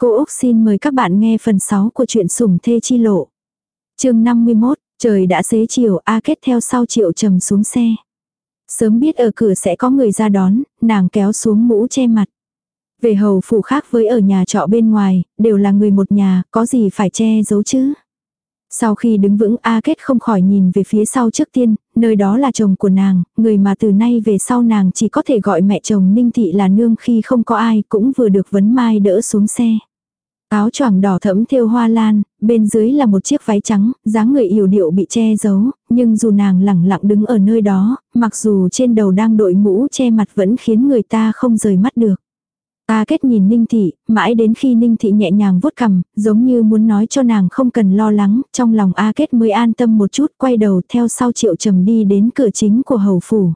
Cô Úc xin mời các bạn nghe phần 6 của truyện sủng thê chi lộ. chương 51, trời đã xế chiều A Kết theo sau triệu trầm xuống xe. Sớm biết ở cửa sẽ có người ra đón, nàng kéo xuống mũ che mặt. Về hầu phủ khác với ở nhà trọ bên ngoài, đều là người một nhà, có gì phải che giấu chứ. Sau khi đứng vững A Kết không khỏi nhìn về phía sau trước tiên, nơi đó là chồng của nàng, người mà từ nay về sau nàng chỉ có thể gọi mẹ chồng Ninh Thị là nương khi không có ai cũng vừa được vấn mai đỡ xuống xe. Áo choàng đỏ thẫm thêu hoa lan, bên dưới là một chiếc váy trắng, dáng người yểu điệu bị che giấu, nhưng dù nàng lẳng lặng đứng ở nơi đó, mặc dù trên đầu đang đội mũ che mặt vẫn khiến người ta không rời mắt được. Ta kết nhìn Ninh Thị, mãi đến khi Ninh Thị nhẹ nhàng vuốt cằm, giống như muốn nói cho nàng không cần lo lắng, trong lòng A Kết mới an tâm một chút, quay đầu theo sau Triệu Trầm đi đến cửa chính của hầu phủ.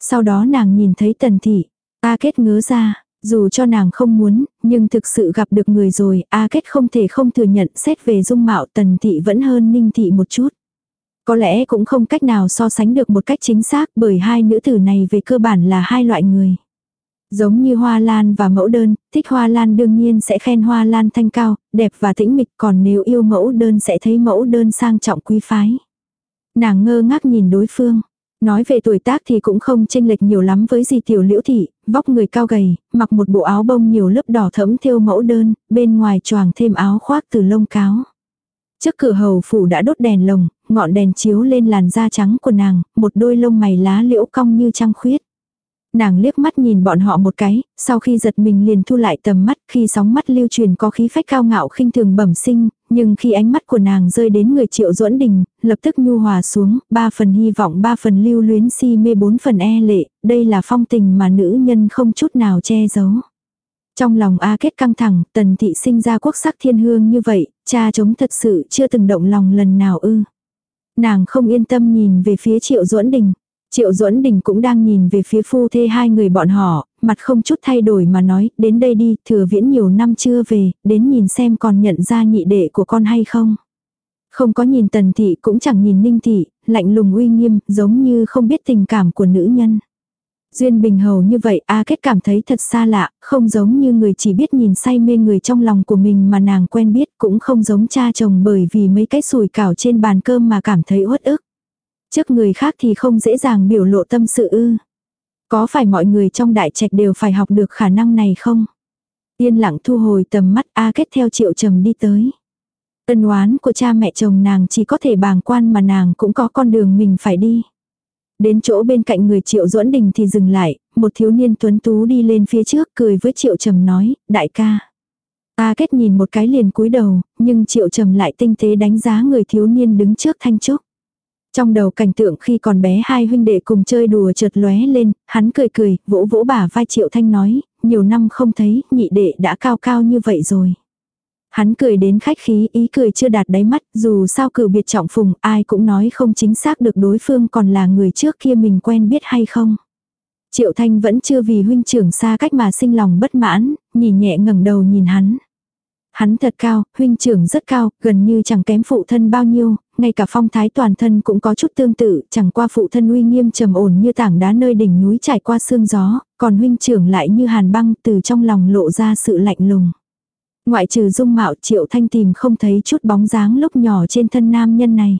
Sau đó nàng nhìn thấy Tần Thị, A Kết ngớ ra, dù cho nàng không muốn, nhưng thực sự gặp được người rồi, A Kết không thể không thừa nhận xét về dung mạo Tần Thị vẫn hơn Ninh Thị một chút. Có lẽ cũng không cách nào so sánh được một cách chính xác bởi hai nữ tử này về cơ bản là hai loại người. Giống như hoa lan và mẫu đơn, thích hoa lan đương nhiên sẽ khen hoa lan thanh cao, đẹp và tĩnh mịch còn nếu yêu mẫu đơn sẽ thấy mẫu đơn sang trọng quý phái. Nàng ngơ ngác nhìn đối phương. Nói về tuổi tác thì cũng không chênh lệch nhiều lắm với gì tiểu liễu thị, vóc người cao gầy, mặc một bộ áo bông nhiều lớp đỏ thẫm thêu mẫu đơn, bên ngoài choàng thêm áo khoác từ lông cáo. Trước cửa hầu phủ đã đốt đèn lồng, ngọn đèn chiếu lên làn da trắng của nàng, một đôi lông mày lá liễu cong như trăng khuyết. Nàng liếc mắt nhìn bọn họ một cái, sau khi giật mình liền thu lại tầm mắt khi sóng mắt lưu truyền có khí phách cao ngạo khinh thường bẩm sinh, nhưng khi ánh mắt của nàng rơi đến người triệu duẫn đình, lập tức nhu hòa xuống, ba phần hy vọng ba phần lưu luyến si mê bốn phần e lệ, đây là phong tình mà nữ nhân không chút nào che giấu. Trong lòng A kết căng thẳng, tần thị sinh ra quốc sắc thiên hương như vậy, cha chống thật sự chưa từng động lòng lần nào ư. Nàng không yên tâm nhìn về phía triệu duẫn đình. Triệu duẫn đình cũng đang nhìn về phía phu thê hai người bọn họ, mặt không chút thay đổi mà nói, đến đây đi, thừa viễn nhiều năm chưa về, đến nhìn xem còn nhận ra nhị đệ của con hay không. Không có nhìn tần thị cũng chẳng nhìn ninh thị, lạnh lùng uy nghiêm, giống như không biết tình cảm của nữ nhân. Duyên bình hầu như vậy A Kết cảm thấy thật xa lạ, không giống như người chỉ biết nhìn say mê người trong lòng của mình mà nàng quen biết cũng không giống cha chồng bởi vì mấy cái sùi cảo trên bàn cơm mà cảm thấy uất ức. Trước người khác thì không dễ dàng biểu lộ tâm sự ư. Có phải mọi người trong đại trạch đều phải học được khả năng này không? Yên lặng thu hồi tầm mắt A kết theo triệu trầm đi tới. Ân oán của cha mẹ chồng nàng chỉ có thể bàng quan mà nàng cũng có con đường mình phải đi. Đến chỗ bên cạnh người triệu duẫn đình thì dừng lại, một thiếu niên tuấn tú đi lên phía trước cười với triệu trầm nói, đại ca. A kết nhìn một cái liền cúi đầu, nhưng triệu trầm lại tinh tế đánh giá người thiếu niên đứng trước thanh trúc. Trong đầu cảnh tượng khi còn bé hai huynh đệ cùng chơi đùa chợt lóe lên, hắn cười cười, vỗ vỗ bả vai Triệu Thanh nói, nhiều năm không thấy, nhị đệ đã cao cao như vậy rồi. Hắn cười đến khách khí, ý cười chưa đạt đáy mắt, dù sao cử biệt trọng phùng, ai cũng nói không chính xác được đối phương còn là người trước kia mình quen biết hay không. Triệu Thanh vẫn chưa vì huynh trưởng xa cách mà sinh lòng bất mãn, nhìn nhẹ ngẩng đầu nhìn hắn. Hắn thật cao, huynh trưởng rất cao, gần như chẳng kém phụ thân bao nhiêu, ngay cả phong thái toàn thân cũng có chút tương tự, chẳng qua phụ thân uy nghiêm trầm ổn như tảng đá nơi đỉnh núi trải qua sương gió, còn huynh trưởng lại như hàn băng từ trong lòng lộ ra sự lạnh lùng. Ngoại trừ dung mạo triệu thanh tìm không thấy chút bóng dáng lúc nhỏ trên thân nam nhân này.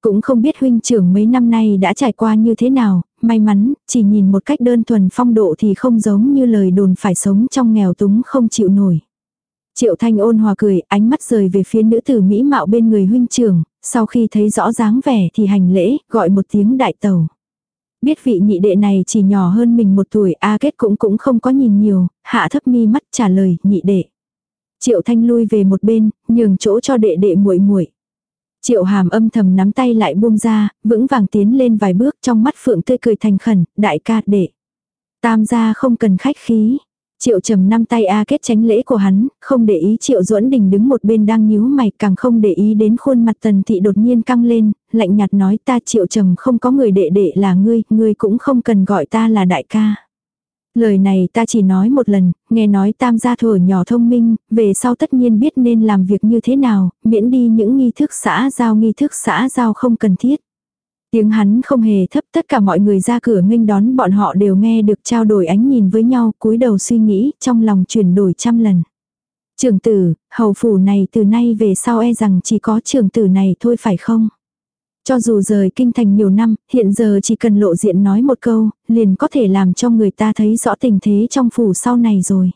Cũng không biết huynh trưởng mấy năm nay đã trải qua như thế nào, may mắn, chỉ nhìn một cách đơn thuần phong độ thì không giống như lời đồn phải sống trong nghèo túng không chịu nổi. Triệu Thanh ôn hòa cười, ánh mắt rời về phía nữ tử mỹ mạo bên người huynh trưởng, sau khi thấy rõ dáng vẻ thì hành lễ, gọi một tiếng đại tàu. Biết vị nhị đệ này chỉ nhỏ hơn mình một tuổi, A Kết cũng cũng không có nhìn nhiều, hạ thấp mi mắt trả lời, nhị đệ. Triệu Thanh lui về một bên, nhường chỗ cho đệ đệ muội muội. Triệu Hàm âm thầm nắm tay lại buông ra, vững vàng tiến lên vài bước trong mắt phượng tươi cười thành khẩn, đại ca đệ. Tam gia không cần khách khí, Triệu trầm năm tay A kết tránh lễ của hắn, không để ý triệu duẫn đình đứng một bên đang nhíu mày càng không để ý đến khuôn mặt tần thị đột nhiên căng lên, lạnh nhạt nói ta triệu trầm không có người đệ đệ là ngươi, ngươi cũng không cần gọi ta là đại ca. Lời này ta chỉ nói một lần, nghe nói tam gia thổi nhỏ thông minh, về sau tất nhiên biết nên làm việc như thế nào, miễn đi những nghi thức xã giao nghi thức xã giao không cần thiết. Tiếng hắn không hề thấp tất cả mọi người ra cửa nghênh đón bọn họ đều nghe được trao đổi ánh nhìn với nhau cúi đầu suy nghĩ trong lòng chuyển đổi trăm lần. Trường tử, hầu phủ này từ nay về sau e rằng chỉ có trường tử này thôi phải không? Cho dù rời kinh thành nhiều năm, hiện giờ chỉ cần lộ diện nói một câu, liền có thể làm cho người ta thấy rõ tình thế trong phủ sau này rồi.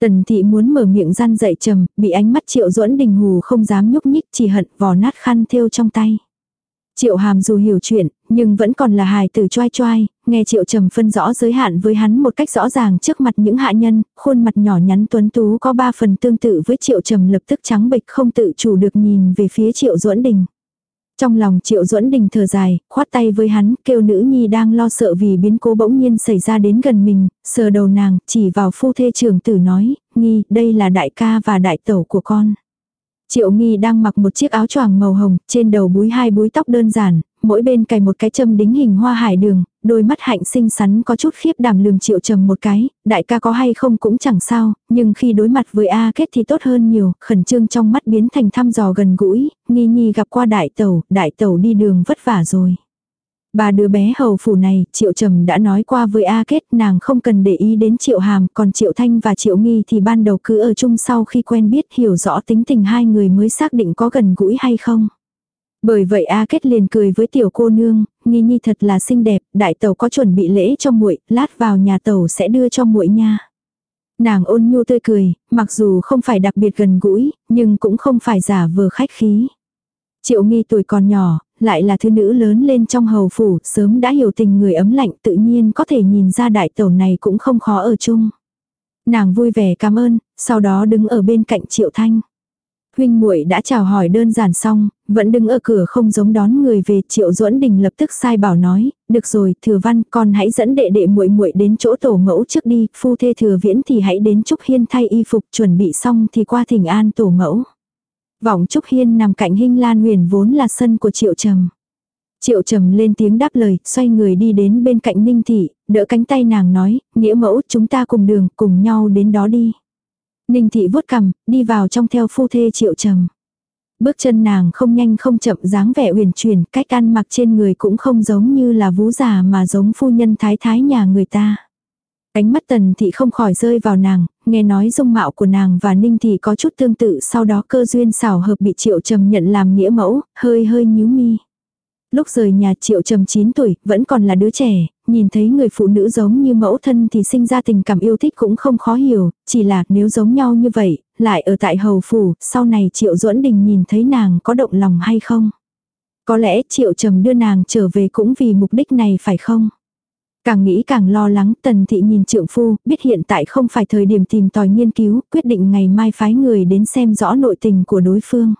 Tần thị muốn mở miệng gian dậy trầm, bị ánh mắt triệu duẫn đình hù không dám nhúc nhích chỉ hận vò nát khăn thêu trong tay. Triệu hàm dù hiểu chuyện, nhưng vẫn còn là hài tử choai choai, nghe triệu trầm phân rõ giới hạn với hắn một cách rõ ràng trước mặt những hạ nhân, khuôn mặt nhỏ nhắn tuấn tú có ba phần tương tự với triệu trầm lập tức trắng bệch không tự chủ được nhìn về phía triệu duẫn đình. Trong lòng triệu duẫn đình thở dài, khoát tay với hắn, kêu nữ nhi đang lo sợ vì biến cố bỗng nhiên xảy ra đến gần mình, sờ đầu nàng, chỉ vào phu thê trưởng tử nói, nghi, đây là đại ca và đại tẩu của con. Triệu nghi đang mặc một chiếc áo choàng màu hồng, trên đầu búi hai búi tóc đơn giản, mỗi bên cài một cái châm đính hình hoa hải đường, đôi mắt hạnh xinh xắn có chút khiếp đảm lường triệu trầm một cái, đại ca có hay không cũng chẳng sao, nhưng khi đối mặt với A kết thì tốt hơn nhiều, khẩn trương trong mắt biến thành thăm dò gần gũi, nghi nhi gặp qua đại tẩu, đại tẩu đi đường vất vả rồi. Bà đứa bé hầu phủ này, Triệu Trầm đã nói qua với A Kết nàng không cần để ý đến Triệu Hàm, còn Triệu Thanh và Triệu Nghi thì ban đầu cứ ở chung sau khi quen biết hiểu rõ tính tình hai người mới xác định có gần gũi hay không. Bởi vậy A Kết liền cười với tiểu cô nương, Nghi Nhi thật là xinh đẹp, đại tẩu có chuẩn bị lễ cho muội, lát vào nhà tẩu sẽ đưa cho muội nha. Nàng ôn nhu tươi cười, mặc dù không phải đặc biệt gần gũi, nhưng cũng không phải giả vờ khách khí. Triệu nghi tuổi còn nhỏ, lại là thứ nữ lớn lên trong hầu phủ, sớm đã hiểu tình người ấm lạnh tự nhiên có thể nhìn ra đại tẩu này cũng không khó ở chung. Nàng vui vẻ cảm ơn, sau đó đứng ở bên cạnh Triệu Thanh. Huynh muội đã chào hỏi đơn giản xong, vẫn đứng ở cửa không giống đón người về, Triệu Duẫn Đình lập tức sai bảo nói, "Được rồi, Thừa Văn, con hãy dẫn đệ đệ muội muội đến chỗ tổ mẫu trước đi, phu thê Thừa Viễn thì hãy đến Trúc Hiên thay y phục, chuẩn bị xong thì qua Thỉnh An tổ mẫu." Vọng Trúc Hiên nằm cạnh Hinh Lan Huyền vốn là sân của Triệu Trầm. Triệu Trầm lên tiếng đáp lời, xoay người đi đến bên cạnh Ninh Thị, đỡ cánh tay nàng nói, nghĩa mẫu chúng ta cùng đường, cùng nhau đến đó đi. Ninh Thị vuốt cằm, đi vào trong theo phu thê Triệu Trầm. Bước chân nàng không nhanh không chậm dáng vẻ uyển chuyển, cách ăn mặc trên người cũng không giống như là vú già mà giống phu nhân thái thái nhà người ta. Ánh mắt tần thị không khỏi rơi vào nàng, nghe nói dung mạo của nàng và ninh thị có chút tương tự sau đó cơ duyên xảo hợp bị triệu trầm nhận làm nghĩa mẫu, hơi hơi nhíu mi. Lúc rời nhà triệu trầm 9 tuổi, vẫn còn là đứa trẻ, nhìn thấy người phụ nữ giống như mẫu thân thì sinh ra tình cảm yêu thích cũng không khó hiểu, chỉ là nếu giống nhau như vậy, lại ở tại hầu phủ, sau này triệu duẫn đình nhìn thấy nàng có động lòng hay không. Có lẽ triệu trầm đưa nàng trở về cũng vì mục đích này phải không? Càng nghĩ càng lo lắng, tần thị nhìn trượng phu, biết hiện tại không phải thời điểm tìm tòi nghiên cứu, quyết định ngày mai phái người đến xem rõ nội tình của đối phương.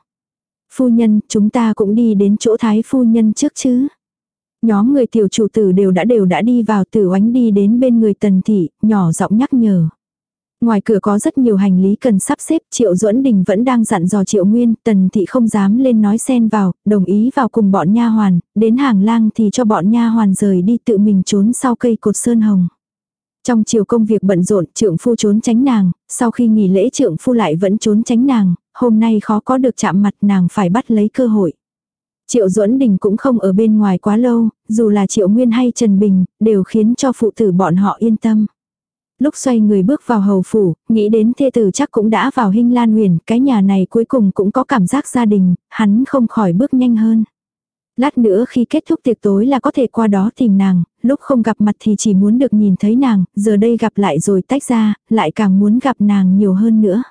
Phu nhân, chúng ta cũng đi đến chỗ thái phu nhân trước chứ. Nhóm người tiểu chủ tử đều đã đều đã đi vào tử oánh đi đến bên người tần thị, nhỏ giọng nhắc nhở. Ngoài cửa có rất nhiều hành lý cần sắp xếp, Triệu Duẫn Đình vẫn đang dặn dò Triệu Nguyên, Tần thị không dám lên nói xen vào, đồng ý vào cùng bọn nha hoàn, đến hàng lang thì cho bọn nha hoàn rời đi tự mình trốn sau cây cột sơn hồng. Trong chiều công việc bận rộn, trượng phu trốn tránh nàng, sau khi nghỉ lễ trượng phu lại vẫn trốn tránh nàng, hôm nay khó có được chạm mặt nàng phải bắt lấy cơ hội. Triệu Duẫn Đình cũng không ở bên ngoài quá lâu, dù là Triệu Nguyên hay Trần Bình, đều khiến cho phụ tử bọn họ yên tâm. Lúc xoay người bước vào hầu phủ, nghĩ đến thê tử chắc cũng đã vào hình lan huyền, cái nhà này cuối cùng cũng có cảm giác gia đình, hắn không khỏi bước nhanh hơn. Lát nữa khi kết thúc tiệc tối là có thể qua đó tìm nàng, lúc không gặp mặt thì chỉ muốn được nhìn thấy nàng, giờ đây gặp lại rồi tách ra, lại càng muốn gặp nàng nhiều hơn nữa.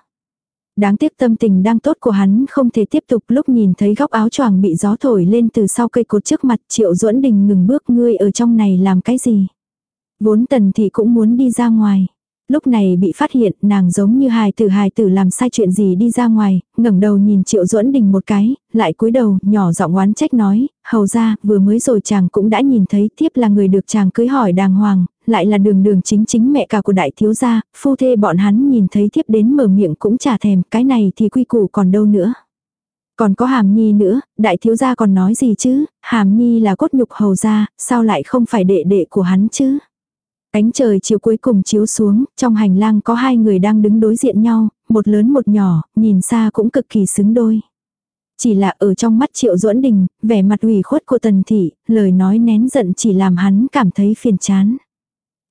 Đáng tiếc tâm tình đang tốt của hắn không thể tiếp tục lúc nhìn thấy góc áo choàng bị gió thổi lên từ sau cây cột trước mặt triệu duẫn đình ngừng bước ngươi ở trong này làm cái gì. Vốn tần thị cũng muốn đi ra ngoài. Lúc này bị phát hiện nàng giống như hài tử hài tử làm sai chuyện gì đi ra ngoài, ngẩng đầu nhìn triệu duẫn đình một cái, lại cúi đầu nhỏ giọng oán trách nói, hầu ra vừa mới rồi chàng cũng đã nhìn thấy tiếp là người được chàng cưới hỏi đàng hoàng, lại là đường đường chính chính mẹ cả của đại thiếu gia, phu thê bọn hắn nhìn thấy tiếp đến mở miệng cũng chả thèm, cái này thì quy củ còn đâu nữa. Còn có hàm nhi nữa, đại thiếu gia còn nói gì chứ, hàm nhi là cốt nhục hầu gia, sao lại không phải đệ đệ của hắn chứ. Ánh trời chiều cuối cùng chiếu xuống, trong hành lang có hai người đang đứng đối diện nhau, một lớn một nhỏ, nhìn xa cũng cực kỳ xứng đôi. Chỉ là ở trong mắt triệu duẫn đình, vẻ mặt ủy khuất của tần thị, lời nói nén giận chỉ làm hắn cảm thấy phiền chán.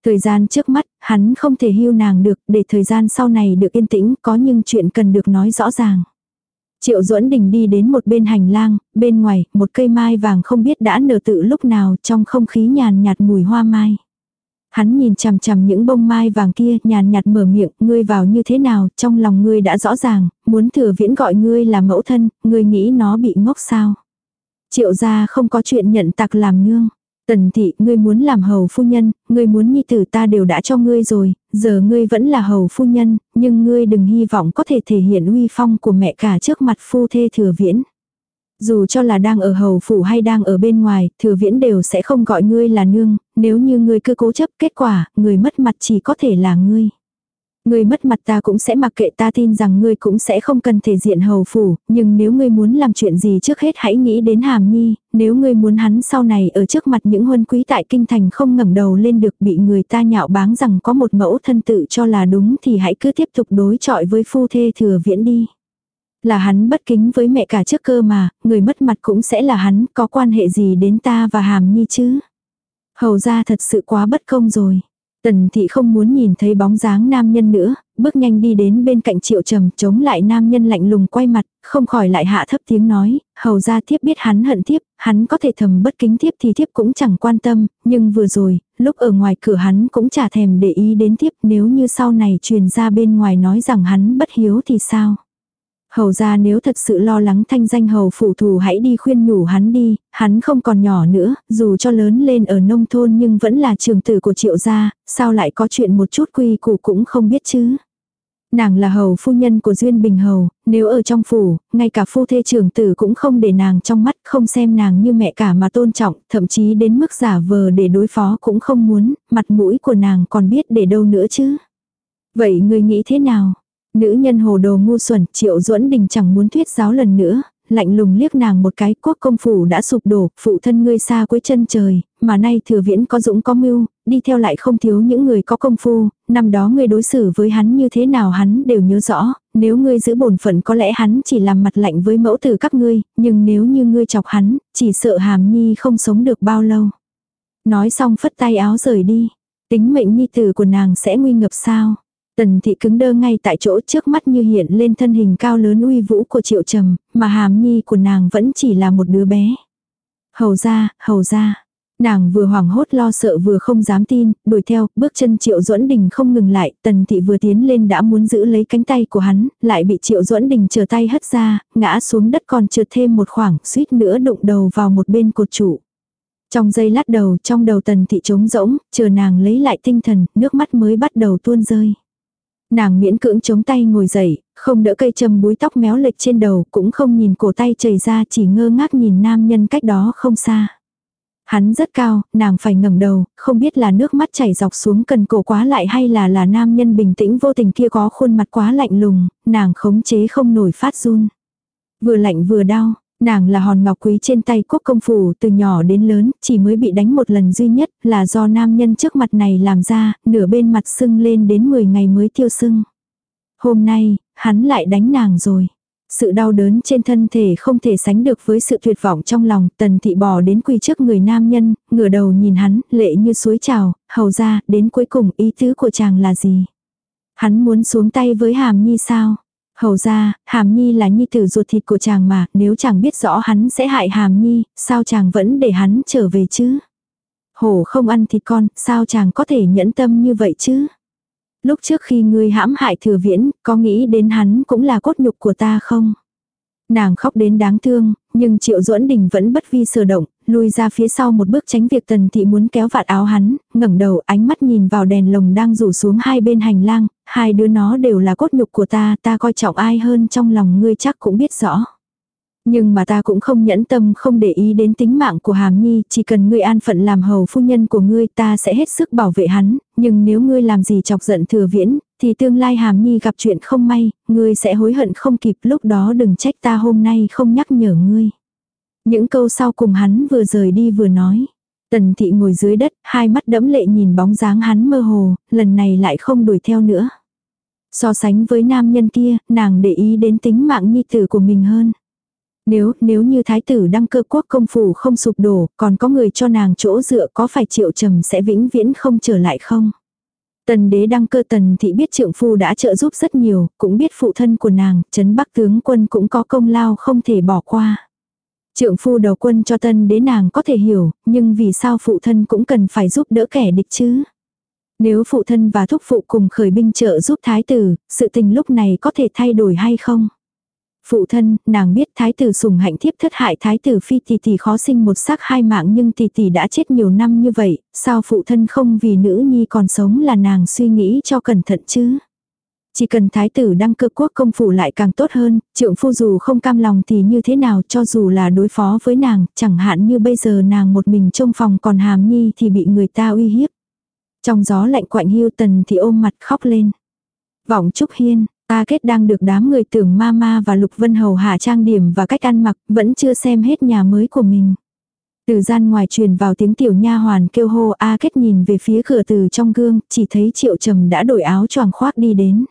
Thời gian trước mắt, hắn không thể hưu nàng được, để thời gian sau này được yên tĩnh, có nhưng chuyện cần được nói rõ ràng. Triệu duẫn đình đi đến một bên hành lang, bên ngoài, một cây mai vàng không biết đã nở tự lúc nào trong không khí nhàn nhạt mùi hoa mai. Hắn nhìn chằm chằm những bông mai vàng kia, nhàn nhạt mở miệng, ngươi vào như thế nào, trong lòng ngươi đã rõ ràng, muốn thừa viễn gọi ngươi là mẫu thân, ngươi nghĩ nó bị ngốc sao. Triệu gia không có chuyện nhận tặc làm nương. Tần thị, ngươi muốn làm hầu phu nhân, ngươi muốn nhi tử ta đều đã cho ngươi rồi, giờ ngươi vẫn là hầu phu nhân, nhưng ngươi đừng hy vọng có thể thể hiện uy phong của mẹ cả trước mặt phu thê thừa viễn. Dù cho là đang ở hầu phủ hay đang ở bên ngoài, thừa viễn đều sẽ không gọi ngươi là nương, nếu như ngươi cứ cố chấp kết quả, người mất mặt chỉ có thể là ngươi. Ngươi mất mặt ta cũng sẽ mặc kệ ta tin rằng ngươi cũng sẽ không cần thể diện hầu phủ, nhưng nếu ngươi muốn làm chuyện gì trước hết hãy nghĩ đến hàm nhi, nếu ngươi muốn hắn sau này ở trước mặt những huân quý tại kinh thành không ngẩng đầu lên được bị người ta nhạo báng rằng có một mẫu thân tự cho là đúng thì hãy cứ tiếp tục đối chọi với phu thê thừa viễn đi. Là hắn bất kính với mẹ cả trước cơ mà, người mất mặt cũng sẽ là hắn, có quan hệ gì đến ta và hàm nhi chứ. Hầu ra thật sự quá bất công rồi. Tần thị không muốn nhìn thấy bóng dáng nam nhân nữa, bước nhanh đi đến bên cạnh triệu trầm chống lại nam nhân lạnh lùng quay mặt, không khỏi lại hạ thấp tiếng nói, hầu ra thiếp biết hắn hận thiếp, hắn có thể thầm bất kính thiếp thì thiếp cũng chẳng quan tâm, nhưng vừa rồi, lúc ở ngoài cửa hắn cũng chả thèm để ý đến thiếp nếu như sau này truyền ra bên ngoài nói rằng hắn bất hiếu thì sao. Hầu ra nếu thật sự lo lắng thanh danh hầu phủ thù hãy đi khuyên nhủ hắn đi, hắn không còn nhỏ nữa, dù cho lớn lên ở nông thôn nhưng vẫn là trường tử của triệu gia, sao lại có chuyện một chút quy củ cũng không biết chứ. Nàng là hầu phu nhân của Duyên Bình Hầu, nếu ở trong phủ, ngay cả phu thê trưởng tử cũng không để nàng trong mắt, không xem nàng như mẹ cả mà tôn trọng, thậm chí đến mức giả vờ để đối phó cũng không muốn, mặt mũi của nàng còn biết để đâu nữa chứ. Vậy người nghĩ thế nào? Nữ nhân hồ đồ ngu xuẩn, triệu duẫn đình chẳng muốn thuyết giáo lần nữa, lạnh lùng liếc nàng một cái, quốc công phủ đã sụp đổ, phụ thân ngươi xa cuối chân trời, mà nay thừa viễn có dũng có mưu, đi theo lại không thiếu những người có công phu, năm đó ngươi đối xử với hắn như thế nào hắn đều nhớ rõ, nếu ngươi giữ bổn phận có lẽ hắn chỉ làm mặt lạnh với mẫu tử các ngươi, nhưng nếu như ngươi chọc hắn, chỉ sợ hàm nhi không sống được bao lâu. Nói xong phất tay áo rời đi, tính mệnh nhi tử của nàng sẽ nguy ngập sao. Tần thị cứng đơ ngay tại chỗ trước mắt như hiện lên thân hình cao lớn uy vũ của triệu trầm, mà hàm nhi của nàng vẫn chỉ là một đứa bé. Hầu ra, hầu ra. Nàng vừa hoảng hốt lo sợ vừa không dám tin, đuổi theo, bước chân triệu duẫn đình không ngừng lại, tần thị vừa tiến lên đã muốn giữ lấy cánh tay của hắn, lại bị triệu duẫn đình chờ tay hất ra, ngã xuống đất còn trượt thêm một khoảng, suýt nữa đụng đầu vào một bên cột trụ. Trong giây lát đầu, trong đầu tần thị trống rỗng, chờ nàng lấy lại tinh thần, nước mắt mới bắt đầu tuôn rơi. Nàng miễn cưỡng chống tay ngồi dậy, không đỡ cây châm búi tóc méo lệch trên đầu, cũng không nhìn cổ tay chảy ra chỉ ngơ ngác nhìn nam nhân cách đó không xa. Hắn rất cao, nàng phải ngẩng đầu, không biết là nước mắt chảy dọc xuống cần cổ quá lại hay là là nam nhân bình tĩnh vô tình kia có khuôn mặt quá lạnh lùng, nàng khống chế không nổi phát run. Vừa lạnh vừa đau, Nàng là hòn ngọc quý trên tay quốc công phủ từ nhỏ đến lớn, chỉ mới bị đánh một lần duy nhất là do nam nhân trước mặt này làm ra, nửa bên mặt sưng lên đến 10 ngày mới tiêu sưng. Hôm nay, hắn lại đánh nàng rồi. Sự đau đớn trên thân thể không thể sánh được với sự tuyệt vọng trong lòng, tần thị bò đến quỳ trước người nam nhân, ngửa đầu nhìn hắn, lệ như suối trào, hầu ra, đến cuối cùng ý tứ của chàng là gì? Hắn muốn xuống tay với hàm nhi sao? Hầu ra, Hàm Nhi là nhi tử ruột thịt của chàng mà, nếu chàng biết rõ hắn sẽ hại Hàm Nhi, sao chàng vẫn để hắn trở về chứ? Hổ không ăn thịt con, sao chàng có thể nhẫn tâm như vậy chứ? Lúc trước khi ngươi hãm hại thừa viễn, có nghĩ đến hắn cũng là cốt nhục của ta không? Nàng khóc đến đáng thương, nhưng Triệu Duẫn Đình vẫn bất vi sở động, lùi ra phía sau một bước tránh việc Tần Thị muốn kéo vạt áo hắn, ngẩng đầu ánh mắt nhìn vào đèn lồng đang rủ xuống hai bên hành lang, hai đứa nó đều là cốt nhục của ta, ta coi trọng ai hơn trong lòng ngươi chắc cũng biết rõ. Nhưng mà ta cũng không nhẫn tâm không để ý đến tính mạng của Hàm Nhi, chỉ cần ngươi an phận làm hầu phu nhân của ngươi ta sẽ hết sức bảo vệ hắn, nhưng nếu ngươi làm gì chọc giận thừa viễn, thì tương lai Hàm Nhi gặp chuyện không may, ngươi sẽ hối hận không kịp lúc đó đừng trách ta hôm nay không nhắc nhở ngươi. Những câu sau cùng hắn vừa rời đi vừa nói. Tần thị ngồi dưới đất, hai mắt đẫm lệ nhìn bóng dáng hắn mơ hồ, lần này lại không đuổi theo nữa. So sánh với nam nhân kia, nàng để ý đến tính mạng nhi tử của mình hơn. Nếu, nếu như thái tử đăng cơ quốc công phủ không sụp đổ, còn có người cho nàng chỗ dựa có phải triệu trầm sẽ vĩnh viễn không trở lại không? Tần đế đăng cơ tần thị biết trượng phu đã trợ giúp rất nhiều, cũng biết phụ thân của nàng, chấn bắc tướng quân cũng có công lao không thể bỏ qua. Trượng phu đầu quân cho tân đế nàng có thể hiểu, nhưng vì sao phụ thân cũng cần phải giúp đỡ kẻ địch chứ? Nếu phụ thân và thúc phụ cùng khởi binh trợ giúp thái tử, sự tình lúc này có thể thay đổi hay không? Phụ thân, nàng biết thái tử sùng hạnh thiếp thất hại thái tử phi tỷ tỷ khó sinh một xác hai mạng nhưng tỷ tỷ đã chết nhiều năm như vậy, sao phụ thân không vì nữ nhi còn sống là nàng suy nghĩ cho cẩn thận chứ? Chỉ cần thái tử đăng cơ quốc công phủ lại càng tốt hơn, trượng phu dù không cam lòng thì như thế nào cho dù là đối phó với nàng, chẳng hạn như bây giờ nàng một mình trong phòng còn hàm nhi thì bị người ta uy hiếp. Trong gió lạnh quạnh hiu tần thì ôm mặt khóc lên. Vọng Trúc Hiên, A Kết đang được đám người tưởng ma ma và Lục Vân Hầu hạ trang điểm và cách ăn mặc, vẫn chưa xem hết nhà mới của mình. Từ gian ngoài truyền vào tiếng tiểu nha hoàn kêu hô A Kết nhìn về phía cửa từ trong gương, chỉ thấy Triệu Trầm đã đổi áo choàng khoác đi đến.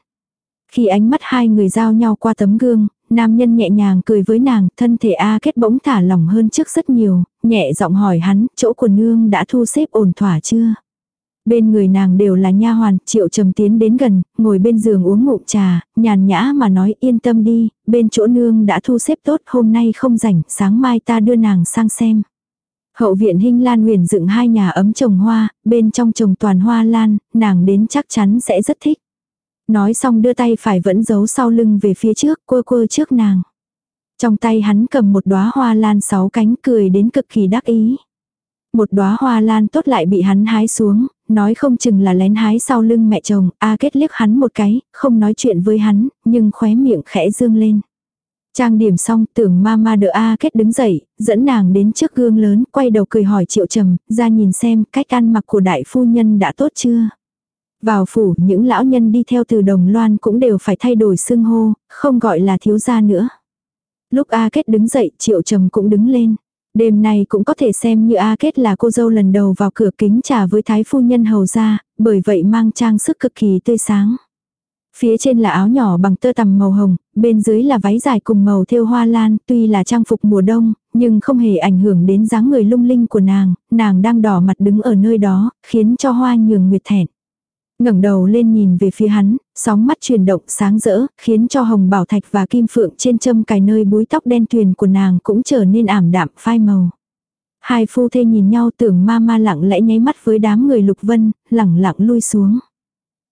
Khi ánh mắt hai người giao nhau qua tấm gương, nam nhân nhẹ nhàng cười với nàng, thân thể A Kết bỗng thả lỏng hơn trước rất nhiều, nhẹ giọng hỏi hắn, chỗ của nương đã thu xếp ổn thỏa chưa? Bên người nàng đều là nha hoàn, triệu trầm tiến đến gần, ngồi bên giường uống ngụm trà, nhàn nhã mà nói yên tâm đi, bên chỗ nương đã thu xếp tốt, hôm nay không rảnh, sáng mai ta đưa nàng sang xem. Hậu viện Hinh Lan huyền dựng hai nhà ấm trồng hoa, bên trong trồng toàn hoa lan, nàng đến chắc chắn sẽ rất thích. Nói xong đưa tay phải vẫn giấu sau lưng về phía trước, quơ quơ trước nàng. Trong tay hắn cầm một đóa hoa lan sáu cánh cười đến cực kỳ đắc ý. Một đóa hoa lan tốt lại bị hắn hái xuống, nói không chừng là lén hái sau lưng mẹ chồng, A Kết liếc hắn một cái, không nói chuyện với hắn, nhưng khóe miệng khẽ dương lên. Trang điểm xong, tưởng mama đỡ A Kết đứng dậy, dẫn nàng đến trước gương lớn, quay đầu cười hỏi triệu trầm, ra nhìn xem cách ăn mặc của đại phu nhân đã tốt chưa. Vào phủ, những lão nhân đi theo từ đồng loan cũng đều phải thay đổi xưng hô, không gọi là thiếu gia nữa. Lúc A Kết đứng dậy, triệu trầm cũng đứng lên. Đêm nay cũng có thể xem như A Kết là cô dâu lần đầu vào cửa kính trà với thái phu nhân hầu ra, bởi vậy mang trang sức cực kỳ tươi sáng. Phía trên là áo nhỏ bằng tơ tằm màu hồng, bên dưới là váy dài cùng màu thêu hoa lan, tuy là trang phục mùa đông, nhưng không hề ảnh hưởng đến dáng người lung linh của nàng, nàng đang đỏ mặt đứng ở nơi đó, khiến cho hoa nhường nguyệt thẹn ngẩng đầu lên nhìn về phía hắn, sóng mắt chuyển động sáng rỡ, khiến cho hồng bảo thạch và kim phượng trên châm cài nơi búi tóc đen tuyền của nàng cũng trở nên ảm đạm phai màu. Hai phu thê nhìn nhau tưởng ma ma lặng lẽ nháy mắt với đám người lục vân, lẳng lặng lui xuống.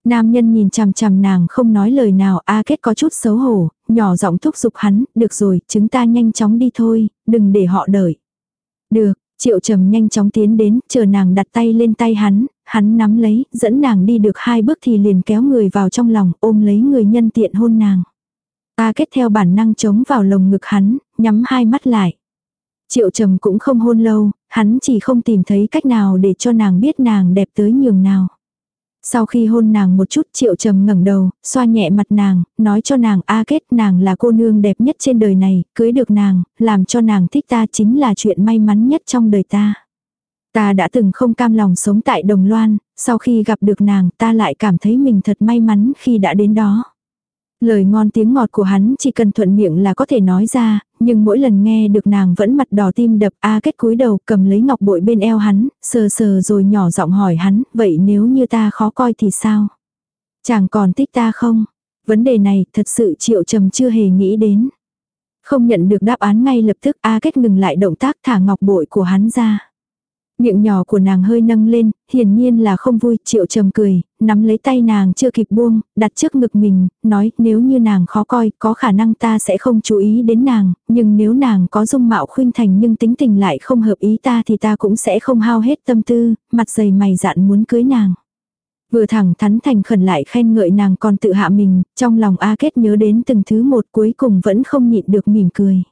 Nam nhân nhìn chằm chằm nàng không nói lời nào, A Kết có chút xấu hổ, nhỏ giọng thúc giục hắn, được rồi, chúng ta nhanh chóng đi thôi, đừng để họ đợi. Được, Triệu trầm nhanh chóng tiến đến, chờ nàng đặt tay lên tay hắn, hắn nắm lấy, dẫn nàng đi được hai bước thì liền kéo người vào trong lòng, ôm lấy người nhân tiện hôn nàng. Ta kết theo bản năng chống vào lồng ngực hắn, nhắm hai mắt lại. Triệu trầm cũng không hôn lâu, hắn chỉ không tìm thấy cách nào để cho nàng biết nàng đẹp tới nhường nào. Sau khi hôn nàng một chút triệu trầm ngẩng đầu, xoa nhẹ mặt nàng, nói cho nàng a kết nàng là cô nương đẹp nhất trên đời này, cưới được nàng, làm cho nàng thích ta chính là chuyện may mắn nhất trong đời ta. Ta đã từng không cam lòng sống tại Đồng Loan, sau khi gặp được nàng ta lại cảm thấy mình thật may mắn khi đã đến đó. Lời ngon tiếng ngọt của hắn chỉ cần thuận miệng là có thể nói ra, nhưng mỗi lần nghe được nàng vẫn mặt đỏ tim đập a kết cúi đầu cầm lấy ngọc bội bên eo hắn, sờ sờ rồi nhỏ giọng hỏi hắn, vậy nếu như ta khó coi thì sao? Chàng còn thích ta không? Vấn đề này thật sự triệu trầm chưa hề nghĩ đến. Không nhận được đáp án ngay lập tức A Kết ngừng lại động tác thả ngọc bội của hắn ra. Miệng nhỏ của nàng hơi nâng lên, hiển nhiên là không vui, triệu trầm cười, nắm lấy tay nàng chưa kịp buông, đặt trước ngực mình, nói nếu như nàng khó coi, có khả năng ta sẽ không chú ý đến nàng, nhưng nếu nàng có dung mạo khuynh thành nhưng tính tình lại không hợp ý ta thì ta cũng sẽ không hao hết tâm tư, mặt dày mày dạn muốn cưới nàng. Vừa thẳng thắn thành khẩn lại khen ngợi nàng còn tự hạ mình, trong lòng A Kết nhớ đến từng thứ một cuối cùng vẫn không nhịn được mỉm cười.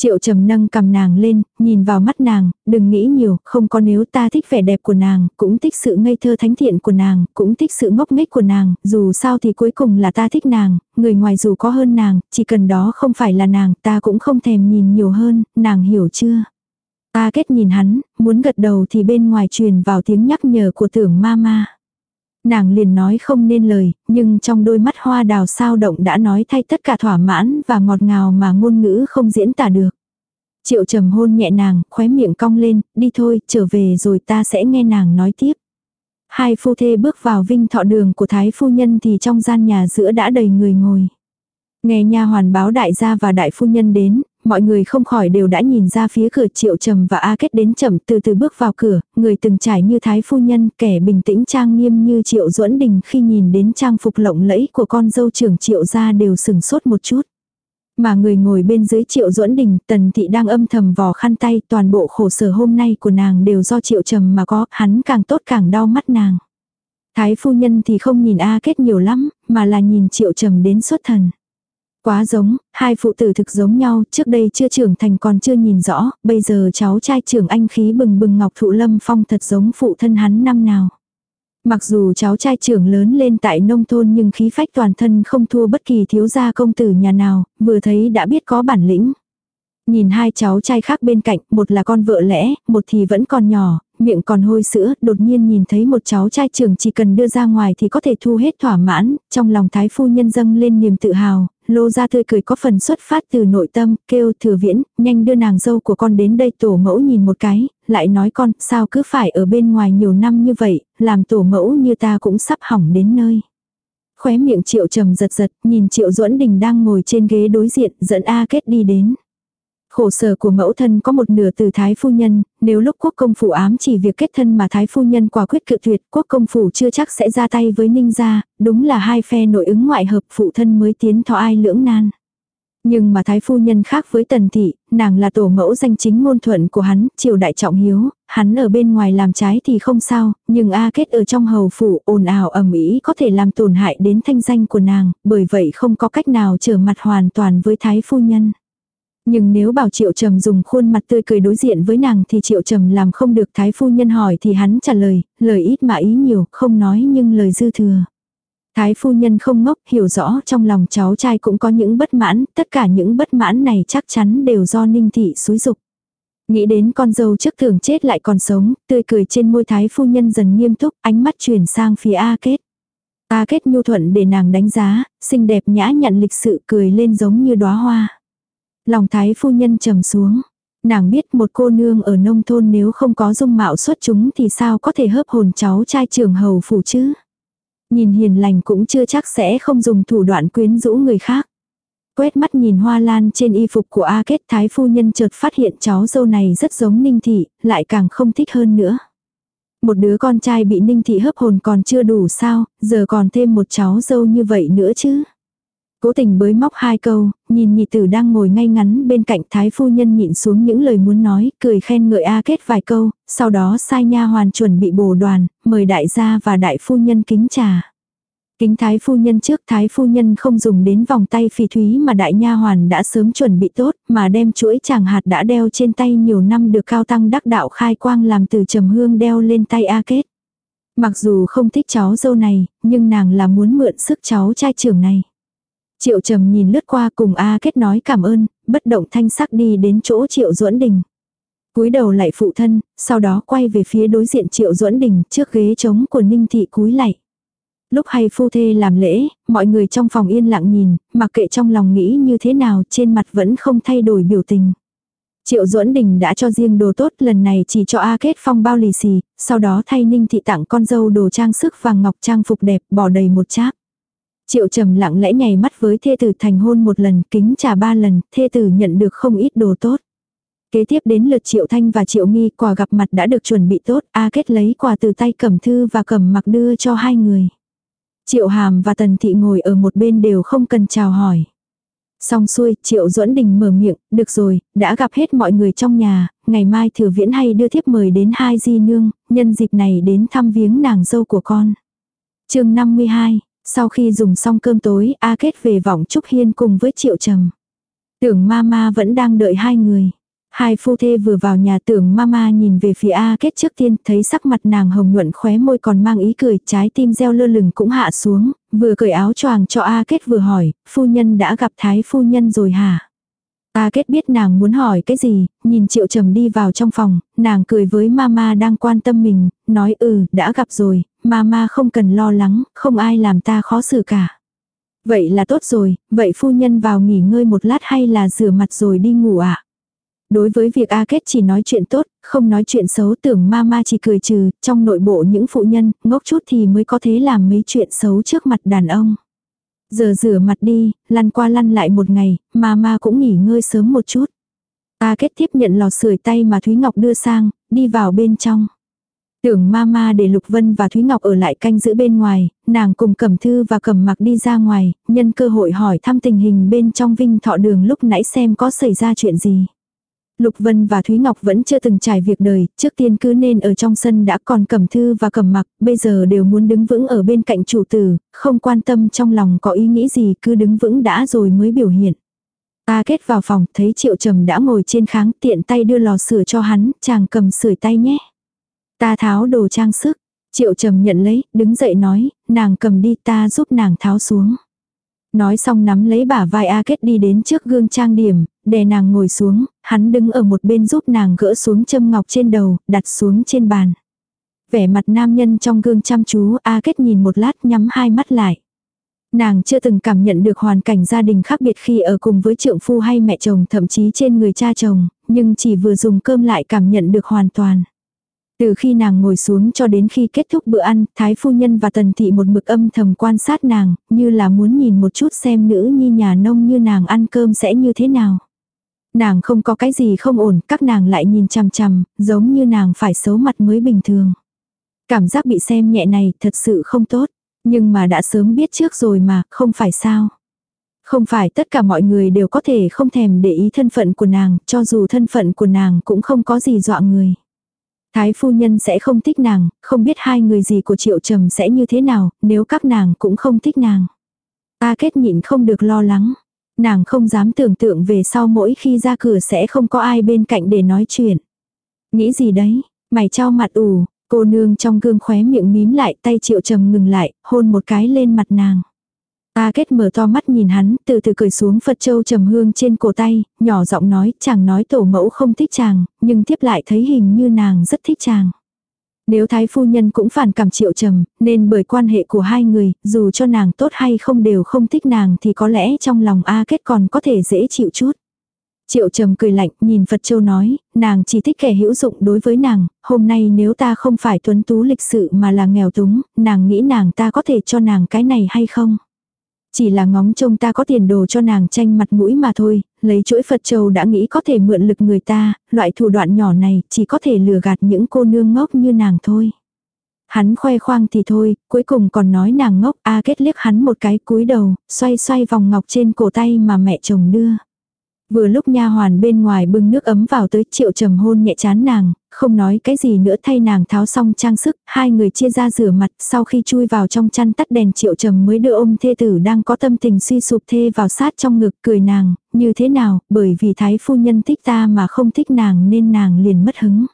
Triệu trầm nâng cầm nàng lên, nhìn vào mắt nàng, đừng nghĩ nhiều, không có nếu ta thích vẻ đẹp của nàng, cũng thích sự ngây thơ thánh thiện của nàng, cũng thích sự ngốc nghếch của nàng, dù sao thì cuối cùng là ta thích nàng, người ngoài dù có hơn nàng, chỉ cần đó không phải là nàng, ta cũng không thèm nhìn nhiều hơn, nàng hiểu chưa? Ta kết nhìn hắn, muốn gật đầu thì bên ngoài truyền vào tiếng nhắc nhở của tưởng ma ma. Nàng liền nói không nên lời, nhưng trong đôi mắt hoa đào sao động đã nói thay tất cả thỏa mãn và ngọt ngào mà ngôn ngữ không diễn tả được. Triệu trầm hôn nhẹ nàng, khóe miệng cong lên, đi thôi, trở về rồi ta sẽ nghe nàng nói tiếp. Hai phu thê bước vào vinh thọ đường của thái phu nhân thì trong gian nhà giữa đã đầy người ngồi. Nghe nha hoàn báo đại gia và đại phu nhân đến, mọi người không khỏi đều đã nhìn ra phía cửa triệu trầm và A kết đến chậm từ từ bước vào cửa, người từng trải như thái phu nhân, kẻ bình tĩnh trang nghiêm như triệu duẫn đình khi nhìn đến trang phục lộng lẫy của con dâu trưởng triệu gia đều sừng sốt một chút. Mà người ngồi bên dưới triệu duẫn đình, tần thị đang âm thầm vò khăn tay, toàn bộ khổ sở hôm nay của nàng đều do triệu trầm mà có, hắn càng tốt càng đau mắt nàng. Thái phu nhân thì không nhìn A kết nhiều lắm, mà là nhìn triệu trầm đến xuất thần. Quá giống, hai phụ tử thực giống nhau, trước đây chưa trưởng thành còn chưa nhìn rõ, bây giờ cháu trai trưởng anh khí bừng bừng ngọc thụ lâm phong thật giống phụ thân hắn năm nào. Mặc dù cháu trai trưởng lớn lên tại nông thôn nhưng khí phách toàn thân không thua bất kỳ thiếu gia công tử nhà nào, vừa thấy đã biết có bản lĩnh. Nhìn hai cháu trai khác bên cạnh, một là con vợ lẽ, một thì vẫn còn nhỏ, miệng còn hôi sữa, đột nhiên nhìn thấy một cháu trai trưởng chỉ cần đưa ra ngoài thì có thể thu hết thỏa mãn, trong lòng thái phu nhân dâng lên niềm tự hào, lô ra tươi cười có phần xuất phát từ nội tâm, kêu thừa viễn, nhanh đưa nàng dâu của con đến đây tổ mẫu nhìn một cái, lại nói con, sao cứ phải ở bên ngoài nhiều năm như vậy, làm tổ mẫu như ta cũng sắp hỏng đến nơi. Khóe miệng triệu trầm giật giật, nhìn triệu duẫn đình đang ngồi trên ghế đối diện, dẫn A kết đi đến. Khổ sở của mẫu thân có một nửa từ thái phu nhân, nếu lúc quốc công phủ ám chỉ việc kết thân mà thái phu nhân quả quyết cự tuyệt, quốc công phủ chưa chắc sẽ ra tay với ninh gia, đúng là hai phe nội ứng ngoại hợp phụ thân mới tiến thọ ai lưỡng nan. Nhưng mà thái phu nhân khác với tần thị, nàng là tổ mẫu danh chính ngôn thuận của hắn, triều đại trọng hiếu, hắn ở bên ngoài làm trái thì không sao, nhưng A kết ở trong hầu phủ ồn ào ầm ĩ có thể làm tổn hại đến thanh danh của nàng, bởi vậy không có cách nào trở mặt hoàn toàn với thái phu nhân. Nhưng nếu bảo Triệu Trầm dùng khuôn mặt tươi cười đối diện với nàng thì Triệu Trầm làm không được thái phu nhân hỏi thì hắn trả lời, lời ít mà ý nhiều, không nói nhưng lời dư thừa. Thái phu nhân không ngốc, hiểu rõ trong lòng cháu trai cũng có những bất mãn, tất cả những bất mãn này chắc chắn đều do ninh thị xúi dục. Nghĩ đến con dâu trước thường chết lại còn sống, tươi cười trên môi thái phu nhân dần nghiêm túc, ánh mắt chuyển sang phía A kết. A kết nhu thuận để nàng đánh giá, xinh đẹp nhã nhặn lịch sự cười lên giống như đóa hoa. Lòng thái phu nhân trầm xuống. Nàng biết một cô nương ở nông thôn nếu không có dung mạo xuất chúng thì sao có thể hớp hồn cháu trai trường hầu phủ chứ. Nhìn hiền lành cũng chưa chắc sẽ không dùng thủ đoạn quyến rũ người khác. Quét mắt nhìn hoa lan trên y phục của A Kết Thái phu nhân chợt phát hiện cháu dâu này rất giống Ninh Thị, lại càng không thích hơn nữa. Một đứa con trai bị Ninh Thị hấp hồn còn chưa đủ sao, giờ còn thêm một cháu dâu như vậy nữa chứ. Cố tình bới móc hai câu, nhìn nhị tử đang ngồi ngay ngắn bên cạnh thái phu nhân nhịn xuống những lời muốn nói, cười khen ngợi A kết vài câu, sau đó sai nha hoàn chuẩn bị bổ đoàn, mời đại gia và đại phu nhân kính trà. Kính thái phu nhân trước thái phu nhân không dùng đến vòng tay phi thúy mà đại nha hoàn đã sớm chuẩn bị tốt mà đem chuỗi chàng hạt đã đeo trên tay nhiều năm được cao tăng đắc đạo khai quang làm từ trầm hương đeo lên tay A kết. Mặc dù không thích cháu dâu này, nhưng nàng là muốn mượn sức cháu trai trưởng này. Triệu trầm nhìn lướt qua cùng A kết nói cảm ơn, bất động thanh sắc đi đến chỗ triệu duẫn đình. cúi đầu lại phụ thân, sau đó quay về phía đối diện triệu duẫn đình trước ghế trống của ninh thị cúi lại. Lúc hay phu thê làm lễ, mọi người trong phòng yên lặng nhìn, mặc kệ trong lòng nghĩ như thế nào trên mặt vẫn không thay đổi biểu tình. Triệu duẫn đình đã cho riêng đồ tốt lần này chỉ cho A kết phong bao lì xì, sau đó thay ninh thị tặng con dâu đồ trang sức vàng ngọc trang phục đẹp bỏ đầy một cháp. Triệu trầm lặng lẽ nhảy mắt với thê tử thành hôn một lần, kính trà ba lần, thê tử nhận được không ít đồ tốt. Kế tiếp đến lượt Triệu Thanh và Triệu Nghi quà gặp mặt đã được chuẩn bị tốt, A Kết lấy quà từ tay Cẩm Thư và Cẩm Mặc đưa cho hai người. Triệu Hàm và Tần Thị ngồi ở một bên đều không cần chào hỏi. Xong xuôi, Triệu Duẫn Đình mở miệng, được rồi, đã gặp hết mọi người trong nhà, ngày mai thừa viễn hay đưa thiếp mời đến hai di nương, nhân dịp này đến thăm viếng nàng dâu của con. chương 52, sau khi dùng xong cơm tối, A Kết về vọng Trúc Hiên cùng với Triệu Trầm. Tưởng Mama vẫn đang đợi hai người. Hai phu thê vừa vào nhà tưởng mama nhìn về phía A kết trước tiên, thấy sắc mặt nàng hồng nhuận khóe môi còn mang ý cười, trái tim reo lơ lửng cũng hạ xuống, vừa cởi áo choàng cho A kết vừa hỏi, phu nhân đã gặp thái phu nhân rồi hả? A kết biết nàng muốn hỏi cái gì, nhìn triệu trầm đi vào trong phòng, nàng cười với mama đang quan tâm mình, nói ừ, đã gặp rồi, mama không cần lo lắng, không ai làm ta khó xử cả. Vậy là tốt rồi, vậy phu nhân vào nghỉ ngơi một lát hay là rửa mặt rồi đi ngủ ạ? À? Đối với việc A Kết chỉ nói chuyện tốt, không nói chuyện xấu tưởng mama chỉ cười trừ, trong nội bộ những phụ nhân, ngốc chút thì mới có thể làm mấy chuyện xấu trước mặt đàn ông. Giờ rửa mặt đi, lăn qua lăn lại một ngày, mama cũng nghỉ ngơi sớm một chút. A Kết tiếp nhận lò sưởi tay mà Thúy Ngọc đưa sang, đi vào bên trong. Tưởng mama để Lục Vân và Thúy Ngọc ở lại canh giữ bên ngoài, nàng cùng Cẩm Thư và Cẩm Mặc đi ra ngoài, nhân cơ hội hỏi thăm tình hình bên trong Vinh Thọ Đường lúc nãy xem có xảy ra chuyện gì. Lục Vân và Thúy Ngọc vẫn chưa từng trải việc đời, trước tiên cứ nên ở trong sân đã còn Cẩm Thư và Cẩm Mặc, bây giờ đều muốn đứng vững ở bên cạnh chủ tử, không quan tâm trong lòng có ý nghĩ gì cứ đứng vững đã rồi mới biểu hiện. Ta kết vào phòng, thấy Triệu Trầm đã ngồi trên kháng, tiện tay đưa lò sửa cho hắn, chàng cầm sưởi tay nhé. Ta tháo đồ trang sức. Triệu trầm nhận lấy, đứng dậy nói, nàng cầm đi ta giúp nàng tháo xuống. Nói xong nắm lấy bả vai A Kết đi đến trước gương trang điểm, đè nàng ngồi xuống, hắn đứng ở một bên giúp nàng gỡ xuống châm ngọc trên đầu, đặt xuống trên bàn. Vẻ mặt nam nhân trong gương chăm chú A Kết nhìn một lát nhắm hai mắt lại. Nàng chưa từng cảm nhận được hoàn cảnh gia đình khác biệt khi ở cùng với trượng phu hay mẹ chồng thậm chí trên người cha chồng, nhưng chỉ vừa dùng cơm lại cảm nhận được hoàn toàn. Từ khi nàng ngồi xuống cho đến khi kết thúc bữa ăn, Thái Phu Nhân và Tần Thị một mực âm thầm quan sát nàng, như là muốn nhìn một chút xem nữ nhi nhà nông như nàng ăn cơm sẽ như thế nào. Nàng không có cái gì không ổn, các nàng lại nhìn chằm chằm, giống như nàng phải xấu mặt mới bình thường. Cảm giác bị xem nhẹ này thật sự không tốt, nhưng mà đã sớm biết trước rồi mà, không phải sao. Không phải tất cả mọi người đều có thể không thèm để ý thân phận của nàng, cho dù thân phận của nàng cũng không có gì dọa người. Thái phu nhân sẽ không thích nàng, không biết hai người gì của triệu trầm sẽ như thế nào, nếu các nàng cũng không thích nàng. Ta kết nhịn không được lo lắng. Nàng không dám tưởng tượng về sau mỗi khi ra cửa sẽ không có ai bên cạnh để nói chuyện. Nghĩ gì đấy, mày trao mặt ủ, cô nương trong gương khóe miệng mím lại tay triệu trầm ngừng lại, hôn một cái lên mặt nàng. A kết mở to mắt nhìn hắn, từ từ cười xuống Phật Châu trầm hương trên cổ tay, nhỏ giọng nói, chàng nói tổ mẫu không thích chàng, nhưng tiếp lại thấy hình như nàng rất thích chàng. Nếu thái phu nhân cũng phản cảm triệu trầm, nên bởi quan hệ của hai người, dù cho nàng tốt hay không đều không thích nàng thì có lẽ trong lòng A kết còn có thể dễ chịu chút. Triệu trầm cười lạnh, nhìn Phật Châu nói, nàng chỉ thích kẻ hữu dụng đối với nàng, hôm nay nếu ta không phải tuấn tú lịch sự mà là nghèo túng, nàng nghĩ nàng ta có thể cho nàng cái này hay không? Chỉ là ngóng trông ta có tiền đồ cho nàng tranh mặt mũi mà thôi, lấy chuỗi Phật Châu đã nghĩ có thể mượn lực người ta, loại thủ đoạn nhỏ này chỉ có thể lừa gạt những cô nương ngốc như nàng thôi. Hắn khoe khoang thì thôi, cuối cùng còn nói nàng ngốc, A kết liếc hắn một cái cúi đầu, xoay xoay vòng ngọc trên cổ tay mà mẹ chồng đưa. Vừa lúc nha hoàn bên ngoài bưng nước ấm vào tới triệu trầm hôn nhẹ chán nàng, không nói cái gì nữa thay nàng tháo xong trang sức, hai người chia ra rửa mặt, sau khi chui vào trong chăn tắt đèn triệu trầm mới đưa ôm thê tử đang có tâm tình suy sụp thê vào sát trong ngực cười nàng, như thế nào, bởi vì thái phu nhân thích ta mà không thích nàng nên nàng liền mất hứng.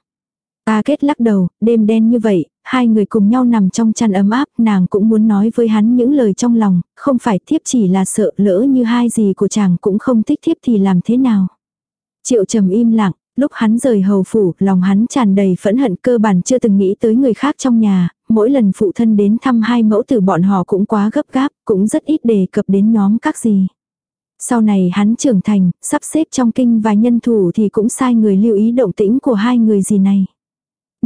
Ta kết lắc đầu, đêm đen như vậy, hai người cùng nhau nằm trong chăn ấm áp, nàng cũng muốn nói với hắn những lời trong lòng, không phải thiếp chỉ là sợ lỡ như hai gì của chàng cũng không thích thiếp thì làm thế nào. Triệu trầm im lặng, lúc hắn rời hầu phủ, lòng hắn tràn đầy phẫn hận cơ bản chưa từng nghĩ tới người khác trong nhà, mỗi lần phụ thân đến thăm hai mẫu tử bọn họ cũng quá gấp gáp, cũng rất ít đề cập đến nhóm các gì. Sau này hắn trưởng thành, sắp xếp trong kinh và nhân thủ thì cũng sai người lưu ý động tĩnh của hai người gì này.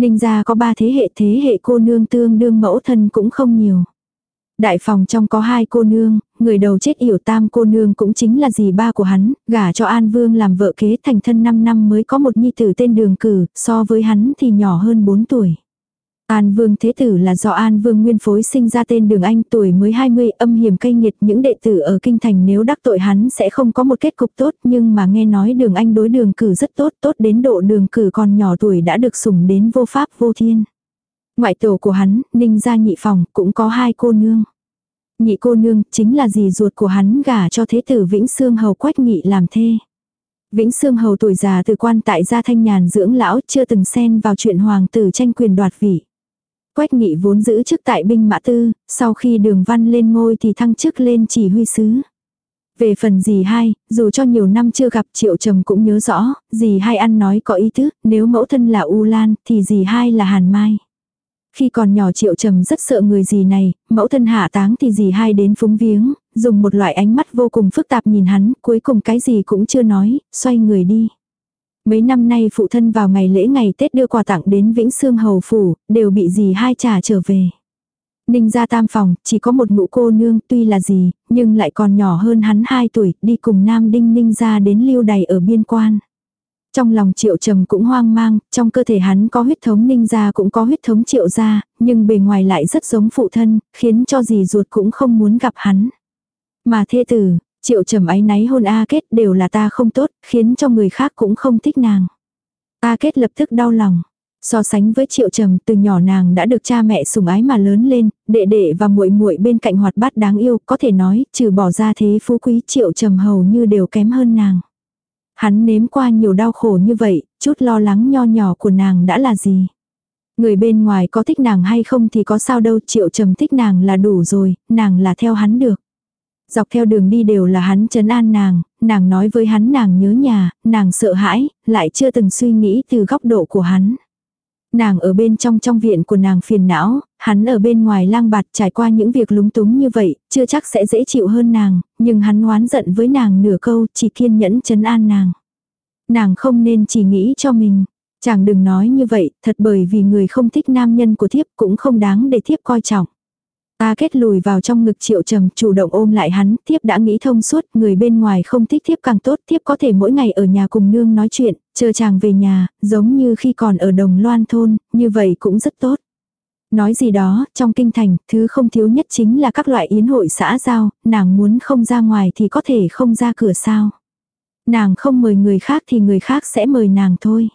Ninh gia có ba thế hệ thế hệ cô nương tương đương mẫu thân cũng không nhiều. Đại phòng trong có hai cô nương, người đầu chết yểu tam cô nương cũng chính là dì ba của hắn, gả cho An Vương làm vợ kế thành thân 5 năm mới có một nhi tử tên đường cử, so với hắn thì nhỏ hơn 4 tuổi. An Vương Thế Tử là do An Vương Nguyên Phối sinh ra tên Đường Anh tuổi mới 20 âm hiểm cay nghiệt những đệ tử ở Kinh Thành nếu đắc tội hắn sẽ không có một kết cục tốt nhưng mà nghe nói Đường Anh đối đường cử rất tốt tốt đến độ đường cử còn nhỏ tuổi đã được sủng đến vô pháp vô thiên. Ngoại tổ của hắn, Ninh gia nhị phòng, cũng có hai cô nương. Nhị cô nương chính là dì ruột của hắn gả cho Thế Tử Vĩnh Sương Hầu Quách Nghị làm thê. Vĩnh Sương Hầu tuổi già từ quan tại gia thanh nhàn dưỡng lão chưa từng xen vào chuyện hoàng tử tranh quyền đoạt vị. Quách nghị vốn giữ chức tại binh mã tư, sau khi đường văn lên ngôi thì thăng chức lên chỉ huy sứ. Về phần dì hai, dù cho nhiều năm chưa gặp triệu trầm cũng nhớ rõ, dì hai ăn nói có ý tứ, nếu mẫu thân là U Lan thì dì hai là Hàn Mai. Khi còn nhỏ triệu trầm rất sợ người gì này, mẫu thân hạ táng thì dì hai đến phúng viếng, dùng một loại ánh mắt vô cùng phức tạp nhìn hắn, cuối cùng cái gì cũng chưa nói, xoay người đi. Mấy năm nay phụ thân vào ngày lễ ngày Tết đưa quà tặng đến Vĩnh Sương Hầu Phủ, đều bị dì hai trả trở về. Ninh ra tam phòng, chỉ có một ngũ cô nương tuy là gì, nhưng lại còn nhỏ hơn hắn 2 tuổi, đi cùng Nam Đinh Ninh ra đến lưu đày ở biên quan. Trong lòng triệu trầm cũng hoang mang, trong cơ thể hắn có huyết thống ninh gia cũng có huyết thống triệu gia, nhưng bề ngoài lại rất giống phụ thân, khiến cho dì ruột cũng không muốn gặp hắn. Mà thê tử, triệu trầm ấy náy hôn A kết đều là ta không tốt, khiến cho người khác cũng không thích nàng. A kết lập tức đau lòng. So sánh với Triệu Trầm, từ nhỏ nàng đã được cha mẹ sủng ái mà lớn lên, đệ đệ và muội muội bên cạnh hoạt bát đáng yêu, có thể nói, trừ bỏ ra thế phú quý Triệu Trầm hầu như đều kém hơn nàng. Hắn nếm qua nhiều đau khổ như vậy, chút lo lắng nho nhỏ của nàng đã là gì? Người bên ngoài có thích nàng hay không thì có sao đâu, Triệu Trầm thích nàng là đủ rồi, nàng là theo hắn được. Dọc theo đường đi đều là hắn chấn an nàng, nàng nói với hắn nàng nhớ nhà, nàng sợ hãi, lại chưa từng suy nghĩ từ góc độ của hắn. Nàng ở bên trong trong viện của nàng phiền não, hắn ở bên ngoài lang bạt trải qua những việc lúng túng như vậy, chưa chắc sẽ dễ chịu hơn nàng, nhưng hắn oán giận với nàng nửa câu chỉ kiên nhẫn chấn an nàng. Nàng không nên chỉ nghĩ cho mình. Chàng đừng nói như vậy, thật bởi vì người không thích nam nhân của thiếp cũng không đáng để thiếp coi trọng. Ta kết lùi vào trong ngực triệu trầm chủ động ôm lại hắn, thiếp đã nghĩ thông suốt, người bên ngoài không thích thiếp càng tốt, thiếp có thể mỗi ngày ở nhà cùng nương nói chuyện, chờ chàng về nhà, giống như khi còn ở đồng loan thôn, như vậy cũng rất tốt. Nói gì đó, trong kinh thành, thứ không thiếu nhất chính là các loại yến hội xã giao, nàng muốn không ra ngoài thì có thể không ra cửa sao. Nàng không mời người khác thì người khác sẽ mời nàng thôi.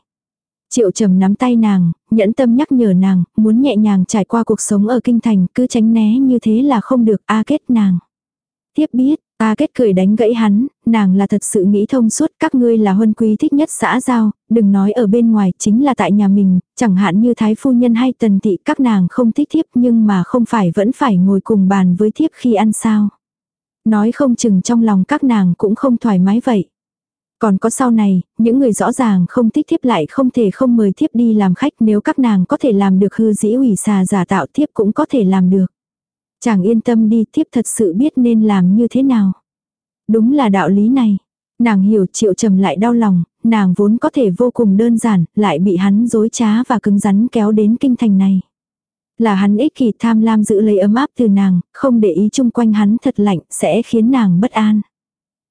Triệu trầm nắm tay nàng, nhẫn tâm nhắc nhở nàng, muốn nhẹ nhàng trải qua cuộc sống ở kinh thành, cứ tránh né như thế là không được, a kết nàng. Tiếp biết, a kết cười đánh gãy hắn, nàng là thật sự nghĩ thông suốt, các ngươi là huân quý thích nhất xã giao, đừng nói ở bên ngoài, chính là tại nhà mình, chẳng hạn như thái phu nhân hay tần tị các nàng không thích thiếp nhưng mà không phải vẫn phải ngồi cùng bàn với thiếp khi ăn sao. Nói không chừng trong lòng các nàng cũng không thoải mái vậy. Còn có sau này, những người rõ ràng không thích thiếp lại không thể không mời thiếp đi làm khách nếu các nàng có thể làm được hư dĩ ủy xà giả tạo thiếp cũng có thể làm được. Chàng yên tâm đi thiếp thật sự biết nên làm như thế nào. Đúng là đạo lý này. Nàng hiểu triệu trầm lại đau lòng, nàng vốn có thể vô cùng đơn giản, lại bị hắn dối trá và cứng rắn kéo đến kinh thành này. Là hắn ích kỷ tham lam giữ lấy ấm áp từ nàng, không để ý chung quanh hắn thật lạnh, sẽ khiến nàng bất an.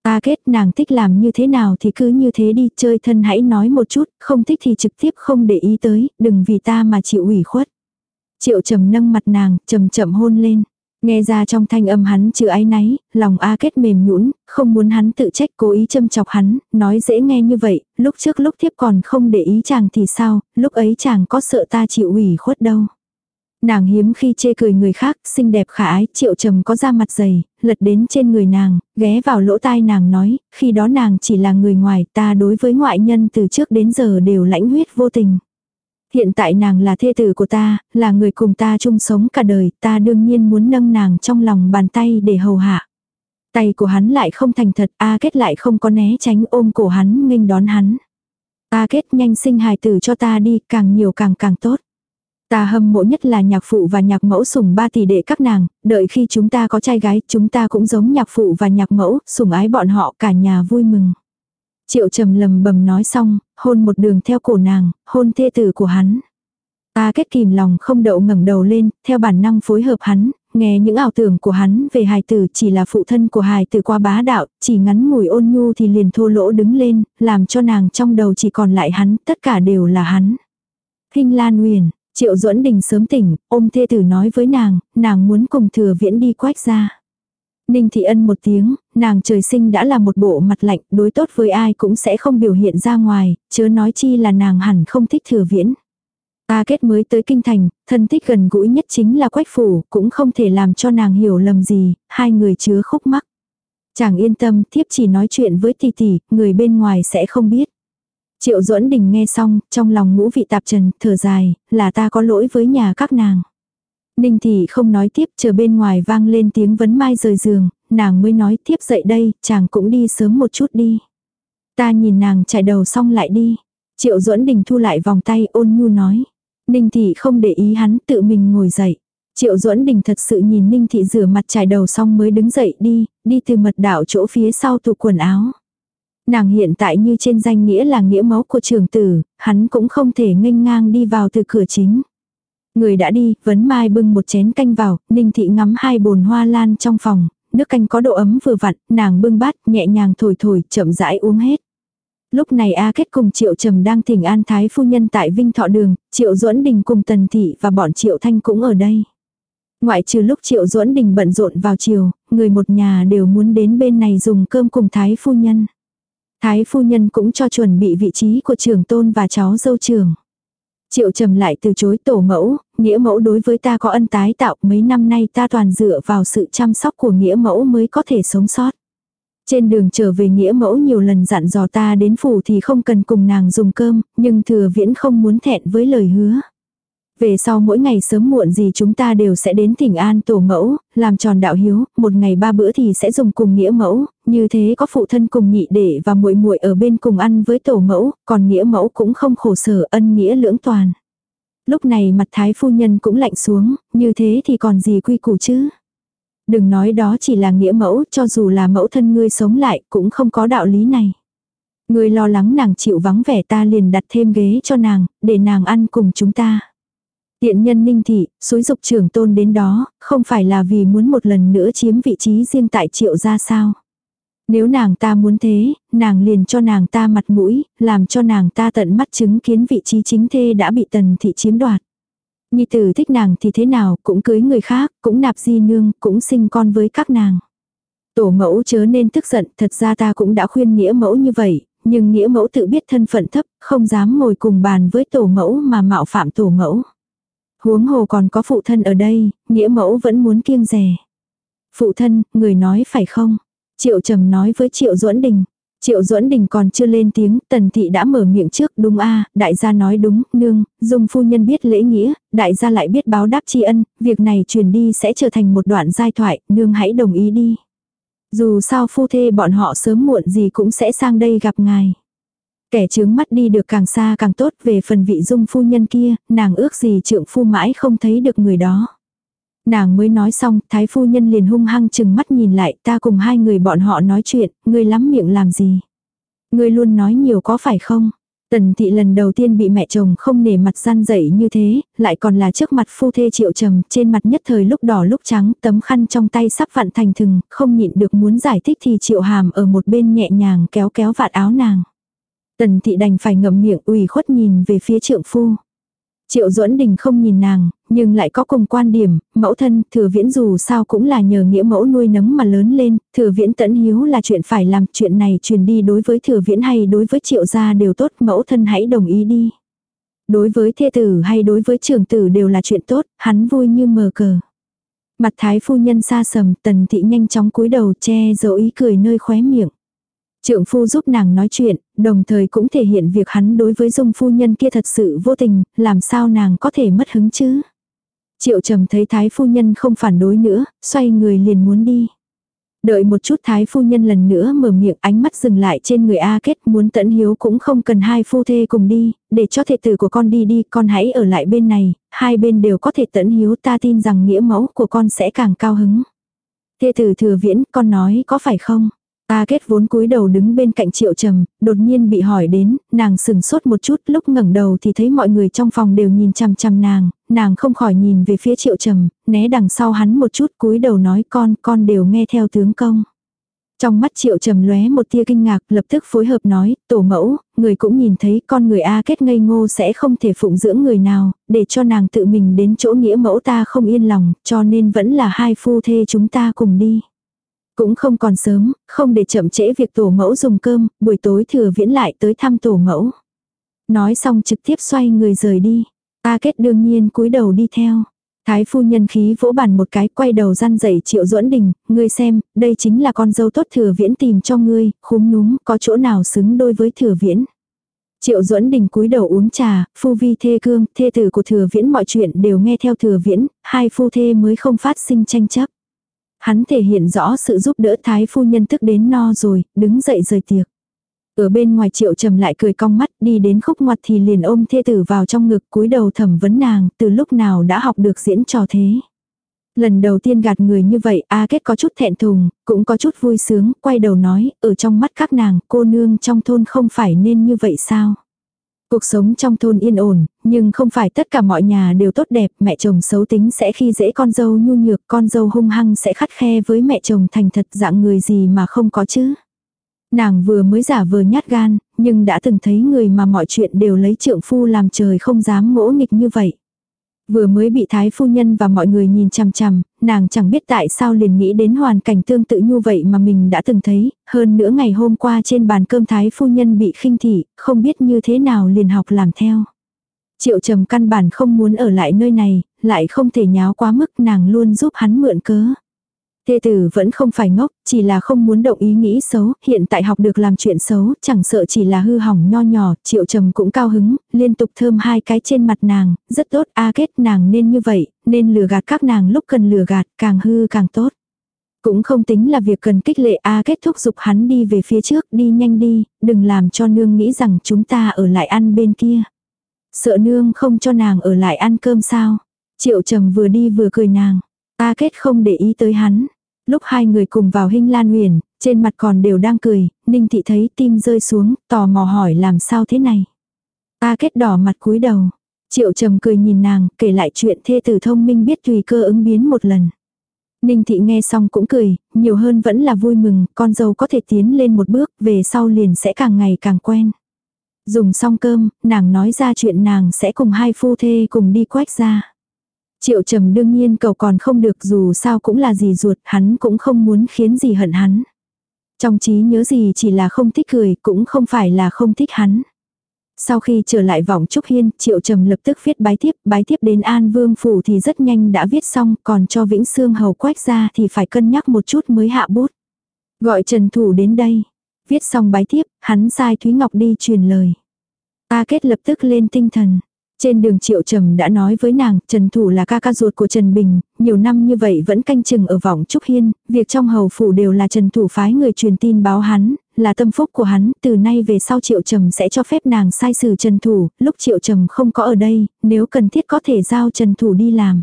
Ta kết nàng thích làm như thế nào thì cứ như thế đi, chơi thân hãy nói một chút, không thích thì trực tiếp không để ý tới, đừng vì ta mà chịu ủy khuất. Triệu trầm nâng mặt nàng, chậm chậm hôn lên. Nghe ra trong thanh âm hắn chữ ái náy, lòng A kết mềm nhũn, không muốn hắn tự trách cố ý châm chọc hắn, nói dễ nghe như vậy, lúc trước lúc tiếp còn không để ý chàng thì sao, lúc ấy chàng có sợ ta chịu ủy khuất đâu. Nàng hiếm khi chê cười người khác, xinh đẹp khả ái, triệu trầm có da mặt dày, lật đến trên người nàng, ghé vào lỗ tai nàng nói, khi đó nàng chỉ là người ngoài, ta đối với ngoại nhân từ trước đến giờ đều lãnh huyết vô tình. Hiện tại nàng là thê tử của ta, là người cùng ta chung sống cả đời, ta đương nhiên muốn nâng nàng trong lòng bàn tay để hầu hạ. Tay của hắn lại không thành thật, A kết lại không có né tránh ôm cổ hắn nghênh đón hắn. A kết nhanh sinh hài tử cho ta đi, càng nhiều càng càng tốt. Ta hâm mộ nhất là nhạc phụ và nhạc mẫu sủng ba tỷ đệ các nàng, đợi khi chúng ta có trai gái, chúng ta cũng giống nhạc phụ và nhạc mẫu, sủng ái bọn họ cả nhà vui mừng. Triệu trầm lầm bầm nói xong, hôn một đường theo cổ nàng, hôn thê tử của hắn. Ta kết kìm lòng không đậu ngẩng đầu lên, theo bản năng phối hợp hắn, nghe những ảo tưởng của hắn về hài tử chỉ là phụ thân của hài tử qua bá đạo, chỉ ngắn ngủi ôn nhu thì liền thô lỗ đứng lên, làm cho nàng trong đầu chỉ còn lại hắn, tất cả đều là hắn. Hình Lan Huyền, Triệu duẫn đình sớm tỉnh, ôm thê tử nói với nàng, nàng muốn cùng thừa viễn đi quách ra. Ninh thị ân một tiếng, nàng trời sinh đã là một bộ mặt lạnh, đối tốt với ai cũng sẽ không biểu hiện ra ngoài, chớ nói chi là nàng hẳn không thích thừa viễn. Ta kết mới tới kinh thành, thân thích gần gũi nhất chính là quách phủ, cũng không thể làm cho nàng hiểu lầm gì, hai người chứa khúc mắc. Chàng yên tâm, thiếp chỉ nói chuyện với tỷ tỷ, người bên ngoài sẽ không biết. Triệu duẫn đình nghe xong, trong lòng ngũ vị tạp trần, thở dài, là ta có lỗi với nhà các nàng. Ninh thị không nói tiếp, chờ bên ngoài vang lên tiếng vấn mai rời giường, nàng mới nói tiếp dậy đây, chàng cũng đi sớm một chút đi. Ta nhìn nàng chạy đầu xong lại đi. Triệu duẫn đình thu lại vòng tay ôn nhu nói. Ninh thị không để ý hắn tự mình ngồi dậy. Triệu duẫn đình thật sự nhìn Ninh thị rửa mặt trải đầu xong mới đứng dậy đi, đi từ mật đạo chỗ phía sau tủ quần áo. Nàng hiện tại như trên danh nghĩa là nghĩa mẫu của trường tử, hắn cũng không thể nghênh ngang đi vào từ cửa chính. Người đã đi, vấn mai bưng một chén canh vào, ninh thị ngắm hai bồn hoa lan trong phòng, nước canh có độ ấm vừa vặn, nàng bưng bát, nhẹ nhàng thổi thổi, chậm rãi uống hết. Lúc này A Kết cùng Triệu Trầm đang thỉnh an thái phu nhân tại Vinh Thọ Đường, Triệu Duẫn Đình cùng Tần Thị và bọn Triệu Thanh cũng ở đây. Ngoại trừ lúc Triệu Duẫn Đình bận rộn vào chiều, người một nhà đều muốn đến bên này dùng cơm cùng thái phu nhân. Thái phu nhân cũng cho chuẩn bị vị trí của trưởng tôn và cháu dâu trưởng. Triệu trầm lại từ chối tổ mẫu, nghĩa mẫu đối với ta có ân tái tạo mấy năm nay ta toàn dựa vào sự chăm sóc của nghĩa mẫu mới có thể sống sót. Trên đường trở về nghĩa mẫu nhiều lần dặn dò ta đến phủ thì không cần cùng nàng dùng cơm, nhưng thừa viễn không muốn thẹn với lời hứa. Về sau mỗi ngày sớm muộn gì chúng ta đều sẽ đến thỉnh an tổ mẫu, làm tròn đạo hiếu, một ngày ba bữa thì sẽ dùng cùng nghĩa mẫu, như thế có phụ thân cùng nhị đệ và muội muội ở bên cùng ăn với tổ mẫu, còn nghĩa mẫu cũng không khổ sở ân nghĩa lưỡng toàn. Lúc này mặt thái phu nhân cũng lạnh xuống, như thế thì còn gì quy củ chứ. Đừng nói đó chỉ là nghĩa mẫu, cho dù là mẫu thân ngươi sống lại cũng không có đạo lý này. Ngươi lo lắng nàng chịu vắng vẻ ta liền đặt thêm ghế cho nàng, để nàng ăn cùng chúng ta. Tiện nhân ninh thị, suối dục trưởng tôn đến đó, không phải là vì muốn một lần nữa chiếm vị trí riêng tại triệu ra sao. Nếu nàng ta muốn thế, nàng liền cho nàng ta mặt mũi, làm cho nàng ta tận mắt chứng kiến vị trí chính thê đã bị tần thị chiếm đoạt. Nhi tử thích nàng thì thế nào, cũng cưới người khác, cũng nạp di nương, cũng sinh con với các nàng. Tổ mẫu chớ nên tức giận, thật ra ta cũng đã khuyên nghĩa mẫu như vậy, nhưng nghĩa mẫu tự biết thân phận thấp, không dám ngồi cùng bàn với tổ mẫu mà mạo phạm tổ mẫu. Huống hồ còn có phụ thân ở đây, nghĩa mẫu vẫn muốn kiêng rẻ. Phụ thân, người nói phải không? Triệu trầm nói với Triệu Duẫn Đình. Triệu Duẫn Đình còn chưa lên tiếng, Tần Thị đã mở miệng trước, đúng a đại gia nói đúng, nương, dung phu nhân biết lễ nghĩa, đại gia lại biết báo đáp tri ân, việc này truyền đi sẽ trở thành một đoạn giai thoại, nương hãy đồng ý đi. Dù sao phu thê bọn họ sớm muộn gì cũng sẽ sang đây gặp ngài. Kẻ chướng mắt đi được càng xa càng tốt về phần vị dung phu nhân kia, nàng ước gì trượng phu mãi không thấy được người đó. Nàng mới nói xong, thái phu nhân liền hung hăng chừng mắt nhìn lại, ta cùng hai người bọn họ nói chuyện, ngươi lắm miệng làm gì. Ngươi luôn nói nhiều có phải không? Tần thị lần đầu tiên bị mẹ chồng không nể mặt gian dậy như thế, lại còn là trước mặt phu thê triệu trầm, trên mặt nhất thời lúc đỏ lúc trắng, tấm khăn trong tay sắp vặn thành thừng, không nhịn được muốn giải thích thì triệu hàm ở một bên nhẹ nhàng kéo kéo vạt áo nàng. Tần thị đành phải ngậm miệng ủy khuất nhìn về phía trượng phu. Triệu duẫn đình không nhìn nàng, nhưng lại có cùng quan điểm, mẫu thân, thừa viễn dù sao cũng là nhờ nghĩa mẫu nuôi nấng mà lớn lên, thừa viễn tẫn hiếu là chuyện phải làm, chuyện này truyền đi đối với thừa viễn hay đối với triệu gia đều tốt, mẫu thân hãy đồng ý đi. Đối với thê tử hay đối với trường tử đều là chuyện tốt, hắn vui như mờ cờ. Mặt thái phu nhân xa sầm, tần thị nhanh chóng cúi đầu che giấu ý cười nơi khóe miệng. Trượng phu giúp nàng nói chuyện, đồng thời cũng thể hiện việc hắn đối với dung phu nhân kia thật sự vô tình, làm sao nàng có thể mất hứng chứ. Triệu trầm thấy thái phu nhân không phản đối nữa, xoay người liền muốn đi. Đợi một chút thái phu nhân lần nữa mở miệng ánh mắt dừng lại trên người A kết muốn tận hiếu cũng không cần hai phu thê cùng đi, để cho thể tử của con đi đi, con hãy ở lại bên này, hai bên đều có thể tận hiếu ta tin rằng nghĩa mẫu của con sẽ càng cao hứng. Thê tử thừa viễn, con nói có phải không? A kết vốn cúi đầu đứng bên cạnh triệu trầm, đột nhiên bị hỏi đến, nàng sừng sốt một chút, lúc ngẩng đầu thì thấy mọi người trong phòng đều nhìn chằm chằm nàng, nàng không khỏi nhìn về phía triệu trầm, né đằng sau hắn một chút cúi đầu nói con, con đều nghe theo tướng công. Trong mắt triệu trầm lóe một tia kinh ngạc, lập tức phối hợp nói, tổ mẫu, người cũng nhìn thấy con người A kết ngây ngô sẽ không thể phụng dưỡng người nào, để cho nàng tự mình đến chỗ nghĩa mẫu ta không yên lòng, cho nên vẫn là hai phu thê chúng ta cùng đi. Cũng không còn sớm, không để chậm trễ việc tổ mẫu dùng cơm, buổi tối thừa viễn lại tới thăm tổ mẫu. Nói xong trực tiếp xoay người rời đi. A kết đương nhiên cúi đầu đi theo. Thái phu nhân khí vỗ bàn một cái quay đầu răn dậy triệu duẫn đình, ngươi xem, đây chính là con dâu tốt thừa viễn tìm cho ngươi, khúm núm, có chỗ nào xứng đôi với thừa viễn. Triệu duẫn đình cúi đầu uống trà, phu vi thê cương, thê tử của thừa viễn mọi chuyện đều nghe theo thừa viễn, hai phu thê mới không phát sinh tranh chấp. Hắn thể hiện rõ sự giúp đỡ thái phu nhân thức đến no rồi, đứng dậy rời tiệc. Ở bên ngoài triệu trầm lại cười cong mắt đi đến khúc ngoặt thì liền ôm thê tử vào trong ngực cúi đầu thẩm vấn nàng từ lúc nào đã học được diễn trò thế. Lần đầu tiên gạt người như vậy A Kết có chút thẹn thùng, cũng có chút vui sướng, quay đầu nói, ở trong mắt các nàng, cô nương trong thôn không phải nên như vậy sao? Cuộc sống trong thôn yên ổn, nhưng không phải tất cả mọi nhà đều tốt đẹp, mẹ chồng xấu tính sẽ khi dễ con dâu nhu nhược, con dâu hung hăng sẽ khắt khe với mẹ chồng thành thật dạng người gì mà không có chứ. Nàng vừa mới giả vờ nhát gan, nhưng đã từng thấy người mà mọi chuyện đều lấy trượng phu làm trời không dám ngỗ nghịch như vậy. Vừa mới bị thái phu nhân và mọi người nhìn chằm chằm, nàng chẳng biết tại sao liền nghĩ đến hoàn cảnh tương tự như vậy mà mình đã từng thấy, hơn nữa ngày hôm qua trên bàn cơm thái phu nhân bị khinh thị, không biết như thế nào liền học làm theo. Triệu trầm căn bản không muốn ở lại nơi này, lại không thể nháo quá mức nàng luôn giúp hắn mượn cớ. Thê tử vẫn không phải ngốc, chỉ là không muốn động ý nghĩ xấu, hiện tại học được làm chuyện xấu, chẳng sợ chỉ là hư hỏng nho nhỏ, triệu trầm cũng cao hứng, liên tục thơm hai cái trên mặt nàng, rất tốt, a kết nàng nên như vậy, nên lừa gạt các nàng lúc cần lừa gạt, càng hư càng tốt. Cũng không tính là việc cần kích lệ a kết thúc dục hắn đi về phía trước, đi nhanh đi, đừng làm cho nương nghĩ rằng chúng ta ở lại ăn bên kia. Sợ nương không cho nàng ở lại ăn cơm sao. Triệu trầm vừa đi vừa cười nàng. Ta kết không để ý tới hắn. Lúc hai người cùng vào hinh lan huyền, trên mặt còn đều đang cười, ninh thị thấy tim rơi xuống, tò mò hỏi làm sao thế này. Ta kết đỏ mặt cúi đầu. Triệu trầm cười nhìn nàng, kể lại chuyện thê tử thông minh biết tùy cơ ứng biến một lần. Ninh thị nghe xong cũng cười, nhiều hơn vẫn là vui mừng, con dâu có thể tiến lên một bước, về sau liền sẽ càng ngày càng quen. Dùng xong cơm, nàng nói ra chuyện nàng sẽ cùng hai phu thê cùng đi quách ra. Triệu trầm đương nhiên cầu còn không được dù sao cũng là gì ruột, hắn cũng không muốn khiến gì hận hắn. Trong trí nhớ gì chỉ là không thích cười, cũng không phải là không thích hắn. Sau khi trở lại vòng Trúc Hiên, Triệu Trầm lập tức viết bái tiếp, bái tiếp đến An Vương Phủ thì rất nhanh đã viết xong, còn cho Vĩnh Sương Hầu quách ra thì phải cân nhắc một chút mới hạ bút. Gọi Trần Thủ đến đây. Viết xong bái tiếp, hắn sai Thúy Ngọc đi truyền lời. Ta kết lập tức lên tinh thần. Trên đường Triệu Trầm đã nói với nàng, Trần Thủ là ca ca ruột của Trần Bình, nhiều năm như vậy vẫn canh chừng ở vọng Trúc Hiên, việc trong hầu phủ đều là Trần Thủ phái người truyền tin báo hắn, là tâm phúc của hắn, từ nay về sau Triệu Trầm sẽ cho phép nàng sai xử Trần Thủ, lúc Triệu Trầm không có ở đây, nếu cần thiết có thể giao Trần Thủ đi làm.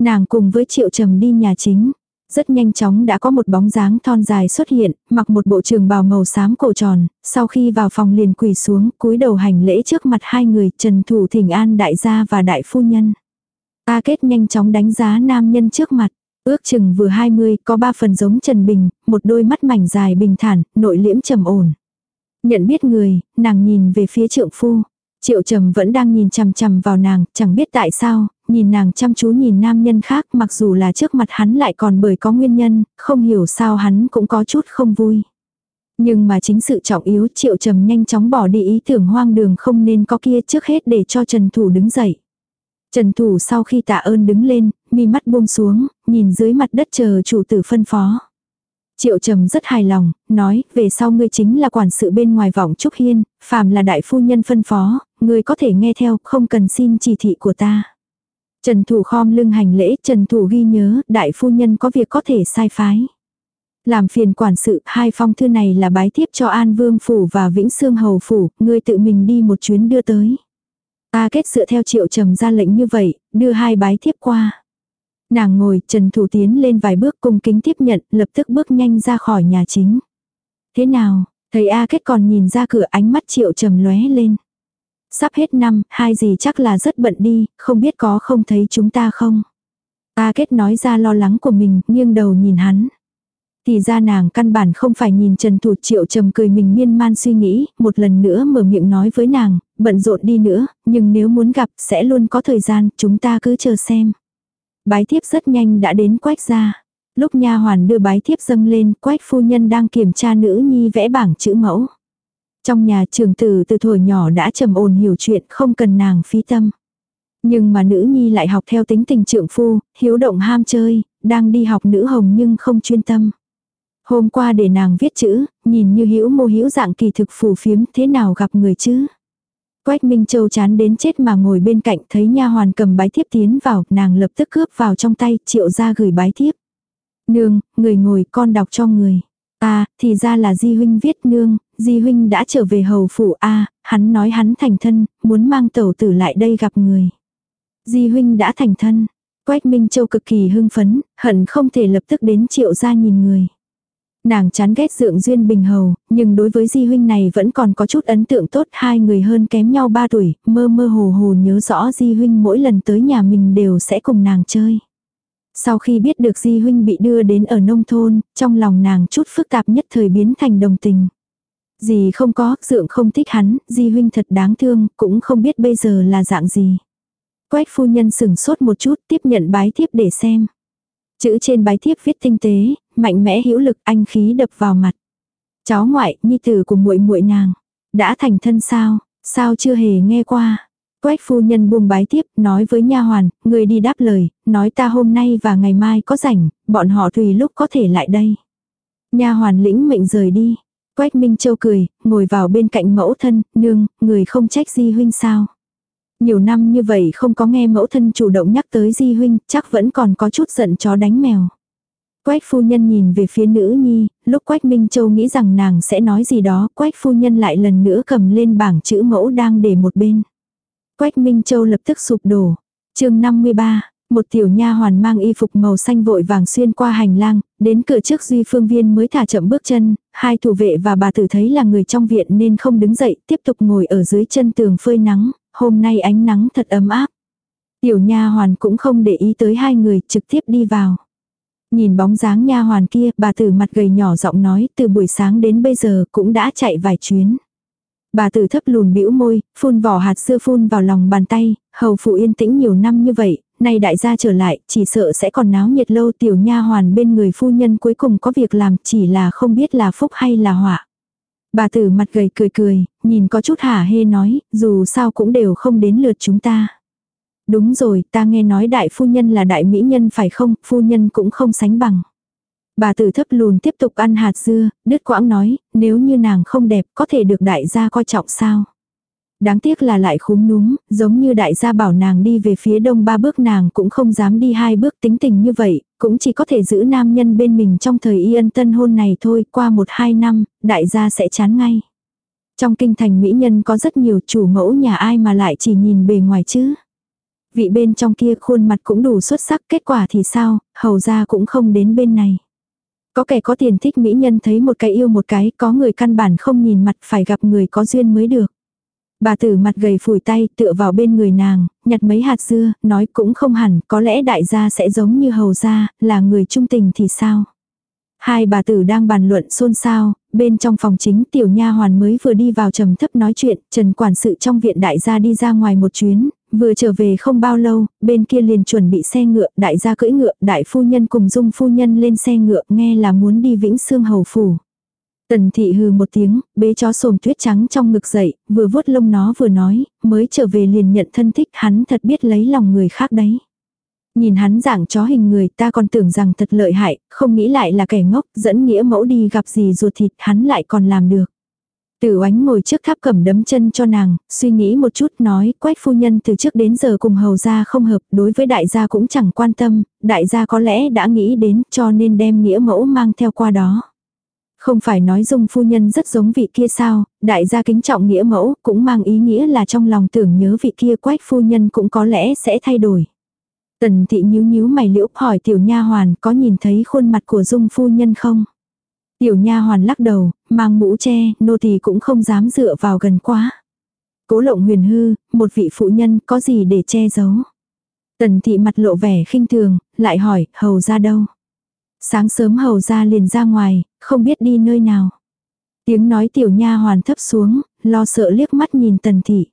Nàng cùng với Triệu Trầm đi nhà chính, rất nhanh chóng đã có một bóng dáng thon dài xuất hiện, mặc một bộ trường bào màu xám cổ tròn, sau khi vào phòng liền quỳ xuống, cúi đầu hành lễ trước mặt hai người, Trần Thủ Thỉnh An đại gia và đại phu nhân. Ta kết nhanh chóng đánh giá nam nhân trước mặt. Ước chừng vừa 20, có ba phần giống Trần Bình, một đôi mắt mảnh dài bình thản, nội liễm trầm ổn. Nhận biết người, nàng nhìn về phía trượng phu. Triệu trầm vẫn đang nhìn chằm chằm vào nàng, chẳng biết tại sao, nhìn nàng chăm chú nhìn nam nhân khác mặc dù là trước mặt hắn lại còn bởi có nguyên nhân, không hiểu sao hắn cũng có chút không vui. Nhưng mà chính sự trọng yếu triệu trầm nhanh chóng bỏ đi ý tưởng hoang đường không nên có kia trước hết để cho Trần Thủ đứng dậy. Trần Thủ sau khi tạ ơn đứng lên, mi mắt buông xuống, nhìn dưới mặt đất chờ chủ tử phân phó. Triệu trầm rất hài lòng, nói, về sau ngươi chính là quản sự bên ngoài vọng Trúc Hiên, phàm là đại phu nhân phân phó, ngươi có thể nghe theo, không cần xin chỉ thị của ta. Trần Thủ khom lưng hành lễ, Trần Thủ ghi nhớ, đại phu nhân có việc có thể sai phái. Làm phiền quản sự, hai phong thư này là bái tiếp cho An Vương Phủ và Vĩnh Sương Hầu Phủ, ngươi tự mình đi một chuyến đưa tới. Ta kết dựa theo triệu trầm ra lệnh như vậy, đưa hai bái tiếp qua. Nàng ngồi, Trần Thủ tiến lên vài bước cung kính tiếp nhận, lập tức bước nhanh ra khỏi nhà chính. Thế nào, thầy A kết còn nhìn ra cửa ánh mắt triệu trầm lóe lên. Sắp hết năm, hai gì chắc là rất bận đi, không biết có không thấy chúng ta không. A kết nói ra lo lắng của mình, nghiêng đầu nhìn hắn. Thì ra nàng căn bản không phải nhìn Trần Thủ Triệu trầm cười mình miên man suy nghĩ, một lần nữa mở miệng nói với nàng, bận rộn đi nữa, nhưng nếu muốn gặp sẽ luôn có thời gian, chúng ta cứ chờ xem. Bái thiếp rất nhanh đã đến quách ra. Lúc nha hoàn đưa bái thiếp dâng lên, quách phu nhân đang kiểm tra nữ nhi vẽ bảng chữ mẫu. Trong nhà trường tử từ thuở nhỏ đã trầm ổn hiểu chuyện không cần nàng phí tâm. Nhưng mà nữ nhi lại học theo tính tình trượng phu, hiếu động ham chơi, đang đi học nữ hồng nhưng không chuyên tâm. Hôm qua để nàng viết chữ, nhìn như hữu mô hữu dạng kỳ thực phù phiếm thế nào gặp người chứ. Quách Minh Châu chán đến chết mà ngồi bên cạnh thấy nha hoàn cầm bái thiếp tiến vào, nàng lập tức cướp vào trong tay, triệu ra gửi bái thiếp. Nương, người ngồi con đọc cho người. À, thì ra là Di Huynh viết nương, Di Huynh đã trở về hầu phủ a à, hắn nói hắn thành thân, muốn mang tẩu tử lại đây gặp người. Di Huynh đã thành thân. Quách Minh Châu cực kỳ hưng phấn, hận không thể lập tức đến triệu ra nhìn người. Nàng chán ghét dượng duyên bình hầu, nhưng đối với di huynh này vẫn còn có chút ấn tượng tốt hai người hơn kém nhau ba tuổi, mơ mơ hồ hồ nhớ rõ di huynh mỗi lần tới nhà mình đều sẽ cùng nàng chơi. Sau khi biết được di huynh bị đưa đến ở nông thôn, trong lòng nàng chút phức tạp nhất thời biến thành đồng tình. Dì không có, dượng không thích hắn, di huynh thật đáng thương, cũng không biết bây giờ là dạng gì. Quách phu nhân sừng sốt một chút tiếp nhận bái thiếp để xem. Chữ trên bái thiếp viết tinh tế, mạnh mẽ hữu lực anh khí đập vào mặt. Cháu ngoại, nhi tử của muội muội nàng. Đã thành thân sao, sao chưa hề nghe qua. Quách phu nhân buông bái tiếp, nói với nha hoàn, người đi đáp lời, nói ta hôm nay và ngày mai có rảnh, bọn họ tùy lúc có thể lại đây. Nha hoàn lĩnh mệnh rời đi. Quách Minh Châu cười, ngồi vào bên cạnh mẫu thân, nương, người không trách di huynh sao. Nhiều năm như vậy không có nghe mẫu thân chủ động nhắc tới di huynh, chắc vẫn còn có chút giận chó đánh mèo. Quách phu nhân nhìn về phía nữ nhi, lúc Quách Minh Châu nghĩ rằng nàng sẽ nói gì đó, Quách phu nhân lại lần nữa cầm lên bảng chữ mẫu đang để một bên. Quách Minh Châu lập tức sụp đổ. chương 53, một tiểu nha hoàn mang y phục màu xanh vội vàng xuyên qua hành lang, đến cửa trước Duy Phương Viên mới thả chậm bước chân, hai thủ vệ và bà tử thấy là người trong viện nên không đứng dậy, tiếp tục ngồi ở dưới chân tường phơi nắng, hôm nay ánh nắng thật ấm áp. Tiểu nha hoàn cũng không để ý tới hai người, trực tiếp đi vào. Nhìn bóng dáng nha hoàn kia, bà tử mặt gầy nhỏ giọng nói, từ buổi sáng đến bây giờ cũng đã chạy vài chuyến. Bà tử thấp lùn bĩu môi, phun vỏ hạt dưa phun vào lòng bàn tay, hầu phụ yên tĩnh nhiều năm như vậy, nay đại gia trở lại, chỉ sợ sẽ còn náo nhiệt lâu tiểu nha hoàn bên người phu nhân cuối cùng có việc làm, chỉ là không biết là phúc hay là họa. Bà tử mặt gầy cười cười, nhìn có chút hả hê nói, dù sao cũng đều không đến lượt chúng ta. Đúng rồi, ta nghe nói đại phu nhân là đại mỹ nhân phải không, phu nhân cũng không sánh bằng. Bà tử thấp lùn tiếp tục ăn hạt dưa, đứt quãng nói, nếu như nàng không đẹp có thể được đại gia coi trọng sao. Đáng tiếc là lại khúm núm, giống như đại gia bảo nàng đi về phía đông ba bước nàng cũng không dám đi hai bước tính tình như vậy, cũng chỉ có thể giữ nam nhân bên mình trong thời y ân tân hôn này thôi, qua một hai năm, đại gia sẽ chán ngay. Trong kinh thành mỹ nhân có rất nhiều chủ mẫu nhà ai mà lại chỉ nhìn bề ngoài chứ. Vị bên trong kia khuôn mặt cũng đủ xuất sắc, kết quả thì sao, hầu ra cũng không đến bên này. Có kẻ có tiền thích mỹ nhân thấy một cái yêu một cái, có người căn bản không nhìn mặt phải gặp người có duyên mới được. Bà tử mặt gầy phủi tay tựa vào bên người nàng, nhặt mấy hạt dưa, nói cũng không hẳn, có lẽ đại gia sẽ giống như hầu gia, là người trung tình thì sao. Hai bà tử đang bàn luận xôn xao, bên trong phòng chính tiểu nha hoàn mới vừa đi vào trầm thấp nói chuyện, Trần quản sự trong viện đại gia đi ra ngoài một chuyến, vừa trở về không bao lâu, bên kia liền chuẩn bị xe ngựa, đại gia cưỡi ngựa, đại phu nhân cùng dung phu nhân lên xe ngựa, nghe là muốn đi Vĩnh Xương Hầu Phủ. Tần thị hừ một tiếng, bế chó sồm tuyết trắng trong ngực dậy, vừa vuốt lông nó vừa nói, mới trở về liền nhận thân thích hắn thật biết lấy lòng người khác đấy. Nhìn hắn dạng chó hình người ta còn tưởng rằng thật lợi hại, không nghĩ lại là kẻ ngốc, dẫn nghĩa mẫu đi gặp gì ruột thịt hắn lại còn làm được. Tử oánh ngồi trước tháp cẩm đấm chân cho nàng, suy nghĩ một chút nói, quách phu nhân từ trước đến giờ cùng hầu gia không hợp, đối với đại gia cũng chẳng quan tâm, đại gia có lẽ đã nghĩ đến cho nên đem nghĩa mẫu mang theo qua đó. Không phải nói dung phu nhân rất giống vị kia sao, đại gia kính trọng nghĩa mẫu cũng mang ý nghĩa là trong lòng tưởng nhớ vị kia quách phu nhân cũng có lẽ sẽ thay đổi. Tần thị nhíu nhíu mày liễu hỏi tiểu nha hoàn có nhìn thấy khuôn mặt của dung phu nhân không? Tiểu nha hoàn lắc đầu, mang mũ che, nô tỳ cũng không dám dựa vào gần quá. Cố lộng huyền hư, một vị phụ nhân có gì để che giấu. Tần thị mặt lộ vẻ khinh thường, lại hỏi, hầu ra đâu? Sáng sớm hầu ra liền ra ngoài, không biết đi nơi nào. Tiếng nói tiểu nha hoàn thấp xuống, lo sợ liếc mắt nhìn tần thị.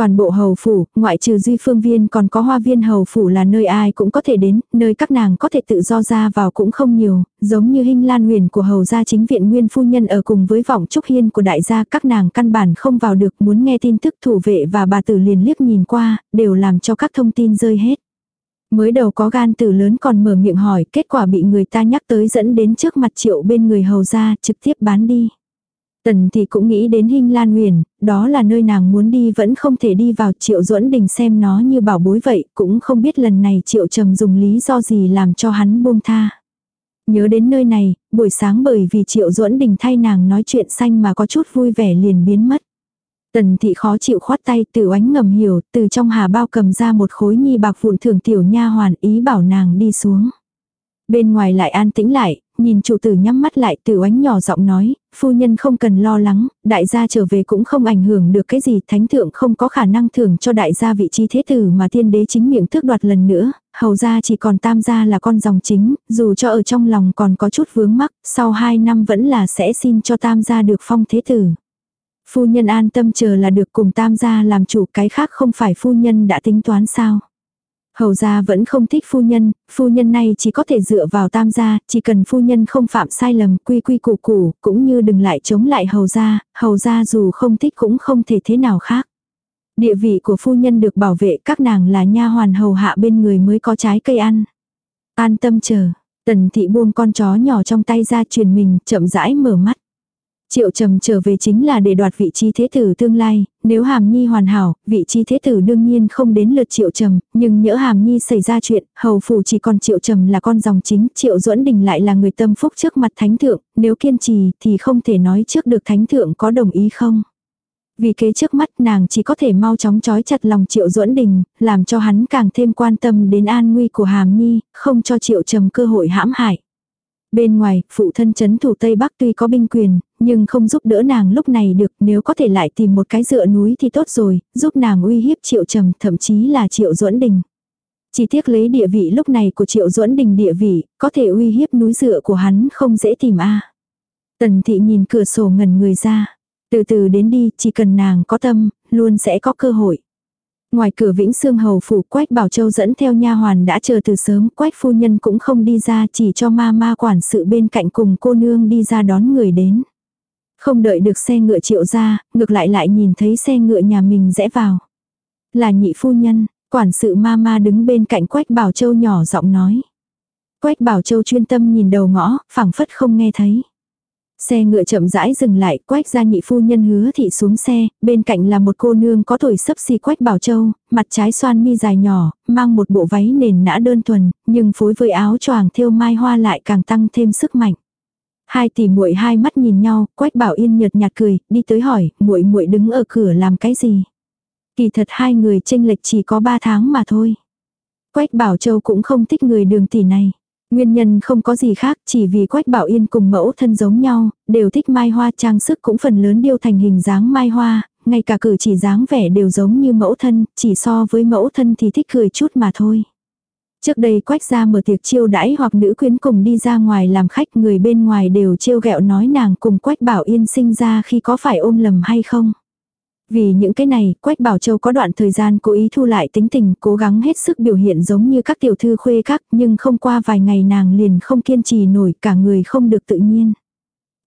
Toàn bộ hầu phủ, ngoại trừ duy phương viên còn có hoa viên hầu phủ là nơi ai cũng có thể đến, nơi các nàng có thể tự do ra vào cũng không nhiều, giống như hình lan huyền của hầu gia chính viện nguyên phu nhân ở cùng với vọng trúc hiên của đại gia các nàng căn bản không vào được muốn nghe tin tức thủ vệ và bà tử liền liếc nhìn qua, đều làm cho các thông tin rơi hết. Mới đầu có gan tử lớn còn mở miệng hỏi, kết quả bị người ta nhắc tới dẫn đến trước mặt triệu bên người hầu gia trực tiếp bán đi. Tần thì cũng nghĩ đến Hinh Lan Huyền, đó là nơi nàng muốn đi vẫn không thể đi vào Triệu Duẫn Đình xem nó như bảo bối vậy, cũng không biết lần này Triệu Trầm dùng lý do gì làm cho hắn buông tha. Nhớ đến nơi này, buổi sáng bởi vì Triệu Duẫn Đình thay nàng nói chuyện xanh mà có chút vui vẻ liền biến mất. Tần thị khó chịu khoát tay từ oánh ngầm hiểu, từ trong hà bao cầm ra một khối nhi bạc vụn thưởng tiểu nha hoàn ý bảo nàng đi xuống. Bên ngoài lại an tĩnh lại, nhìn chủ tử nhắm mắt lại từ oánh nhỏ giọng nói, phu nhân không cần lo lắng, đại gia trở về cũng không ảnh hưởng được cái gì, thánh thượng không có khả năng thưởng cho đại gia vị trí thế tử mà tiên đế chính miệng thước đoạt lần nữa, hầu ra chỉ còn tam gia là con dòng chính, dù cho ở trong lòng còn có chút vướng mắc, sau hai năm vẫn là sẽ xin cho tam gia được phong thế tử. Phu nhân an tâm chờ là được cùng tam gia làm chủ cái khác không phải phu nhân đã tính toán sao. Hầu gia vẫn không thích phu nhân, phu nhân này chỉ có thể dựa vào tam gia, chỉ cần phu nhân không phạm sai lầm quy quy củ củ, cũng như đừng lại chống lại hầu gia, hầu gia dù không thích cũng không thể thế nào khác. Địa vị của phu nhân được bảo vệ các nàng là nha hoàn hầu hạ bên người mới có trái cây ăn. An tâm chờ, tần thị buông con chó nhỏ trong tay ra truyền mình, chậm rãi mở mắt. Triệu trầm trở về chính là để đoạt vị trí thế tử tương lai, nếu hàm nhi hoàn hảo, vị trí thế tử đương nhiên không đến lượt triệu trầm, nhưng nhỡ hàm nhi xảy ra chuyện, hầu phủ chỉ còn triệu trầm là con dòng chính, triệu duẫn đình lại là người tâm phúc trước mặt thánh thượng, nếu kiên trì thì không thể nói trước được thánh thượng có đồng ý không. Vì kế trước mắt nàng chỉ có thể mau chóng trói chặt lòng triệu duẫn đình, làm cho hắn càng thêm quan tâm đến an nguy của hàm nhi, không cho triệu trầm cơ hội hãm hại. Bên ngoài, phụ thân chấn thủ Tây Bắc tuy có binh quyền, nhưng không giúp đỡ nàng lúc này được nếu có thể lại tìm một cái dựa núi thì tốt rồi, giúp nàng uy hiếp triệu trầm thậm chí là triệu duẫn đình. Chỉ tiếc lấy địa vị lúc này của triệu duẫn đình địa vị, có thể uy hiếp núi dựa của hắn không dễ tìm a Tần thị nhìn cửa sổ ngần người ra. Từ từ đến đi, chỉ cần nàng có tâm, luôn sẽ có cơ hội. Ngoài cửa Vĩnh Sương hầu phủ Quách Bảo Châu dẫn theo nha hoàn đã chờ từ sớm, Quách phu nhân cũng không đi ra, chỉ cho ma ma quản sự bên cạnh cùng cô nương đi ra đón người đến. Không đợi được xe ngựa triệu ra, ngược lại lại nhìn thấy xe ngựa nhà mình rẽ vào. Là nhị phu nhân, quản sự ma ma đứng bên cạnh Quách Bảo Châu nhỏ giọng nói. Quách Bảo Châu chuyên tâm nhìn đầu ngõ, phảng phất không nghe thấy. Xe ngựa chậm rãi dừng lại, quách ra nhị phu nhân hứa thị xuống xe, bên cạnh là một cô nương có tuổi sấp xì quách bảo châu, mặt trái xoan mi dài nhỏ, mang một bộ váy nền nã đơn thuần, nhưng phối với áo choàng thêu mai hoa lại càng tăng thêm sức mạnh. Hai tỷ muội hai mắt nhìn nhau, Quách Bảo Yên nhợt nhạt cười, đi tới hỏi, muội muội đứng ở cửa làm cái gì? Kỳ thật hai người tranh lệch chỉ có ba tháng mà thôi. Quách Bảo Châu cũng không thích người đường tỷ này. Nguyên nhân không có gì khác, chỉ vì Quách Bảo Yên cùng mẫu thân giống nhau, đều thích mai hoa trang sức cũng phần lớn điêu thành hình dáng mai hoa, ngay cả cử chỉ dáng vẻ đều giống như mẫu thân, chỉ so với mẫu thân thì thích cười chút mà thôi. Trước đây quách ra mở tiệc chiêu đãi hoặc nữ quyến cùng đi ra ngoài làm khách người bên ngoài đều trêu ghẹo nói nàng cùng quách bảo yên sinh ra khi có phải ôm lầm hay không. Vì những cái này, Quách Bảo Châu có đoạn thời gian cố ý thu lại tính tình, cố gắng hết sức biểu hiện giống như các tiểu thư khuê các, nhưng không qua vài ngày nàng liền không kiên trì nổi, cả người không được tự nhiên.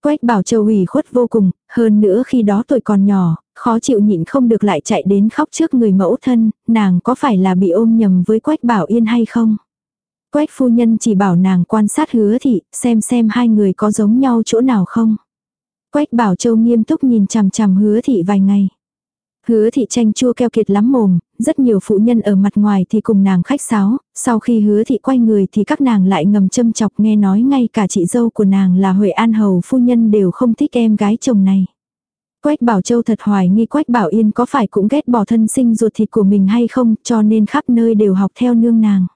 Quách Bảo Châu ủy khuất vô cùng, hơn nữa khi đó tuổi còn nhỏ, khó chịu nhịn không được lại chạy đến khóc trước người mẫu thân, nàng có phải là bị ôm nhầm với Quách Bảo Yên hay không? Quách phu nhân chỉ bảo nàng quan sát hứa thị, xem xem hai người có giống nhau chỗ nào không. Quách Bảo Châu nghiêm túc nhìn chằm chằm hứa thị vài ngày. Hứa thị tranh chua keo kiệt lắm mồm, rất nhiều phụ nhân ở mặt ngoài thì cùng nàng khách sáo, sau khi hứa thị quay người thì các nàng lại ngầm châm chọc nghe nói ngay cả chị dâu của nàng là Huệ An Hầu phu nhân đều không thích em gái chồng này. Quách Bảo Châu thật hoài nghi Quách Bảo Yên có phải cũng ghét bỏ thân sinh ruột thịt của mình hay không cho nên khắp nơi đều học theo nương nàng.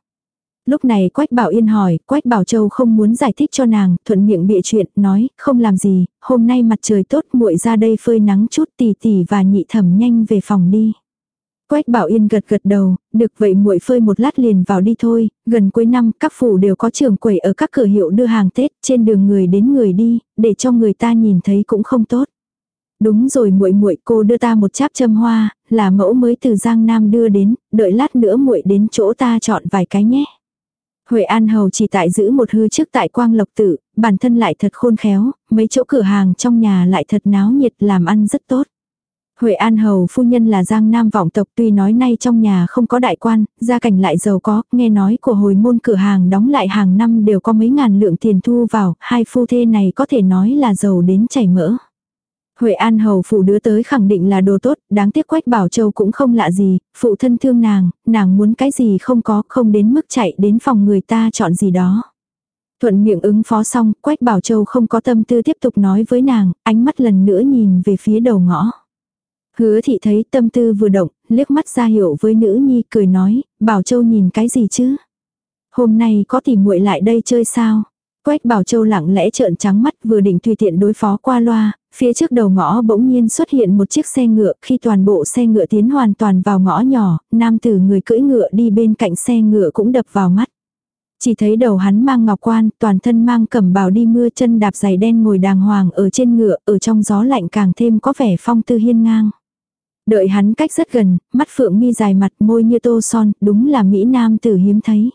Lúc này Quách Bảo Yên hỏi, Quách Bảo Châu không muốn giải thích cho nàng, thuận miệng bịa chuyện, nói, không làm gì, hôm nay mặt trời tốt muội ra đây phơi nắng chút tỉ tỉ và nhị thẩm nhanh về phòng đi. Quách Bảo Yên gật gật đầu, được vậy muội phơi một lát liền vào đi thôi, gần cuối năm các phủ đều có trường quầy ở các cửa hiệu đưa hàng Tết, trên đường người đến người đi, để cho người ta nhìn thấy cũng không tốt. Đúng rồi muội muội cô đưa ta một cháp châm hoa, là mẫu mới từ Giang Nam đưa đến, đợi lát nữa muội đến chỗ ta chọn vài cái nhé. Huệ An Hầu chỉ tại giữ một hư trước tại Quang Lộc Tự, bản thân lại thật khôn khéo, mấy chỗ cửa hàng trong nhà lại thật náo nhiệt làm ăn rất tốt. Huệ An Hầu phu nhân là Giang Nam vọng tộc tuy nói nay trong nhà không có đại quan, gia cảnh lại giàu có, nghe nói của hồi môn cửa hàng đóng lại hàng năm đều có mấy ngàn lượng tiền thu vào, hai phu thê này có thể nói là giàu đến chảy mỡ. Huệ An Hầu phụ đứa tới khẳng định là đồ tốt, đáng tiếc Quách Bảo Châu cũng không lạ gì, phụ thân thương nàng, nàng muốn cái gì không có, không đến mức chạy đến phòng người ta chọn gì đó. Thuận miệng ứng phó xong, Quách Bảo Châu không có tâm tư tiếp tục nói với nàng, ánh mắt lần nữa nhìn về phía đầu ngõ. Hứa thị thấy tâm tư vừa động, liếc mắt ra hiệu với nữ nhi cười nói, Bảo Châu nhìn cái gì chứ? Hôm nay có tìm muội lại đây chơi sao? Quách Bảo Châu lặng lẽ trợn trắng mắt vừa định tùy tiện đối phó qua loa, phía trước đầu ngõ bỗng nhiên xuất hiện một chiếc xe ngựa, khi toàn bộ xe ngựa tiến hoàn toàn vào ngõ nhỏ, nam tử người cưỡi ngựa đi bên cạnh xe ngựa cũng đập vào mắt. Chỉ thấy đầu hắn mang ngọc quan, toàn thân mang cẩm bào đi mưa chân đạp giày đen ngồi đàng hoàng ở trên ngựa, ở trong gió lạnh càng thêm có vẻ phong tư hiên ngang. Đợi hắn cách rất gần, mắt phượng mi dài mặt môi như tô son, đúng là Mỹ Nam tử hiếm thấy.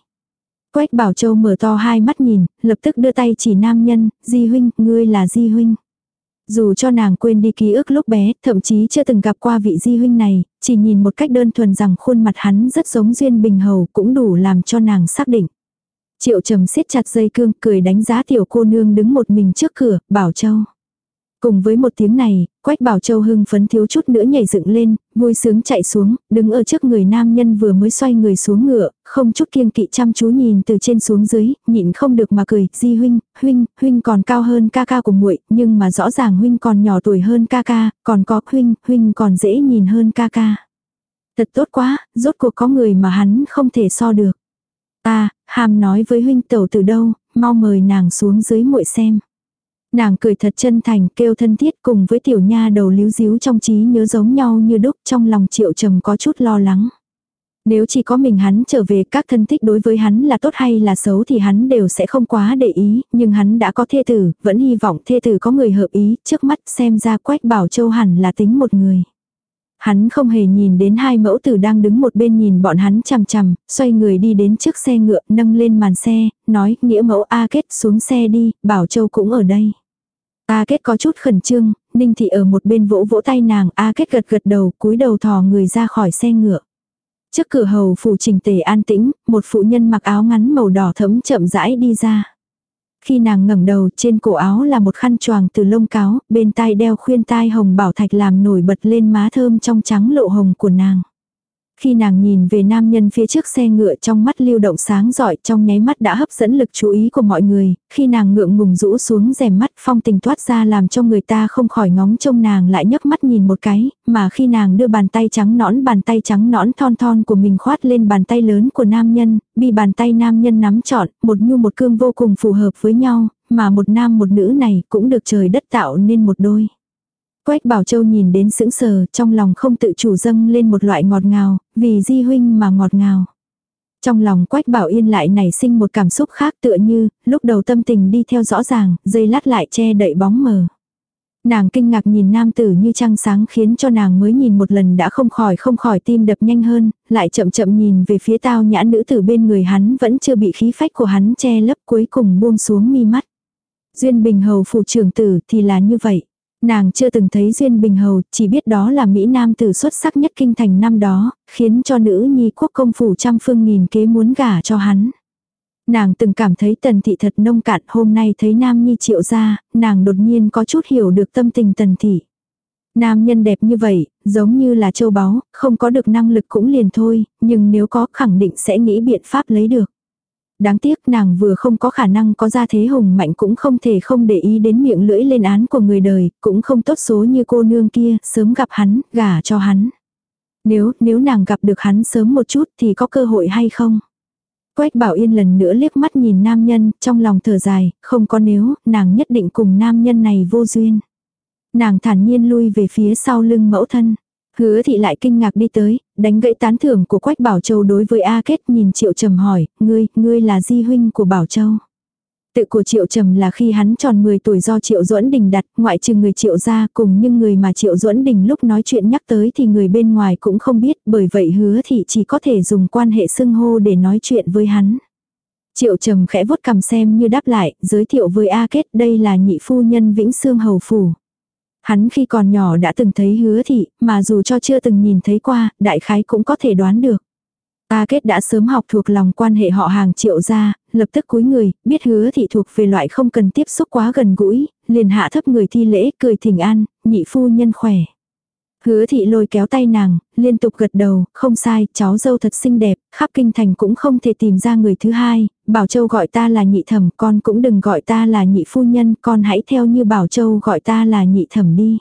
Quách Bảo Châu mở to hai mắt nhìn, lập tức đưa tay chỉ nam nhân, Di huynh, ngươi là Di huynh. Dù cho nàng quên đi ký ức lúc bé, thậm chí chưa từng gặp qua vị Di huynh này, chỉ nhìn một cách đơn thuần rằng khuôn mặt hắn rất giống Duyên Bình Hầu cũng đủ làm cho nàng xác định. Triệu trầm siết chặt dây cương cười đánh giá tiểu cô nương đứng một mình trước cửa, Bảo Châu. Cùng với một tiếng này, Quách Bảo Châu hưng phấn thiếu chút nữa nhảy dựng lên, vui sướng chạy xuống, đứng ở trước người nam nhân vừa mới xoay người xuống ngựa, không chút kiêng kỵ chăm chú nhìn từ trên xuống dưới, nhịn không được mà cười, "Di huynh, huynh, huynh còn cao hơn ca ca của muội, nhưng mà rõ ràng huynh còn nhỏ tuổi hơn ca ca, còn có huynh, huynh còn dễ nhìn hơn ca ca." Thật tốt quá, rốt cuộc có người mà hắn không thể so được. Ta, hàm nói với huynh tẩu từ đâu, mau mời nàng xuống dưới muội xem. Nàng cười thật chân thành kêu thân thiết cùng với tiểu nha đầu líu díu trong trí nhớ giống nhau như đúc trong lòng triệu trầm có chút lo lắng. Nếu chỉ có mình hắn trở về các thân thích đối với hắn là tốt hay là xấu thì hắn đều sẽ không quá để ý, nhưng hắn đã có thê tử, vẫn hy vọng thê tử có người hợp ý, trước mắt xem ra quách bảo châu hẳn là tính một người. Hắn không hề nhìn đến hai mẫu tử đang đứng một bên nhìn bọn hắn chằm chằm, xoay người đi đến trước xe ngựa, nâng lên màn xe, nói, nghĩa mẫu A kết xuống xe đi, Bảo Châu cũng ở đây. A kết có chút khẩn trương, Ninh Thị ở một bên vỗ vỗ tay nàng, A kết gật gật đầu, cúi đầu thò người ra khỏi xe ngựa. Trước cửa hầu phủ trình tề an tĩnh, một phụ nhân mặc áo ngắn màu đỏ thấm chậm rãi đi ra. Khi nàng ngẩng đầu trên cổ áo là một khăn choàng từ lông cáo, bên tai đeo khuyên tai hồng bảo thạch làm nổi bật lên má thơm trong trắng lộ hồng của nàng. Khi nàng nhìn về nam nhân phía trước xe ngựa trong mắt lưu động sáng giỏi trong nháy mắt đã hấp dẫn lực chú ý của mọi người, khi nàng ngượng ngùng rũ xuống rèm mắt phong tình toát ra làm cho người ta không khỏi ngóng trông nàng lại nhấc mắt nhìn một cái, mà khi nàng đưa bàn tay trắng nõn bàn tay trắng nõn thon thon của mình khoát lên bàn tay lớn của nam nhân, bị bàn tay nam nhân nắm trọn, một nhu một cương vô cùng phù hợp với nhau, mà một nam một nữ này cũng được trời đất tạo nên một đôi. Quách Bảo Châu nhìn đến sững sờ, trong lòng không tự chủ dâng lên một loại ngọt ngào, vì di huynh mà ngọt ngào. Trong lòng Quách Bảo Yên lại nảy sinh một cảm xúc khác tựa như, lúc đầu tâm tình đi theo rõ ràng, dây lát lại che đậy bóng mờ. Nàng kinh ngạc nhìn nam tử như trăng sáng khiến cho nàng mới nhìn một lần đã không khỏi không khỏi tim đập nhanh hơn, lại chậm chậm nhìn về phía tao nhã nữ tử bên người hắn vẫn chưa bị khí phách của hắn che lấp cuối cùng buông xuống mi mắt. Duyên Bình Hầu phủ trưởng tử thì là như vậy. Nàng chưa từng thấy Duyên Bình Hầu, chỉ biết đó là Mỹ Nam tử xuất sắc nhất kinh thành năm đó, khiến cho nữ nhi quốc công phủ trăm phương nghìn kế muốn gả cho hắn. Nàng từng cảm thấy tần thị thật nông cạn hôm nay thấy Nam Nhi triệu ra, nàng đột nhiên có chút hiểu được tâm tình tần thị. Nam nhân đẹp như vậy, giống như là châu báu, không có được năng lực cũng liền thôi, nhưng nếu có khẳng định sẽ nghĩ biện pháp lấy được. Đáng tiếc nàng vừa không có khả năng có ra thế hùng mạnh cũng không thể không để ý đến miệng lưỡi lên án của người đời, cũng không tốt số như cô nương kia, sớm gặp hắn, gả cho hắn. Nếu, nếu nàng gặp được hắn sớm một chút thì có cơ hội hay không? Quách bảo yên lần nữa liếc mắt nhìn nam nhân, trong lòng thở dài, không có nếu, nàng nhất định cùng nam nhân này vô duyên. Nàng thản nhiên lui về phía sau lưng mẫu thân. Hứa thị lại kinh ngạc đi tới, đánh gãy tán thưởng của Quách Bảo Châu đối với A Kết nhìn Triệu Trầm hỏi, ngươi, ngươi là di huynh của Bảo Châu. Tự của Triệu Trầm là khi hắn tròn 10 tuổi do Triệu Duẫn Đình đặt, ngoại trừ người Triệu gia cùng nhưng người mà Triệu Duẫn Đình lúc nói chuyện nhắc tới thì người bên ngoài cũng không biết, bởi vậy hứa thị chỉ có thể dùng quan hệ xưng hô để nói chuyện với hắn. Triệu Trầm khẽ vuốt cầm xem như đáp lại, giới thiệu với A Kết đây là nhị phu nhân Vĩnh Sương Hầu Phủ. Hắn khi còn nhỏ đã từng thấy hứa thị, mà dù cho chưa từng nhìn thấy qua, đại khái cũng có thể đoán được. A kết đã sớm học thuộc lòng quan hệ họ hàng triệu gia, lập tức cúi người, biết hứa thị thuộc về loại không cần tiếp xúc quá gần gũi, liền hạ thấp người thi lễ, cười thỉnh an, nhị phu nhân khỏe. Hứa thị lôi kéo tay nàng, liên tục gật đầu, không sai, cháu dâu thật xinh đẹp, khắp kinh thành cũng không thể tìm ra người thứ hai, Bảo Châu gọi ta là nhị thẩm, con cũng đừng gọi ta là nhị phu nhân, con hãy theo như Bảo Châu gọi ta là nhị thẩm đi.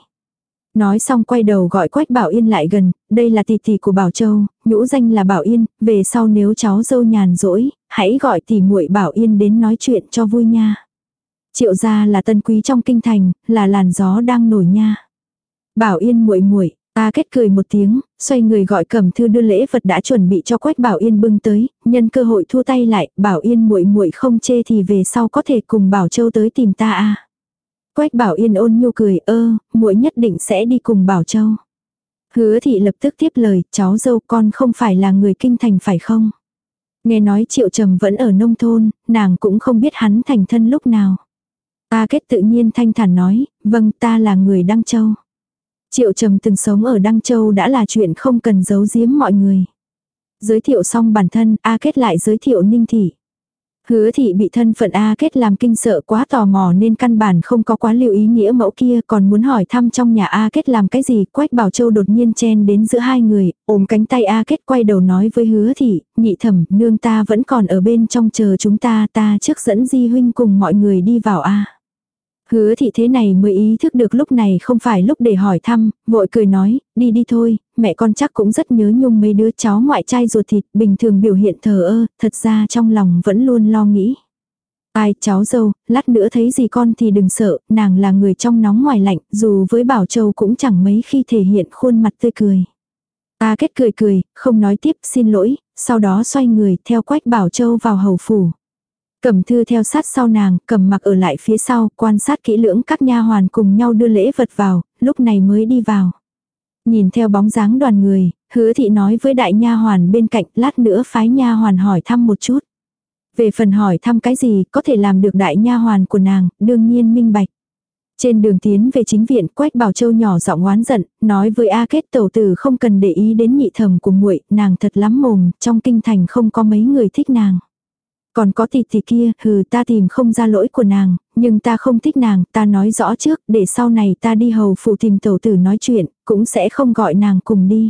Nói xong quay đầu gọi Quách Bảo Yên lại gần, đây là tỷ tỷ của Bảo Châu, nhũ danh là Bảo Yên, về sau nếu cháu dâu nhàn rỗi, hãy gọi tỷ muội Bảo Yên đến nói chuyện cho vui nha. Triệu gia là tân quý trong kinh thành, là làn gió đang nổi nha. Bảo Yên muội muội, ta kết cười một tiếng, xoay người gọi Cẩm Thư đưa lễ vật đã chuẩn bị cho Quách Bảo Yên bưng tới, nhân cơ hội thua tay lại, Bảo Yên muội muội không chê thì về sau có thể cùng Bảo Châu tới tìm ta a. Quách Bảo Yên ôn nhu cười, "Ơ, muội nhất định sẽ đi cùng Bảo Châu." Hứa thị lập tức tiếp lời, "Cháu dâu con không phải là người kinh thành phải không?" Nghe nói Triệu Trầm vẫn ở nông thôn, nàng cũng không biết hắn thành thân lúc nào. Ta kết tự nhiên thanh thản nói, "Vâng, ta là người Đăng Châu." Triệu Trầm từng sống ở Đăng Châu đã là chuyện không cần giấu giếm mọi người. Giới thiệu xong bản thân, A Kết lại giới thiệu Ninh Thị. Hứa thị bị thân phận A kết làm kinh sợ quá tò mò nên căn bản không có quá lưu ý nghĩa mẫu kia còn muốn hỏi thăm trong nhà A kết làm cái gì. Quách Bảo Châu đột nhiên chen đến giữa hai người, ôm cánh tay A kết quay đầu nói với hứa thị, nhị thẩm, nương ta vẫn còn ở bên trong chờ chúng ta, ta trước dẫn di huynh cùng mọi người đi vào A. Hứa thị thế này mới ý thức được lúc này không phải lúc để hỏi thăm, vội cười nói, đi đi thôi, mẹ con chắc cũng rất nhớ nhung mấy đứa cháu ngoại trai ruột thịt, bình thường biểu hiện thờ ơ, thật ra trong lòng vẫn luôn lo nghĩ. Ai cháu dâu, lát nữa thấy gì con thì đừng sợ, nàng là người trong nóng ngoài lạnh, dù với Bảo Châu cũng chẳng mấy khi thể hiện khuôn mặt tươi cười. Ta kết cười cười, không nói tiếp xin lỗi, sau đó xoay người theo quách Bảo Châu vào hầu phủ. Cẩm thư theo sát sau nàng, cầm mặc ở lại phía sau, quan sát kỹ lưỡng các nha hoàn cùng nhau đưa lễ vật vào, lúc này mới đi vào. Nhìn theo bóng dáng đoàn người, hứa thị nói với đại nha hoàn bên cạnh, lát nữa phái nha hoàn hỏi thăm một chút. Về phần hỏi thăm cái gì, có thể làm được đại nha hoàn của nàng, đương nhiên minh bạch. Trên đường tiến về chính viện, Quách Bảo Châu nhỏ giọng oán giận, nói với A Kết tẩu tử không cần để ý đến nhị thẩm của muội, nàng thật lắm mồm, trong kinh thành không có mấy người thích nàng. Còn có tỷ tỷ kia, hừ ta tìm không ra lỗi của nàng, nhưng ta không thích nàng, ta nói rõ trước, để sau này ta đi hầu phụ tìm tẩu tử nói chuyện, cũng sẽ không gọi nàng cùng đi.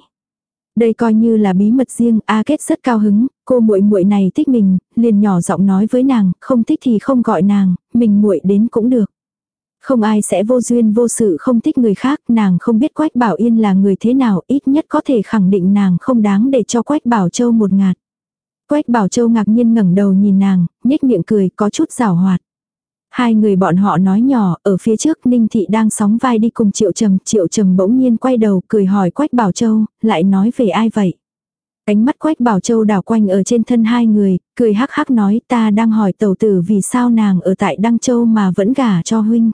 Đây coi như là bí mật riêng, A Kết rất cao hứng, cô muội muội này thích mình, liền nhỏ giọng nói với nàng, không thích thì không gọi nàng, mình muội đến cũng được. Không ai sẽ vô duyên vô sự không thích người khác, nàng không biết Quách Bảo Yên là người thế nào, ít nhất có thể khẳng định nàng không đáng để cho Quách Bảo Châu một ngạt. Quách Bảo Châu ngạc nhiên ngẩng đầu nhìn nàng, nhếch miệng cười có chút giảo hoạt. Hai người bọn họ nói nhỏ, ở phía trước Ninh Thị đang sóng vai đi cùng Triệu Trầm, Triệu Trầm bỗng nhiên quay đầu cười hỏi Quách Bảo Châu, lại nói về ai vậy? Ánh mắt Quách Bảo Châu đảo quanh ở trên thân hai người, cười hắc hắc nói ta đang hỏi tẩu tử vì sao nàng ở tại Đăng Châu mà vẫn gả cho huynh.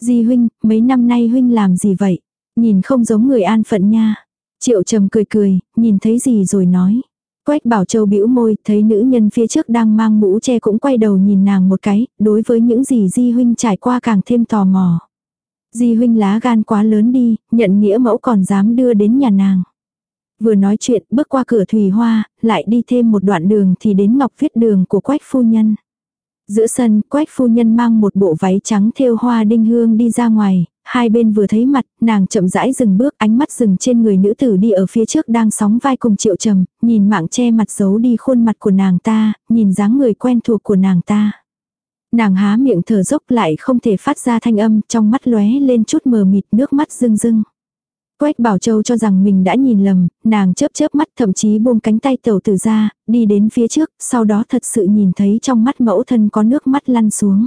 Di huynh, mấy năm nay huynh làm gì vậy? Nhìn không giống người an phận nha. Triệu Trầm cười cười, nhìn thấy gì rồi nói. Quách Bảo Châu bĩu môi, thấy nữ nhân phía trước đang mang mũ che cũng quay đầu nhìn nàng một cái, đối với những gì Di huynh trải qua càng thêm tò mò. Di huynh lá gan quá lớn đi, nhận nghĩa mẫu còn dám đưa đến nhà nàng. Vừa nói chuyện, bước qua cửa thủy hoa, lại đi thêm một đoạn đường thì đến ngọc viết đường của Quách phu nhân. Giữa sân, Quách phu nhân mang một bộ váy trắng thêu hoa đinh hương đi ra ngoài, hai bên vừa thấy mặt, nàng chậm rãi dừng bước, ánh mắt dừng trên người nữ tử đi ở phía trước đang sóng vai cùng triệu trầm, nhìn mạng che mặt giấu đi khuôn mặt của nàng ta, nhìn dáng người quen thuộc của nàng ta. Nàng há miệng thở dốc lại không thể phát ra thanh âm, trong mắt lóe lên chút mờ mịt nước mắt rưng rưng. Quách Bảo Châu cho rằng mình đã nhìn lầm, nàng chớp chớp mắt thậm chí buông cánh tay tẩu tử ra, đi đến phía trước, sau đó thật sự nhìn thấy trong mắt mẫu thân có nước mắt lăn xuống.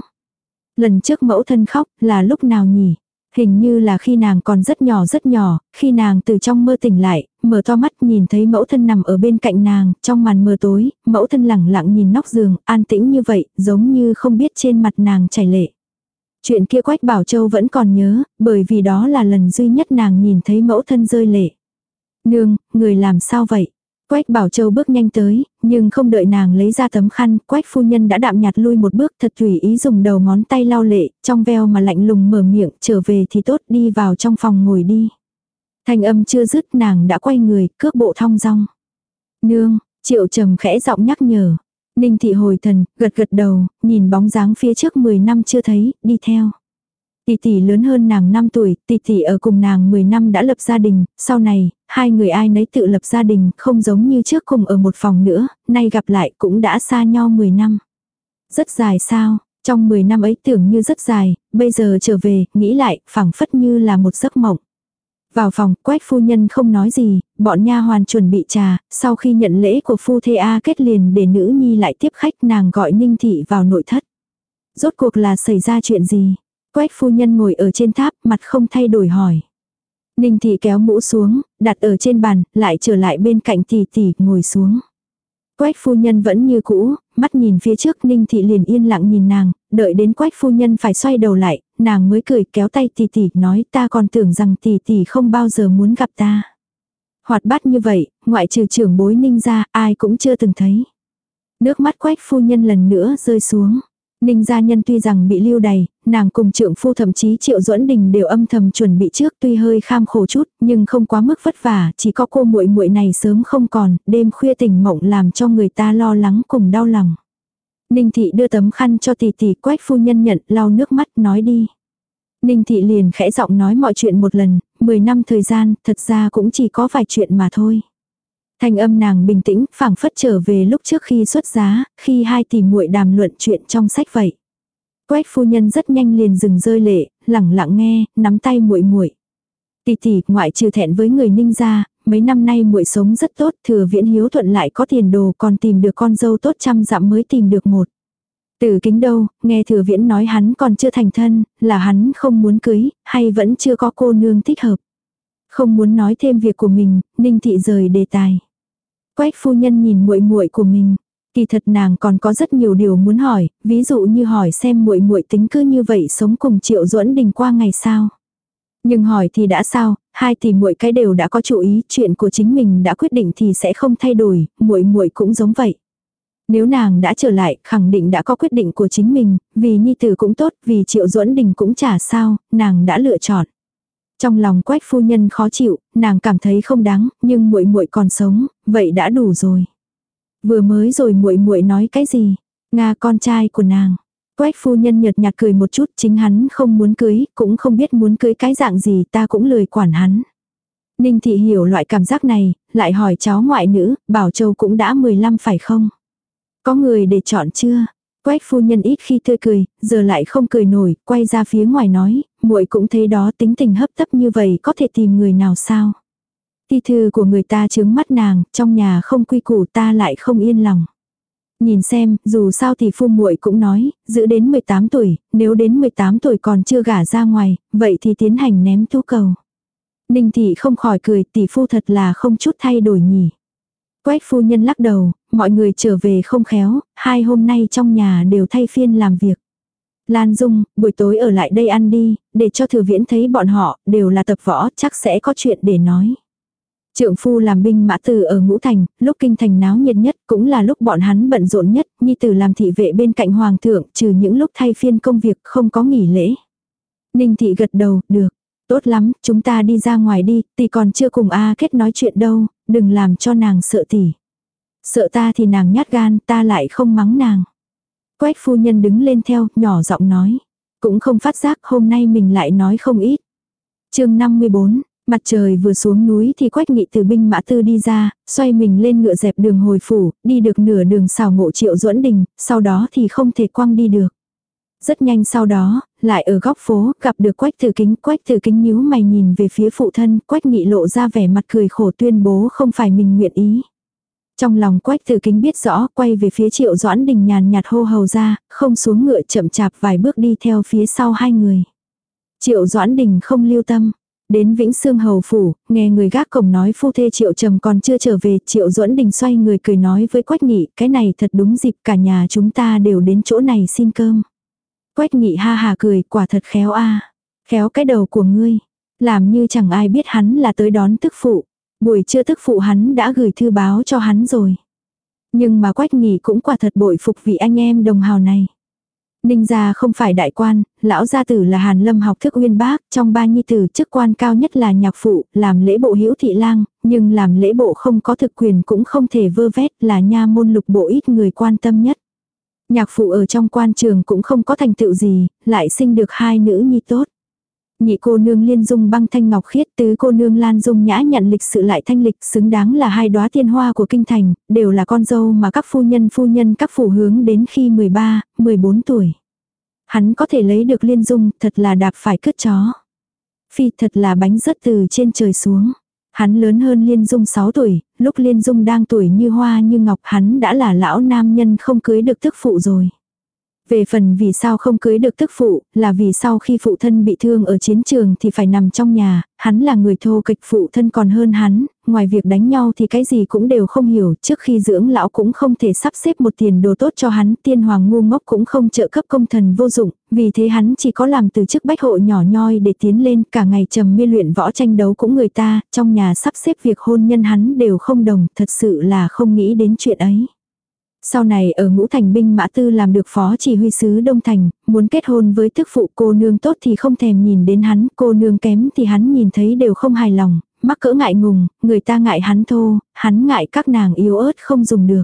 Lần trước mẫu thân khóc là lúc nào nhỉ? Hình như là khi nàng còn rất nhỏ rất nhỏ, khi nàng từ trong mơ tỉnh lại, mở to mắt nhìn thấy mẫu thân nằm ở bên cạnh nàng, trong màn mờ tối, mẫu thân lẳng lặng nhìn nóc giường, an tĩnh như vậy, giống như không biết trên mặt nàng chảy lệ. Chuyện kia Quách Bảo Châu vẫn còn nhớ, bởi vì đó là lần duy nhất nàng nhìn thấy mẫu thân rơi lệ. Nương, người làm sao vậy? Quách Bảo Châu bước nhanh tới, nhưng không đợi nàng lấy ra tấm khăn, Quách phu nhân đã đạm nhạt lui một bước thật tùy ý dùng đầu ngón tay lau lệ, trong veo mà lạnh lùng mở miệng, trở về thì tốt đi vào trong phòng ngồi đi. Thanh âm chưa dứt nàng đã quay người, cước bộ thong dong. Nương, triệu trầm khẽ giọng nhắc nhở. Ninh thị hồi thần, gật gật đầu, nhìn bóng dáng phía trước 10 năm chưa thấy, đi theo. Tỷ tỷ lớn hơn nàng 5 tuổi, tỷ tỷ ở cùng nàng 10 năm đã lập gia đình, sau này, hai người ai nấy tự lập gia đình, không giống như trước cùng ở một phòng nữa, nay gặp lại cũng đã xa nhau 10 năm. Rất dài sao, trong 10 năm ấy tưởng như rất dài, bây giờ trở về, nghĩ lại, phẳng phất như là một giấc mộng. Vào phòng, quách phu nhân không nói gì, bọn nha hoàn chuẩn bị trà, sau khi nhận lễ của phu thê A kết liền để nữ nhi lại tiếp khách nàng gọi ninh thị vào nội thất. Rốt cuộc là xảy ra chuyện gì? Quách phu nhân ngồi ở trên tháp, mặt không thay đổi hỏi. Ninh thị kéo mũ xuống, đặt ở trên bàn, lại trở lại bên cạnh tỷ tỷ, ngồi xuống. Quách phu nhân vẫn như cũ, mắt nhìn phía trước Ninh thị liền yên lặng nhìn nàng, đợi đến quách phu nhân phải xoay đầu lại, nàng mới cười kéo tay tỷ tỷ nói ta còn tưởng rằng tỷ tỷ không bao giờ muốn gặp ta. Hoạt bát như vậy, ngoại trừ trưởng bối Ninh ra, ai cũng chưa từng thấy. Nước mắt quách phu nhân lần nữa rơi xuống. Ninh gia nhân tuy rằng bị lưu đày, nàng cùng trượng phu thậm chí triệu duẫn đình đều âm thầm chuẩn bị trước tuy hơi kham khổ chút, nhưng không quá mức vất vả, chỉ có cô muội muội này sớm không còn, đêm khuya tỉnh mộng làm cho người ta lo lắng cùng đau lòng. Ninh thị đưa tấm khăn cho tỷ tỷ quách phu nhân nhận, lau nước mắt nói đi. Ninh thị liền khẽ giọng nói mọi chuyện một lần, 10 năm thời gian, thật ra cũng chỉ có vài chuyện mà thôi. Thanh âm nàng bình tĩnh, phảng phất trở về lúc trước khi xuất giá, khi hai tỷ muội đàm luận chuyện trong sách vậy. Quách phu nhân rất nhanh liền dừng rơi lệ, lẳng lặng nghe, nắm tay muội muội. Tỷ tỷ, ngoại trừ thẹn với người Ninh gia, mấy năm nay muội sống rất tốt, thừa viễn hiếu thuận lại có tiền đồ, còn tìm được con dâu tốt trăm dặm mới tìm được một. Từ kính đâu, nghe thừa viễn nói hắn còn chưa thành thân, là hắn không muốn cưới, hay vẫn chưa có cô nương thích hợp. Không muốn nói thêm việc của mình, Ninh thị rời đề tài. Quách phu nhân nhìn muội muội của mình, kỳ thật nàng còn có rất nhiều điều muốn hỏi, ví dụ như hỏi xem muội muội tính cứ như vậy sống cùng Triệu Duẫn Đình qua ngày sao. Nhưng hỏi thì đã sao, hai tỷ muội cái đều đã có chủ ý, chuyện của chính mình đã quyết định thì sẽ không thay đổi, muội muội cũng giống vậy. Nếu nàng đã trở lại, khẳng định đã có quyết định của chính mình, vì nhi tử cũng tốt, vì Triệu Duẫn Đình cũng chả sao, nàng đã lựa chọn. Trong lòng quách phu nhân khó chịu, nàng cảm thấy không đáng, nhưng muội muội còn sống, vậy đã đủ rồi. Vừa mới rồi muội muội nói cái gì? Nga con trai của nàng. Quách phu nhân nhợt nhạt cười một chút, chính hắn không muốn cưới, cũng không biết muốn cưới cái dạng gì, ta cũng lười quản hắn. Ninh thị hiểu loại cảm giác này, lại hỏi cháu ngoại nữ, bảo châu cũng đã 15 phải không? Có người để chọn chưa? Quách phu nhân ít khi tươi cười, giờ lại không cười nổi, quay ra phía ngoài nói, muội cũng thấy đó tính tình hấp tấp như vậy có thể tìm người nào sao. Thi thư của người ta chướng mắt nàng, trong nhà không quy củ ta lại không yên lòng. Nhìn xem, dù sao thì phu muội cũng nói, giữ đến 18 tuổi, nếu đến 18 tuổi còn chưa gả ra ngoài, vậy thì tiến hành ném tú cầu. Ninh thị không khỏi cười tỷ phu thật là không chút thay đổi nhỉ. Quách phu nhân lắc đầu, mọi người trở về không khéo, hai hôm nay trong nhà đều thay phiên làm việc. Lan Dung, buổi tối ở lại đây ăn đi, để cho thừa viễn thấy bọn họ, đều là tập võ, chắc sẽ có chuyện để nói. Trượng phu làm binh mã tử ở ngũ thành, lúc kinh thành náo nhiệt nhất, cũng là lúc bọn hắn bận rộn nhất, nhi tử làm thị vệ bên cạnh hoàng thượng, trừ những lúc thay phiên công việc không có nghỉ lễ. Ninh thị gật đầu, được. Tốt lắm, chúng ta đi ra ngoài đi, tỷ còn chưa cùng A kết nói chuyện đâu, đừng làm cho nàng sợ tỷ. Sợ ta thì nàng nhát gan, ta lại không mắng nàng. Quách phu nhân đứng lên theo, nhỏ giọng nói. Cũng không phát giác hôm nay mình lại nói không ít. chương 54, mặt trời vừa xuống núi thì quách nghị từ binh mã tư đi ra, xoay mình lên ngựa dẹp đường hồi phủ, đi được nửa đường xào ngộ triệu duẫn đình, sau đó thì không thể quăng đi được. Rất nhanh sau đó, lại ở góc phố, gặp được quách thử kính, quách thử kính nhíu mày nhìn về phía phụ thân, quách nghị lộ ra vẻ mặt cười khổ tuyên bố không phải mình nguyện ý. Trong lòng quách tử kính biết rõ, quay về phía triệu doãn đình nhàn nhạt hô hầu ra, không xuống ngựa chậm chạp vài bước đi theo phía sau hai người. Triệu doãn đình không lưu tâm. Đến Vĩnh Sương Hầu Phủ, nghe người gác cổng nói phu thê Triệu Trầm còn chưa trở về, Triệu Duẫn Đình xoay người cười nói với Quách Nghị, cái này thật đúng dịp cả nhà chúng ta đều đến chỗ này xin cơm. Quách Nghị ha hà cười, quả thật khéo a Khéo cái đầu của ngươi. Làm như chẳng ai biết hắn là tới đón tức phụ. Buổi trưa tức phụ hắn đã gửi thư báo cho hắn rồi. Nhưng mà Quách nghỉ cũng quả thật bội phục vị anh em đồng hào này. Ninh gia không phải đại quan, lão gia tử là Hàn Lâm học thức uyên bác, trong ba nhi tử chức quan cao nhất là nhạc phụ, làm lễ bộ hữu thị lang, nhưng làm lễ bộ không có thực quyền cũng không thể vơ vét là nha môn lục bộ ít người quan tâm nhất. Nhạc phụ ở trong quan trường cũng không có thành tựu gì, lại sinh được hai nữ nhi tốt. Nhị cô nương liên dung băng thanh ngọc khiết tứ cô nương lan dung nhã nhận lịch sự lại thanh lịch xứng đáng là hai đóa tiên hoa của kinh thành, đều là con dâu mà các phu nhân phu nhân các phủ hướng đến khi 13, 14 tuổi. Hắn có thể lấy được liên dung thật là đạp phải cướp chó. Phi thật là bánh rớt từ trên trời xuống. Hắn lớn hơn Liên Dung 6 tuổi, lúc Liên Dung đang tuổi như hoa như ngọc hắn đã là lão nam nhân không cưới được thức phụ rồi. Về phần vì sao không cưới được tức phụ, là vì sau khi phụ thân bị thương ở chiến trường thì phải nằm trong nhà, hắn là người thô kịch phụ thân còn hơn hắn, ngoài việc đánh nhau thì cái gì cũng đều không hiểu, trước khi dưỡng lão cũng không thể sắp xếp một tiền đồ tốt cho hắn, tiên hoàng ngu ngốc cũng không trợ cấp công thần vô dụng, vì thế hắn chỉ có làm từ chức bách hộ nhỏ nhoi để tiến lên, cả ngày trầm mê luyện võ tranh đấu cũng người ta, trong nhà sắp xếp việc hôn nhân hắn đều không đồng, thật sự là không nghĩ đến chuyện ấy. Sau này ở ngũ thành binh mã tư làm được phó chỉ huy sứ Đông Thành, muốn kết hôn với thức phụ cô nương tốt thì không thèm nhìn đến hắn, cô nương kém thì hắn nhìn thấy đều không hài lòng, mắc cỡ ngại ngùng, người ta ngại hắn thô, hắn ngại các nàng yếu ớt không dùng được.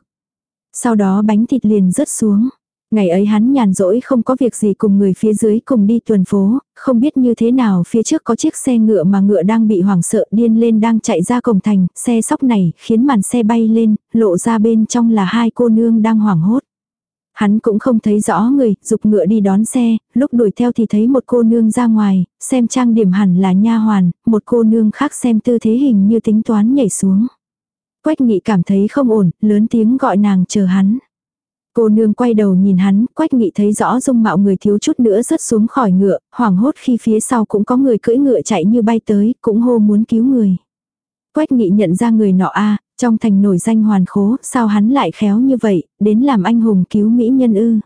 Sau đó bánh thịt liền rớt xuống. Ngày ấy hắn nhàn rỗi không có việc gì cùng người phía dưới cùng đi tuần phố, không biết như thế nào phía trước có chiếc xe ngựa mà ngựa đang bị hoảng sợ điên lên đang chạy ra cổng thành, xe sóc này khiến màn xe bay lên, lộ ra bên trong là hai cô nương đang hoảng hốt. Hắn cũng không thấy rõ người, dục ngựa đi đón xe, lúc đuổi theo thì thấy một cô nương ra ngoài, xem trang điểm hẳn là nha hoàn, một cô nương khác xem tư thế hình như tính toán nhảy xuống. Quách nghị cảm thấy không ổn, lớn tiếng gọi nàng chờ hắn. Cô nương quay đầu nhìn hắn, quách nghị thấy rõ dung mạo người thiếu chút nữa rớt xuống khỏi ngựa, hoảng hốt khi phía sau cũng có người cưỡi ngựa chạy như bay tới, cũng hô muốn cứu người. Quách nghị nhận ra người nọ a trong thành nổi danh hoàn khố, sao hắn lại khéo như vậy, đến làm anh hùng cứu mỹ nhân ư.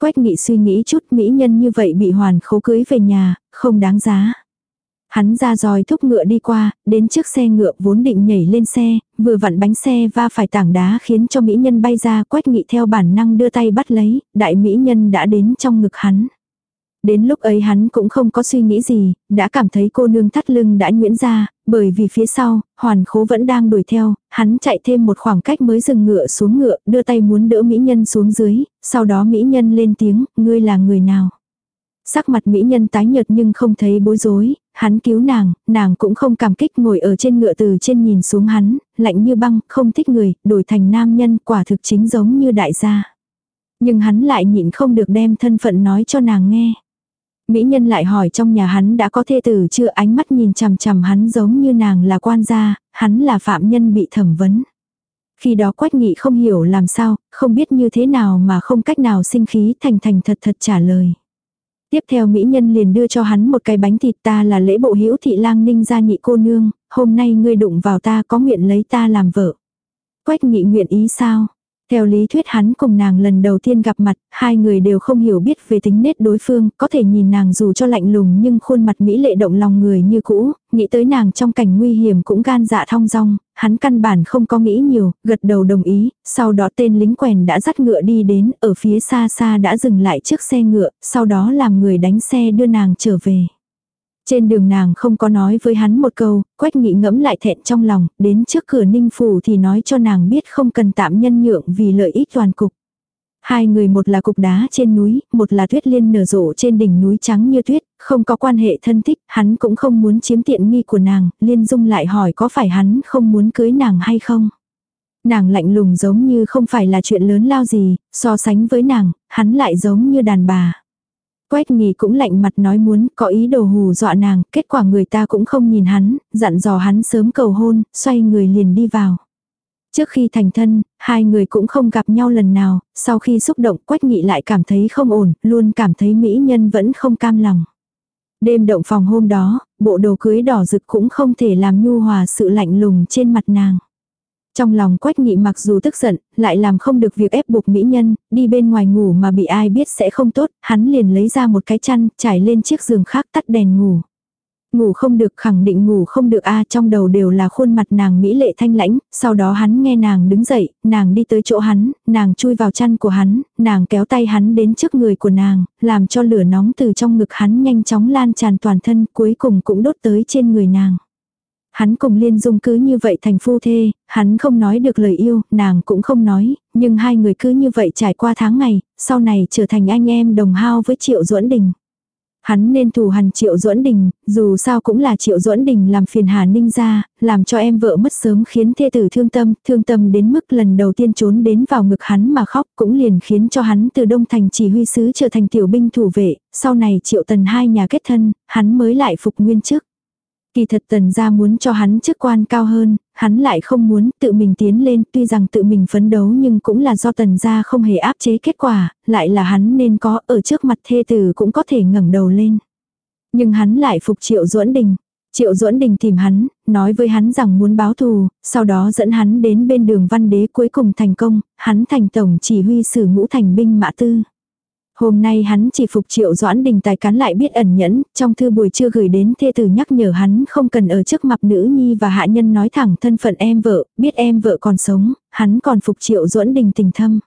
Quách nghị suy nghĩ chút mỹ nhân như vậy bị hoàn khố cưới về nhà, không đáng giá. Hắn ra dòi thúc ngựa đi qua, đến trước xe ngựa vốn định nhảy lên xe, vừa vặn bánh xe va phải tảng đá khiến cho mỹ nhân bay ra quách nghị theo bản năng đưa tay bắt lấy, đại mỹ nhân đã đến trong ngực hắn. Đến lúc ấy hắn cũng không có suy nghĩ gì, đã cảm thấy cô nương thắt lưng đã nhuyễn ra, bởi vì phía sau, hoàn khố vẫn đang đuổi theo, hắn chạy thêm một khoảng cách mới dừng ngựa xuống ngựa, đưa tay muốn đỡ mỹ nhân xuống dưới, sau đó mỹ nhân lên tiếng, ngươi là người nào. Sắc mặt mỹ nhân tái nhợt nhưng không thấy bối rối, hắn cứu nàng, nàng cũng không cảm kích ngồi ở trên ngựa từ trên nhìn xuống hắn, lạnh như băng, không thích người, đổi thành nam nhân quả thực chính giống như đại gia. Nhưng hắn lại nhịn không được đem thân phận nói cho nàng nghe. Mỹ nhân lại hỏi trong nhà hắn đã có thê tử chưa ánh mắt nhìn chằm chằm hắn giống như nàng là quan gia, hắn là phạm nhân bị thẩm vấn. Khi đó quách nghị không hiểu làm sao, không biết như thế nào mà không cách nào sinh khí thành thành thật thật trả lời. Tiếp theo mỹ nhân liền đưa cho hắn một cái bánh thịt ta là lễ bộ hữu thị lang ninh gia nhị cô nương, hôm nay ngươi đụng vào ta có nguyện lấy ta làm vợ. Quách nghị nguyện ý sao? Theo lý thuyết hắn cùng nàng lần đầu tiên gặp mặt, hai người đều không hiểu biết về tính nết đối phương, có thể nhìn nàng dù cho lạnh lùng nhưng khuôn mặt mỹ lệ động lòng người như cũ, nghĩ tới nàng trong cảnh nguy hiểm cũng gan dạ thong dong, hắn căn bản không có nghĩ nhiều, gật đầu đồng ý, sau đó tên lính quèn đã dắt ngựa đi đến, ở phía xa xa đã dừng lại trước xe ngựa, sau đó làm người đánh xe đưa nàng trở về. Trên đường nàng không có nói với hắn một câu, quách nghị ngẫm lại thẹn trong lòng, đến trước cửa ninh phủ thì nói cho nàng biết không cần tạm nhân nhượng vì lợi ích toàn cục. Hai người một là cục đá trên núi, một là tuyết liên nở rộ trên đỉnh núi trắng như tuyết, không có quan hệ thân thích, hắn cũng không muốn chiếm tiện nghi của nàng, liên dung lại hỏi có phải hắn không muốn cưới nàng hay không. Nàng lạnh lùng giống như không phải là chuyện lớn lao gì, so sánh với nàng, hắn lại giống như đàn bà. Quách nghỉ cũng lạnh mặt nói muốn có ý đồ hù dọa nàng, kết quả người ta cũng không nhìn hắn, dặn dò hắn sớm cầu hôn, xoay người liền đi vào. Trước khi thành thân, hai người cũng không gặp nhau lần nào, sau khi xúc động Quách Nghị lại cảm thấy không ổn, luôn cảm thấy mỹ nhân vẫn không cam lòng. Đêm động phòng hôm đó, bộ đồ cưới đỏ rực cũng không thể làm nhu hòa sự lạnh lùng trên mặt nàng. Trong lòng quách nghị mặc dù tức giận, lại làm không được việc ép buộc mỹ nhân, đi bên ngoài ngủ mà bị ai biết sẽ không tốt, hắn liền lấy ra một cái chăn, trải lên chiếc giường khác tắt đèn ngủ. Ngủ không được khẳng định ngủ không được a trong đầu đều là khuôn mặt nàng mỹ lệ thanh lãnh, sau đó hắn nghe nàng đứng dậy, nàng đi tới chỗ hắn, nàng chui vào chăn của hắn, nàng kéo tay hắn đến trước người của nàng, làm cho lửa nóng từ trong ngực hắn nhanh chóng lan tràn toàn thân cuối cùng cũng đốt tới trên người nàng. Hắn cùng Liên Dung cứ như vậy thành phu thê, hắn không nói được lời yêu, nàng cũng không nói, nhưng hai người cứ như vậy trải qua tháng ngày, sau này trở thành anh em đồng hao với Triệu Duẫn Đình. Hắn nên thù hằn Triệu Duẫn Đình, dù sao cũng là Triệu Duẫn Đình làm phiền Hà Ninh ra, làm cho em vợ mất sớm khiến thê tử thương tâm, thương tâm đến mức lần đầu tiên trốn đến vào ngực hắn mà khóc cũng liền khiến cho hắn từ Đông Thành chỉ huy sứ trở thành tiểu binh thủ vệ, sau này Triệu Tần hai nhà kết thân, hắn mới lại phục nguyên chức. Kỳ thật tần gia muốn cho hắn chức quan cao hơn, hắn lại không muốn tự mình tiến lên, tuy rằng tự mình phấn đấu nhưng cũng là do tần gia không hề áp chế kết quả, lại là hắn nên có ở trước mặt thê tử cũng có thể ngẩng đầu lên. Nhưng hắn lại phục triệu duẫn đình. Triệu duẫn đình tìm hắn, nói với hắn rằng muốn báo thù, sau đó dẫn hắn đến bên đường văn đế cuối cùng thành công, hắn thành tổng chỉ huy sử ngũ thành binh mã tư. Hôm nay hắn chỉ phục triệu doãn đình tài cán lại biết ẩn nhẫn, trong thư buổi trưa gửi đến thê tử nhắc nhở hắn không cần ở trước mặt nữ nhi và hạ nhân nói thẳng thân phận em vợ, biết em vợ còn sống, hắn còn phục triệu doãn đình tình thâm.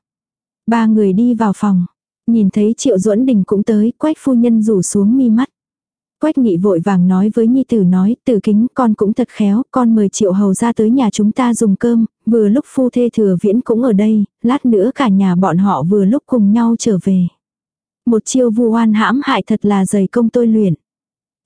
Ba người đi vào phòng, nhìn thấy triệu doãn đình cũng tới, quách phu nhân rủ xuống mi mắt. Quách nghị vội vàng nói với nhi tử nói, tử kính con cũng thật khéo, con mời triệu hầu ra tới nhà chúng ta dùng cơm, vừa lúc phu thê thừa viễn cũng ở đây, lát nữa cả nhà bọn họ vừa lúc cùng nhau trở về. Một chiêu vu oan hãm hại thật là dày công tôi luyện.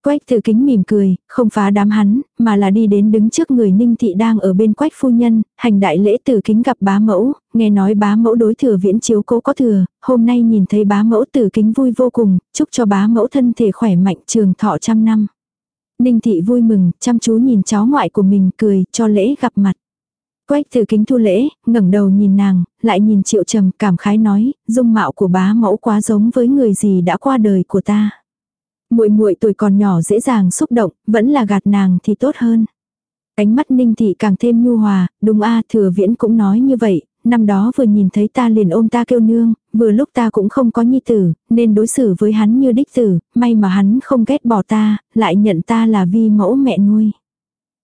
Quách tử kính mỉm cười, không phá đám hắn, mà là đi đến đứng trước người ninh thị đang ở bên quách phu nhân, hành đại lễ tử kính gặp bá mẫu, nghe nói bá mẫu đối thừa viễn chiếu cố có thừa, hôm nay nhìn thấy bá mẫu tử kính vui vô cùng, chúc cho bá mẫu thân thể khỏe mạnh trường thọ trăm năm. Ninh thị vui mừng, chăm chú nhìn cháu ngoại của mình cười, cho lễ gặp mặt. Quách từ kính thu lễ, ngẩng đầu nhìn nàng, lại nhìn triệu trầm cảm khái nói, dung mạo của bá mẫu quá giống với người gì đã qua đời của ta. muội muội tuổi còn nhỏ dễ dàng xúc động, vẫn là gạt nàng thì tốt hơn. Ánh mắt ninh thị càng thêm nhu hòa, đúng a thừa viễn cũng nói như vậy, năm đó vừa nhìn thấy ta liền ôm ta kêu nương, vừa lúc ta cũng không có nhi tử, nên đối xử với hắn như đích tử, may mà hắn không ghét bỏ ta, lại nhận ta là vi mẫu mẹ nuôi.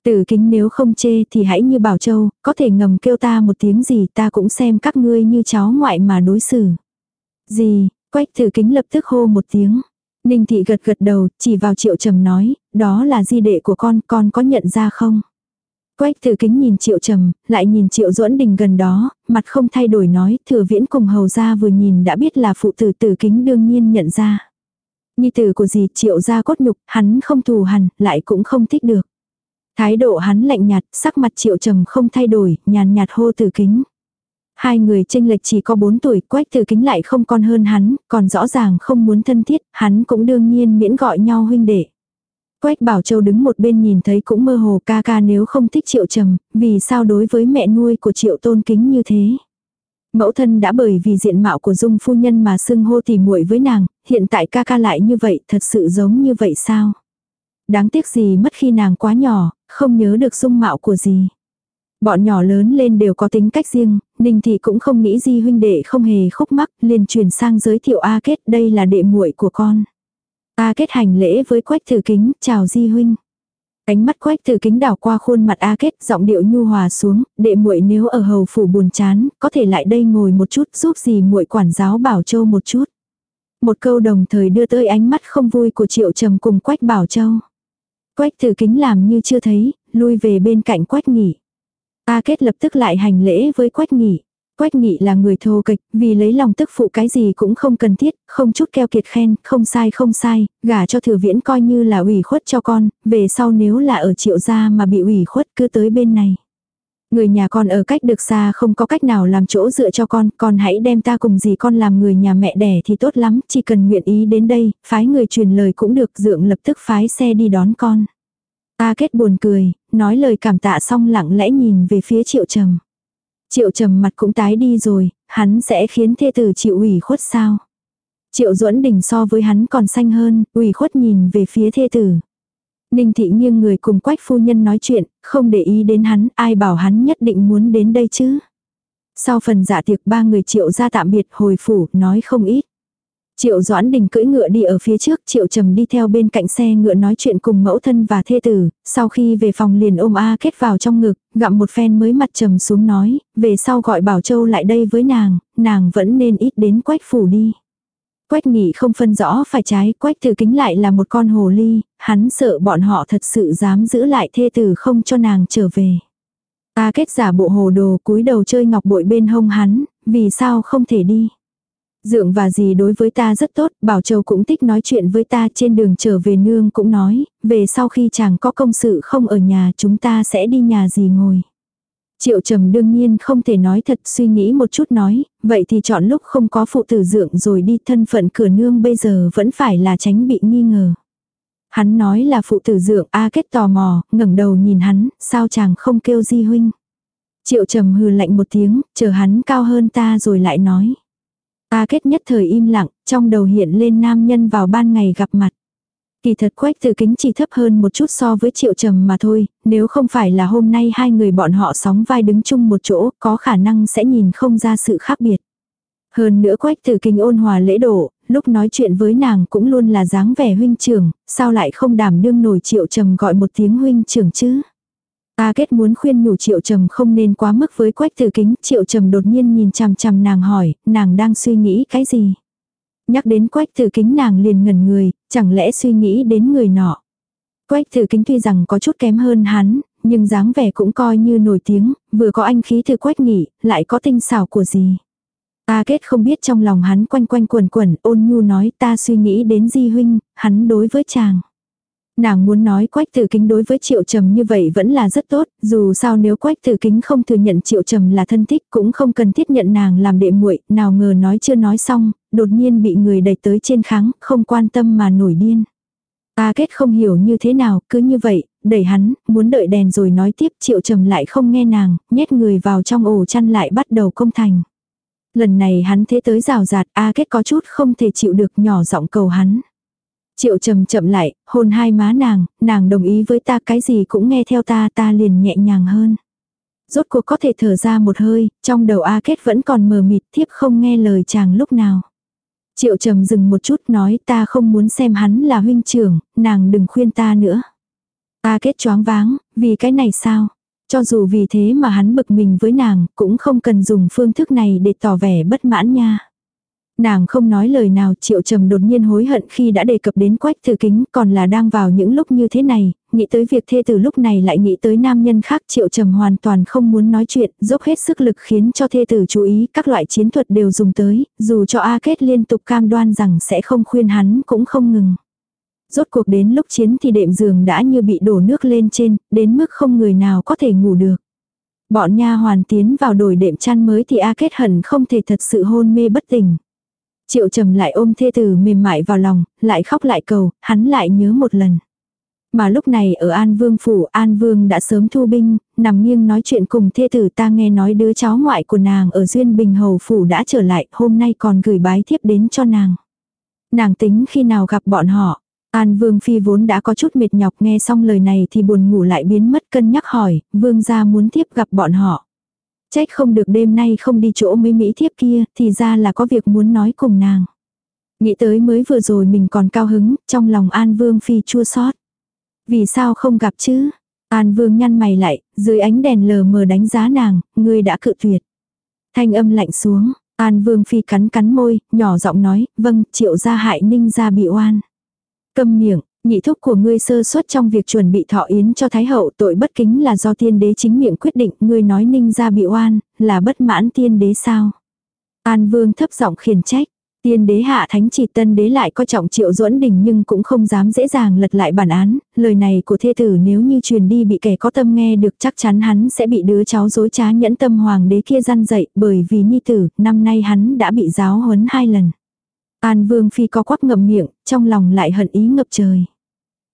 Tử kính nếu không chê thì hãy như Bảo Châu, có thể ngầm kêu ta một tiếng gì ta cũng xem các ngươi như cháu ngoại mà đối xử. Gì, quách tử kính lập tức hô một tiếng. Ninh thị gật gật đầu, chỉ vào triệu trầm nói, đó là di đệ của con, con có nhận ra không? Quách tử kính nhìn triệu trầm, lại nhìn triệu duẫn đình gần đó, mặt không thay đổi nói, thừa viễn cùng hầu ra vừa nhìn đã biết là phụ tử tử kính đương nhiên nhận ra. Nhi tử của gì triệu ra cốt nhục, hắn không thù hằn, lại cũng không thích được. Thái độ hắn lạnh nhạt, sắc mặt triệu trầm không thay đổi, nhàn nhạt hô tử kính. Hai người tranh lệch chỉ có 4 tuổi, quách tử kính lại không con hơn hắn, còn rõ ràng không muốn thân thiết, hắn cũng đương nhiên miễn gọi nhau huynh đệ. Quách Bảo Châu đứng một bên nhìn thấy cũng mơ hồ ca ca nếu không thích triệu trầm, vì sao đối với mẹ nuôi của triệu tôn kính như thế. Mẫu thân đã bởi vì diện mạo của dung phu nhân mà xưng hô tỉ muội với nàng, hiện tại ca ca lại như vậy thật sự giống như vậy sao? Đáng tiếc gì mất khi nàng quá nhỏ, không nhớ được dung mạo của gì. Bọn nhỏ lớn lên đều có tính cách riêng, Ninh Thị cũng không nghĩ gì huynh đệ không hề khúc mắc, liền chuyển sang giới thiệu A Kết, đây là đệ muội của con. A Kết hành lễ với Quách Thử Kính, chào Di huynh. Ánh mắt Quách Thử Kính đảo qua khuôn mặt A Kết, giọng điệu nhu hòa xuống, đệ muội nếu ở hầu phủ buồn chán, có thể lại đây ngồi một chút, giúp gì muội quản giáo Bảo Châu một chút. Một câu đồng thời đưa tới ánh mắt không vui của Triệu Trầm cùng Quách Bảo Châu. Quách tử kính làm như chưa thấy, lui về bên cạnh quách nghỉ. A kết lập tức lại hành lễ với quách nghỉ. Quách nghị là người thô kịch, vì lấy lòng tức phụ cái gì cũng không cần thiết, không chút keo kiệt khen, không sai không sai, gả cho thừa viễn coi như là ủy khuất cho con, về sau nếu là ở triệu gia mà bị ủy khuất cứ tới bên này. Người nhà con ở cách được xa không có cách nào làm chỗ dựa cho con, con hãy đem ta cùng gì con làm người nhà mẹ đẻ thì tốt lắm, chỉ cần nguyện ý đến đây, phái người truyền lời cũng được dượng lập tức phái xe đi đón con. Ta kết buồn cười, nói lời cảm tạ xong lặng lẽ nhìn về phía triệu trầm. Triệu trầm mặt cũng tái đi rồi, hắn sẽ khiến thê tử chịu ủy khuất sao. Triệu duẫn đình so với hắn còn xanh hơn, ủy khuất nhìn về phía thê tử. Ninh thị nghiêng người cùng quách phu nhân nói chuyện, không để ý đến hắn, ai bảo hắn nhất định muốn đến đây chứ. Sau phần dạ tiệc ba người triệu ra tạm biệt hồi phủ, nói không ít. Triệu Doãn Đình cưỡi ngựa đi ở phía trước, Triệu Trầm đi theo bên cạnh xe ngựa nói chuyện cùng mẫu thân và thê tử, sau khi về phòng liền ôm A kết vào trong ngực, gặm một phen mới mặt trầm xuống nói, về sau gọi Bảo Châu lại đây với nàng, nàng vẫn nên ít đến quách phủ đi. Quách nghỉ không phân rõ phải trái, quách thử kính lại là một con hồ ly, hắn sợ bọn họ thật sự dám giữ lại thê tử không cho nàng trở về. Ta kết giả bộ hồ đồ cúi đầu chơi ngọc bội bên hông hắn, vì sao không thể đi. Dượng và dì đối với ta rất tốt, Bảo Châu cũng thích nói chuyện với ta trên đường trở về nương cũng nói, về sau khi chàng có công sự không ở nhà chúng ta sẽ đi nhà dì ngồi. Triệu trầm đương nhiên không thể nói thật suy nghĩ một chút nói, vậy thì chọn lúc không có phụ tử dượng rồi đi thân phận cửa nương bây giờ vẫn phải là tránh bị nghi ngờ. Hắn nói là phụ tử dượng A kết tò mò, ngẩng đầu nhìn hắn, sao chàng không kêu di huynh. Triệu trầm hừ lạnh một tiếng, chờ hắn cao hơn ta rồi lại nói. A kết nhất thời im lặng, trong đầu hiện lên nam nhân vào ban ngày gặp mặt. Kỳ thật quách từ kính chỉ thấp hơn một chút so với triệu trầm mà thôi, nếu không phải là hôm nay hai người bọn họ sóng vai đứng chung một chỗ, có khả năng sẽ nhìn không ra sự khác biệt. Hơn nữa quách tử kính ôn hòa lễ độ, lúc nói chuyện với nàng cũng luôn là dáng vẻ huynh trưởng, sao lại không đảm đương nổi triệu trầm gọi một tiếng huynh trưởng chứ. Ta kết muốn khuyên nhủ triệu trầm không nên quá mức với quách tử kính, triệu trầm đột nhiên nhìn chằm chằm nàng hỏi, nàng đang suy nghĩ cái gì. Nhắc đến quách tử kính nàng liền ngẩn người, chẳng lẽ suy nghĩ đến người nọ. Quách tử kính tuy rằng có chút kém hơn hắn, nhưng dáng vẻ cũng coi như nổi tiếng, vừa có anh khí từ quách nghỉ, lại có tinh xảo của gì. Ta kết không biết trong lòng hắn quanh quanh quẩn quẩn, ôn nhu nói ta suy nghĩ đến di huynh, hắn đối với chàng. Nàng muốn nói quách tử kính đối với triệu trầm như vậy vẫn là rất tốt, dù sao nếu quách tử kính không thừa nhận triệu trầm là thân thích cũng không cần thiết nhận nàng làm đệ muội nào ngờ nói chưa nói xong, đột nhiên bị người đẩy tới trên kháng, không quan tâm mà nổi điên. Ta kết không hiểu như thế nào, cứ như vậy, đẩy hắn, muốn đợi đèn rồi nói tiếp triệu trầm lại không nghe nàng, nhét người vào trong ổ chăn lại bắt đầu công thành. Lần này hắn thế tới rào rạt, A kết có chút không thể chịu được nhỏ giọng cầu hắn. Triệu trầm chậm lại, hôn hai má nàng, nàng đồng ý với ta cái gì cũng nghe theo ta ta liền nhẹ nhàng hơn. Rốt cuộc có thể thở ra một hơi, trong đầu A kết vẫn còn mờ mịt thiếp không nghe lời chàng lúc nào. Triệu trầm dừng một chút nói ta không muốn xem hắn là huynh trưởng, nàng đừng khuyên ta nữa. A kết choáng váng, vì cái này sao? Cho dù vì thế mà hắn bực mình với nàng, cũng không cần dùng phương thức này để tỏ vẻ bất mãn nha. Nàng không nói lời nào triệu trầm đột nhiên hối hận khi đã đề cập đến quách thư kính còn là đang vào những lúc như thế này, nghĩ tới việc thê từ lúc này lại nghĩ tới nam nhân khác triệu trầm hoàn toàn không muốn nói chuyện, dốc hết sức lực khiến cho thê tử chú ý các loại chiến thuật đều dùng tới, dù cho A Kết liên tục cam đoan rằng sẽ không khuyên hắn cũng không ngừng. Rốt cuộc đến lúc chiến thì đệm giường đã như bị đổ nước lên trên, đến mức không người nào có thể ngủ được. Bọn nha hoàn tiến vào đổi đệm chăn mới thì A Kết hận không thể thật sự hôn mê bất tỉnh. Triệu trầm lại ôm thê tử mềm mại vào lòng, lại khóc lại cầu, hắn lại nhớ một lần. Mà lúc này ở An Vương Phủ, An Vương đã sớm thu binh, nằm nghiêng nói chuyện cùng thê tử ta nghe nói đứa cháu ngoại của nàng ở Duyên Bình Hầu Phủ đã trở lại, hôm nay còn gửi bái thiếp đến cho nàng. Nàng tính khi nào gặp bọn họ. An Vương Phi vốn đã có chút mệt nhọc nghe xong lời này thì buồn ngủ lại biến mất cân nhắc hỏi, Vương gia muốn tiếp gặp bọn họ. Trách không được đêm nay không đi chỗ mấy Mỹ thiếp kia, thì ra là có việc muốn nói cùng nàng. Nghĩ tới mới vừa rồi mình còn cao hứng, trong lòng An Vương Phi chua xót Vì sao không gặp chứ? An Vương nhăn mày lại, dưới ánh đèn lờ mờ đánh giá nàng, người đã cự tuyệt. Thanh âm lạnh xuống, An Vương Phi cắn cắn môi, nhỏ giọng nói, vâng, triệu gia hại ninh gia bị oan. Câm miệng, Nhị thúc của ngươi sơ suất trong việc chuẩn bị thọ yến cho Thái Hậu tội bất kính là do tiên đế chính miệng quyết định, ngươi nói ninh ra bị oan, là bất mãn tiên đế sao? An vương thấp giọng khiển trách. Tiên đế hạ thánh chỉ tân đế lại có trọng triệu duẫn đình nhưng cũng không dám dễ dàng lật lại bản án, lời này của thê tử nếu như truyền đi bị kẻ có tâm nghe được chắc chắn hắn sẽ bị đứa cháu dối trá nhẫn tâm hoàng đế kia gian dậy bởi vì nhi tử, năm nay hắn đã bị giáo huấn hai lần. An vương phi có quắp ngậm miệng, trong lòng lại hận ý ngập trời.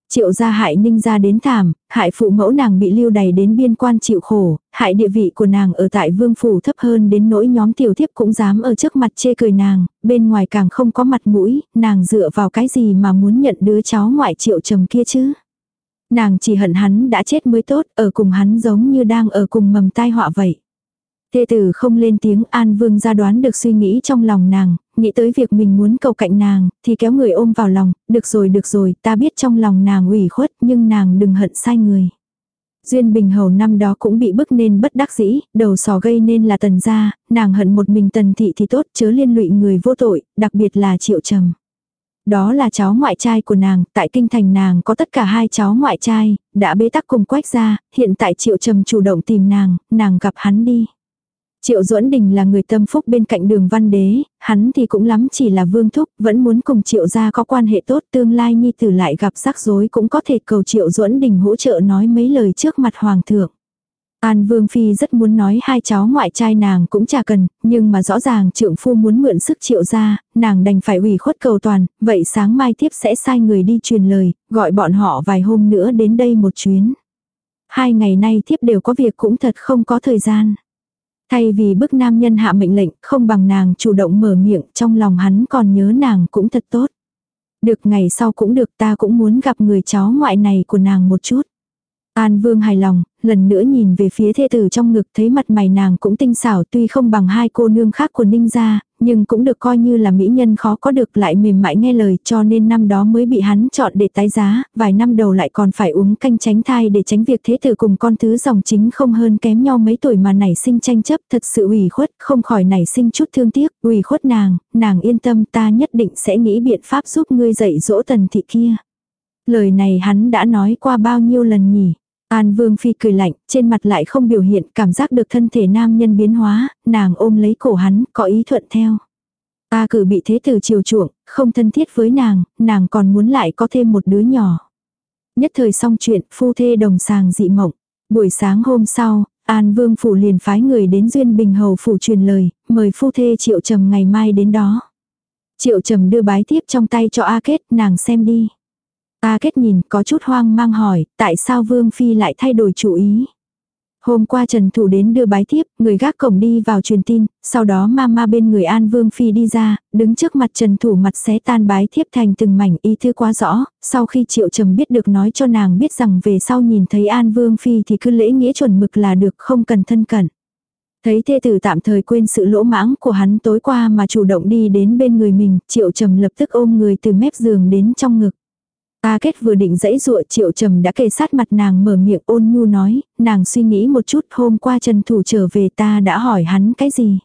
Triệu gia hại ninh gia đến thảm, hại phụ mẫu nàng bị lưu đày đến biên quan chịu khổ, hại địa vị của nàng ở tại vương phủ thấp hơn đến nỗi nhóm tiểu thiếp cũng dám ở trước mặt chê cười nàng, bên ngoài càng không có mặt mũi, nàng dựa vào cái gì mà muốn nhận đứa cháu ngoại triệu trầm kia chứ. Nàng chỉ hận hắn đã chết mới tốt, ở cùng hắn giống như đang ở cùng mầm tai họa vậy. Thê tử không lên tiếng An Vương ra đoán được suy nghĩ trong lòng nàng, nghĩ tới việc mình muốn cầu cạnh nàng, thì kéo người ôm vào lòng, được rồi được rồi, ta biết trong lòng nàng ủy khuất nhưng nàng đừng hận sai người. Duyên Bình Hầu năm đó cũng bị bức nên bất đắc dĩ, đầu sò gây nên là tần gia, nàng hận một mình tần thị thì tốt chớ liên lụy người vô tội, đặc biệt là triệu trầm. Đó là cháu ngoại trai của nàng, tại kinh thành nàng có tất cả hai cháu ngoại trai, đã bế tắc cùng quách ra, hiện tại triệu trầm chủ động tìm nàng, nàng gặp hắn đi. Triệu Duẫn Đình là người tâm phúc bên cạnh đường văn đế, hắn thì cũng lắm chỉ là vương thúc, vẫn muốn cùng Triệu gia có quan hệ tốt tương lai nhi tử lại gặp rắc rối cũng có thể cầu Triệu Duẫn Đình hỗ trợ nói mấy lời trước mặt hoàng thượng. An Vương Phi rất muốn nói hai cháu ngoại trai nàng cũng chả cần, nhưng mà rõ ràng trượng phu muốn mượn sức triệu ra, nàng đành phải ủy khuất cầu toàn, vậy sáng mai tiếp sẽ sai người đi truyền lời, gọi bọn họ vài hôm nữa đến đây một chuyến. Hai ngày nay tiếp đều có việc cũng thật không có thời gian. Thay vì bức nam nhân hạ mệnh lệnh, không bằng nàng chủ động mở miệng, trong lòng hắn còn nhớ nàng cũng thật tốt. Được ngày sau cũng được ta cũng muốn gặp người cháu ngoại này của nàng một chút. An Vương hài lòng, lần nữa nhìn về phía thê tử trong ngực thấy mặt mày nàng cũng tinh xảo tuy không bằng hai cô nương khác của Ninh gia, nhưng cũng được coi như là mỹ nhân khó có được lại mềm mại nghe lời cho nên năm đó mới bị hắn chọn để tái giá, vài năm đầu lại còn phải uống canh tránh thai để tránh việc thế tử cùng con thứ dòng chính không hơn kém nhau mấy tuổi mà nảy sinh tranh chấp thật sự ủy khuất, không khỏi nảy sinh chút thương tiếc, ủy khuất nàng, nàng yên tâm ta nhất định sẽ nghĩ biện pháp giúp ngươi dạy dỗ tần thị kia. Lời này hắn đã nói qua bao nhiêu lần nhỉ? An Vương Phi cười lạnh, trên mặt lại không biểu hiện, cảm giác được thân thể nam nhân biến hóa, nàng ôm lấy cổ hắn, có ý thuận theo. Ta cử bị thế tử chiều chuộng, không thân thiết với nàng, nàng còn muốn lại có thêm một đứa nhỏ. Nhất thời xong chuyện, phu thê đồng sàng dị mộng. Buổi sáng hôm sau, An Vương Phủ liền phái người đến Duyên Bình Hầu Phủ truyền lời, mời phu thê Triệu Trầm ngày mai đến đó. Triệu Trầm đưa bái tiếp trong tay cho A Kết, nàng xem đi. A kết nhìn có chút hoang mang hỏi, tại sao Vương Phi lại thay đổi chủ ý. Hôm qua Trần Thủ đến đưa bái tiếp, người gác cổng đi vào truyền tin, sau đó mama bên người An Vương Phi đi ra, đứng trước mặt Trần Thủ mặt xé tan bái thiếp thành từng mảnh ý thư quá rõ, sau khi Triệu Trầm biết được nói cho nàng biết rằng về sau nhìn thấy An Vương Phi thì cứ lễ nghĩa chuẩn mực là được không cần thân cận. Thấy thê tử tạm thời quên sự lỗ mãng của hắn tối qua mà chủ động đi đến bên người mình, Triệu Trầm lập tức ôm người từ mép giường đến trong ngực. A kết vừa định dãy dụa triệu trầm đã kề sát mặt nàng mở miệng ôn nhu nói, nàng suy nghĩ một chút hôm qua Trần Thủ trở về ta đã hỏi hắn cái gì.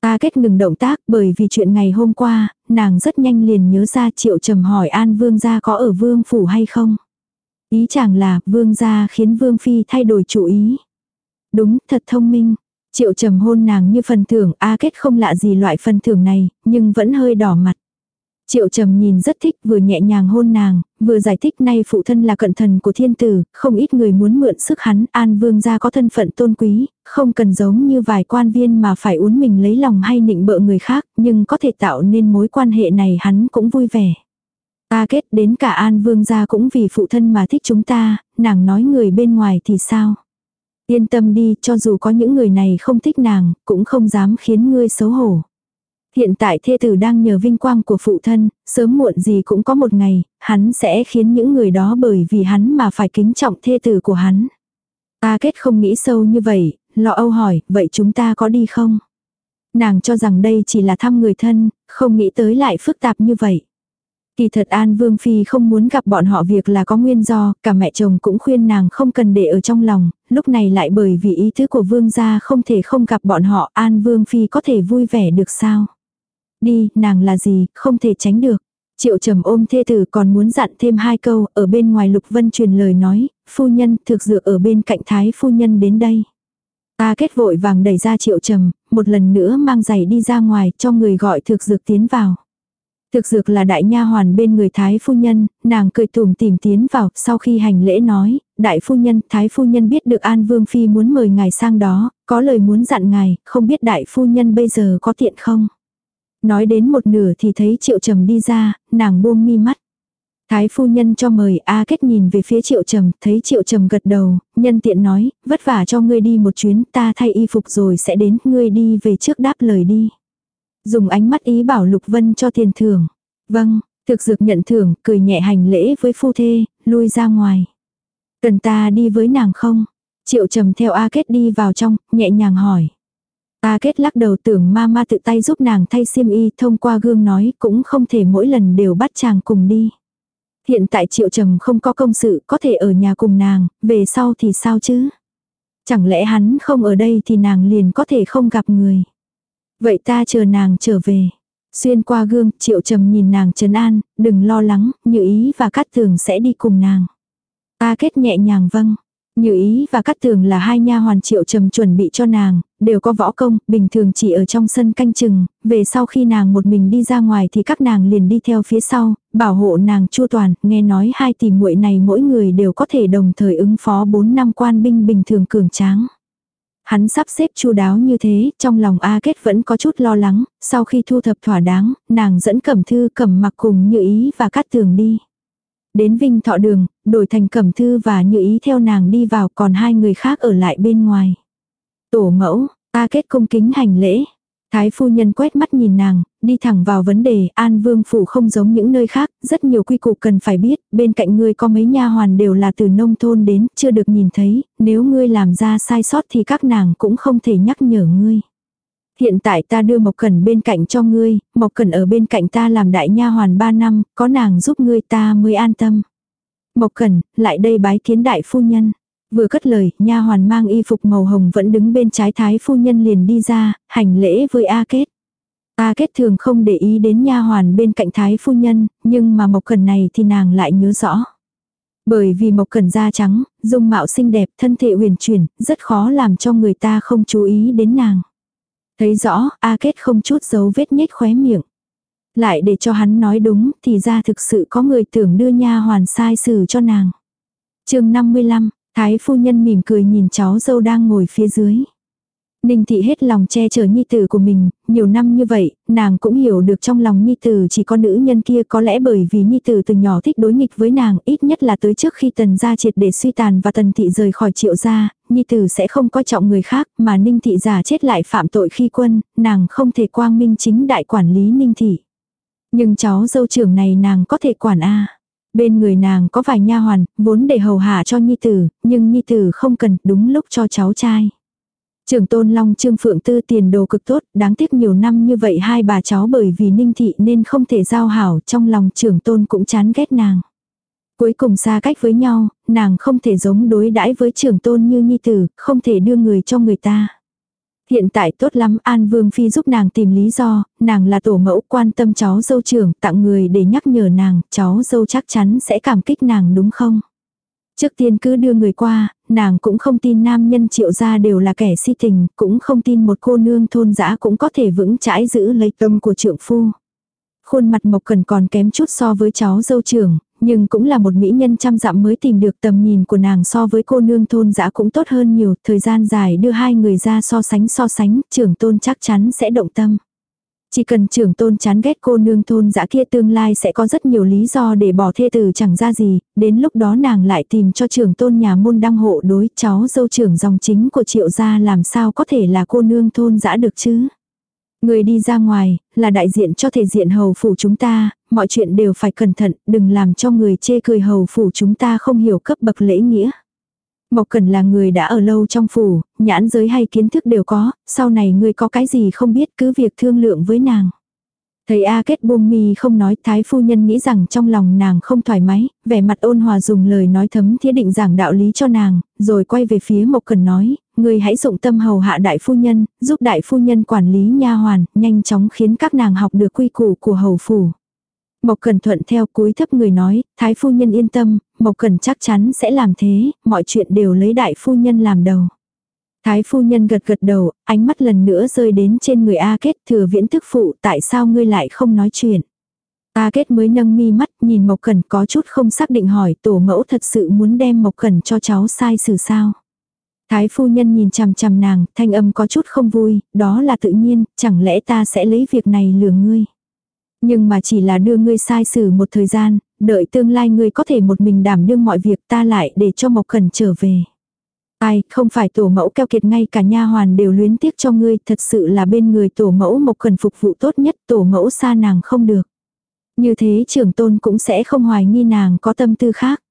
A kết ngừng động tác bởi vì chuyện ngày hôm qua, nàng rất nhanh liền nhớ ra triệu trầm hỏi an vương gia có ở vương phủ hay không. Ý chẳng là vương gia khiến vương phi thay đổi chủ ý. Đúng, thật thông minh. Triệu trầm hôn nàng như phần thưởng, A kết không lạ gì loại phần thưởng này, nhưng vẫn hơi đỏ mặt. Triệu trầm nhìn rất thích vừa nhẹ nhàng hôn nàng, vừa giải thích nay phụ thân là cận thần của thiên tử, không ít người muốn mượn sức hắn, an vương gia có thân phận tôn quý, không cần giống như vài quan viên mà phải uốn mình lấy lòng hay nịnh bợ người khác, nhưng có thể tạo nên mối quan hệ này hắn cũng vui vẻ. Ta kết đến cả an vương gia cũng vì phụ thân mà thích chúng ta, nàng nói người bên ngoài thì sao? Yên tâm đi, cho dù có những người này không thích nàng, cũng không dám khiến ngươi xấu hổ. Hiện tại thê tử đang nhờ vinh quang của phụ thân, sớm muộn gì cũng có một ngày, hắn sẽ khiến những người đó bởi vì hắn mà phải kính trọng thê tử của hắn. A kết không nghĩ sâu như vậy, lọ âu hỏi, vậy chúng ta có đi không? Nàng cho rằng đây chỉ là thăm người thân, không nghĩ tới lại phức tạp như vậy. Kỳ thật An Vương Phi không muốn gặp bọn họ việc là có nguyên do, cả mẹ chồng cũng khuyên nàng không cần để ở trong lòng, lúc này lại bởi vì ý thức của Vương gia không thể không gặp bọn họ, An Vương Phi có thể vui vẻ được sao? Đi, nàng là gì, không thể tránh được. Triệu trầm ôm thê tử còn muốn dặn thêm hai câu, ở bên ngoài Lục Vân truyền lời nói, phu nhân thực dược ở bên cạnh thái phu nhân đến đây. Ta kết vội vàng đẩy ra triệu trầm, một lần nữa mang giày đi ra ngoài cho người gọi thực dược tiến vào. Thực dược là đại nha hoàn bên người thái phu nhân, nàng cười tủm tìm tiến vào, sau khi hành lễ nói, đại phu nhân, thái phu nhân biết được An Vương Phi muốn mời ngài sang đó, có lời muốn dặn ngài, không biết đại phu nhân bây giờ có tiện không? Nói đến một nửa thì thấy triệu trầm đi ra, nàng buông mi mắt. Thái phu nhân cho mời A Kết nhìn về phía triệu trầm, thấy triệu trầm gật đầu, nhân tiện nói, vất vả cho ngươi đi một chuyến, ta thay y phục rồi sẽ đến, ngươi đi về trước đáp lời đi. Dùng ánh mắt ý bảo Lục Vân cho tiền thưởng. Vâng, thực dược nhận thưởng, cười nhẹ hành lễ với phu thê, lui ra ngoài. Cần ta đi với nàng không? Triệu trầm theo A Kết đi vào trong, nhẹ nhàng hỏi. A kết lắc đầu tưởng ma ma tự tay giúp nàng thay xiêm y thông qua gương nói cũng không thể mỗi lần đều bắt chàng cùng đi. Hiện tại triệu trầm không có công sự có thể ở nhà cùng nàng, về sau thì sao chứ? Chẳng lẽ hắn không ở đây thì nàng liền có thể không gặp người. Vậy ta chờ nàng trở về. Xuyên qua gương, triệu trầm nhìn nàng trấn an, đừng lo lắng, như ý và cát tường sẽ đi cùng nàng. A kết nhẹ nhàng vâng. Như ý và cát tường là hai nha hoàn triệu trầm chuẩn bị cho nàng, đều có võ công, bình thường chỉ ở trong sân canh chừng, về sau khi nàng một mình đi ra ngoài thì các nàng liền đi theo phía sau, bảo hộ nàng chu toàn, nghe nói hai tỷ muội này mỗi người đều có thể đồng thời ứng phó 4 năm quan binh bình thường cường tráng. Hắn sắp xếp chu đáo như thế, trong lòng A Kết vẫn có chút lo lắng, sau khi thu thập thỏa đáng, nàng dẫn cẩm thư cẩm mặc cùng như ý và cắt tường đi. Đến Vinh Thọ Đường, đổi thành cẩm thư và như ý theo nàng đi vào còn hai người khác ở lại bên ngoài. Tổ mẫu, ta Kết cung kính hành lễ. Thái phu nhân quét mắt nhìn nàng, đi thẳng vào vấn đề, An Vương phủ không giống những nơi khác, rất nhiều quy củ cần phải biết, bên cạnh ngươi có mấy nha hoàn đều là từ nông thôn đến, chưa được nhìn thấy, nếu ngươi làm ra sai sót thì các nàng cũng không thể nhắc nhở ngươi. Hiện tại ta đưa Mộc Cẩn bên cạnh cho ngươi, Mộc Cẩn ở bên cạnh ta làm đại nha hoàn 3 năm, có nàng giúp ngươi ta mới an tâm. Mộc Cẩn, lại đây bái kiến đại phu nhân. Vừa cất lời, nha hoàn mang y phục màu hồng vẫn đứng bên trái thái phu nhân liền đi ra, hành lễ với A Kết. A Kết thường không để ý đến nha hoàn bên cạnh thái phu nhân, nhưng mà Mộc Cẩn này thì nàng lại nhớ rõ. Bởi vì Mộc Cẩn da trắng, dung mạo xinh đẹp, thân thể huyền chuyển, rất khó làm cho người ta không chú ý đến nàng. Thấy rõ, A Kết không chút dấu vết nhếch khóe miệng. Lại để cho hắn nói đúng, thì ra thực sự có người tưởng đưa nha hoàn sai xử cho nàng. chương 55, Thái phu nhân mỉm cười nhìn cháu dâu đang ngồi phía dưới. Ninh thị hết lòng che chở nhi tử của mình, nhiều năm như vậy, nàng cũng hiểu được trong lòng nhi tử chỉ có nữ nhân kia có lẽ bởi vì nhi tử từ nhỏ thích đối nghịch với nàng, ít nhất là tới trước khi tần gia triệt để suy tàn và tần thị rời khỏi triệu gia, nhi tử sẽ không coi trọng người khác, mà ninh thị già chết lại phạm tội khi quân, nàng không thể quang minh chính đại quản lý ninh thị. Nhưng cháu dâu trưởng này nàng có thể quản a Bên người nàng có vài nha hoàn, vốn để hầu hạ cho nhi tử, nhưng nhi tử không cần, đúng lúc cho cháu trai. trưởng tôn long trương phượng tư tiền đồ cực tốt, đáng tiếc nhiều năm như vậy hai bà cháu bởi vì ninh thị nên không thể giao hảo, trong lòng trưởng tôn cũng chán ghét nàng. Cuối cùng xa cách với nhau, nàng không thể giống đối đãi với trưởng tôn như nhi tử, không thể đưa người cho người ta. Hiện tại tốt lắm An Vương Phi giúp nàng tìm lý do, nàng là tổ mẫu quan tâm cháu dâu trưởng tặng người để nhắc nhở nàng, cháu dâu chắc chắn sẽ cảm kích nàng đúng không? Trước tiên cứ đưa người qua, nàng cũng không tin nam nhân triệu gia đều là kẻ si tình, cũng không tin một cô nương thôn dã cũng có thể vững chãi giữ lấy tâm của trượng phu. Khuôn mặt mộc cần còn kém chút so với cháu dâu trưởng, nhưng cũng là một mỹ nhân trăm dặm mới tìm được tầm nhìn của nàng so với cô nương thôn dã cũng tốt hơn nhiều, thời gian dài đưa hai người ra so sánh so sánh, trưởng tôn chắc chắn sẽ động tâm. Chỉ cần trưởng tôn chán ghét cô nương thôn dã kia tương lai sẽ có rất nhiều lý do để bỏ thê tử chẳng ra gì, đến lúc đó nàng lại tìm cho trưởng tôn nhà môn đăng hộ đối cháu dâu trưởng dòng chính của triệu gia làm sao có thể là cô nương thôn dã được chứ. Người đi ra ngoài, là đại diện cho thể diện hầu phủ chúng ta, mọi chuyện đều phải cẩn thận, đừng làm cho người chê cười hầu phủ chúng ta không hiểu cấp bậc lễ nghĩa. Mộc Cần là người đã ở lâu trong phủ, nhãn giới hay kiến thức đều có, sau này người có cái gì không biết cứ việc thương lượng với nàng. Thầy A kết buông mi không nói, thái phu nhân nghĩ rằng trong lòng nàng không thoải mái, vẻ mặt ôn hòa dùng lời nói thấm thiết định giảng đạo lý cho nàng, rồi quay về phía Mộc Cần nói, người hãy dụng tâm hầu hạ đại phu nhân, giúp đại phu nhân quản lý nha hoàn, nhanh chóng khiến các nàng học được quy củ của hầu phủ. Mộc Cần thuận theo cúi thấp người nói, thái phu nhân yên tâm, Mộc Cần chắc chắn sẽ làm thế, mọi chuyện đều lấy đại phu nhân làm đầu. Thái phu nhân gật gật đầu, ánh mắt lần nữa rơi đến trên người A Kết thừa viễn thức phụ tại sao ngươi lại không nói chuyện. A Kết mới nâng mi mắt nhìn Mộc Cần có chút không xác định hỏi tổ mẫu thật sự muốn đem Mộc Cần cho cháu sai xử sao. Thái phu nhân nhìn chằm chằm nàng, thanh âm có chút không vui, đó là tự nhiên, chẳng lẽ ta sẽ lấy việc này lừa ngươi. Nhưng mà chỉ là đưa ngươi sai xử một thời gian, đợi tương lai ngươi có thể một mình đảm đương mọi việc ta lại để cho Mộc khẩn trở về. Ai, không phải tổ mẫu keo kiệt ngay cả nha hoàn đều luyến tiếc cho ngươi, thật sự là bên người tổ mẫu Mộc khẩn phục vụ tốt nhất, tổ mẫu xa nàng không được. Như thế trưởng tôn cũng sẽ không hoài nghi nàng có tâm tư khác.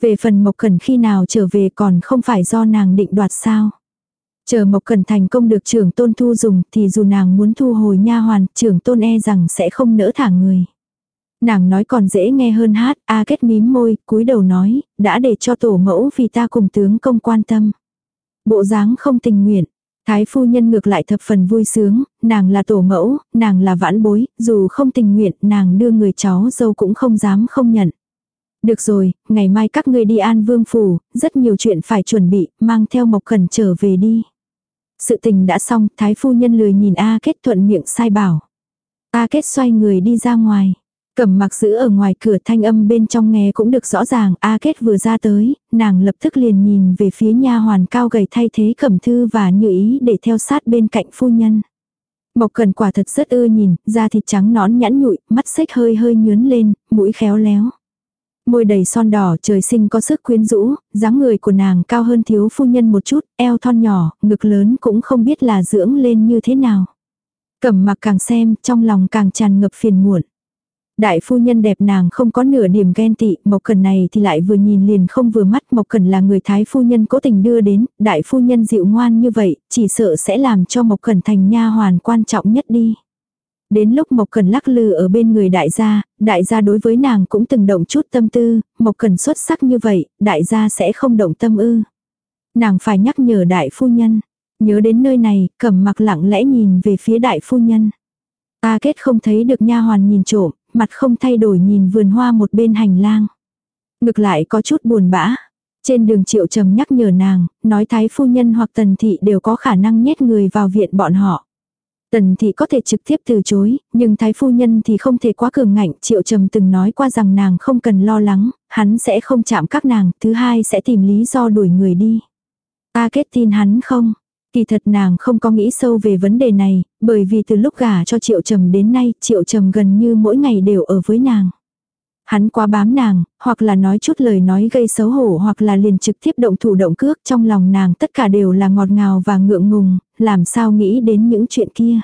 Về phần Mộc khẩn khi nào trở về còn không phải do nàng định đoạt sao. Chờ Mộc Cần thành công được trưởng tôn thu dùng thì dù nàng muốn thu hồi nha hoàn, trưởng tôn e rằng sẽ không nỡ thả người. Nàng nói còn dễ nghe hơn hát, A kết mím môi, cúi đầu nói, đã để cho tổ mẫu vì ta cùng tướng công quan tâm. Bộ dáng không tình nguyện, Thái phu nhân ngược lại thập phần vui sướng, nàng là tổ mẫu, nàng là vãn bối, dù không tình nguyện, nàng đưa người cháu dâu cũng không dám không nhận. Được rồi, ngày mai các ngươi đi an vương phủ, rất nhiều chuyện phải chuẩn bị, mang theo mộc khẩn trở về đi. Sự tình đã xong, thái phu nhân lười nhìn A kết thuận miệng sai bảo. A kết xoay người đi ra ngoài. Cẩm mặc giữ ở ngoài cửa thanh âm bên trong nghe cũng được rõ ràng, A Kết vừa ra tới, nàng lập tức liền nhìn về phía nha hoàn cao gầy thay thế Cẩm Thư và như ý để theo sát bên cạnh phu nhân. Mộc Cần quả thật rất ưa nhìn, da thịt trắng nõn nhẵn nhụi, mắt xích hơi hơi nhướn lên, mũi khéo léo. Môi đầy son đỏ trời sinh có sức quyến rũ, dáng người của nàng cao hơn thiếu phu nhân một chút, eo thon nhỏ, ngực lớn cũng không biết là dưỡng lên như thế nào. Cẩm mặc càng xem, trong lòng càng tràn ngập phiền muộn. Đại phu nhân đẹp nàng không có nửa điểm ghen tị, Mộc Cần này thì lại vừa nhìn liền không vừa mắt, Mộc Cần là người thái phu nhân cố tình đưa đến, đại phu nhân dịu ngoan như vậy, chỉ sợ sẽ làm cho Mộc Cần thành nha hoàn quan trọng nhất đi. Đến lúc Mộc Cần lắc lư ở bên người đại gia, đại gia đối với nàng cũng từng động chút tâm tư, Mộc Cần xuất sắc như vậy, đại gia sẽ không động tâm ư. Nàng phải nhắc nhở đại phu nhân. Nhớ đến nơi này, cẩm mặc lặng lẽ nhìn về phía đại phu nhân. Ta kết không thấy được nha hoàn nhìn trộm, mặt không thay đổi nhìn vườn hoa một bên hành lang. Ngược lại có chút buồn bã. Trên đường triệu trầm nhắc nhở nàng, nói thái phu nhân hoặc tần thị đều có khả năng nhét người vào viện bọn họ. Tần thị có thể trực tiếp từ chối, nhưng thái phu nhân thì không thể quá cường ngạnh. Triệu trầm từng nói qua rằng nàng không cần lo lắng, hắn sẽ không chạm các nàng, thứ hai sẽ tìm lý do đuổi người đi. Ta kết tin hắn không? Kỳ thật nàng không có nghĩ sâu về vấn đề này, bởi vì từ lúc gả cho Triệu Trầm đến nay, Triệu Trầm gần như mỗi ngày đều ở với nàng. Hắn quá bám nàng, hoặc là nói chút lời nói gây xấu hổ hoặc là liền trực tiếp động thủ động cước trong lòng nàng tất cả đều là ngọt ngào và ngượng ngùng, làm sao nghĩ đến những chuyện kia.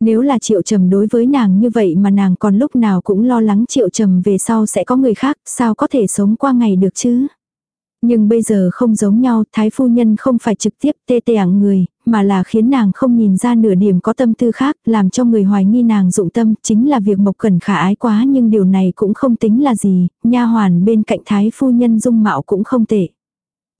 Nếu là triệu trầm đối với nàng như vậy mà nàng còn lúc nào cũng lo lắng triệu trầm về sau sẽ có người khác, sao có thể sống qua ngày được chứ? Nhưng bây giờ không giống nhau, thái phu nhân không phải trực tiếp tê tê ảng người, mà là khiến nàng không nhìn ra nửa điểm có tâm tư khác, làm cho người hoài nghi nàng dụng tâm, chính là việc mộc cẩn khả ái quá nhưng điều này cũng không tính là gì, nha hoàn bên cạnh thái phu nhân dung mạo cũng không tệ.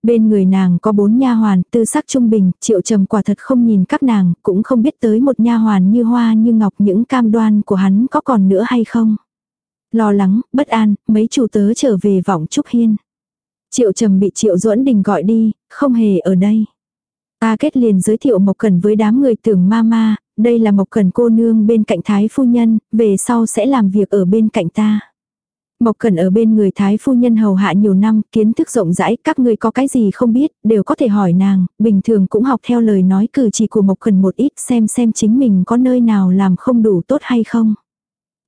Bên người nàng có bốn nha hoàn, tư sắc trung bình, triệu trầm quả thật không nhìn các nàng, cũng không biết tới một nha hoàn như hoa như ngọc những cam đoan của hắn có còn nữa hay không. Lo lắng, bất an, mấy chủ tớ trở về vọng trúc hiên. Triệu trầm bị triệu duẫn đình gọi đi, không hề ở đây. A kết liền giới thiệu Mộc Cần với đám người tưởng ma ma, đây là Mộc Cần cô nương bên cạnh Thái Phu Nhân, về sau sẽ làm việc ở bên cạnh ta. Mộc Cần ở bên người Thái Phu Nhân hầu hạ nhiều năm, kiến thức rộng rãi, các người có cái gì không biết, đều có thể hỏi nàng, bình thường cũng học theo lời nói cử chỉ của Mộc Cần một ít xem xem chính mình có nơi nào làm không đủ tốt hay không.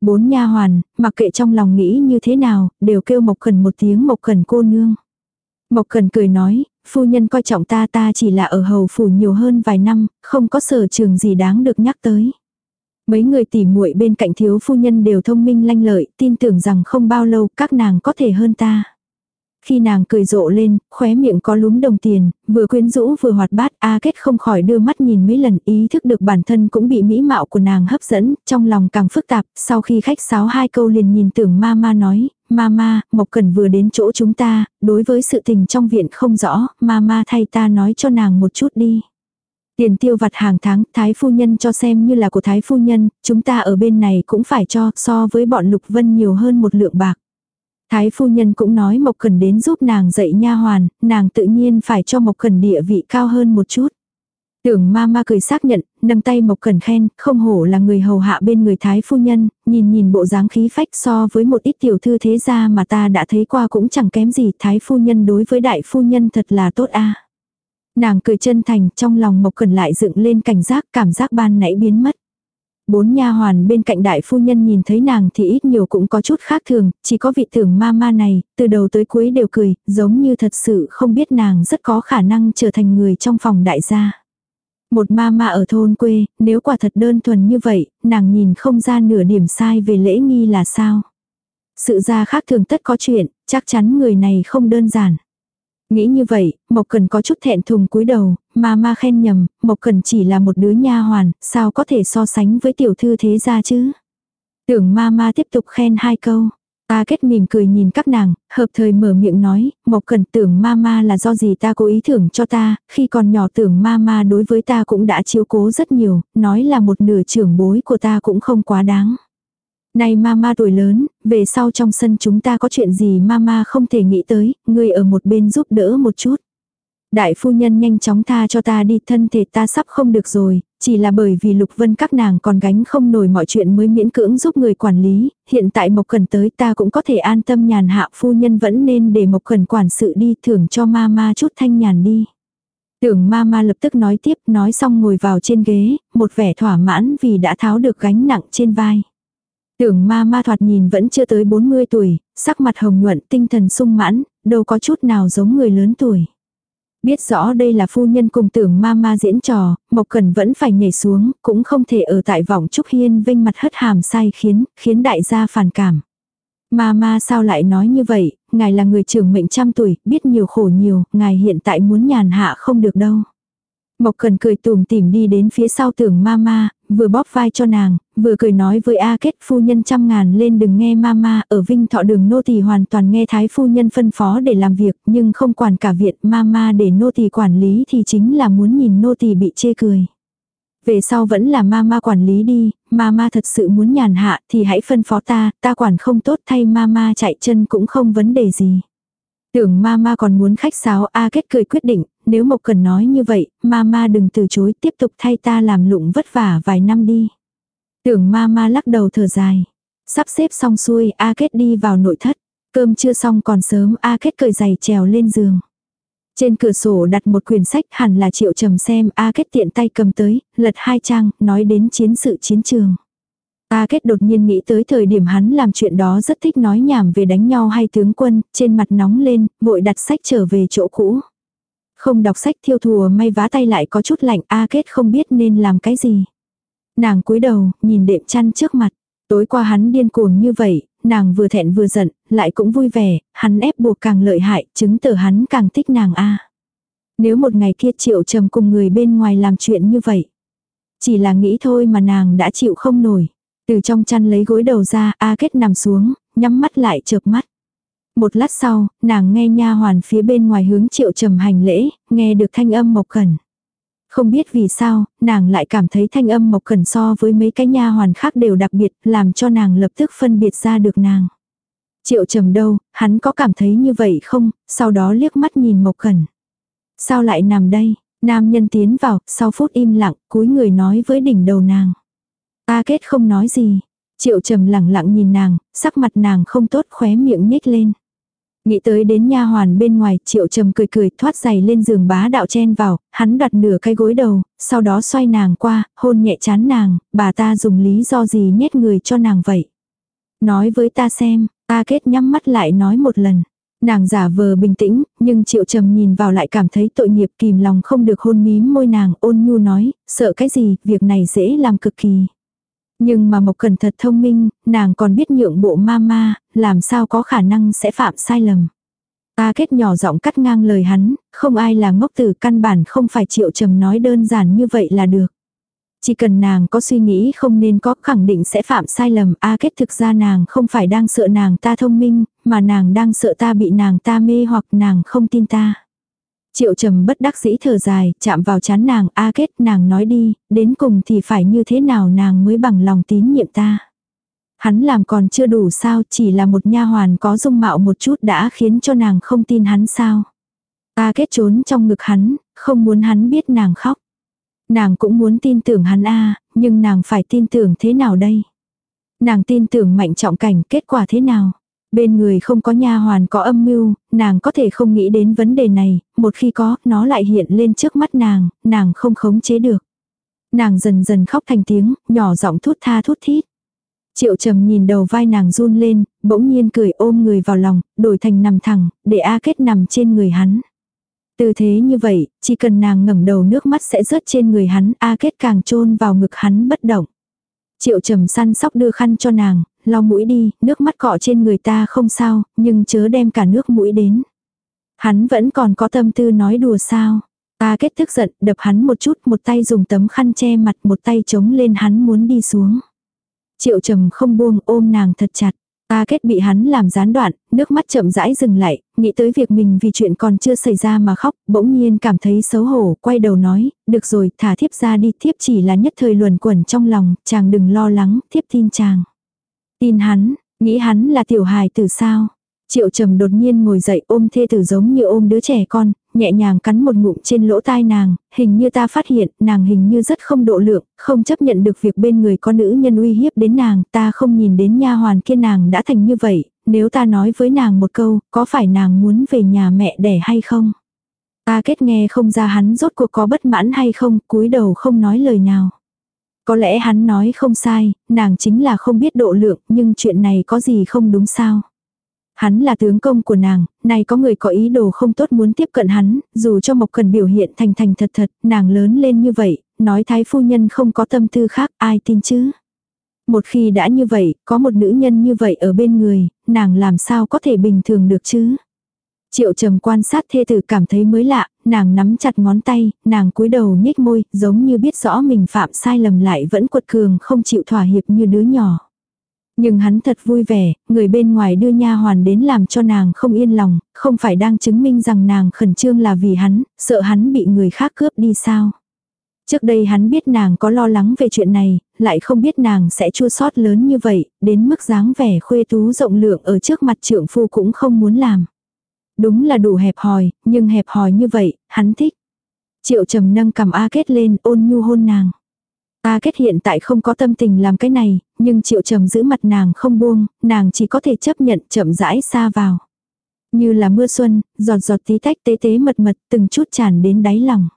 Bốn nha hoàn, mặc kệ trong lòng nghĩ như thế nào, đều kêu Mộc Cần một tiếng Mộc Cần cô nương. Mộc Cần cười nói, phu nhân coi trọng ta ta chỉ là ở hầu phủ nhiều hơn vài năm, không có sở trường gì đáng được nhắc tới. Mấy người tỉ muội bên cạnh thiếu phu nhân đều thông minh lanh lợi, tin tưởng rằng không bao lâu các nàng có thể hơn ta. Khi nàng cười rộ lên, khóe miệng có lúm đồng tiền, vừa quyến rũ vừa hoạt bát, A Kết không khỏi đưa mắt nhìn mấy lần ý thức được bản thân cũng bị mỹ mạo của nàng hấp dẫn, trong lòng càng phức tạp, sau khi khách sáo hai câu liền nhìn tưởng ma ma nói, Mama, Mộc Cần vừa đến chỗ chúng ta, đối với sự tình trong viện không rõ, Mama thay ta nói cho nàng một chút đi. Tiền tiêu vặt hàng tháng, thái phu nhân cho xem như là của thái phu nhân, chúng ta ở bên này cũng phải cho, so với bọn Lục Vân nhiều hơn một lượng bạc. Thái phu nhân cũng nói Mộc Cần đến giúp nàng dạy nha hoàn, nàng tự nhiên phải cho Mộc Cần địa vị cao hơn một chút. Tưởng ma ma cười xác nhận, nâng tay Mộc Cần khen, không hổ là người hầu hạ bên người Thái phu nhân, nhìn nhìn bộ dáng khí phách so với một ít tiểu thư thế gia mà ta đã thấy qua cũng chẳng kém gì. Thái phu nhân đối với đại phu nhân thật là tốt a Nàng cười chân thành, trong lòng Mộc Cần lại dựng lên cảnh giác, cảm giác ban nãy biến mất. Bốn nha hoàn bên cạnh đại phu nhân nhìn thấy nàng thì ít nhiều cũng có chút khác thường, chỉ có vị tưởng ma ma này, từ đầu tới cuối đều cười, giống như thật sự không biết nàng rất có khả năng trở thành người trong phòng đại gia. Một ma ma ở thôn quê, nếu quả thật đơn thuần như vậy, nàng nhìn không ra nửa điểm sai về lễ nghi là sao. Sự ra khác thường tất có chuyện, chắc chắn người này không đơn giản. Nghĩ như vậy, Mộc Cần có chút thẹn thùng cúi đầu, mà ma khen nhầm, Mộc Cần chỉ là một đứa nha hoàn, sao có thể so sánh với tiểu thư thế gia chứ? Tưởng ma ma tiếp tục khen hai câu. Ta kết mỉm cười nhìn các nàng, hợp thời mở miệng nói, Mộc Cần tưởng mama là do gì ta cố ý thưởng cho ta, khi còn nhỏ tưởng mama đối với ta cũng đã chiếu cố rất nhiều, nói là một nửa trưởng bối của ta cũng không quá đáng. Này mama tuổi lớn, về sau trong sân chúng ta có chuyện gì mama không thể nghĩ tới, người ở một bên giúp đỡ một chút. Đại phu nhân nhanh chóng tha cho ta đi thân thể ta sắp không được rồi, chỉ là bởi vì Lục Vân các nàng còn gánh không nổi mọi chuyện mới miễn cưỡng giúp người quản lý, hiện tại Mộc Cần tới ta cũng có thể an tâm nhàn hạ phu nhân vẫn nên để Mộc Cần quản sự đi thưởng cho ma ma chút thanh nhàn đi. Tưởng ma ma lập tức nói tiếp nói xong ngồi vào trên ghế, một vẻ thỏa mãn vì đã tháo được gánh nặng trên vai. Tưởng ma ma thoạt nhìn vẫn chưa tới 40 tuổi, sắc mặt hồng nhuận tinh thần sung mãn, đâu có chút nào giống người lớn tuổi. Biết rõ đây là phu nhân cùng tưởng ma ma diễn trò, Mộc Cần vẫn phải nhảy xuống, cũng không thể ở tại vọng Trúc Hiên vinh mặt hất hàm sai khiến, khiến đại gia phản cảm. Ma ma sao lại nói như vậy, ngài là người trưởng mệnh trăm tuổi, biết nhiều khổ nhiều, ngài hiện tại muốn nhàn hạ không được đâu. Mộc Cần cười tùm tìm đi đến phía sau tưởng mama, vừa bóp vai cho nàng, vừa cười nói với A Kết phu nhân trăm ngàn lên đừng nghe mama, ở Vinh Thọ đường nô tỳ hoàn toàn nghe thái phu nhân phân phó để làm việc, nhưng không quản cả viện mama để nô tỳ quản lý thì chính là muốn nhìn nô tỳ bị chê cười. Về sau vẫn là mama quản lý đi, mama thật sự muốn nhàn hạ thì hãy phân phó ta, ta quản không tốt thay mama chạy chân cũng không vấn đề gì. Tưởng mama còn muốn khách sáo A Kết cười quyết định, nếu Mộc Cần nói như vậy, mama đừng từ chối tiếp tục thay ta làm lụng vất vả vài năm đi. Tưởng mama lắc đầu thở dài. Sắp xếp xong xuôi, A Kết đi vào nội thất. Cơm chưa xong còn sớm, A Kết cởi giày trèo lên giường. Trên cửa sổ đặt một quyển sách hẳn là triệu trầm xem A Kết tiện tay cầm tới, lật hai trang, nói đến chiến sự chiến trường. A Kết đột nhiên nghĩ tới thời điểm hắn làm chuyện đó rất thích nói nhảm về đánh nhau hay tướng quân, trên mặt nóng lên, vội đặt sách trở về chỗ cũ. Không đọc sách thiêu thùa may vá tay lại có chút lạnh A Kết không biết nên làm cái gì. Nàng cúi đầu, nhìn đệm chăn trước mặt. Tối qua hắn điên cuồng như vậy, nàng vừa thẹn vừa giận, lại cũng vui vẻ, hắn ép buộc càng lợi hại, chứng tỏ hắn càng thích nàng a. Nếu một ngày kia triệu trầm cùng người bên ngoài làm chuyện như vậy. Chỉ là nghĩ thôi mà nàng đã chịu không nổi. Từ trong chăn lấy gối đầu ra, A Kết nằm xuống, nhắm mắt lại chợp mắt. Một lát sau, nàng nghe nha hoàn phía bên ngoài hướng triệu trầm hành lễ, nghe được thanh âm mộc khẩn Không biết vì sao, nàng lại cảm thấy thanh âm mộc khẩn so với mấy cái nha hoàn khác đều đặc biệt, làm cho nàng lập tức phân biệt ra được nàng. Triệu trầm đâu, hắn có cảm thấy như vậy không, sau đó liếc mắt nhìn mộc khẩn Sao lại nằm đây? Nam nhân tiến vào, sau phút im lặng, cúi người nói với đỉnh đầu nàng. Ta kết không nói gì. Triệu trầm lặng lặng nhìn nàng, sắc mặt nàng không tốt khóe miệng nhếch lên. Nghĩ tới đến nha hoàn bên ngoài, triệu trầm cười cười thoát giày lên giường bá đạo chen vào, hắn đặt nửa cái gối đầu, sau đó xoay nàng qua, hôn nhẹ chán nàng, bà ta dùng lý do gì nhét người cho nàng vậy. Nói với ta xem, ta kết nhắm mắt lại nói một lần. Nàng giả vờ bình tĩnh, nhưng triệu trầm nhìn vào lại cảm thấy tội nghiệp kìm lòng không được hôn mím môi nàng ôn nhu nói, sợ cái gì, việc này dễ làm cực kỳ. Nhưng mà Mộc Cần thật thông minh, nàng còn biết nhượng bộ mama làm sao có khả năng sẽ phạm sai lầm. Ta kết nhỏ giọng cắt ngang lời hắn, không ai là ngốc tử căn bản không phải triệu trầm nói đơn giản như vậy là được. Chỉ cần nàng có suy nghĩ không nên có khẳng định sẽ phạm sai lầm. A kết thực ra nàng không phải đang sợ nàng ta thông minh, mà nàng đang sợ ta bị nàng ta mê hoặc nàng không tin ta. Triệu trầm bất đắc dĩ thở dài, chạm vào chán nàng, a kết nàng nói đi, đến cùng thì phải như thế nào nàng mới bằng lòng tín nhiệm ta. Hắn làm còn chưa đủ sao, chỉ là một nha hoàn có dung mạo một chút đã khiến cho nàng không tin hắn sao. A kết trốn trong ngực hắn, không muốn hắn biết nàng khóc. Nàng cũng muốn tin tưởng hắn a nhưng nàng phải tin tưởng thế nào đây? Nàng tin tưởng mạnh trọng cảnh kết quả thế nào? Bên người không có nha hoàn có âm mưu, nàng có thể không nghĩ đến vấn đề này, một khi có, nó lại hiện lên trước mắt nàng, nàng không khống chế được. Nàng dần dần khóc thành tiếng, nhỏ giọng thút tha thút thít. Triệu trầm nhìn đầu vai nàng run lên, bỗng nhiên cười ôm người vào lòng, đổi thành nằm thẳng, để A Kết nằm trên người hắn. Tư thế như vậy, chỉ cần nàng ngẩng đầu nước mắt sẽ rớt trên người hắn, A Kết càng chôn vào ngực hắn bất động. Triệu trầm săn sóc đưa khăn cho nàng, lau mũi đi, nước mắt cọ trên người ta không sao, nhưng chớ đem cả nước mũi đến. Hắn vẫn còn có tâm tư nói đùa sao. Ta kết thức giận, đập hắn một chút, một tay dùng tấm khăn che mặt, một tay chống lên hắn muốn đi xuống. Triệu trầm không buông ôm nàng thật chặt. Ta kết bị hắn làm gián đoạn, nước mắt chậm rãi dừng lại, nghĩ tới việc mình vì chuyện còn chưa xảy ra mà khóc, bỗng nhiên cảm thấy xấu hổ, quay đầu nói, được rồi, thả thiếp ra đi, thiếp chỉ là nhất thời luẩn quẩn trong lòng, chàng đừng lo lắng, thiếp tin chàng. Tin hắn, nghĩ hắn là tiểu hài từ sao. Triệu trầm đột nhiên ngồi dậy ôm thê tử giống như ôm đứa trẻ con, nhẹ nhàng cắn một ngụm trên lỗ tai nàng, hình như ta phát hiện, nàng hình như rất không độ lượng, không chấp nhận được việc bên người có nữ nhân uy hiếp đến nàng, ta không nhìn đến nha hoàn kia nàng đã thành như vậy, nếu ta nói với nàng một câu, có phải nàng muốn về nhà mẹ đẻ hay không? Ta kết nghe không ra hắn rốt cuộc có bất mãn hay không, cúi đầu không nói lời nào. Có lẽ hắn nói không sai, nàng chính là không biết độ lượng, nhưng chuyện này có gì không đúng sao. Hắn là tướng công của nàng, này có người có ý đồ không tốt muốn tiếp cận hắn, dù cho Mộc Cần biểu hiện thành thành thật thật, nàng lớn lên như vậy, nói thái phu nhân không có tâm tư khác, ai tin chứ. Một khi đã như vậy, có một nữ nhân như vậy ở bên người, nàng làm sao có thể bình thường được chứ. Triệu trầm quan sát thê tử cảm thấy mới lạ, nàng nắm chặt ngón tay, nàng cúi đầu nhếch môi, giống như biết rõ mình phạm sai lầm lại vẫn quật cường không chịu thỏa hiệp như đứa nhỏ. Nhưng hắn thật vui vẻ, người bên ngoài đưa nha hoàn đến làm cho nàng không yên lòng, không phải đang chứng minh rằng nàng khẩn trương là vì hắn, sợ hắn bị người khác cướp đi sao. Trước đây hắn biết nàng có lo lắng về chuyện này, lại không biết nàng sẽ chua sót lớn như vậy, đến mức dáng vẻ khuê tú rộng lượng ở trước mặt trượng phu cũng không muốn làm. Đúng là đủ hẹp hòi, nhưng hẹp hòi như vậy, hắn thích. Triệu trầm nâng cầm A kết lên ôn nhu hôn nàng. A kết hiện tại không có tâm tình làm cái này, nhưng triệu trầm giữ mặt nàng không buông, nàng chỉ có thể chấp nhận chậm rãi xa vào. Như là mưa xuân, giọt giọt tí tách tế tế mật mật từng chút tràn đến đáy lòng.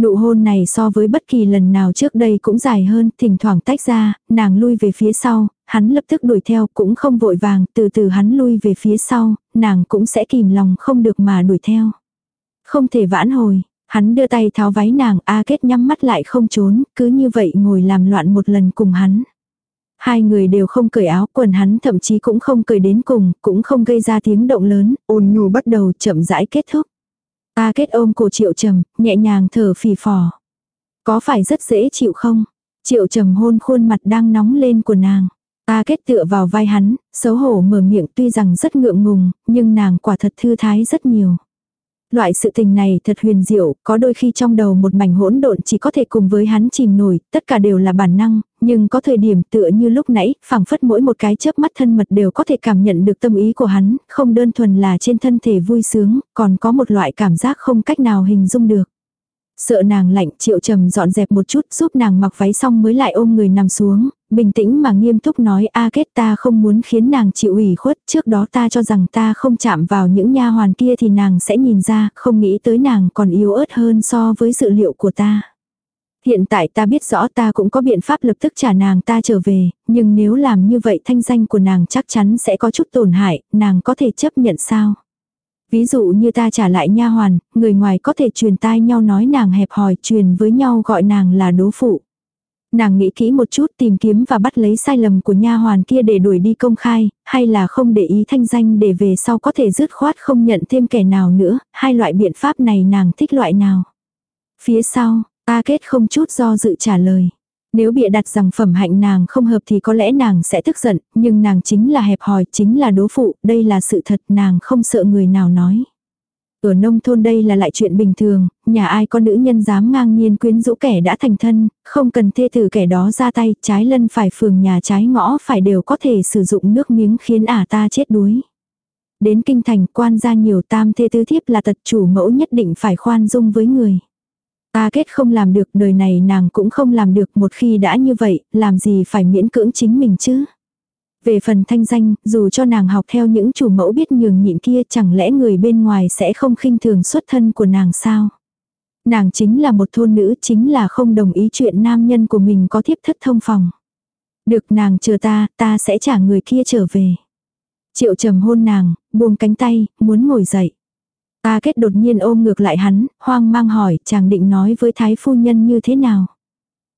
Nụ hôn này so với bất kỳ lần nào trước đây cũng dài hơn, thỉnh thoảng tách ra, nàng lui về phía sau, hắn lập tức đuổi theo cũng không vội vàng, từ từ hắn lui về phía sau, nàng cũng sẽ kìm lòng không được mà đuổi theo. Không thể vãn hồi, hắn đưa tay tháo váy nàng, A kết nhắm mắt lại không trốn, cứ như vậy ngồi làm loạn một lần cùng hắn. Hai người đều không cởi áo, quần hắn thậm chí cũng không cởi đến cùng, cũng không gây ra tiếng động lớn, ôn nhu bắt đầu chậm rãi kết thúc. A kết ôm cổ triệu trầm, nhẹ nhàng thở phì phò. Có phải rất dễ chịu không? Triệu trầm hôn khuôn mặt đang nóng lên của nàng. A kết tựa vào vai hắn, xấu hổ mở miệng tuy rằng rất ngượng ngùng, nhưng nàng quả thật thư thái rất nhiều. Loại sự tình này thật huyền diệu, có đôi khi trong đầu một mảnh hỗn độn chỉ có thể cùng với hắn chìm nổi, tất cả đều là bản năng, nhưng có thời điểm tựa như lúc nãy, phảng phất mỗi một cái chớp mắt thân mật đều có thể cảm nhận được tâm ý của hắn, không đơn thuần là trên thân thể vui sướng, còn có một loại cảm giác không cách nào hình dung được. Sợ nàng lạnh, triệu trầm dọn dẹp một chút giúp nàng mặc váy xong mới lại ôm người nằm xuống, bình tĩnh mà nghiêm túc nói a kết ta không muốn khiến nàng chịu ủy khuất, trước đó ta cho rằng ta không chạm vào những nha hoàn kia thì nàng sẽ nhìn ra, không nghĩ tới nàng còn yếu ớt hơn so với dự liệu của ta. Hiện tại ta biết rõ ta cũng có biện pháp lập tức trả nàng ta trở về, nhưng nếu làm như vậy thanh danh của nàng chắc chắn sẽ có chút tổn hại, nàng có thể chấp nhận sao? Ví dụ như ta trả lại nha hoàn, người ngoài có thể truyền tai nhau nói nàng hẹp hòi, truyền với nhau gọi nàng là đố phụ. Nàng nghĩ kỹ một chút tìm kiếm và bắt lấy sai lầm của nha hoàn kia để đuổi đi công khai, hay là không để ý thanh danh để về sau có thể dứt khoát không nhận thêm kẻ nào nữa, hai loại biện pháp này nàng thích loại nào. Phía sau, ta kết không chút do dự trả lời. Nếu bịa đặt rằng phẩm hạnh nàng không hợp thì có lẽ nàng sẽ tức giận, nhưng nàng chính là hẹp hòi, chính là đố phụ, đây là sự thật nàng không sợ người nào nói. Ở nông thôn đây là lại chuyện bình thường, nhà ai có nữ nhân dám ngang nhiên quyến rũ kẻ đã thành thân, không cần thê tử kẻ đó ra tay, trái lân phải phường nhà trái ngõ phải đều có thể sử dụng nước miếng khiến ả ta chết đuối. Đến kinh thành quan gia nhiều tam thê tứ thiếp là tật chủ mẫu nhất định phải khoan dung với người. Ta kết không làm được đời này nàng cũng không làm được một khi đã như vậy, làm gì phải miễn cưỡng chính mình chứ. Về phần thanh danh, dù cho nàng học theo những chủ mẫu biết nhường nhịn kia chẳng lẽ người bên ngoài sẽ không khinh thường xuất thân của nàng sao. Nàng chính là một thôn nữ chính là không đồng ý chuyện nam nhân của mình có thiếp thất thông phòng. Được nàng chờ ta, ta sẽ trả người kia trở về. Triệu trầm hôn nàng, buông cánh tay, muốn ngồi dậy. Ta kết đột nhiên ôm ngược lại hắn, hoang mang hỏi chàng định nói với thái phu nhân như thế nào.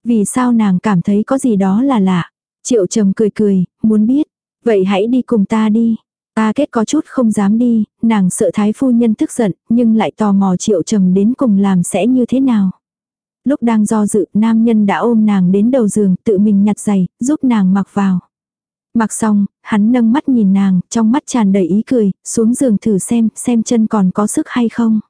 Vì sao nàng cảm thấy có gì đó là lạ. Triệu trầm cười cười, muốn biết. Vậy hãy đi cùng ta đi. Ta kết có chút không dám đi, nàng sợ thái phu nhân tức giận, nhưng lại tò mò triệu trầm đến cùng làm sẽ như thế nào. Lúc đang do dự, nam nhân đã ôm nàng đến đầu giường, tự mình nhặt giày, giúp nàng mặc vào. Mặc xong, hắn nâng mắt nhìn nàng, trong mắt tràn đầy ý cười, xuống giường thử xem, xem chân còn có sức hay không.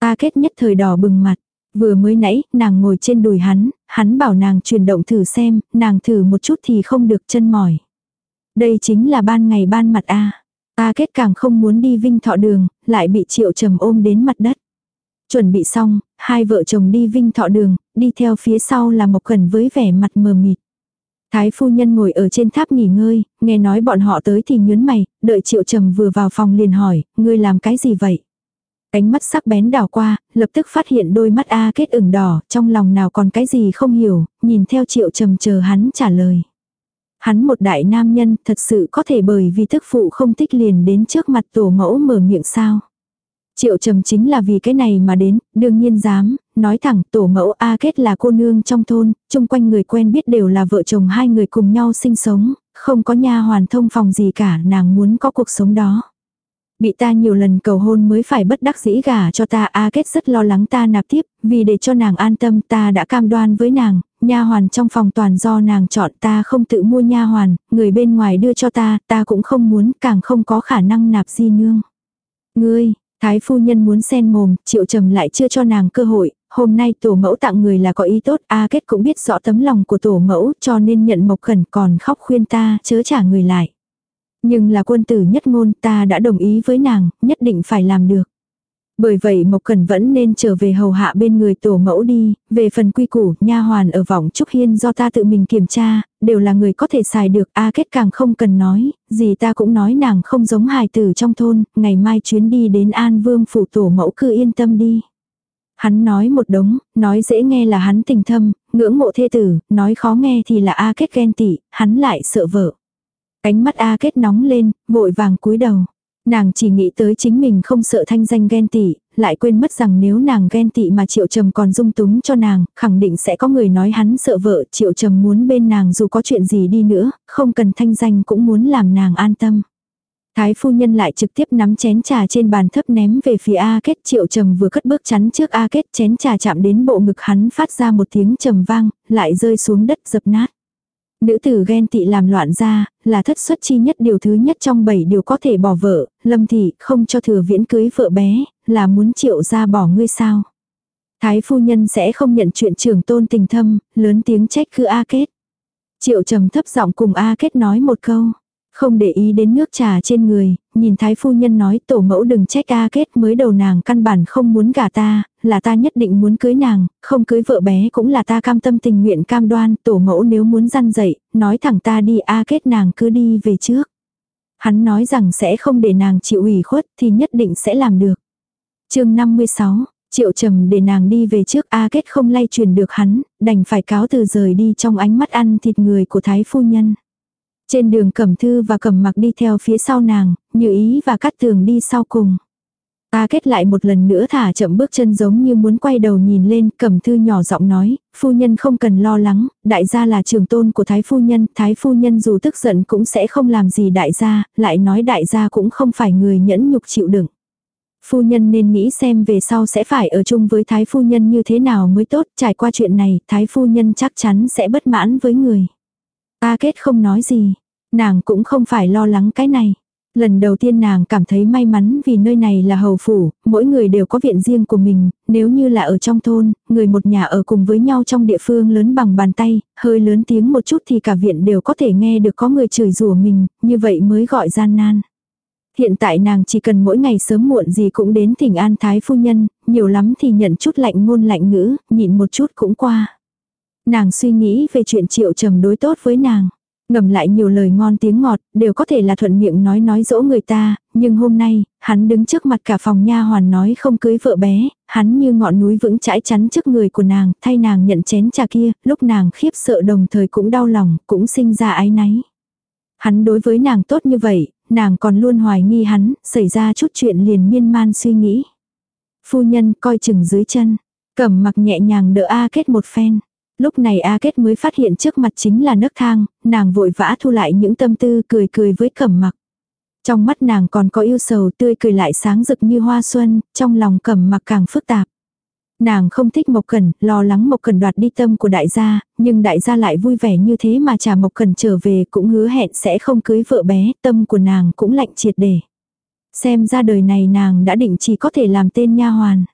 Ta kết nhất thời đỏ bừng mặt. Vừa mới nãy, nàng ngồi trên đùi hắn, hắn bảo nàng chuyển động thử xem, nàng thử một chút thì không được chân mỏi. Đây chính là ban ngày ban mặt a. Ta kết càng không muốn đi vinh thọ đường, lại bị triệu trầm ôm đến mặt đất. Chuẩn bị xong, hai vợ chồng đi vinh thọ đường, đi theo phía sau là Mộc Cẩn với vẻ mặt mờ mịt. Thái phu nhân ngồi ở trên tháp nghỉ ngơi, nghe nói bọn họ tới thì nhớn mày, đợi triệu trầm vừa vào phòng liền hỏi, ngươi làm cái gì vậy? Cánh mắt sắc bén đảo qua, lập tức phát hiện đôi mắt A kết ửng đỏ, trong lòng nào còn cái gì không hiểu, nhìn theo triệu trầm chờ hắn trả lời. Hắn một đại nam nhân thật sự có thể bởi vì thức phụ không thích liền đến trước mặt tổ mẫu mở miệng sao. Triệu trầm chính là vì cái này mà đến, đương nhiên dám, nói thẳng tổ mẫu A Kết là cô nương trong thôn, chung quanh người quen biết đều là vợ chồng hai người cùng nhau sinh sống, không có nha hoàn thông phòng gì cả, nàng muốn có cuộc sống đó. Bị ta nhiều lần cầu hôn mới phải bất đắc dĩ gả cho ta A Kết rất lo lắng ta nạp tiếp, vì để cho nàng an tâm ta đã cam đoan với nàng, nha hoàn trong phòng toàn do nàng chọn ta không tự mua nha hoàn, người bên ngoài đưa cho ta, ta cũng không muốn, càng không có khả năng nạp di nương. Ngươi, Thái phu nhân muốn xen mồm, triệu trầm lại chưa cho nàng cơ hội, hôm nay tổ mẫu tặng người là có ý tốt, A Kết cũng biết rõ tấm lòng của tổ mẫu cho nên nhận mộc khẩn còn khóc khuyên ta chớ trả người lại. Nhưng là quân tử nhất ngôn ta đã đồng ý với nàng, nhất định phải làm được. Bởi vậy Mộc Cẩn vẫn nên trở về hầu hạ bên người tổ mẫu đi, về phần quy củ, nha hoàn ở vọng Trúc Hiên do ta tự mình kiểm tra, đều là người có thể xài được, a kết càng không cần nói, gì ta cũng nói nàng không giống hài tử trong thôn, ngày mai chuyến đi đến An Vương phủ tổ mẫu cứ yên tâm đi. Hắn nói một đống, nói dễ nghe là hắn tình thâm, ngưỡng mộ thê tử, nói khó nghe thì là A Kết ghen tị, hắn lại sợ vợ. Cánh mắt A Kết nóng lên, vội vàng cúi đầu. Nàng chỉ nghĩ tới chính mình không sợ thanh danh ghen tị, lại quên mất rằng nếu nàng ghen tị mà triệu trầm còn dung túng cho nàng, khẳng định sẽ có người nói hắn sợ vợ, triệu trầm muốn bên nàng dù có chuyện gì đi nữa, không cần thanh danh cũng muốn làm nàng an tâm. Thái phu nhân lại trực tiếp nắm chén trà trên bàn thấp ném về phía A Kết triệu trầm vừa cất bước chắn trước A Kết chén trà chạm đến bộ ngực hắn phát ra một tiếng trầm vang, lại rơi xuống đất dập nát. Nữ tử ghen tị làm loạn ra, là thất xuất chi nhất điều thứ nhất trong bảy điều có thể bỏ vợ, lâm thị không cho thừa viễn cưới vợ bé, là muốn triệu ra bỏ ngươi sao. Thái phu nhân sẽ không nhận chuyện trưởng tôn tình thâm, lớn tiếng trách cứ A Kết. Triệu trầm thấp giọng cùng A Kết nói một câu. Không để ý đến nước trà trên người, nhìn thái phu nhân nói tổ mẫu đừng trách A kết mới đầu nàng căn bản không muốn gả ta, là ta nhất định muốn cưới nàng, không cưới vợ bé cũng là ta cam tâm tình nguyện cam đoan, tổ mẫu nếu muốn răn dậy, nói thẳng ta đi A kết nàng cứ đi về trước. Hắn nói rằng sẽ không để nàng chịu ủy khuất thì nhất định sẽ làm được. chương 56, Triệu trầm để nàng đi về trước A kết không lay truyền được hắn, đành phải cáo từ rời đi trong ánh mắt ăn thịt người của thái phu nhân. Trên đường cẩm thư và cẩm mặc đi theo phía sau nàng, như ý và cắt tường đi sau cùng. Ta kết lại một lần nữa thả chậm bước chân giống như muốn quay đầu nhìn lên, cẩm thư nhỏ giọng nói, phu nhân không cần lo lắng, đại gia là trường tôn của thái phu nhân, thái phu nhân dù tức giận cũng sẽ không làm gì đại gia, lại nói đại gia cũng không phải người nhẫn nhục chịu đựng. Phu nhân nên nghĩ xem về sau sẽ phải ở chung với thái phu nhân như thế nào mới tốt, trải qua chuyện này, thái phu nhân chắc chắn sẽ bất mãn với người. Ta kết không nói gì, nàng cũng không phải lo lắng cái này. Lần đầu tiên nàng cảm thấy may mắn vì nơi này là hầu phủ, mỗi người đều có viện riêng của mình, nếu như là ở trong thôn, người một nhà ở cùng với nhau trong địa phương lớn bằng bàn tay, hơi lớn tiếng một chút thì cả viện đều có thể nghe được có người chửi rủa mình, như vậy mới gọi gian nan. Hiện tại nàng chỉ cần mỗi ngày sớm muộn gì cũng đến thỉnh an thái phu nhân, nhiều lắm thì nhận chút lạnh ngôn lạnh ngữ, nhịn một chút cũng qua. Nàng suy nghĩ về chuyện triệu trầm đối tốt với nàng. Ngầm lại nhiều lời ngon tiếng ngọt, đều có thể là thuận miệng nói nói dỗ người ta, nhưng hôm nay, hắn đứng trước mặt cả phòng nha hoàn nói không cưới vợ bé, hắn như ngọn núi vững chãi chắn trước người của nàng, thay nàng nhận chén trà kia, lúc nàng khiếp sợ đồng thời cũng đau lòng, cũng sinh ra ái náy. Hắn đối với nàng tốt như vậy, nàng còn luôn hoài nghi hắn, xảy ra chút chuyện liền miên man suy nghĩ. Phu nhân coi chừng dưới chân, cẩm mặc nhẹ nhàng đỡ A kết một phen. Lúc này A Kết mới phát hiện trước mặt chính là nấc thang, nàng vội vã thu lại những tâm tư cười cười với cẩm mặc. Trong mắt nàng còn có yêu sầu tươi cười lại sáng rực như hoa xuân, trong lòng cẩm mặc càng phức tạp. Nàng không thích Mộc Cẩn, lo lắng Mộc Cẩn đoạt đi tâm của đại gia, nhưng đại gia lại vui vẻ như thế mà trả Mộc Cẩn trở về cũng hứa hẹn sẽ không cưới vợ bé, tâm của nàng cũng lạnh triệt để. Xem ra đời này nàng đã định chỉ có thể làm tên nha hoàn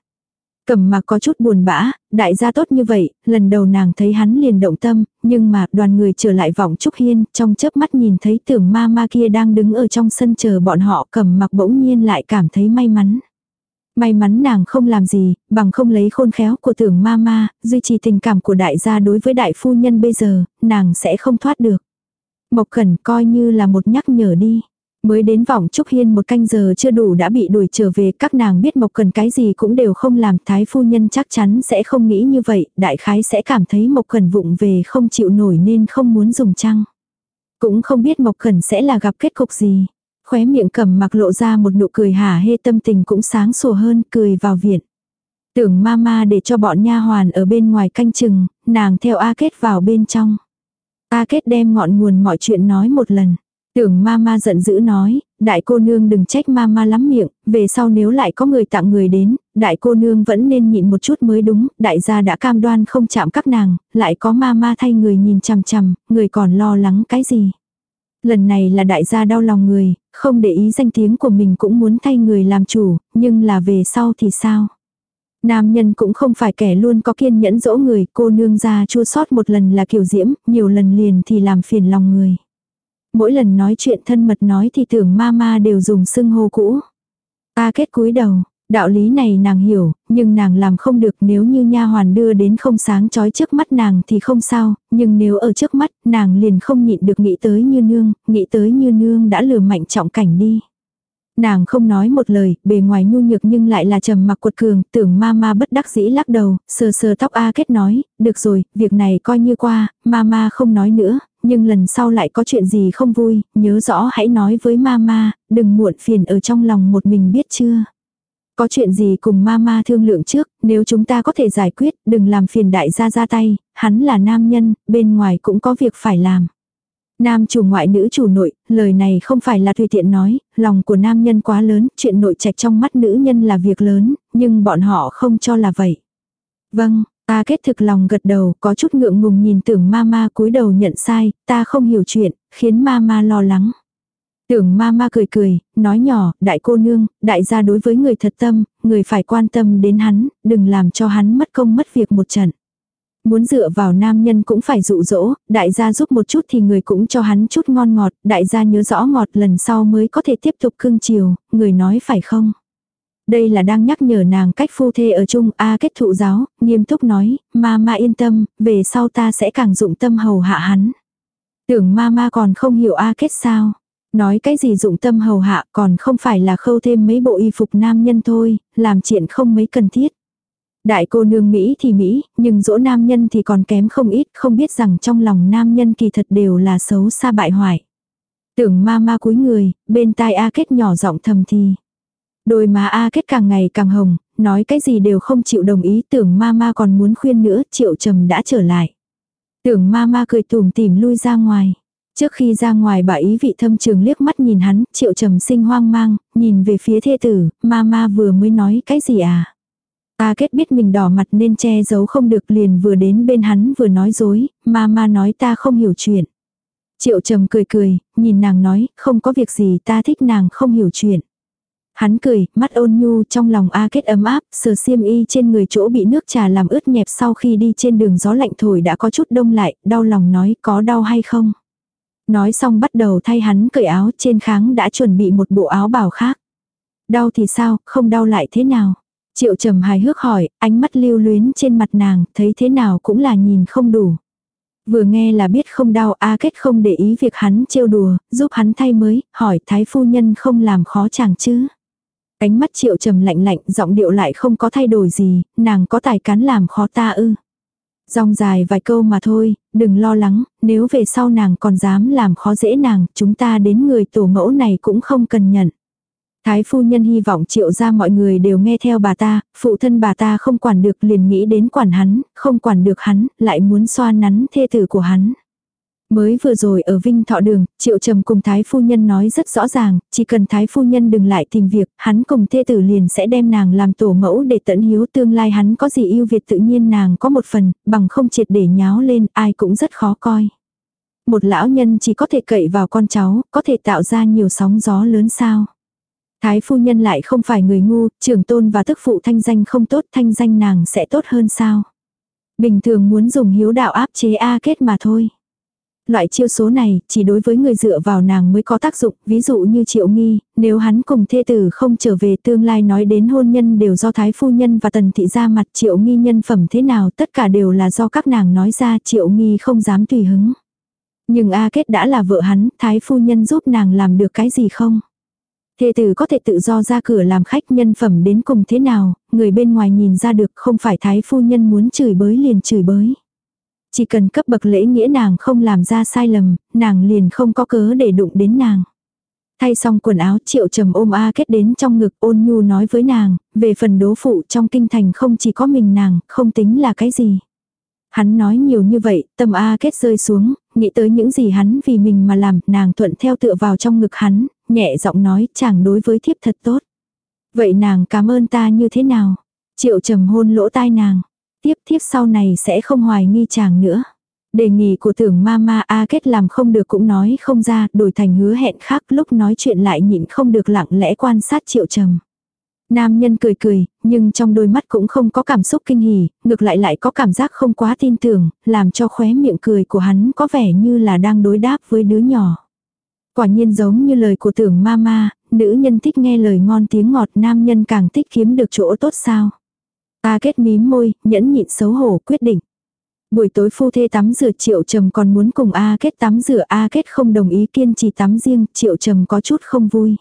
cầm mà có chút buồn bã, đại gia tốt như vậy, lần đầu nàng thấy hắn liền động tâm, nhưng mà đoàn người trở lại vọng Trúc Hiên, trong chớp mắt nhìn thấy tưởng ma ma kia đang đứng ở trong sân chờ bọn họ cầm mặc bỗng nhiên lại cảm thấy may mắn. May mắn nàng không làm gì, bằng không lấy khôn khéo của tưởng ma ma, duy trì tình cảm của đại gia đối với đại phu nhân bây giờ, nàng sẽ không thoát được. Mộc khẩn coi như là một nhắc nhở đi. Mới đến vọng Trúc Hiên một canh giờ chưa đủ đã bị đuổi trở về, các nàng biết Mộc Cần cái gì cũng đều không làm, thái phu nhân chắc chắn sẽ không nghĩ như vậy, đại khái sẽ cảm thấy Mộc Cần vụng về không chịu nổi nên không muốn dùng trăng. Cũng không biết Mộc Cần sẽ là gặp kết cục gì. Khóe miệng cầm mặc lộ ra một nụ cười hả hê tâm tình cũng sáng sủa hơn, cười vào viện. Tưởng mama để cho bọn nha hoàn ở bên ngoài canh chừng, nàng theo A Kết vào bên trong. A Kết đem ngọn nguồn mọi chuyện nói một lần. Tưởng mama giận dữ nói, đại cô nương đừng trách mama lắm miệng, về sau nếu lại có người tặng người đến, đại cô nương vẫn nên nhịn một chút mới đúng, đại gia đã cam đoan không chạm các nàng, lại có mama thay người nhìn chằm chằm, người còn lo lắng cái gì. Lần này là đại gia đau lòng người, không để ý danh tiếng của mình cũng muốn thay người làm chủ, nhưng là về sau thì sao? Nam nhân cũng không phải kẻ luôn có kiên nhẫn dỗ người, cô nương ra chua sót một lần là kiểu diễm, nhiều lần liền thì làm phiền lòng người. Mỗi lần nói chuyện thân mật nói thì tưởng ma ma đều dùng xưng hô cũ. Ta kết cúi đầu, đạo lý này nàng hiểu, nhưng nàng làm không được nếu như nha hoàn đưa đến không sáng chói trước mắt nàng thì không sao, nhưng nếu ở trước mắt nàng liền không nhịn được nghĩ tới như nương, nghĩ tới như nương đã lừa mạnh trọng cảnh đi. Nàng không nói một lời, bề ngoài nhu nhược nhưng lại là trầm mặc cuột cường, tưởng ma ma bất đắc dĩ lắc đầu, sờ sờ tóc A kết nói, được rồi, việc này coi như qua, ma ma không nói nữa, nhưng lần sau lại có chuyện gì không vui, nhớ rõ hãy nói với mama, đừng muộn phiền ở trong lòng một mình biết chưa. Có chuyện gì cùng mama thương lượng trước, nếu chúng ta có thể giải quyết, đừng làm phiền đại gia ra tay, hắn là nam nhân, bên ngoài cũng có việc phải làm. Nam chủ ngoại nữ chủ nội, lời này không phải là tùy tiện nói, lòng của nam nhân quá lớn, chuyện nội trạch trong mắt nữ nhân là việc lớn, nhưng bọn họ không cho là vậy. Vâng, Ta kết thực lòng gật đầu, có chút ngượng ngùng nhìn tưởng mama cúi đầu nhận sai, ta không hiểu chuyện, khiến mama lo lắng. Tưởng mama cười cười, nói nhỏ, đại cô nương, đại gia đối với người thật tâm, người phải quan tâm đến hắn, đừng làm cho hắn mất công mất việc một trận. Muốn dựa vào nam nhân cũng phải dụ dỗ, đại gia giúp một chút thì người cũng cho hắn chút ngon ngọt, đại gia nhớ rõ ngọt lần sau mới có thể tiếp tục cưng chiều, người nói phải không? Đây là đang nhắc nhở nàng cách phu thê ở chung A kết thụ giáo, nghiêm túc nói, ma ma yên tâm, về sau ta sẽ càng dụng tâm hầu hạ hắn. Tưởng ma ma còn không hiểu A kết sao. Nói cái gì dụng tâm hầu hạ còn không phải là khâu thêm mấy bộ y phục nam nhân thôi, làm chuyện không mấy cần thiết. Đại cô nương Mỹ thì Mỹ, nhưng dỗ nam nhân thì còn kém không ít, không biết rằng trong lòng nam nhân kỳ thật đều là xấu xa bại hoại. Tưởng ma ma cúi người, bên tai A kết nhỏ giọng thầm thì. Đôi má A kết càng ngày càng hồng, nói cái gì đều không chịu đồng ý tưởng ma ma còn muốn khuyên nữa, triệu trầm đã trở lại. Tưởng ma ma cười tùm tìm lui ra ngoài. Trước khi ra ngoài bà ý vị thâm trường liếc mắt nhìn hắn, triệu trầm sinh hoang mang, nhìn về phía thê tử, ma ma vừa mới nói cái gì à. A kết biết mình đỏ mặt nên che giấu không được liền vừa đến bên hắn vừa nói dối, ma ma nói ta không hiểu chuyện. Triệu trầm cười cười, nhìn nàng nói, không có việc gì ta thích nàng không hiểu chuyện. Hắn cười, mắt ôn nhu trong lòng A kết ấm áp, sờ xiêm y trên người chỗ bị nước trà làm ướt nhẹp sau khi đi trên đường gió lạnh thổi đã có chút đông lại, đau lòng nói có đau hay không. Nói xong bắt đầu thay hắn cởi áo trên kháng đã chuẩn bị một bộ áo bảo khác. Đau thì sao, không đau lại thế nào? Triệu trầm hài hước hỏi, ánh mắt lưu luyến trên mặt nàng, thấy thế nào cũng là nhìn không đủ. Vừa nghe là biết không đau A kết không để ý việc hắn trêu đùa, giúp hắn thay mới, hỏi thái phu nhân không làm khó chàng chứ. Cánh mắt triệu trầm lạnh lạnh, giọng điệu lại không có thay đổi gì, nàng có tài cán làm khó ta ư. Dòng dài vài câu mà thôi, đừng lo lắng, nếu về sau nàng còn dám làm khó dễ nàng, chúng ta đến người tổ mẫu này cũng không cần nhận. Thái phu nhân hy vọng triệu ra mọi người đều nghe theo bà ta, phụ thân bà ta không quản được liền nghĩ đến quản hắn, không quản được hắn, lại muốn xoa nắn thê tử của hắn. Mới vừa rồi ở Vinh Thọ Đường, Triệu Trầm cùng Thái Phu Nhân nói rất rõ ràng, chỉ cần Thái Phu Nhân đừng lại tìm việc, hắn cùng thê tử liền sẽ đem nàng làm tổ mẫu để tận hiếu tương lai hắn có gì yêu Việt tự nhiên nàng có một phần, bằng không triệt để nháo lên ai cũng rất khó coi. Một lão nhân chỉ có thể cậy vào con cháu, có thể tạo ra nhiều sóng gió lớn sao. Thái phu nhân lại không phải người ngu, trưởng tôn và thức phụ thanh danh không tốt, thanh danh nàng sẽ tốt hơn sao. Bình thường muốn dùng hiếu đạo áp chế A kết mà thôi. Loại chiêu số này, chỉ đối với người dựa vào nàng mới có tác dụng, ví dụ như triệu nghi, nếu hắn cùng thê tử không trở về tương lai nói đến hôn nhân đều do thái phu nhân và tần thị ra mặt triệu nghi nhân phẩm thế nào tất cả đều là do các nàng nói ra triệu nghi không dám tùy hứng. Nhưng A Kết đã là vợ hắn, thái phu nhân giúp nàng làm được cái gì không? Thê tử có thể tự do ra cửa làm khách nhân phẩm đến cùng thế nào, người bên ngoài nhìn ra được không phải thái phu nhân muốn chửi bới liền chửi bới. Chỉ cần cấp bậc lễ nghĩa nàng không làm ra sai lầm, nàng liền không có cớ để đụng đến nàng. Thay xong quần áo triệu trầm ôm A kết đến trong ngực ôn nhu nói với nàng, về phần đố phụ trong kinh thành không chỉ có mình nàng, không tính là cái gì. Hắn nói nhiều như vậy, tâm A kết rơi xuống, nghĩ tới những gì hắn vì mình mà làm, nàng thuận theo tựa vào trong ngực hắn, nhẹ giọng nói chàng đối với thiếp thật tốt. Vậy nàng cảm ơn ta như thế nào? Triệu trầm hôn lỗ tai nàng. Tiếp tiếp sau này sẽ không hoài nghi chàng nữa. Đề nghị của tưởng ma ma A kết làm không được cũng nói không ra, đổi thành hứa hẹn khác lúc nói chuyện lại nhịn không được lặng lẽ quan sát triệu trầm. Nam nhân cười cười, nhưng trong đôi mắt cũng không có cảm xúc kinh hỉ, ngược lại lại có cảm giác không quá tin tưởng, làm cho khóe miệng cười của hắn có vẻ như là đang đối đáp với đứa nhỏ. Quả nhiên giống như lời của tưởng ma ma, nữ nhân thích nghe lời ngon tiếng ngọt nam nhân càng thích kiếm được chỗ tốt sao. A kết mím môi, nhẫn nhịn xấu hổ quyết định. Buổi tối phu thê tắm rửa triệu trầm còn muốn cùng A kết tắm rửa A kết không đồng ý kiên trì tắm riêng, triệu trầm có chút không vui.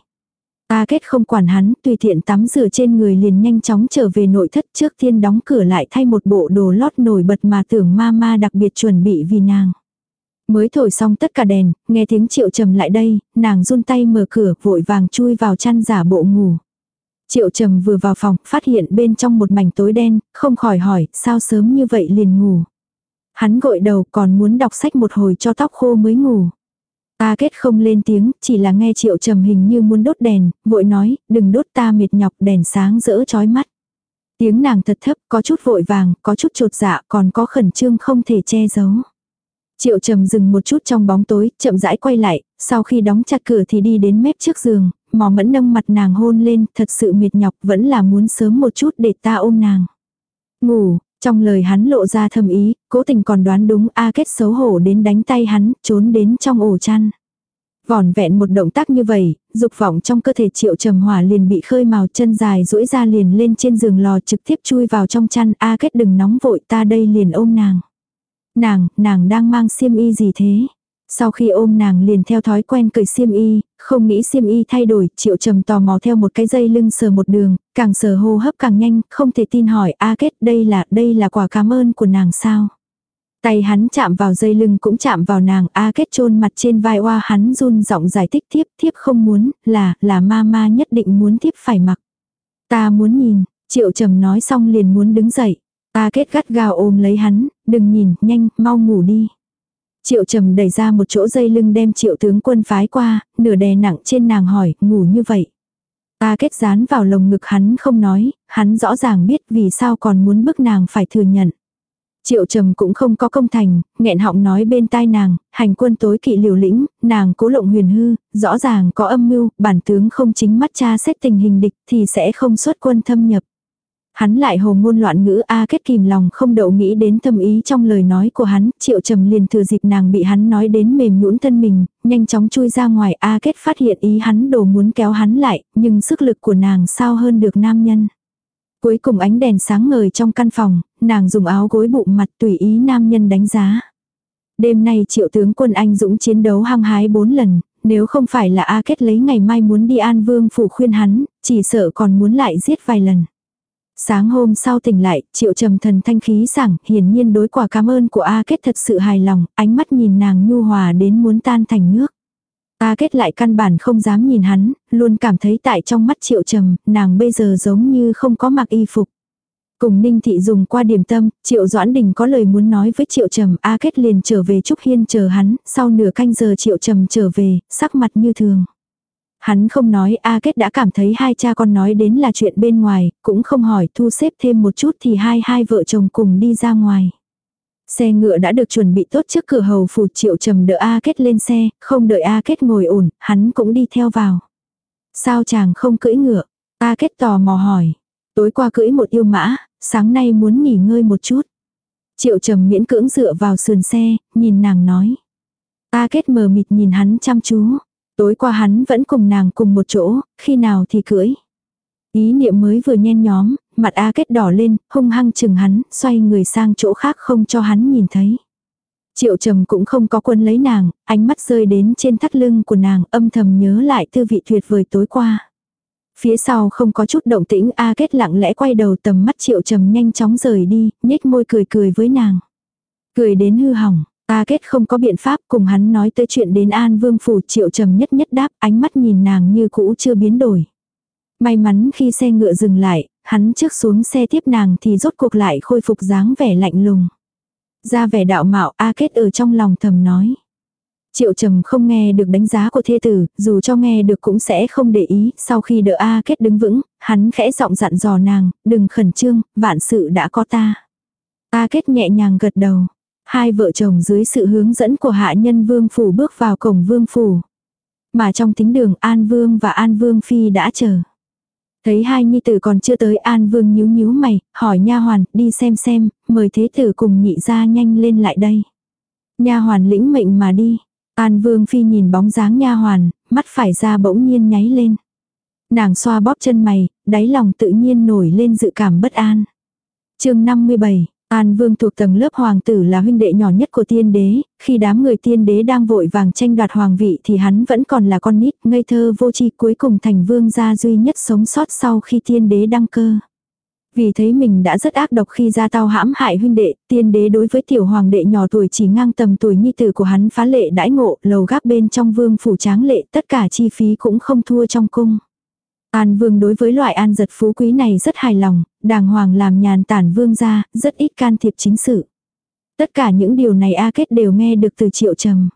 A kết không quản hắn, tùy tiện tắm rửa trên người liền nhanh chóng trở về nội thất trước tiên đóng cửa lại thay một bộ đồ lót nổi bật mà tưởng ma ma đặc biệt chuẩn bị vì nàng. Mới thổi xong tất cả đèn, nghe tiếng triệu trầm lại đây, nàng run tay mở cửa vội vàng chui vào chăn giả bộ ngủ. Triệu trầm vừa vào phòng, phát hiện bên trong một mảnh tối đen, không khỏi hỏi, sao sớm như vậy liền ngủ. Hắn gội đầu còn muốn đọc sách một hồi cho tóc khô mới ngủ. Ta kết không lên tiếng, chỉ là nghe triệu trầm hình như muốn đốt đèn, vội nói, đừng đốt ta mệt nhọc đèn sáng rỡ chói mắt. Tiếng nàng thật thấp, có chút vội vàng, có chút trột dạ, còn có khẩn trương không thể che giấu. Triệu trầm dừng một chút trong bóng tối, chậm rãi quay lại, sau khi đóng chặt cửa thì đi đến mép trước giường, mò mẫn nâng mặt nàng hôn lên, thật sự mệt nhọc, vẫn là muốn sớm một chút để ta ôm nàng. Ngủ, trong lời hắn lộ ra thầm ý, cố tình còn đoán đúng A kết xấu hổ đến đánh tay hắn, trốn đến trong ổ chăn. Vỏn vẹn một động tác như vậy, dục vọng trong cơ thể triệu trầm hỏa liền bị khơi màu chân dài duỗi ra liền lên trên giường lò trực tiếp chui vào trong chăn A kết đừng nóng vội ta đây liền ôm nàng. Nàng, nàng đang mang xiêm y gì thế? Sau khi ôm nàng liền theo thói quen cởi xiêm y, không nghĩ xiêm y thay đổi, triệu trầm tò mò theo một cái dây lưng sờ một đường, càng sờ hô hấp càng nhanh, không thể tin hỏi A kết đây là, đây là quả cảm ơn của nàng sao. Tay hắn chạm vào dây lưng cũng chạm vào nàng, A kết chôn mặt trên vai oa hắn run giọng giải thích tiếp, tiếp không muốn, là, là ma ma nhất định muốn tiếp phải mặc. Ta muốn nhìn, triệu trầm nói xong liền muốn đứng dậy. A kết gắt gao ôm lấy hắn, đừng nhìn, nhanh, mau ngủ đi. Triệu trầm đẩy ra một chỗ dây lưng đem triệu tướng quân phái qua, nửa đè nặng trên nàng hỏi, ngủ như vậy. Ta kết dán vào lồng ngực hắn không nói, hắn rõ ràng biết vì sao còn muốn bức nàng phải thừa nhận. Triệu trầm cũng không có công thành, nghẹn họng nói bên tai nàng, hành quân tối kỵ liều lĩnh, nàng cố lộng huyền hư, rõ ràng có âm mưu, bản tướng không chính mắt cha xét tình hình địch thì sẽ không xuất quân thâm nhập. Hắn lại hồ ngôn loạn ngữ A kết kìm lòng không đậu nghĩ đến thâm ý trong lời nói của hắn, triệu trầm liền thừa dịp nàng bị hắn nói đến mềm nhũn thân mình, nhanh chóng chui ra ngoài A kết phát hiện ý hắn đồ muốn kéo hắn lại, nhưng sức lực của nàng sao hơn được nam nhân. Cuối cùng ánh đèn sáng ngời trong căn phòng, nàng dùng áo gối bụng mặt tùy ý nam nhân đánh giá. Đêm nay triệu tướng quân anh dũng chiến đấu hăng hái bốn lần, nếu không phải là A kết lấy ngày mai muốn đi an vương phủ khuyên hắn, chỉ sợ còn muốn lại giết vài lần. Sáng hôm sau tỉnh lại, triệu trầm thần thanh khí sảng, hiển nhiên đối quả cảm ơn của A Kết thật sự hài lòng, ánh mắt nhìn nàng nhu hòa đến muốn tan thành nước. A Kết lại căn bản không dám nhìn hắn, luôn cảm thấy tại trong mắt triệu trầm, nàng bây giờ giống như không có mặc y phục. Cùng Ninh Thị dùng qua điểm tâm, Triệu Doãn Đình có lời muốn nói với Triệu Trầm, A Kết liền trở về Trúc Hiên chờ hắn, sau nửa canh giờ Triệu Trầm trở về, sắc mặt như thường. Hắn không nói A Kết đã cảm thấy hai cha con nói đến là chuyện bên ngoài, cũng không hỏi thu xếp thêm một chút thì hai hai vợ chồng cùng đi ra ngoài. Xe ngựa đã được chuẩn bị tốt trước cửa hầu phủ triệu trầm đỡ A Kết lên xe, không đợi A Kết ngồi ổn, hắn cũng đi theo vào. Sao chàng không cưỡi ngựa? A Kết tò mò hỏi. Tối qua cưỡi một yêu mã, sáng nay muốn nghỉ ngơi một chút. Triệu trầm miễn cưỡng dựa vào sườn xe, nhìn nàng nói. A kết mờ mịt nhìn hắn chăm chú. Tối qua hắn vẫn cùng nàng cùng một chỗ, khi nào thì cưỡi. Ý niệm mới vừa nhen nhóm, mặt A kết đỏ lên, hung hăng chừng hắn, xoay người sang chỗ khác không cho hắn nhìn thấy. Triệu trầm cũng không có quân lấy nàng, ánh mắt rơi đến trên thắt lưng của nàng âm thầm nhớ lại tư vị tuyệt vời tối qua. Phía sau không có chút động tĩnh A kết lặng lẽ quay đầu tầm mắt triệu trầm nhanh chóng rời đi, nhếch môi cười cười với nàng. Cười đến hư hỏng, A kết không có biện pháp cùng hắn nói tới chuyện đến An Vương Phủ triệu trầm nhất nhất đáp ánh mắt nhìn nàng như cũ chưa biến đổi. May mắn khi xe ngựa dừng lại, hắn trước xuống xe tiếp nàng thì rốt cuộc lại khôi phục dáng vẻ lạnh lùng. Ra vẻ đạo mạo A kết ở trong lòng thầm nói. Triệu trầm không nghe được đánh giá của thê tử, dù cho nghe được cũng sẽ không để ý, sau khi đỡ A kết đứng vững, hắn khẽ giọng dặn dò nàng, đừng khẩn trương, vạn sự đã có ta. A kết nhẹ nhàng gật đầu. Hai vợ chồng dưới sự hướng dẫn của hạ nhân vương phủ bước vào cổng vương phủ. Mà trong tính đường An Vương và An Vương Phi đã chờ. Thấy hai nhi tử còn chưa tới An Vương nhíu nhíu mày, hỏi nha hoàn, đi xem xem, mời thế tử cùng nhị ra nhanh lên lại đây. Nha hoàn lĩnh mệnh mà đi. An Vương phi nhìn bóng dáng nha hoàn, mắt phải ra bỗng nhiên nháy lên. Nàng xoa bóp chân mày, đáy lòng tự nhiên nổi lên dự cảm bất an. Chương 57 An Vương thuộc tầng lớp hoàng tử là huynh đệ nhỏ nhất của tiên đế, khi đám người tiên đế đang vội vàng tranh đoạt hoàng vị thì hắn vẫn còn là con nít, ngây thơ vô tri cuối cùng thành vương gia duy nhất sống sót sau khi tiên đế đăng cơ. Vì thấy mình đã rất ác độc khi ra tao hãm hại huynh đệ, tiên đế đối với tiểu hoàng đệ nhỏ tuổi chỉ ngang tầm tuổi nhi tử của hắn phá lệ đãi ngộ, lầu gác bên trong vương phủ tráng lệ, tất cả chi phí cũng không thua trong cung. An vương đối với loại an giật phú quý này rất hài lòng, đàng hoàng làm nhàn tản vương gia, rất ít can thiệp chính sự. Tất cả những điều này A Kết đều nghe được từ triệu trầm.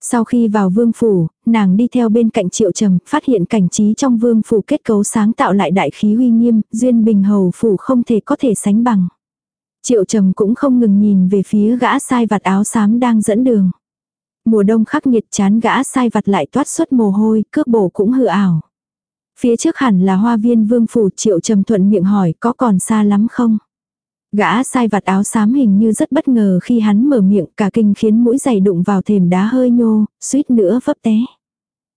Sau khi vào vương phủ, nàng đi theo bên cạnh triệu trầm, phát hiện cảnh trí trong vương phủ kết cấu sáng tạo lại đại khí huy nghiêm, duyên bình hầu phủ không thể có thể sánh bằng. Triệu trầm cũng không ngừng nhìn về phía gã sai vặt áo xám đang dẫn đường. Mùa đông khắc nghiệt chán gã sai vặt lại toát xuất mồ hôi, cước bổ cũng hư ảo. Phía trước hẳn là hoa viên vương phủ triệu trầm thuận miệng hỏi có còn xa lắm không? Gã sai vặt áo xám hình như rất bất ngờ khi hắn mở miệng cả kinh khiến mũi giày đụng vào thềm đá hơi nhô, suýt nữa vấp té.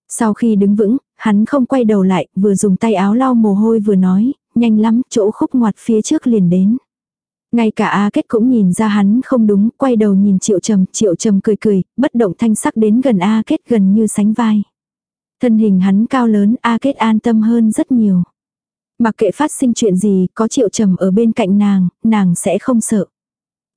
Sau khi đứng vững, hắn không quay đầu lại, vừa dùng tay áo lau mồ hôi vừa nói, nhanh lắm, chỗ khúc ngoặt phía trước liền đến. Ngay cả A Kết cũng nhìn ra hắn không đúng, quay đầu nhìn Triệu Trầm, Triệu Trầm cười cười, bất động thanh sắc đến gần A Kết gần như sánh vai. Thân hình hắn cao lớn A Kết an tâm hơn rất nhiều. Mặc kệ phát sinh chuyện gì, có triệu trầm ở bên cạnh nàng, nàng sẽ không sợ.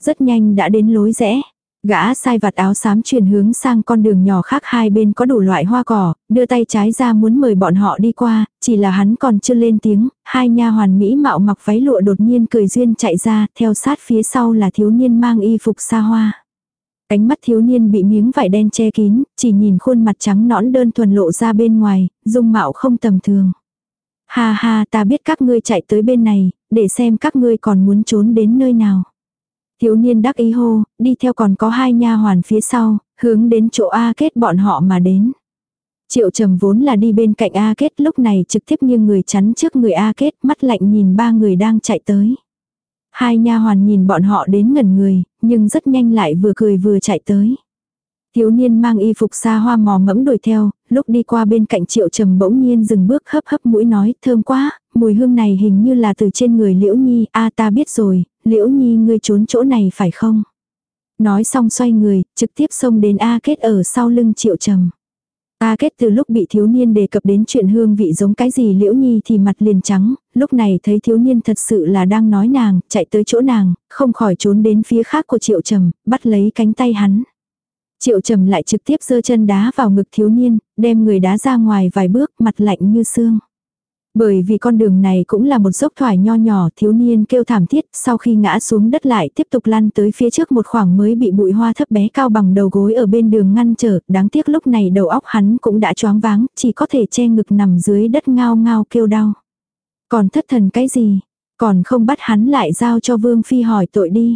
Rất nhanh đã đến lối rẽ. Gã sai vặt áo xám chuyển hướng sang con đường nhỏ khác hai bên có đủ loại hoa cỏ, đưa tay trái ra muốn mời bọn họ đi qua, chỉ là hắn còn chưa lên tiếng, hai nha hoàn mỹ mạo mặc váy lụa đột nhiên cười duyên chạy ra, theo sát phía sau là thiếu niên mang y phục xa hoa cánh mắt thiếu niên bị miếng vải đen che kín, chỉ nhìn khuôn mặt trắng nõn đơn thuần lộ ra bên ngoài, dung mạo không tầm thường. Ha ha ta biết các ngươi chạy tới bên này, để xem các ngươi còn muốn trốn đến nơi nào. Thiếu niên đắc ý hô, đi theo còn có hai nha hoàn phía sau, hướng đến chỗ A kết bọn họ mà đến. Triệu trầm vốn là đi bên cạnh A kết lúc này trực tiếp như người chắn trước người A kết mắt lạnh nhìn ba người đang chạy tới. Hai nha hoàn nhìn bọn họ đến ngẩn người, nhưng rất nhanh lại vừa cười vừa chạy tới. Thiếu niên mang y phục xa hoa mò mẫm đuổi theo, lúc đi qua bên cạnh triệu trầm bỗng nhiên dừng bước hấp hấp mũi nói thơm quá, mùi hương này hình như là từ trên người liễu nhi, a ta biết rồi, liễu nhi ngươi trốn chỗ này phải không? Nói xong xoay người, trực tiếp xông đến A kết ở sau lưng triệu trầm. A kết từ lúc bị thiếu niên đề cập đến chuyện hương vị giống cái gì liễu nhi thì mặt liền trắng, lúc này thấy thiếu niên thật sự là đang nói nàng, chạy tới chỗ nàng, không khỏi trốn đến phía khác của triệu trầm, bắt lấy cánh tay hắn. Triệu trầm lại trực tiếp giơ chân đá vào ngực thiếu niên, đem người đá ra ngoài vài bước mặt lạnh như xương. Bởi vì con đường này cũng là một dốc thoải nho nhỏ thiếu niên kêu thảm thiết sau khi ngã xuống đất lại tiếp tục lăn tới phía trước một khoảng mới bị bụi hoa thấp bé cao bằng đầu gối ở bên đường ngăn trở. Đáng tiếc lúc này đầu óc hắn cũng đã choáng váng, chỉ có thể che ngực nằm dưới đất ngao ngao kêu đau. Còn thất thần cái gì? Còn không bắt hắn lại giao cho Vương Phi hỏi tội đi.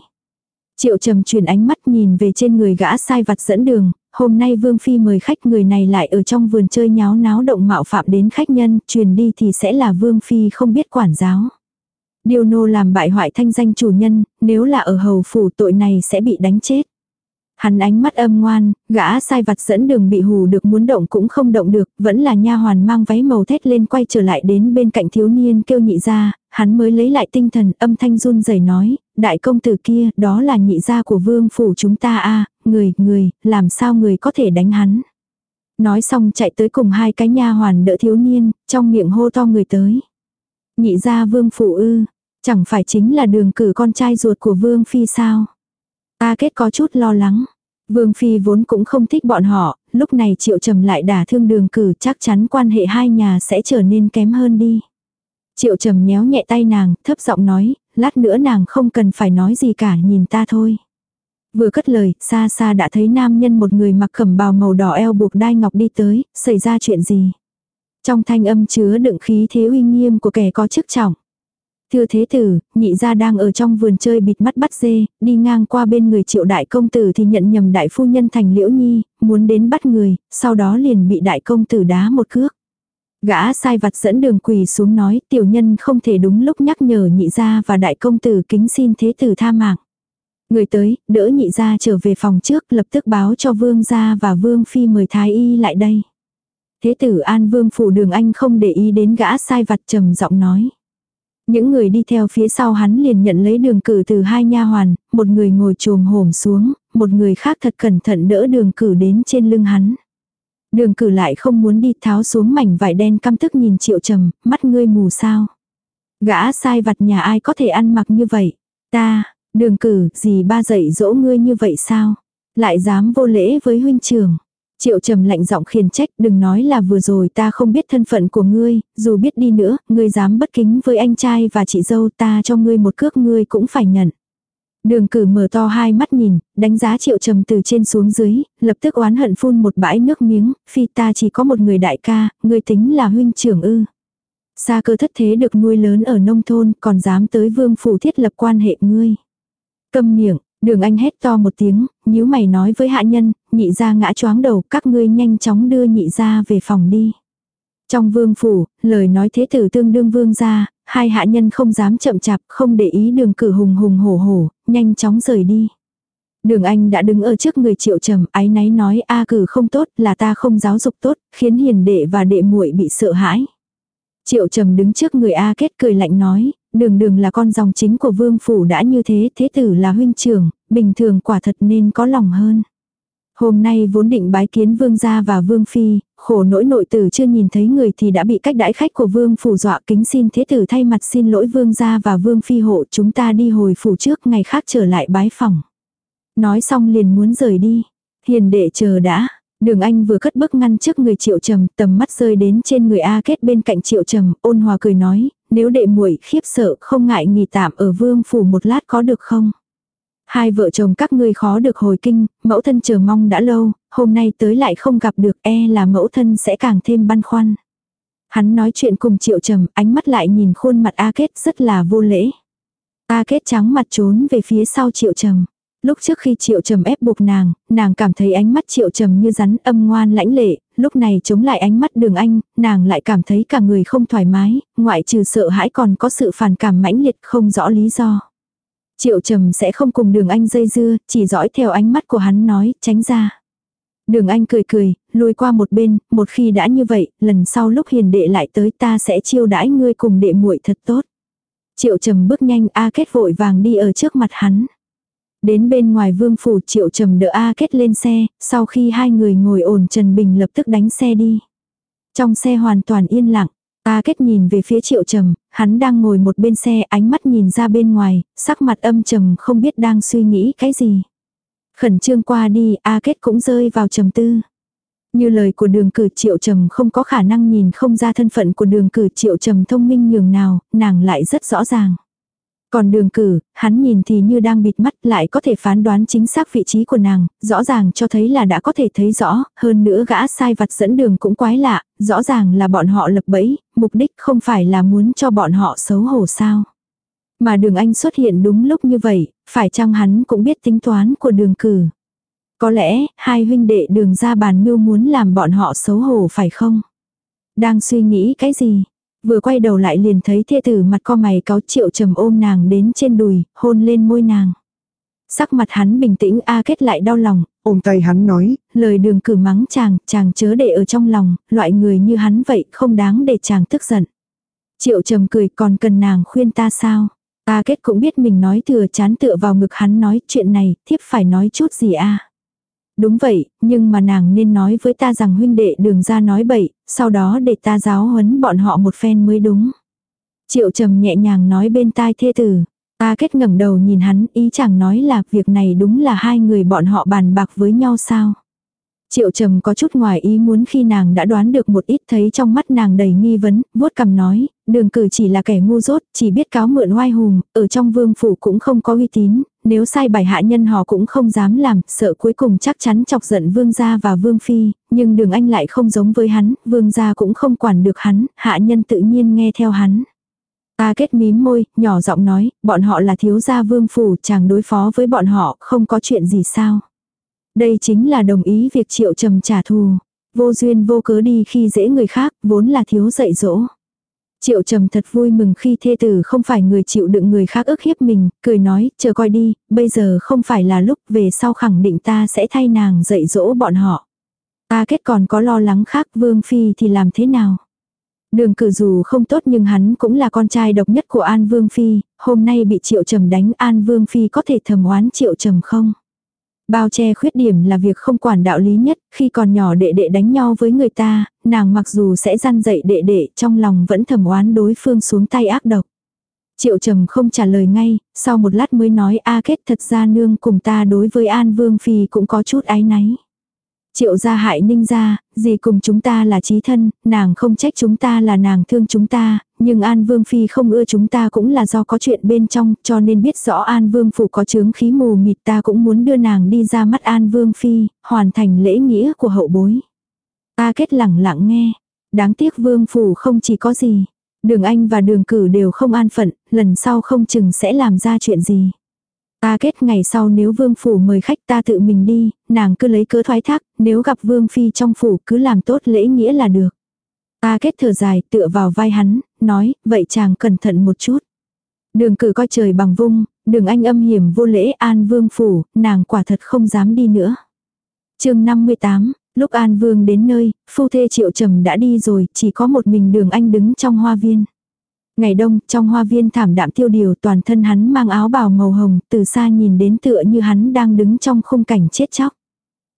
Triệu trầm chuyển ánh mắt nhìn về trên người gã sai vặt dẫn đường, hôm nay Vương Phi mời khách người này lại ở trong vườn chơi nháo náo động mạo phạm đến khách nhân, truyền đi thì sẽ là Vương Phi không biết quản giáo. Điều nô làm bại hoại thanh danh chủ nhân, nếu là ở hầu phủ tội này sẽ bị đánh chết. Hắn ánh mắt âm ngoan, gã sai vặt dẫn đường bị hù được muốn động cũng không động được, vẫn là nha hoàn mang váy màu thét lên quay trở lại đến bên cạnh thiếu niên kêu nhị ra, hắn mới lấy lại tinh thần âm thanh run rẩy nói, đại công tử kia, đó là nhị gia của vương phủ chúng ta a người, người, làm sao người có thể đánh hắn. Nói xong chạy tới cùng hai cái nha hoàn đỡ thiếu niên, trong miệng hô to người tới. Nhị gia vương phụ ư, chẳng phải chính là đường cử con trai ruột của vương phi sao. Ta kết có chút lo lắng. Vương Phi vốn cũng không thích bọn họ, lúc này triệu trầm lại đả thương đường cử chắc chắn quan hệ hai nhà sẽ trở nên kém hơn đi. Triệu trầm nhéo nhẹ tay nàng, thấp giọng nói, lát nữa nàng không cần phải nói gì cả nhìn ta thôi. Vừa cất lời, xa xa đã thấy nam nhân một người mặc khẩm bào màu đỏ eo buộc đai ngọc đi tới, xảy ra chuyện gì. Trong thanh âm chứa đựng khí thế uy nghiêm của kẻ có chức trọng. Thưa thế tử, nhị gia đang ở trong vườn chơi bịt mắt bắt dê, đi ngang qua bên người triệu đại công tử thì nhận nhầm đại phu nhân thành liễu nhi, muốn đến bắt người, sau đó liền bị đại công tử đá một cước. Gã sai vặt dẫn đường quỳ xuống nói tiểu nhân không thể đúng lúc nhắc nhở nhị gia và đại công tử kính xin thế tử tha mạng. Người tới, đỡ nhị ra trở về phòng trước lập tức báo cho vương gia và vương phi mời thái y lại đây. Thế tử an vương phủ đường anh không để ý đến gã sai vặt trầm giọng nói. Những người đi theo phía sau hắn liền nhận lấy đường cử từ hai nha hoàn, một người ngồi trồm hổm xuống, một người khác thật cẩn thận đỡ đường cử đến trên lưng hắn. Đường cử lại không muốn đi tháo xuống mảnh vải đen căm tức nhìn triệu trầm, mắt ngươi mù sao. Gã sai vặt nhà ai có thể ăn mặc như vậy. Ta, đường cử, gì ba dạy dỗ ngươi như vậy sao? Lại dám vô lễ với huynh trưởng. Triệu trầm lạnh giọng khiển trách, đừng nói là vừa rồi ta không biết thân phận của ngươi, dù biết đi nữa, ngươi dám bất kính với anh trai và chị dâu ta cho ngươi một cước ngươi cũng phải nhận. Đường cử mở to hai mắt nhìn, đánh giá triệu trầm từ trên xuống dưới, lập tức oán hận phun một bãi nước miếng, phi ta chỉ có một người đại ca, ngươi tính là huynh trưởng ư. Sa cơ thất thế được nuôi lớn ở nông thôn, còn dám tới vương phủ thiết lập quan hệ ngươi. Câm miệng, Đường anh hét to một tiếng, nhíu mày nói với hạ nhân, nhị ra ngã choáng đầu, các ngươi nhanh chóng đưa nhị ra về phòng đi. Trong vương phủ, lời nói thế tử tương đương vương ra, hai hạ nhân không dám chậm chạp, không để ý đường cử hùng hùng hổ hổ, nhanh chóng rời đi. Đường anh đã đứng ở trước người triệu trầm, ái náy nói a cử không tốt là ta không giáo dục tốt, khiến hiền đệ và đệ muội bị sợ hãi. Triệu trầm đứng trước người A kết cười lạnh nói, đường đường là con dòng chính của vương phủ đã như thế, thế tử là huynh trưởng, bình thường quả thật nên có lòng hơn. Hôm nay vốn định bái kiến vương gia và vương phi, khổ nỗi nội tử chưa nhìn thấy người thì đã bị cách đãi khách của vương phủ dọa kính xin thế tử thay mặt xin lỗi vương gia và vương phi hộ chúng ta đi hồi phủ trước ngày khác trở lại bái phòng. Nói xong liền muốn rời đi. Hiền đệ chờ đã, Đường Anh vừa cất bước ngăn trước người Triệu Trầm, tầm mắt rơi đến trên người A Kết bên cạnh Triệu Trầm, ôn hòa cười nói, nếu đệ muội khiếp sợ không ngại nghỉ tạm ở vương phủ một lát có được không? Hai vợ chồng các ngươi khó được hồi kinh, mẫu thân chờ mong đã lâu, hôm nay tới lại không gặp được e là mẫu thân sẽ càng thêm băn khoăn. Hắn nói chuyện cùng Triệu Trầm, ánh mắt lại nhìn khuôn mặt A Kết rất là vô lễ. A Kết trắng mặt trốn về phía sau Triệu Trầm. Lúc trước khi triệu trầm ép buộc nàng, nàng cảm thấy ánh mắt triệu trầm như rắn âm ngoan lãnh lệ, lúc này chống lại ánh mắt đường anh, nàng lại cảm thấy cả người không thoải mái, ngoại trừ sợ hãi còn có sự phản cảm mãnh liệt không rõ lý do. Triệu trầm sẽ không cùng đường anh dây dưa, chỉ dõi theo ánh mắt của hắn nói, tránh ra. Đường anh cười cười, lùi qua một bên, một khi đã như vậy, lần sau lúc hiền đệ lại tới ta sẽ chiêu đãi ngươi cùng đệ muội thật tốt. Triệu trầm bước nhanh A kết vội vàng đi ở trước mặt hắn. Đến bên ngoài vương phủ triệu trầm đỡ A kết lên xe, sau khi hai người ngồi ổn Trần Bình lập tức đánh xe đi. Trong xe hoàn toàn yên lặng, A kết nhìn về phía triệu trầm, hắn đang ngồi một bên xe ánh mắt nhìn ra bên ngoài, sắc mặt âm trầm không biết đang suy nghĩ cái gì. Khẩn trương qua đi, A kết cũng rơi vào trầm tư. Như lời của đường cử triệu trầm không có khả năng nhìn không ra thân phận của đường cử triệu trầm thông minh nhường nào, nàng lại rất rõ ràng. Còn đường cử, hắn nhìn thì như đang bịt mắt lại có thể phán đoán chính xác vị trí của nàng, rõ ràng cho thấy là đã có thể thấy rõ, hơn nữa gã sai vặt dẫn đường cũng quái lạ, rõ ràng là bọn họ lập bẫy, mục đích không phải là muốn cho bọn họ xấu hổ sao. Mà đường anh xuất hiện đúng lúc như vậy, phải chăng hắn cũng biết tính toán của đường cử. Có lẽ, hai huynh đệ đường ra bàn mưu muốn làm bọn họ xấu hổ phải không? Đang suy nghĩ cái gì? Vừa quay đầu lại liền thấy thê tử mặt co mày cáo triệu trầm ôm nàng đến trên đùi, hôn lên môi nàng. Sắc mặt hắn bình tĩnh A kết lại đau lòng, Ôm tay hắn nói, lời đường cử mắng chàng, chàng chớ để ở trong lòng, loại người như hắn vậy không đáng để chàng tức giận. Triệu trầm cười còn cần nàng khuyên ta sao? A kết cũng biết mình nói thừa chán tựa vào ngực hắn nói chuyện này, thiếp phải nói chút gì a Đúng vậy, nhưng mà nàng nên nói với ta rằng huynh đệ đường ra nói bậy, sau đó để ta giáo huấn bọn họ một phen mới đúng. Triệu trầm nhẹ nhàng nói bên tai thê tử. Ta kết ngẩng đầu nhìn hắn, ý chẳng nói là việc này đúng là hai người bọn họ bàn bạc với nhau sao. Triệu trầm có chút ngoài ý muốn khi nàng đã đoán được một ít thấy trong mắt nàng đầy nghi vấn, vuốt cằm nói, đường cử chỉ là kẻ ngu dốt, chỉ biết cáo mượn oai hùng, ở trong vương phủ cũng không có uy tín, nếu sai bài hạ nhân họ cũng không dám làm, sợ cuối cùng chắc chắn chọc giận vương gia và vương phi, nhưng đường anh lại không giống với hắn, vương gia cũng không quản được hắn, hạ nhân tự nhiên nghe theo hắn. Ta kết mím môi, nhỏ giọng nói, bọn họ là thiếu gia vương phủ, chàng đối phó với bọn họ, không có chuyện gì sao. Đây chính là đồng ý việc triệu trầm trả thù. Vô duyên vô cớ đi khi dễ người khác, vốn là thiếu dạy dỗ. Triệu trầm thật vui mừng khi thê tử không phải người chịu đựng người khác ức hiếp mình, cười nói, chờ coi đi, bây giờ không phải là lúc về sau khẳng định ta sẽ thay nàng dạy dỗ bọn họ. Ta kết còn có lo lắng khác vương phi thì làm thế nào? Đường cử dù không tốt nhưng hắn cũng là con trai độc nhất của An Vương Phi, hôm nay bị Triệu Trầm đánh An Vương Phi có thể thầm oán Triệu Trầm không? Bao che khuyết điểm là việc không quản đạo lý nhất, khi còn nhỏ đệ đệ đánh nhau với người ta, nàng mặc dù sẽ răn dậy đệ đệ trong lòng vẫn thầm oán đối phương xuống tay ác độc. Triệu trầm không trả lời ngay, sau một lát mới nói A kết thật ra nương cùng ta đối với An Vương Phi cũng có chút ái náy. Triệu gia hại ninh gia, gì cùng chúng ta là trí thân, nàng không trách chúng ta là nàng thương chúng ta, nhưng An Vương Phi không ưa chúng ta cũng là do có chuyện bên trong, cho nên biết rõ An Vương Phủ có chướng khí mù mịt ta cũng muốn đưa nàng đi ra mắt An Vương Phi, hoàn thành lễ nghĩa của hậu bối. Ta kết lẳng lặng nghe, đáng tiếc Vương Phủ không chỉ có gì. Đường Anh và đường cử đều không an phận, lần sau không chừng sẽ làm ra chuyện gì. Ta kết ngày sau nếu vương phủ mời khách ta tự mình đi, nàng cứ lấy cớ thoái thác, nếu gặp vương phi trong phủ cứ làm tốt lễ nghĩa là được. Ta kết thở dài tựa vào vai hắn, nói, vậy chàng cẩn thận một chút. Đường cử coi trời bằng vung, đường anh âm hiểm vô lễ an vương phủ, nàng quả thật không dám đi nữa. chương 58, lúc an vương đến nơi, phu thê triệu trầm đã đi rồi, chỉ có một mình đường anh đứng trong hoa viên. Ngày đông, trong hoa viên thảm đạm tiêu điều toàn thân hắn mang áo bào màu hồng, từ xa nhìn đến tựa như hắn đang đứng trong khung cảnh chết chóc.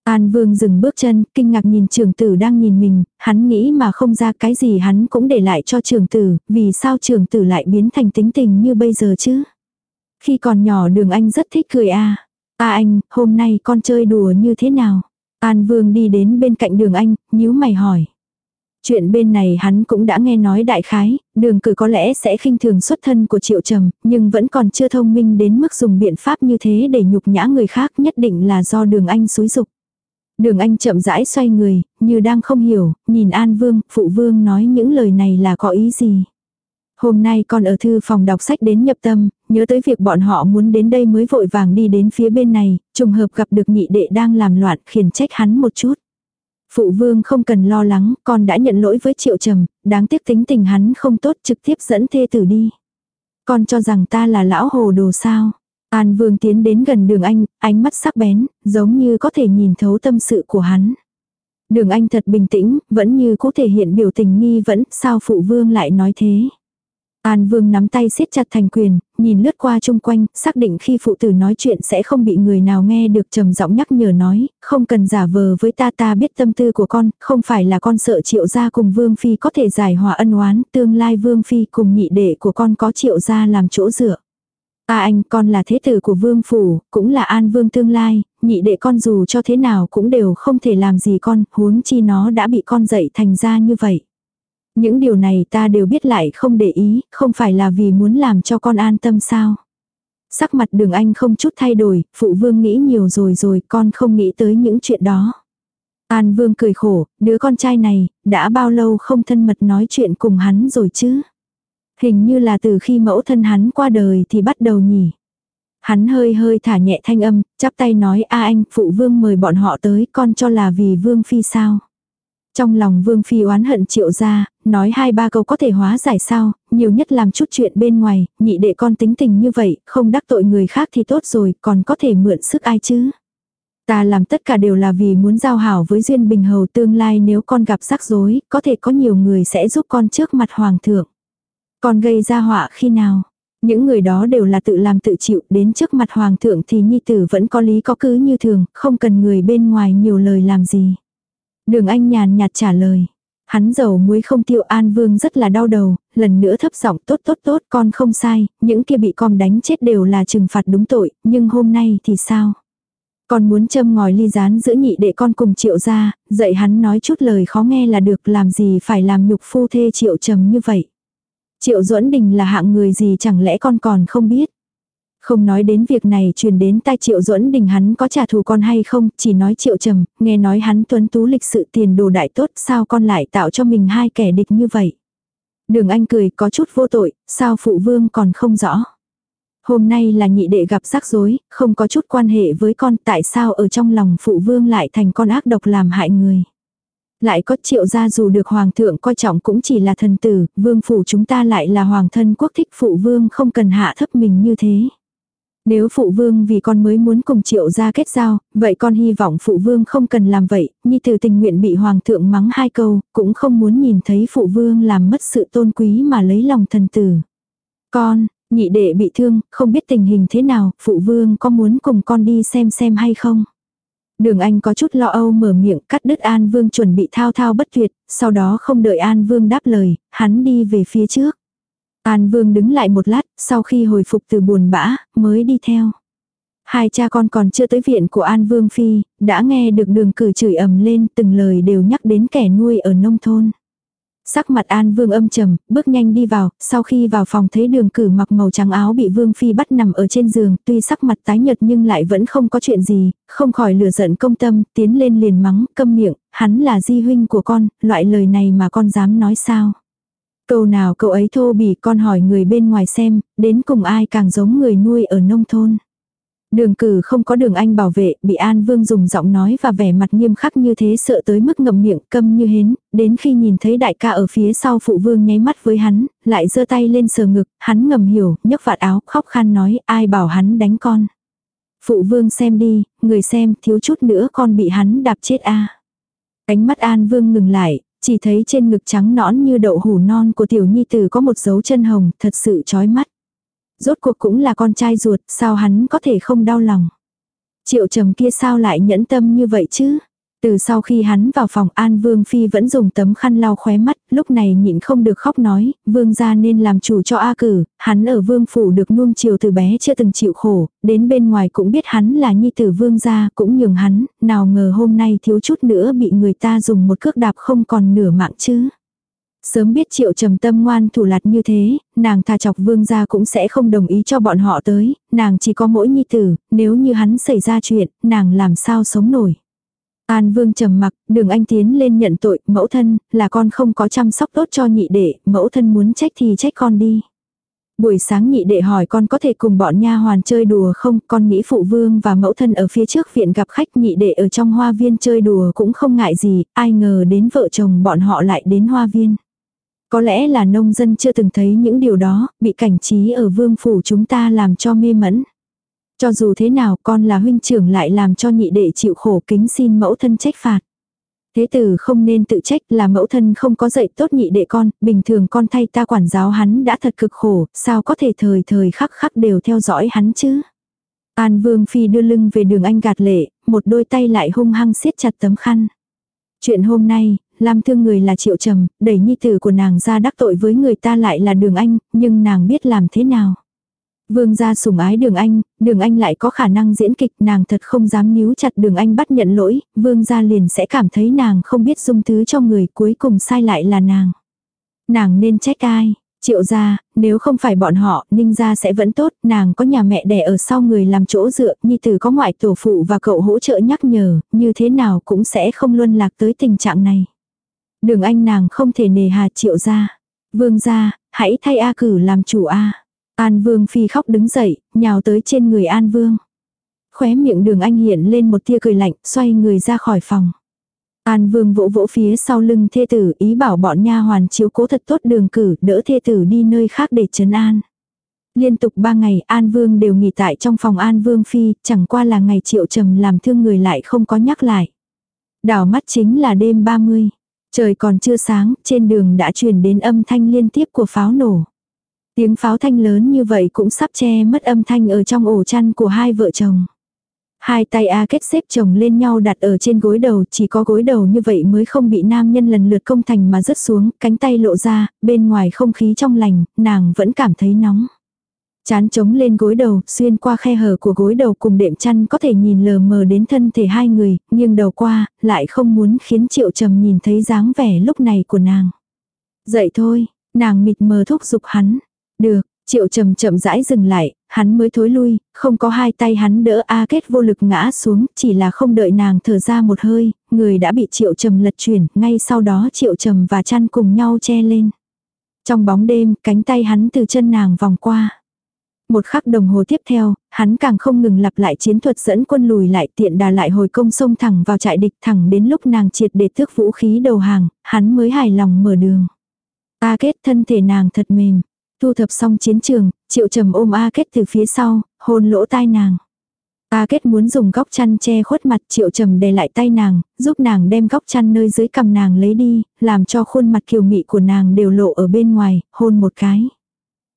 An Vương dừng bước chân, kinh ngạc nhìn trường tử đang nhìn mình, hắn nghĩ mà không ra cái gì hắn cũng để lại cho trường tử, vì sao trường tử lại biến thành tính tình như bây giờ chứ. Khi còn nhỏ đường anh rất thích cười a à. À anh, hôm nay con chơi đùa như thế nào? An Vương đi đến bên cạnh đường anh, nhíu mày hỏi. Chuyện bên này hắn cũng đã nghe nói đại khái, đường cử có lẽ sẽ khinh thường xuất thân của triệu trầm, nhưng vẫn còn chưa thông minh đến mức dùng biện pháp như thế để nhục nhã người khác nhất định là do đường anh xúi dục. Đường anh chậm rãi xoay người, như đang không hiểu, nhìn An Vương, phụ vương nói những lời này là có ý gì. Hôm nay con ở thư phòng đọc sách đến nhập tâm, nhớ tới việc bọn họ muốn đến đây mới vội vàng đi đến phía bên này, trùng hợp gặp được nhị đệ đang làm loạn khiển trách hắn một chút. Phụ vương không cần lo lắng, con đã nhận lỗi với triệu trầm, đáng tiếc tính tình hắn không tốt trực tiếp dẫn thê tử đi. Con cho rằng ta là lão hồ đồ sao. An vương tiến đến gần đường anh, ánh mắt sắc bén, giống như có thể nhìn thấu tâm sự của hắn. Đường anh thật bình tĩnh, vẫn như có thể hiện biểu tình nghi vẫn, sao phụ vương lại nói thế. An Vương nắm tay siết chặt thành quyền, nhìn lướt qua chung quanh, xác định khi phụ tử nói chuyện sẽ không bị người nào nghe được trầm giọng nhắc nhở nói, không cần giả vờ với ta ta biết tâm tư của con, không phải là con sợ triệu gia cùng Vương Phi có thể giải hòa ân oán, tương lai Vương Phi cùng nhị đệ của con có triệu gia làm chỗ dựa. Ta anh, con là thế tử của Vương Phủ, cũng là An Vương tương lai, nhị đệ con dù cho thế nào cũng đều không thể làm gì con, huống chi nó đã bị con dạy thành ra như vậy. Những điều này ta đều biết lại không để ý, không phải là vì muốn làm cho con an tâm sao. Sắc mặt đường anh không chút thay đổi, phụ vương nghĩ nhiều rồi rồi, con không nghĩ tới những chuyện đó. An vương cười khổ, đứa con trai này, đã bao lâu không thân mật nói chuyện cùng hắn rồi chứ. Hình như là từ khi mẫu thân hắn qua đời thì bắt đầu nhỉ. Hắn hơi hơi thả nhẹ thanh âm, chắp tay nói a anh, phụ vương mời bọn họ tới, con cho là vì vương phi sao. Trong lòng Vương Phi oán hận triệu ra, nói hai ba câu có thể hóa giải sao, nhiều nhất làm chút chuyện bên ngoài, nhị đệ con tính tình như vậy, không đắc tội người khác thì tốt rồi, còn có thể mượn sức ai chứ. Ta làm tất cả đều là vì muốn giao hảo với Duyên Bình Hầu tương lai nếu con gặp rắc rối, có thể có nhiều người sẽ giúp con trước mặt Hoàng thượng. Con gây ra họa khi nào? Những người đó đều là tự làm tự chịu, đến trước mặt Hoàng thượng thì Nhi Tử vẫn có lý có cứ như thường, không cần người bên ngoài nhiều lời làm gì. Đường Anh nhàn nhạt trả lời. Hắn dầu muối không tiêu An Vương rất là đau đầu, lần nữa thấp giọng tốt tốt tốt con không sai, những kia bị con đánh chết đều là trừng phạt đúng tội, nhưng hôm nay thì sao? Con muốn châm ngòi ly rán giữa nhị để con cùng triệu ra, dạy hắn nói chút lời khó nghe là được làm gì phải làm nhục phu thê triệu trầm như vậy. Triệu duẫn đình là hạng người gì chẳng lẽ con còn không biết. Không nói đến việc này truyền đến tai triệu duẫn đình hắn có trả thù con hay không, chỉ nói triệu trầm, nghe nói hắn tuấn tú lịch sự tiền đồ đại tốt, sao con lại tạo cho mình hai kẻ địch như vậy. Đường anh cười có chút vô tội, sao phụ vương còn không rõ. Hôm nay là nhị đệ gặp rắc rối, không có chút quan hệ với con, tại sao ở trong lòng phụ vương lại thành con ác độc làm hại người. Lại có triệu gia dù được hoàng thượng coi trọng cũng chỉ là thần tử, vương phủ chúng ta lại là hoàng thân quốc thích phụ vương không cần hạ thấp mình như thế. Nếu phụ vương vì con mới muốn cùng triệu gia kết giao, vậy con hy vọng phụ vương không cần làm vậy, nhi từ tình nguyện bị hoàng thượng mắng hai câu, cũng không muốn nhìn thấy phụ vương làm mất sự tôn quý mà lấy lòng thần tử. Con, nhị đệ bị thương, không biết tình hình thế nào, phụ vương có muốn cùng con đi xem xem hay không? Đường Anh có chút lo âu mở miệng cắt đứt An Vương chuẩn bị thao thao bất tuyệt, sau đó không đợi An Vương đáp lời, hắn đi về phía trước. An Vương đứng lại một lát, sau khi hồi phục từ buồn bã, mới đi theo. Hai cha con còn chưa tới viện của An Vương Phi, đã nghe được đường cử chửi ầm lên từng lời đều nhắc đến kẻ nuôi ở nông thôn. Sắc mặt An Vương âm trầm, bước nhanh đi vào, sau khi vào phòng thấy đường cử mặc màu trắng áo bị Vương Phi bắt nằm ở trên giường, tuy sắc mặt tái nhợt nhưng lại vẫn không có chuyện gì, không khỏi lửa giận công tâm, tiến lên liền mắng, câm miệng, hắn là di huynh của con, loại lời này mà con dám nói sao. Câu nào cậu ấy thô bỉ con hỏi người bên ngoài xem, đến cùng ai càng giống người nuôi ở nông thôn. Đường cử không có đường anh bảo vệ, bị An Vương dùng giọng nói và vẻ mặt nghiêm khắc như thế sợ tới mức ngậm miệng câm như hến, đến khi nhìn thấy đại ca ở phía sau phụ vương nháy mắt với hắn, lại giơ tay lên sờ ngực, hắn ngầm hiểu, nhấc vạt áo, khóc khan nói, ai bảo hắn đánh con. Phụ vương xem đi, người xem, thiếu chút nữa con bị hắn đạp chết a. À. Mắt An Vương ngừng lại, chỉ thấy trên ngực trắng nõn như đậu hủ non của tiểu nhi tử có một dấu chân hồng, thật sự chói mắt. Rốt cuộc cũng là con trai ruột, sao hắn có thể không đau lòng. Triệu trầm kia sao lại nhẫn tâm như vậy chứ? Từ sau khi hắn vào phòng An Vương Phi vẫn dùng tấm khăn lau khóe mắt, lúc này nhịn không được khóc nói, Vương gia nên làm chủ cho A cử, hắn ở Vương Phủ được nuông chiều từ bé chưa từng chịu khổ, đến bên ngoài cũng biết hắn là nhi tử Vương gia cũng nhường hắn, nào ngờ hôm nay thiếu chút nữa bị người ta dùng một cước đạp không còn nửa mạng chứ. Sớm biết triệu trầm tâm ngoan thủ lạt như thế, nàng thà chọc vương gia cũng sẽ không đồng ý cho bọn họ tới, nàng chỉ có mỗi nhi tử, nếu như hắn xảy ra chuyện, nàng làm sao sống nổi. An vương trầm mặc, đường anh tiến lên nhận tội, mẫu thân, là con không có chăm sóc tốt cho nhị đệ, mẫu thân muốn trách thì trách con đi. Buổi sáng nhị đệ hỏi con có thể cùng bọn nha hoàn chơi đùa không, con nghĩ phụ vương và mẫu thân ở phía trước viện gặp khách nhị đệ ở trong hoa viên chơi đùa cũng không ngại gì, ai ngờ đến vợ chồng bọn họ lại đến hoa viên. Có lẽ là nông dân chưa từng thấy những điều đó, bị cảnh trí ở vương phủ chúng ta làm cho mê mẫn. Cho dù thế nào con là huynh trưởng lại làm cho nhị đệ chịu khổ kính xin mẫu thân trách phạt. Thế tử không nên tự trách là mẫu thân không có dạy tốt nhị đệ con, bình thường con thay ta quản giáo hắn đã thật cực khổ, sao có thể thời thời khắc khắc đều theo dõi hắn chứ. An Vương Phi đưa lưng về đường anh gạt lệ, một đôi tay lại hung hăng siết chặt tấm khăn. Chuyện hôm nay, Lam thương người là triệu trầm, đẩy nhi tử của nàng ra đắc tội với người ta lại là đường anh, nhưng nàng biết làm thế nào. Vương gia sủng ái đường anh, đường anh lại có khả năng diễn kịch nàng thật không dám níu chặt đường anh bắt nhận lỗi, vương gia liền sẽ cảm thấy nàng không biết dung thứ cho người cuối cùng sai lại là nàng. Nàng nên trách ai, triệu gia, nếu không phải bọn họ, ninh gia sẽ vẫn tốt, nàng có nhà mẹ đẻ ở sau người làm chỗ dựa, nhi tử có ngoại tổ phụ và cậu hỗ trợ nhắc nhở, như thế nào cũng sẽ không luân lạc tới tình trạng này. Đường anh nàng không thể nề hà triệu gia. Vương gia, hãy thay A cử làm chủ A. An vương phi khóc đứng dậy, nhào tới trên người An vương. Khóe miệng đường anh hiện lên một tia cười lạnh, xoay người ra khỏi phòng. An Vương vỗ vỗ phía sau lưng thê tử ý bảo bọn nha hoàn chiếu cố thật tốt đường cử đỡ thê tử đi nơi khác để trấn an. Liên tục ba ngày An Vương đều nghỉ tại trong phòng An Vương Phi, chẳng qua là ngày triệu trầm làm thương người lại không có nhắc lại. Đảo mắt chính là đêm 30. Trời còn chưa sáng, trên đường đã truyền đến âm thanh liên tiếp của pháo nổ. Tiếng pháo thanh lớn như vậy cũng sắp che mất âm thanh ở trong ổ chăn của hai vợ chồng. Hai tay A kết xếp chồng lên nhau đặt ở trên gối đầu, chỉ có gối đầu như vậy mới không bị nam nhân lần lượt công thành mà rớt xuống, cánh tay lộ ra, bên ngoài không khí trong lành, nàng vẫn cảm thấy nóng. Chán trống lên gối đầu, xuyên qua khe hở của gối đầu cùng đệm chăn có thể nhìn lờ mờ đến thân thể hai người, nhưng đầu qua, lại không muốn khiến triệu trầm nhìn thấy dáng vẻ lúc này của nàng. Dậy thôi, nàng mịt mờ thúc giục hắn. Được, triệu trầm chậm rãi dừng lại, hắn mới thối lui, không có hai tay hắn đỡ A kết vô lực ngã xuống, chỉ là không đợi nàng thở ra một hơi, người đã bị triệu trầm lật chuyển, ngay sau đó triệu trầm và chăn cùng nhau che lên. Trong bóng đêm, cánh tay hắn từ chân nàng vòng qua. Một khắc đồng hồ tiếp theo, hắn càng không ngừng lặp lại chiến thuật dẫn quân lùi lại tiện đà lại hồi công sông thẳng vào trại địch thẳng đến lúc nàng triệt để tước vũ khí đầu hàng, hắn mới hài lòng mở đường. A kết thân thể nàng thật mềm. Thu thập xong chiến trường, triệu trầm ôm A kết từ phía sau, hôn lỗ tai nàng. A kết muốn dùng góc chăn che khuất mặt triệu trầm đè lại tay nàng, giúp nàng đem góc chăn nơi dưới cầm nàng lấy đi, làm cho khuôn mặt kiều mị của nàng đều lộ ở bên ngoài, hôn một cái.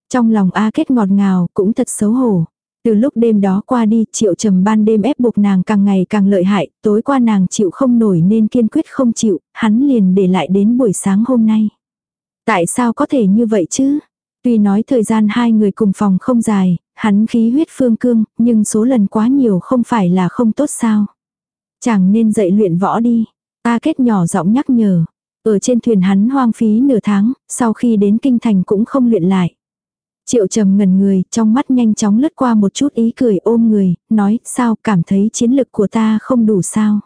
Trong lòng A Kết ngọt ngào, cũng thật xấu hổ. Từ lúc đêm đó qua đi, triệu trầm ban đêm ép buộc nàng càng ngày càng lợi hại, tối qua nàng chịu không nổi nên kiên quyết không chịu, hắn liền để lại đến buổi sáng hôm nay. Tại sao có thể như vậy chứ? Tuy nói thời gian hai người cùng phòng không dài, hắn khí huyết phương cương, nhưng số lần quá nhiều không phải là không tốt sao. Chẳng nên dậy luyện võ đi. Ta kết nhỏ giọng nhắc nhở. Ở trên thuyền hắn hoang phí nửa tháng, sau khi đến kinh thành cũng không luyện lại. Triệu trầm ngần người, trong mắt nhanh chóng lướt qua một chút ý cười ôm người, nói, sao, cảm thấy chiến lực của ta không đủ sao.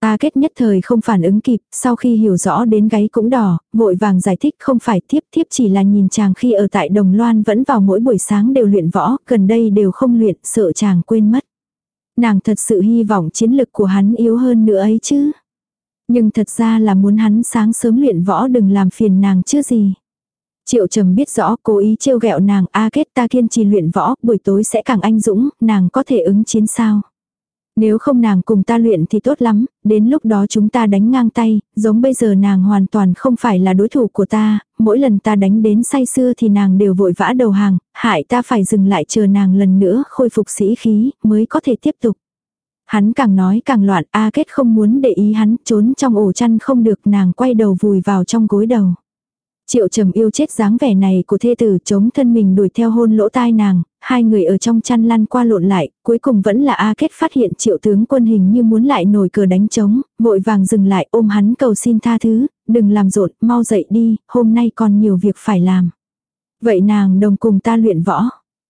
A kết nhất thời không phản ứng kịp, sau khi hiểu rõ đến gáy cũng đỏ, vội vàng giải thích không phải tiếp tiếp chỉ là nhìn chàng khi ở tại Đồng Loan vẫn vào mỗi buổi sáng đều luyện võ, gần đây đều không luyện, sợ chàng quên mất. Nàng thật sự hy vọng chiến lực của hắn yếu hơn nữa ấy chứ. Nhưng thật ra là muốn hắn sáng sớm luyện võ đừng làm phiền nàng chứ gì. Triệu trầm biết rõ cố ý trêu ghẹo nàng A kết ta kiên trì luyện võ, buổi tối sẽ càng anh dũng, nàng có thể ứng chiến sao. Nếu không nàng cùng ta luyện thì tốt lắm, đến lúc đó chúng ta đánh ngang tay, giống bây giờ nàng hoàn toàn không phải là đối thủ của ta, mỗi lần ta đánh đến say xưa thì nàng đều vội vã đầu hàng, hại ta phải dừng lại chờ nàng lần nữa khôi phục sĩ khí, mới có thể tiếp tục. Hắn càng nói càng loạn, A kết không muốn để ý hắn, trốn trong ổ chăn không được nàng quay đầu vùi vào trong gối đầu. Triệu trầm yêu chết dáng vẻ này của thê tử chống thân mình đuổi theo hôn lỗ tai nàng, hai người ở trong chăn lăn qua lộn lại, cuối cùng vẫn là A Kết phát hiện triệu tướng quân hình như muốn lại nổi cờ đánh trống, vội vàng dừng lại ôm hắn cầu xin tha thứ, đừng làm rộn, mau dậy đi, hôm nay còn nhiều việc phải làm. Vậy nàng đồng cùng ta luyện võ.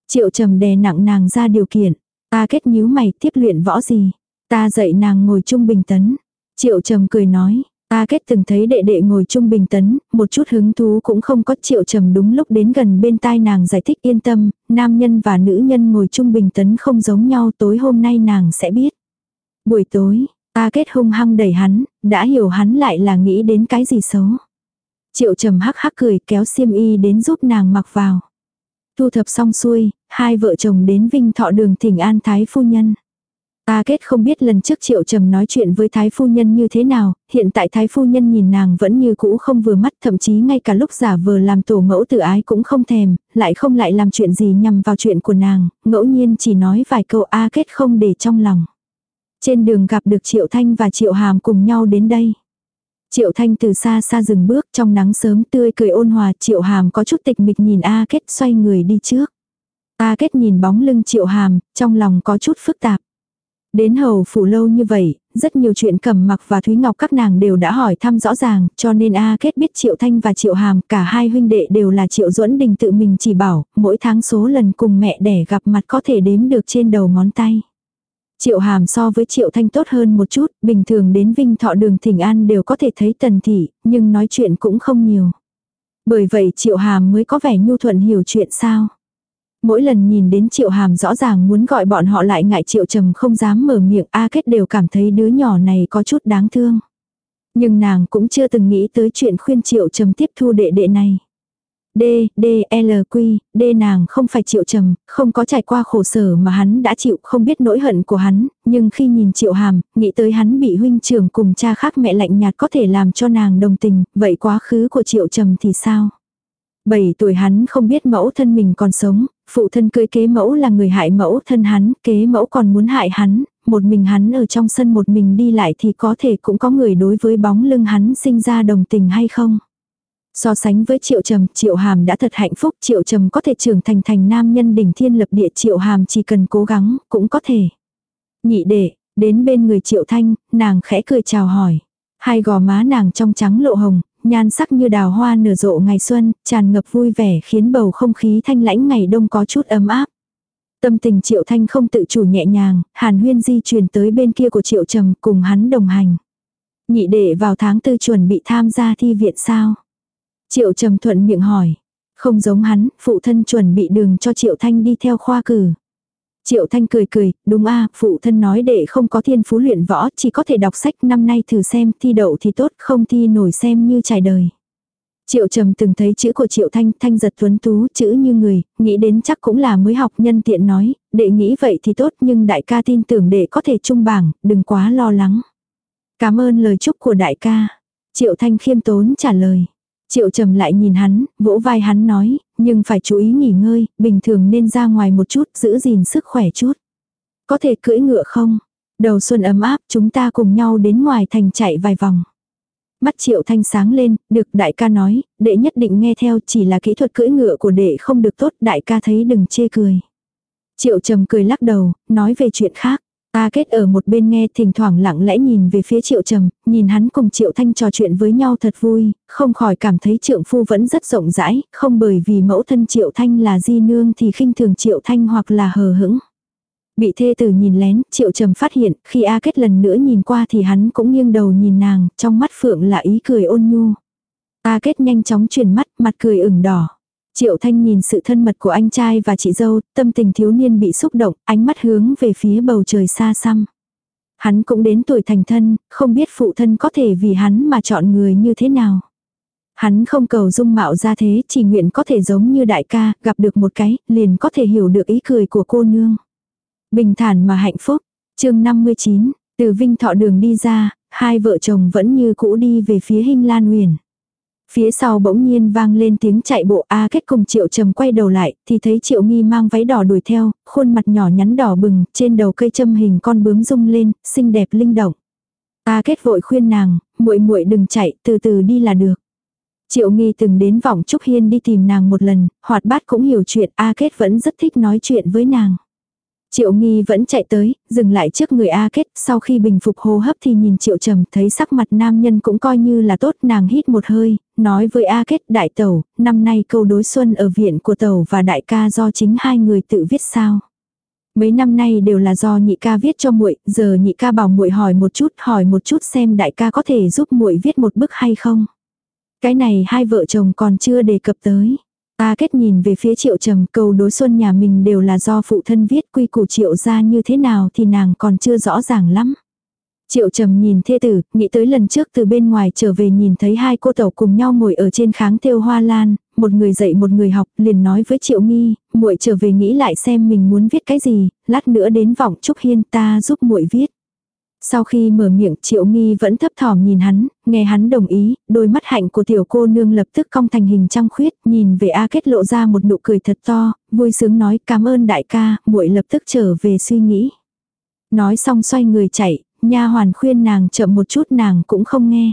Triệu trầm đè nặng nàng ra điều kiện. A Kết nhíu mày tiếp luyện võ gì. Ta dạy nàng ngồi chung bình tấn. Triệu trầm cười nói, A kết từng thấy đệ đệ ngồi chung bình tấn, một chút hứng thú cũng không có triệu trầm đúng lúc đến gần bên tai nàng giải thích yên tâm, nam nhân và nữ nhân ngồi chung bình tấn không giống nhau tối hôm nay nàng sẽ biết. Buổi tối, A kết hung hăng đẩy hắn, đã hiểu hắn lại là nghĩ đến cái gì xấu. Triệu trầm hắc hắc cười kéo xiêm y đến giúp nàng mặc vào. Thu thập xong xuôi, hai vợ chồng đến vinh thọ đường thỉnh an thái phu nhân. A kết không biết lần trước triệu trầm nói chuyện với thái phu nhân như thế nào, hiện tại thái phu nhân nhìn nàng vẫn như cũ không vừa mắt thậm chí ngay cả lúc giả vờ làm tổ mẫu tự ái cũng không thèm, lại không lại làm chuyện gì nhằm vào chuyện của nàng, ngẫu nhiên chỉ nói vài câu A kết không để trong lòng. Trên đường gặp được triệu thanh và triệu hàm cùng nhau đến đây. Triệu thanh từ xa xa dừng bước trong nắng sớm tươi cười ôn hòa triệu hàm có chút tịch mịch nhìn A kết xoay người đi trước. A kết nhìn bóng lưng triệu hàm, trong lòng có chút phức tạp. Đến hầu phủ lâu như vậy, rất nhiều chuyện cầm mặc và Thúy Ngọc các nàng đều đã hỏi thăm rõ ràng, cho nên A kết biết Triệu Thanh và Triệu Hàm, cả hai huynh đệ đều là Triệu Duẫn Đình tự mình chỉ bảo, mỗi tháng số lần cùng mẹ đẻ gặp mặt có thể đếm được trên đầu ngón tay. Triệu Hàm so với Triệu Thanh tốt hơn một chút, bình thường đến Vinh Thọ đường Thỉnh An đều có thể thấy tần thị, nhưng nói chuyện cũng không nhiều. Bởi vậy Triệu Hàm mới có vẻ nhu thuận hiểu chuyện sao. Mỗi lần nhìn đến triệu hàm rõ ràng muốn gọi bọn họ lại ngại triệu trầm không dám mở miệng A kết đều cảm thấy đứa nhỏ này có chút đáng thương. Nhưng nàng cũng chưa từng nghĩ tới chuyện khuyên triệu trầm tiếp thu đệ đệ này. D, D, L, Q, D nàng không phải triệu trầm, không có trải qua khổ sở mà hắn đã chịu không biết nỗi hận của hắn, nhưng khi nhìn triệu hàm, nghĩ tới hắn bị huynh trưởng cùng cha khác mẹ lạnh nhạt có thể làm cho nàng đồng tình, vậy quá khứ của triệu trầm thì sao? 7 tuổi hắn không biết mẫu thân mình còn sống, phụ thân cưới kế mẫu là người hại mẫu thân hắn, kế mẫu còn muốn hại hắn, một mình hắn ở trong sân một mình đi lại thì có thể cũng có người đối với bóng lưng hắn sinh ra đồng tình hay không. So sánh với triệu trầm, triệu hàm đã thật hạnh phúc, triệu trầm có thể trưởng thành thành nam nhân đỉnh thiên lập địa triệu hàm chỉ cần cố gắng, cũng có thể. Nhị đệ, đến bên người triệu thanh, nàng khẽ cười chào hỏi. Hai gò má nàng trong trắng lộ hồng, nhan sắc như đào hoa nở rộ ngày xuân, tràn ngập vui vẻ khiến bầu không khí thanh lãnh ngày đông có chút ấm áp. Tâm tình Triệu Thanh không tự chủ nhẹ nhàng, Hàn Huyên di chuyển tới bên kia của Triệu Trầm cùng hắn đồng hành. Nhị đệ vào tháng tư chuẩn bị tham gia thi viện sao? Triệu Trầm thuận miệng hỏi. Không giống hắn, phụ thân chuẩn bị đường cho Triệu Thanh đi theo khoa cử. Triệu Thanh cười cười, đúng a phụ thân nói đệ không có thiên phú luyện võ, chỉ có thể đọc sách năm nay thử xem, thi đậu thì tốt, không thi nổi xem như trải đời. Triệu trầm từng thấy chữ của Triệu Thanh, Thanh giật tuấn tú, chữ như người, nghĩ đến chắc cũng là mới học nhân tiện nói, đệ nghĩ vậy thì tốt nhưng đại ca tin tưởng đệ có thể trung bảng, đừng quá lo lắng. Cảm ơn lời chúc của đại ca. Triệu Thanh khiêm tốn trả lời. Triệu trầm lại nhìn hắn, vỗ vai hắn nói, nhưng phải chú ý nghỉ ngơi, bình thường nên ra ngoài một chút, giữ gìn sức khỏe chút. Có thể cưỡi ngựa không? Đầu xuân ấm áp, chúng ta cùng nhau đến ngoài thành chạy vài vòng. Mắt triệu thanh sáng lên, được đại ca nói, đệ nhất định nghe theo chỉ là kỹ thuật cưỡi ngựa của đệ không được tốt, đại ca thấy đừng chê cười. Triệu trầm cười lắc đầu, nói về chuyện khác. Ta kết ở một bên nghe thỉnh thoảng lặng lẽ nhìn về phía triệu trầm, nhìn hắn cùng triệu thanh trò chuyện với nhau thật vui, không khỏi cảm thấy trượng phu vẫn rất rộng rãi, không bởi vì mẫu thân triệu thanh là di nương thì khinh thường triệu thanh hoặc là hờ hững. Bị thê tử nhìn lén, triệu trầm phát hiện, khi A kết lần nữa nhìn qua thì hắn cũng nghiêng đầu nhìn nàng, trong mắt phượng là ý cười ôn nhu. A kết nhanh chóng chuyển mắt, mặt cười ửng đỏ. Triệu Thanh nhìn sự thân mật của anh trai và chị dâu, tâm tình thiếu niên bị xúc động, ánh mắt hướng về phía bầu trời xa xăm. Hắn cũng đến tuổi thành thân, không biết phụ thân có thể vì hắn mà chọn người như thế nào. Hắn không cầu dung mạo ra thế, chỉ nguyện có thể giống như đại ca, gặp được một cái, liền có thể hiểu được ý cười của cô nương. Bình thản mà hạnh phúc. chương 59, từ Vinh Thọ đường đi ra, hai vợ chồng vẫn như cũ đi về phía Hinh Lan Huyền. Phía sau bỗng nhiên vang lên tiếng chạy bộ A kết cùng Triệu Trầm quay đầu lại, thì thấy Triệu Nghi mang váy đỏ đuổi theo, khuôn mặt nhỏ nhắn đỏ bừng, trên đầu cây châm hình con bướm rung lên, xinh đẹp linh động. A kết vội khuyên nàng, muội muội đừng chạy, từ từ đi là được. Triệu Nghi từng đến vọng Trúc Hiên đi tìm nàng một lần, hoạt bát cũng hiểu chuyện, A kết vẫn rất thích nói chuyện với nàng. Triệu Nghi vẫn chạy tới, dừng lại trước người A Kết, sau khi bình phục hô hấp thì nhìn Triệu Trầm, thấy sắc mặt nam nhân cũng coi như là tốt, nàng hít một hơi, nói với A Kết, đại tẩu, năm nay câu đối xuân ở viện của tẩu và đại ca do chính hai người tự viết sao. Mấy năm nay đều là do nhị ca viết cho muội, giờ nhị ca bảo muội hỏi một chút, hỏi một chút xem đại ca có thể giúp muội viết một bức hay không. Cái này hai vợ chồng còn chưa đề cập tới. A kết nhìn về phía triệu trầm câu đối xuân nhà mình đều là do phụ thân viết quy củ triệu ra như thế nào thì nàng còn chưa rõ ràng lắm. Triệu trầm nhìn thê tử, nghĩ tới lần trước từ bên ngoài trở về nhìn thấy hai cô tẩu cùng nhau ngồi ở trên kháng thêu hoa lan, một người dạy một người học, liền nói với triệu nghi, muội trở về nghĩ lại xem mình muốn viết cái gì, lát nữa đến vọng trúc hiên ta giúp muội viết. Sau khi mở miệng triệu nghi vẫn thấp thỏm nhìn hắn, nghe hắn đồng ý, đôi mắt hạnh của tiểu cô nương lập tức cong thành hình trăng khuyết, nhìn về A kết lộ ra một nụ cười thật to, vui sướng nói cảm ơn đại ca, muội lập tức trở về suy nghĩ. Nói xong xoay người chạy, nha hoàn khuyên nàng chậm một chút nàng cũng không nghe.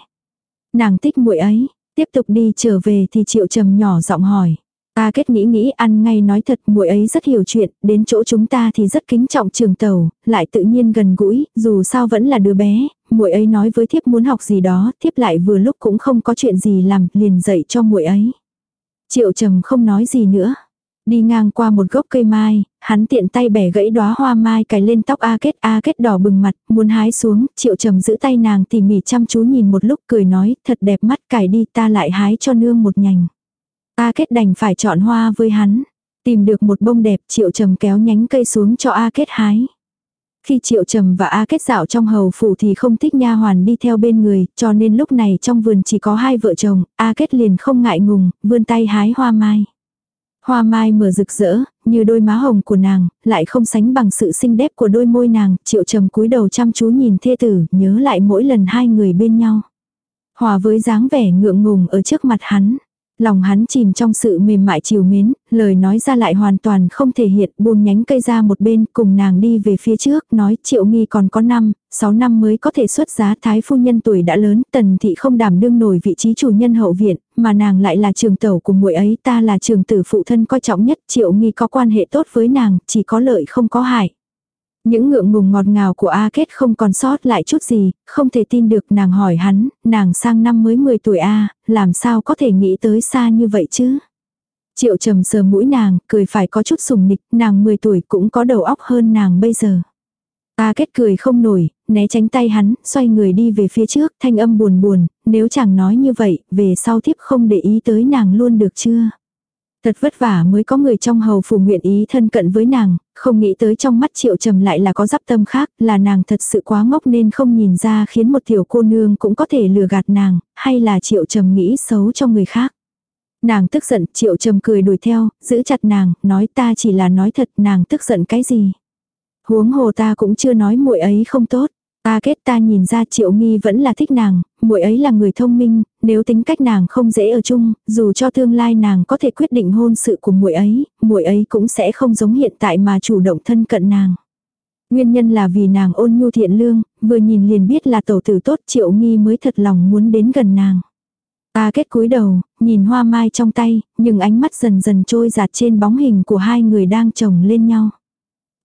Nàng thích muội ấy, tiếp tục đi trở về thì triệu trầm nhỏ giọng hỏi. Ta kết nghĩ nghĩ ăn ngay nói thật muội ấy rất hiểu chuyện, đến chỗ chúng ta thì rất kính trọng trường tàu, lại tự nhiên gần gũi, dù sao vẫn là đứa bé, muội ấy nói với thiếp muốn học gì đó, thiếp lại vừa lúc cũng không có chuyện gì làm, liền dạy cho muội ấy. Triệu trầm không nói gì nữa. Đi ngang qua một gốc cây mai, hắn tiện tay bẻ gãy đóa hoa mai cài lên tóc A Kết, A Kết đỏ bừng mặt, muốn hái xuống, Triệu Trầm giữ tay nàng tỉ mỉ chăm chú nhìn một lúc cười nói, thật đẹp mắt cài đi ta lại hái cho nương một nhành. A Kết đành phải chọn hoa với hắn. Tìm được một bông đẹp triệu trầm kéo nhánh cây xuống cho A Kết hái. Khi Triệu Trầm và A Kết dạo trong hầu phủ thì không thích nha hoàn đi theo bên người, cho nên lúc này trong vườn chỉ có hai vợ chồng, A Kết liền không ngại ngùng, vươn tay hái hoa mai. Hoa mai mở rực rỡ, như đôi má hồng của nàng, lại không sánh bằng sự xinh đẹp của đôi môi nàng, Triệu Trầm cúi đầu chăm chú nhìn thê tử, nhớ lại mỗi lần hai người bên nhau. Hòa với dáng vẻ ngượng ngùng ở trước mặt hắn. Lòng hắn chìm trong sự mềm mại chiều mến, lời nói ra lại hoàn toàn không thể hiện, buông nhánh cây ra một bên, cùng nàng đi về phía trước, nói triệu nghi còn có năm, sáu năm mới có thể xuất giá thái phu nhân tuổi đã lớn, tần thị không đảm đương nổi vị trí chủ nhân hậu viện, mà nàng lại là trường tẩu của muội ấy, ta là trường tử phụ thân coi trọng nhất, triệu nghi có quan hệ tốt với nàng, chỉ có lợi không có hại. Những ngượng ngùng ngọt ngào của A Kết không còn sót lại chút gì, không thể tin được nàng hỏi hắn, nàng sang năm mới 10 tuổi A, làm sao có thể nghĩ tới xa như vậy chứ? Triệu trầm sờ mũi nàng, cười phải có chút sùng nịch, nàng 10 tuổi cũng có đầu óc hơn nàng bây giờ. A Kết cười không nổi, né tránh tay hắn, xoay người đi về phía trước, thanh âm buồn buồn, nếu chàng nói như vậy, về sau tiếp không để ý tới nàng luôn được chưa? Thật vất vả mới có người trong hầu phủ nguyện ý thân cận với nàng, không nghĩ tới trong mắt triệu trầm lại là có giáp tâm khác, là nàng thật sự quá ngốc nên không nhìn ra khiến một tiểu cô nương cũng có thể lừa gạt nàng, hay là triệu trầm nghĩ xấu cho người khác. Nàng tức giận, triệu trầm cười đuổi theo, giữ chặt nàng, nói ta chỉ là nói thật, nàng tức giận cái gì. Huống hồ ta cũng chưa nói muội ấy không tốt. Ta kết ta nhìn ra triệu nghi vẫn là thích nàng, muội ấy là người thông minh, nếu tính cách nàng không dễ ở chung, dù cho tương lai nàng có thể quyết định hôn sự của muội ấy, muội ấy cũng sẽ không giống hiện tại mà chủ động thân cận nàng. Nguyên nhân là vì nàng ôn nhu thiện lương, vừa nhìn liền biết là tổ tử tốt triệu nghi mới thật lòng muốn đến gần nàng. Ta kết cúi đầu, nhìn hoa mai trong tay, nhưng ánh mắt dần dần trôi giạt trên bóng hình của hai người đang chồng lên nhau.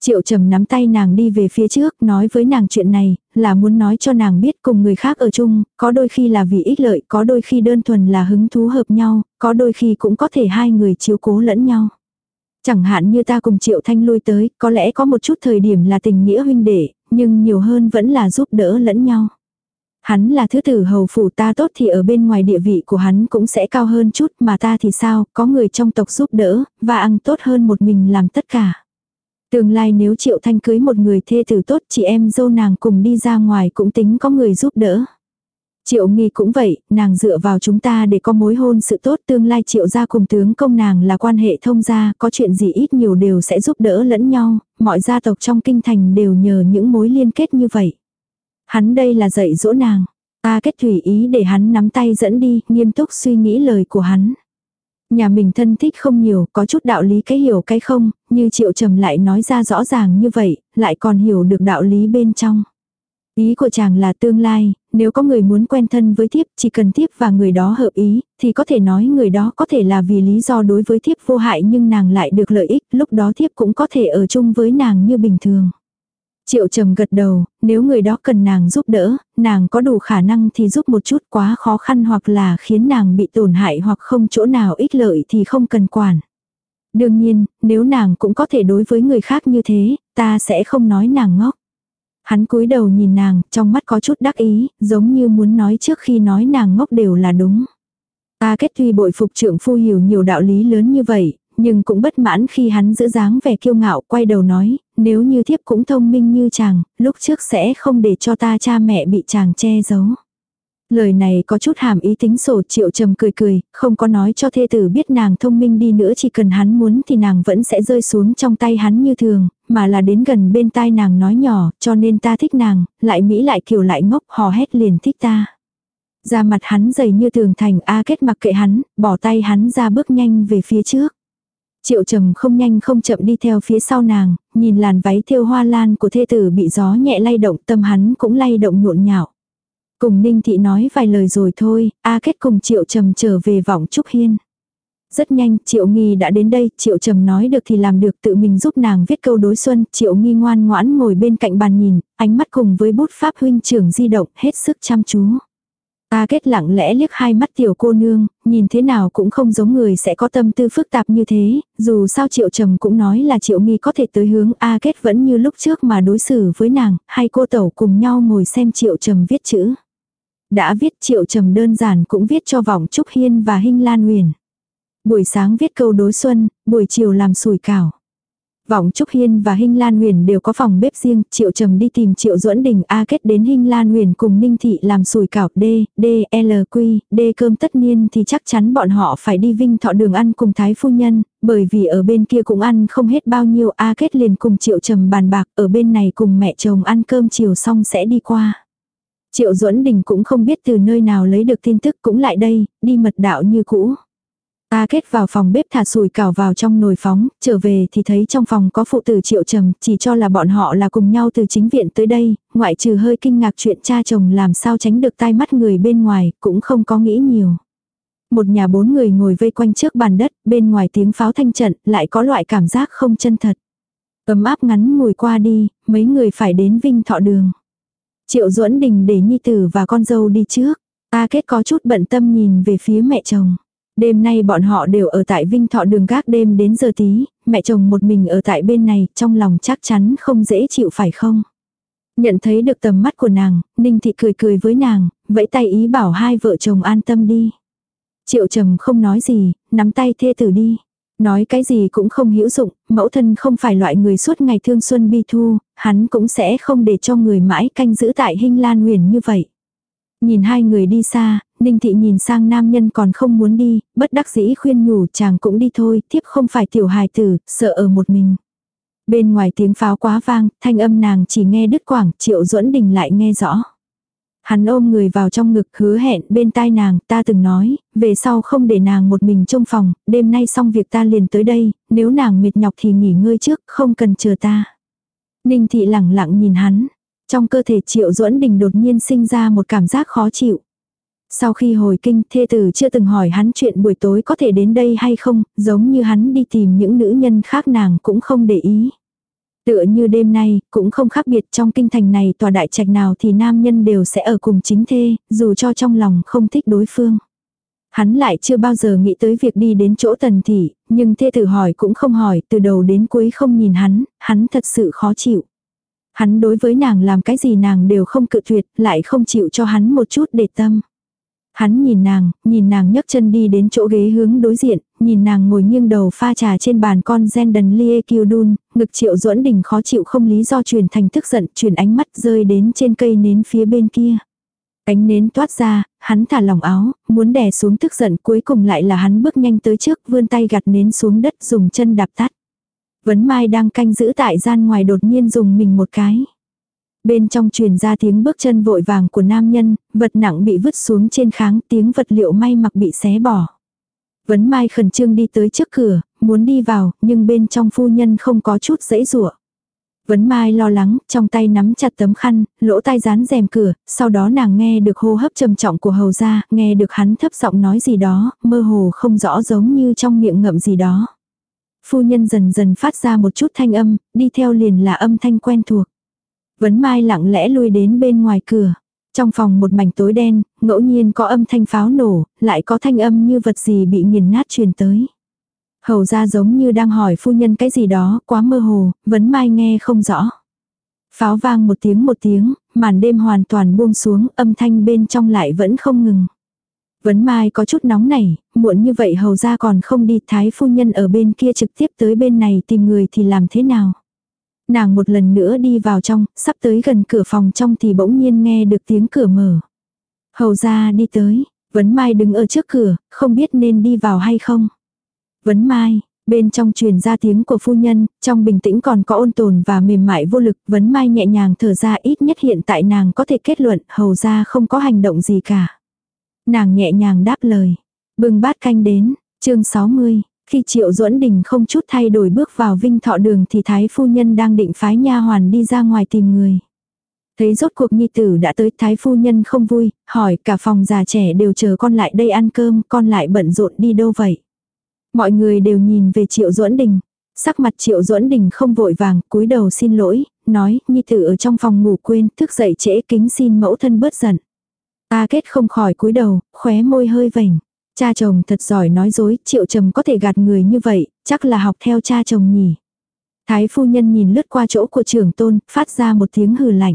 Triệu trầm nắm tay nàng đi về phía trước, nói với nàng chuyện này, là muốn nói cho nàng biết cùng người khác ở chung, có đôi khi là vì ích lợi, có đôi khi đơn thuần là hứng thú hợp nhau, có đôi khi cũng có thể hai người chiếu cố lẫn nhau. Chẳng hạn như ta cùng Triệu Thanh lui tới, có lẽ có một chút thời điểm là tình nghĩa huynh đệ, nhưng nhiều hơn vẫn là giúp đỡ lẫn nhau. Hắn là thứ tử hầu phủ ta tốt thì ở bên ngoài địa vị của hắn cũng sẽ cao hơn chút mà ta thì sao, có người trong tộc giúp đỡ, và ăn tốt hơn một mình làm tất cả. Tương lai nếu Triệu Thanh cưới một người thê tử tốt chị em dâu nàng cùng đi ra ngoài cũng tính có người giúp đỡ. Triệu nghi cũng vậy, nàng dựa vào chúng ta để có mối hôn sự tốt tương lai triệu gia cùng tướng công nàng là quan hệ thông gia, có chuyện gì ít nhiều đều sẽ giúp đỡ lẫn nhau, mọi gia tộc trong kinh thành đều nhờ những mối liên kết như vậy. Hắn đây là dạy dỗ nàng, ta kết thủy ý để hắn nắm tay dẫn đi, nghiêm túc suy nghĩ lời của hắn. Nhà mình thân thích không nhiều, có chút đạo lý cái hiểu cái không, như triệu trầm lại nói ra rõ ràng như vậy, lại còn hiểu được đạo lý bên trong. Ý của chàng là tương lai, nếu có người muốn quen thân với thiếp, chỉ cần thiếp và người đó hợp ý, thì có thể nói người đó có thể là vì lý do đối với thiếp vô hại nhưng nàng lại được lợi ích, lúc đó thiếp cũng có thể ở chung với nàng như bình thường. Triệu trầm gật đầu, nếu người đó cần nàng giúp đỡ, nàng có đủ khả năng thì giúp một chút quá khó khăn hoặc là khiến nàng bị tổn hại hoặc không chỗ nào ích lợi thì không cần quản. Đương nhiên, nếu nàng cũng có thể đối với người khác như thế, ta sẽ không nói nàng ngốc. Hắn cúi đầu nhìn nàng, trong mắt có chút đắc ý, giống như muốn nói trước khi nói nàng ngốc đều là đúng. Ta kết tuy bội phục trưởng phu hiểu nhiều đạo lý lớn như vậy, nhưng cũng bất mãn khi hắn giữ dáng vẻ kiêu ngạo quay đầu nói, nếu như thiếp cũng thông minh như chàng, lúc trước sẽ không để cho ta cha mẹ bị chàng che giấu. Lời này có chút hàm ý tính sổ triệu trầm cười cười, không có nói cho thê tử biết nàng thông minh đi nữa chỉ cần hắn muốn thì nàng vẫn sẽ rơi xuống trong tay hắn như thường, mà là đến gần bên tai nàng nói nhỏ, cho nên ta thích nàng, lại mỹ lại kiểu lại ngốc hò hét liền thích ta. Ra mặt hắn dày như tường thành A kết mặc kệ hắn, bỏ tay hắn ra bước nhanh về phía trước. Triệu trầm không nhanh không chậm đi theo phía sau nàng, nhìn làn váy thêu hoa lan của thê tử bị gió nhẹ lay động tâm hắn cũng lay động nhộn nhạo. Cùng Ninh Thị nói vài lời rồi thôi, A Kết cùng Triệu Trầm trở về vọng Trúc Hiên. Rất nhanh, Triệu Nghi đã đến đây, Triệu Trầm nói được thì làm được tự mình giúp nàng viết câu đối xuân, Triệu Nghi ngoan ngoãn ngồi bên cạnh bàn nhìn, ánh mắt cùng với bút pháp huynh trưởng di động, hết sức chăm chú. A kết lặng lẽ liếc hai mắt tiểu cô nương, nhìn thế nào cũng không giống người sẽ có tâm tư phức tạp như thế, dù sao triệu trầm cũng nói là triệu nghi có thể tới hướng A kết vẫn như lúc trước mà đối xử với nàng, hai cô tẩu cùng nhau ngồi xem triệu trầm viết chữ. Đã viết triệu trầm đơn giản cũng viết cho vọng Trúc Hiên và Hinh Lan Huyền. Buổi sáng viết câu đối xuân, buổi chiều làm sủi cảo. Vọng Trúc Hiên và Hinh Lan Huyền đều có phòng bếp riêng, Triệu Trầm đi tìm Triệu Duẫn Đình A kết đến Hinh Lan Huyền cùng Ninh Thị làm sùi cảo D, D, L, Q, D cơm tất niên thì chắc chắn bọn họ phải đi Vinh Thọ đường ăn cùng Thái Phu Nhân, bởi vì ở bên kia cũng ăn không hết bao nhiêu A kết liền cùng Triệu Trầm bàn bạc, ở bên này cùng mẹ chồng ăn cơm chiều xong sẽ đi qua. Triệu Duẫn Đình cũng không biết từ nơi nào lấy được tin tức cũng lại đây, đi mật đạo như cũ. Ta kết vào phòng bếp thả sùi cảo vào trong nồi phóng, trở về thì thấy trong phòng có phụ tử triệu trầm, chỉ cho là bọn họ là cùng nhau từ chính viện tới đây, ngoại trừ hơi kinh ngạc chuyện cha chồng làm sao tránh được tai mắt người bên ngoài, cũng không có nghĩ nhiều. Một nhà bốn người ngồi vây quanh trước bàn đất, bên ngoài tiếng pháo thanh trận, lại có loại cảm giác không chân thật. Ấm áp ngắn ngồi qua đi, mấy người phải đến vinh thọ đường. Triệu duẫn đình để nhi tử và con dâu đi trước. Ta kết có chút bận tâm nhìn về phía mẹ chồng. Đêm nay bọn họ đều ở tại Vinh Thọ đường gác đêm đến giờ tí, mẹ chồng một mình ở tại bên này, trong lòng chắc chắn không dễ chịu phải không? Nhận thấy được tầm mắt của nàng, Ninh Thị cười cười với nàng, vẫy tay ý bảo hai vợ chồng an tâm đi. Triệu trầm không nói gì, nắm tay thê tử đi. Nói cái gì cũng không hữu dụng, mẫu thân không phải loại người suốt ngày thương xuân bi thu, hắn cũng sẽ không để cho người mãi canh giữ tại hình lan huyền như vậy. Nhìn hai người đi xa, Ninh thị nhìn sang nam nhân còn không muốn đi, bất đắc dĩ khuyên nhủ chàng cũng đi thôi, Thiếp không phải tiểu hài tử, sợ ở một mình. Bên ngoài tiếng pháo quá vang, thanh âm nàng chỉ nghe đứt quảng, triệu duẫn đình lại nghe rõ. Hắn ôm người vào trong ngực hứa hẹn bên tai nàng, ta từng nói, về sau không để nàng một mình trong phòng, đêm nay xong việc ta liền tới đây, nếu nàng mệt nhọc thì nghỉ ngơi trước, không cần chờ ta. Ninh thị lẳng lặng nhìn hắn, trong cơ thể triệu duẫn đình đột nhiên sinh ra một cảm giác khó chịu. Sau khi hồi kinh, thê tử chưa từng hỏi hắn chuyện buổi tối có thể đến đây hay không, giống như hắn đi tìm những nữ nhân khác nàng cũng không để ý. Tựa như đêm nay, cũng không khác biệt trong kinh thành này tòa đại trạch nào thì nam nhân đều sẽ ở cùng chính thê, dù cho trong lòng không thích đối phương. Hắn lại chưa bao giờ nghĩ tới việc đi đến chỗ tần thị, nhưng thê tử hỏi cũng không hỏi, từ đầu đến cuối không nhìn hắn, hắn thật sự khó chịu. Hắn đối với nàng làm cái gì nàng đều không cự tuyệt, lại không chịu cho hắn một chút để tâm. Hắn nhìn nàng, nhìn nàng nhấc chân đi đến chỗ ghế hướng đối diện, nhìn nàng ngồi nghiêng đầu pha trà trên bàn con gen đần lie kiêu đun, ngực triệu duẫn đình khó chịu không lý do truyền thành tức giận, truyền ánh mắt rơi đến trên cây nến phía bên kia. Cánh nến toát ra, hắn thả lỏng áo, muốn đè xuống tức giận cuối cùng lại là hắn bước nhanh tới trước vươn tay gặt nến xuống đất dùng chân đạp tắt. Vấn Mai đang canh giữ tại gian ngoài đột nhiên dùng mình một cái. Bên trong truyền ra tiếng bước chân vội vàng của nam nhân, vật nặng bị vứt xuống trên kháng tiếng vật liệu may mặc bị xé bỏ. Vấn Mai khẩn trương đi tới trước cửa, muốn đi vào, nhưng bên trong phu nhân không có chút dãy rủa. Vấn Mai lo lắng, trong tay nắm chặt tấm khăn, lỗ tai dán rèm cửa, sau đó nàng nghe được hô hấp trầm trọng của hầu gia, nghe được hắn thấp giọng nói gì đó, mơ hồ không rõ giống như trong miệng ngậm gì đó. Phu nhân dần dần phát ra một chút thanh âm, đi theo liền là âm thanh quen thuộc. Vấn Mai lặng lẽ lui đến bên ngoài cửa. Trong phòng một mảnh tối đen, ngẫu nhiên có âm thanh pháo nổ, lại có thanh âm như vật gì bị nghiền nát truyền tới. Hầu ra giống như đang hỏi phu nhân cái gì đó, quá mơ hồ, Vấn Mai nghe không rõ. Pháo vang một tiếng một tiếng, màn đêm hoàn toàn buông xuống, âm thanh bên trong lại vẫn không ngừng. Vấn Mai có chút nóng này, muộn như vậy hầu ra còn không đi thái phu nhân ở bên kia trực tiếp tới bên này tìm người thì làm thế nào. Nàng một lần nữa đi vào trong, sắp tới gần cửa phòng trong thì bỗng nhiên nghe được tiếng cửa mở. Hầu ra đi tới, Vấn Mai đứng ở trước cửa, không biết nên đi vào hay không. Vấn Mai, bên trong truyền ra tiếng của phu nhân, trong bình tĩnh còn có ôn tồn và mềm mại vô lực. Vấn Mai nhẹ nhàng thở ra ít nhất hiện tại nàng có thể kết luận hầu ra không có hành động gì cả. Nàng nhẹ nhàng đáp lời. Bưng bát canh đến, chương 60. Khi Triệu Duẫn Đình không chút thay đổi bước vào Vinh Thọ đường thì Thái phu nhân đang định phái nha hoàn đi ra ngoài tìm người. Thấy rốt cuộc nhi tử đã tới Thái phu nhân không vui, hỏi cả phòng già trẻ đều chờ con lại đây ăn cơm, con lại bận rộn đi đâu vậy. Mọi người đều nhìn về Triệu Duẫn Đình. Sắc mặt Triệu Duẫn Đình không vội vàng, cúi đầu xin lỗi, nói, nhi tử ở trong phòng ngủ quên, thức dậy trễ kính xin mẫu thân bớt giận. Ta kết không khỏi cúi đầu, khóe môi hơi vảnh. Cha chồng thật giỏi nói dối, triệu trầm có thể gạt người như vậy, chắc là học theo cha chồng nhỉ. Thái phu nhân nhìn lướt qua chỗ của trưởng tôn, phát ra một tiếng hừ lạnh.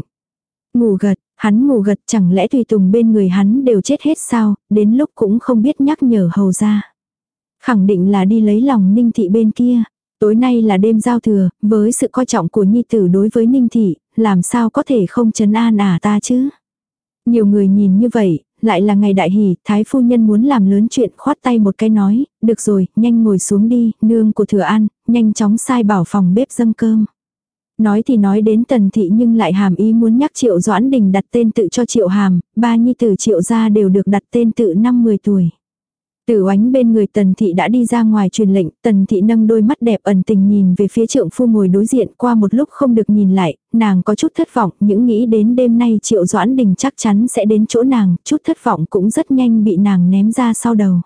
Ngủ gật, hắn ngủ gật chẳng lẽ tùy tùng bên người hắn đều chết hết sao, đến lúc cũng không biết nhắc nhở hầu ra. Khẳng định là đi lấy lòng ninh thị bên kia. Tối nay là đêm giao thừa, với sự coi trọng của nhi tử đối với ninh thị, làm sao có thể không chấn an à ta chứ. Nhiều người nhìn như vậy, lại là ngày đại hỷ, thái phu nhân muốn làm lớn chuyện khoát tay một cái nói, được rồi, nhanh ngồi xuống đi, nương của thừa an, nhanh chóng sai bảo phòng bếp dâng cơm. Nói thì nói đến tần thị nhưng lại hàm ý muốn nhắc triệu doãn đình đặt tên tự cho triệu hàm, ba nhi tử triệu gia đều được đặt tên tự năm 10 tuổi. Tử oánh bên người tần thị đã đi ra ngoài truyền lệnh, tần thị nâng đôi mắt đẹp ẩn tình nhìn về phía trượng phu ngồi đối diện qua một lúc không được nhìn lại, nàng có chút thất vọng, những nghĩ đến đêm nay triệu doãn đình chắc chắn sẽ đến chỗ nàng, chút thất vọng cũng rất nhanh bị nàng ném ra sau đầu.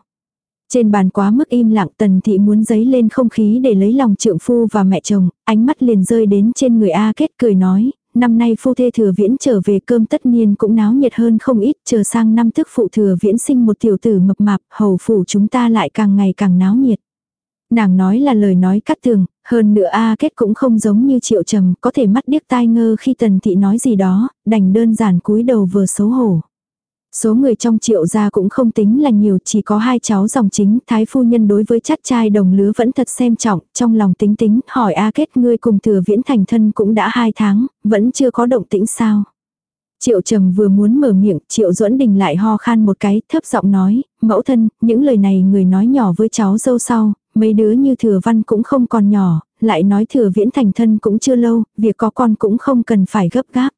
Trên bàn quá mức im lặng tần thị muốn giấy lên không khí để lấy lòng trượng phu và mẹ chồng, ánh mắt liền rơi đến trên người A kết cười nói, năm nay phu thê thừa viễn trở về cơm tất nhiên cũng náo nhiệt hơn không ít, chờ sang năm thức phụ thừa viễn sinh một tiểu tử mập mạp, hầu phủ chúng ta lại càng ngày càng náo nhiệt. Nàng nói là lời nói cắt tường, hơn nữa A kết cũng không giống như triệu trầm, có thể mắt điếc tai ngơ khi tần thị nói gì đó, đành đơn giản cúi đầu vừa xấu hổ. Số người trong triệu gia cũng không tính là nhiều, chỉ có hai cháu dòng chính, thái phu nhân đối với chắc trai đồng lứa vẫn thật xem trọng, trong lòng tính tính, hỏi A kết ngươi cùng thừa viễn thành thân cũng đã hai tháng, vẫn chưa có động tĩnh sao. Triệu trầm vừa muốn mở miệng, triệu duẫn đình lại ho khan một cái, thấp giọng nói, mẫu thân, những lời này người nói nhỏ với cháu dâu sau, mấy đứa như thừa văn cũng không còn nhỏ, lại nói thừa viễn thành thân cũng chưa lâu, việc có con cũng không cần phải gấp gáp.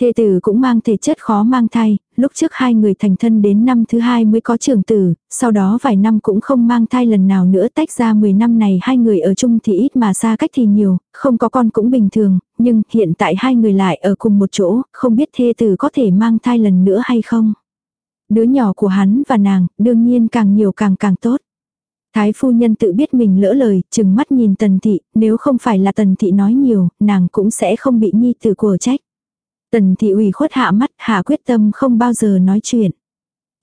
Thê tử cũng mang thể chất khó mang thai, lúc trước hai người thành thân đến năm thứ hai mới có trưởng tử, sau đó vài năm cũng không mang thai lần nào nữa tách ra 10 năm này hai người ở chung thì ít mà xa cách thì nhiều, không có con cũng bình thường, nhưng hiện tại hai người lại ở cùng một chỗ, không biết thê tử có thể mang thai lần nữa hay không. Đứa nhỏ của hắn và nàng, đương nhiên càng nhiều càng càng tốt. Thái phu nhân tự biết mình lỡ lời, chừng mắt nhìn tần thị, nếu không phải là tần thị nói nhiều, nàng cũng sẽ không bị nhi tử của trách. Tần thị ủy khuất hạ mắt, hạ quyết tâm không bao giờ nói chuyện.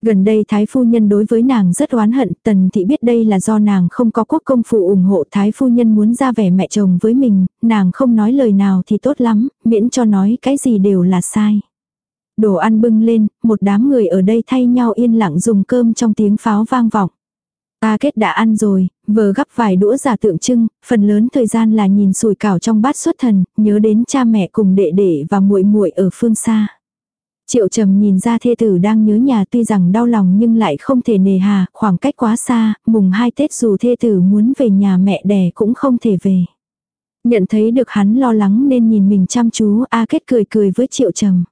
Gần đây thái phu nhân đối với nàng rất oán hận, tần thị biết đây là do nàng không có quốc công phụ ủng hộ thái phu nhân muốn ra vẻ mẹ chồng với mình, nàng không nói lời nào thì tốt lắm, miễn cho nói cái gì đều là sai. Đồ ăn bưng lên, một đám người ở đây thay nhau yên lặng dùng cơm trong tiếng pháo vang vọng. A kết đã ăn rồi, vờ gắp vài đũa giả tượng trưng, phần lớn thời gian là nhìn sùi cảo trong bát xuất thần, nhớ đến cha mẹ cùng đệ đệ và muội muội ở phương xa. Triệu trầm nhìn ra thê tử đang nhớ nhà tuy rằng đau lòng nhưng lại không thể nề hà, khoảng cách quá xa, mùng hai Tết dù thê tử muốn về nhà mẹ đẻ cũng không thể về. Nhận thấy được hắn lo lắng nên nhìn mình chăm chú, A kết cười cười với triệu trầm.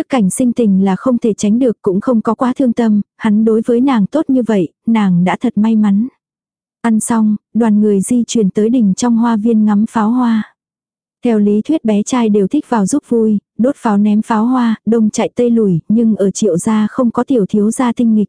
Tức cảnh sinh tình là không thể tránh được cũng không có quá thương tâm, hắn đối với nàng tốt như vậy, nàng đã thật may mắn. Ăn xong, đoàn người di chuyển tới đỉnh trong hoa viên ngắm pháo hoa. Theo lý thuyết bé trai đều thích vào giúp vui, đốt pháo ném pháo hoa, đông chạy tây lùi, nhưng ở triệu gia không có tiểu thiếu gia tinh nghịch.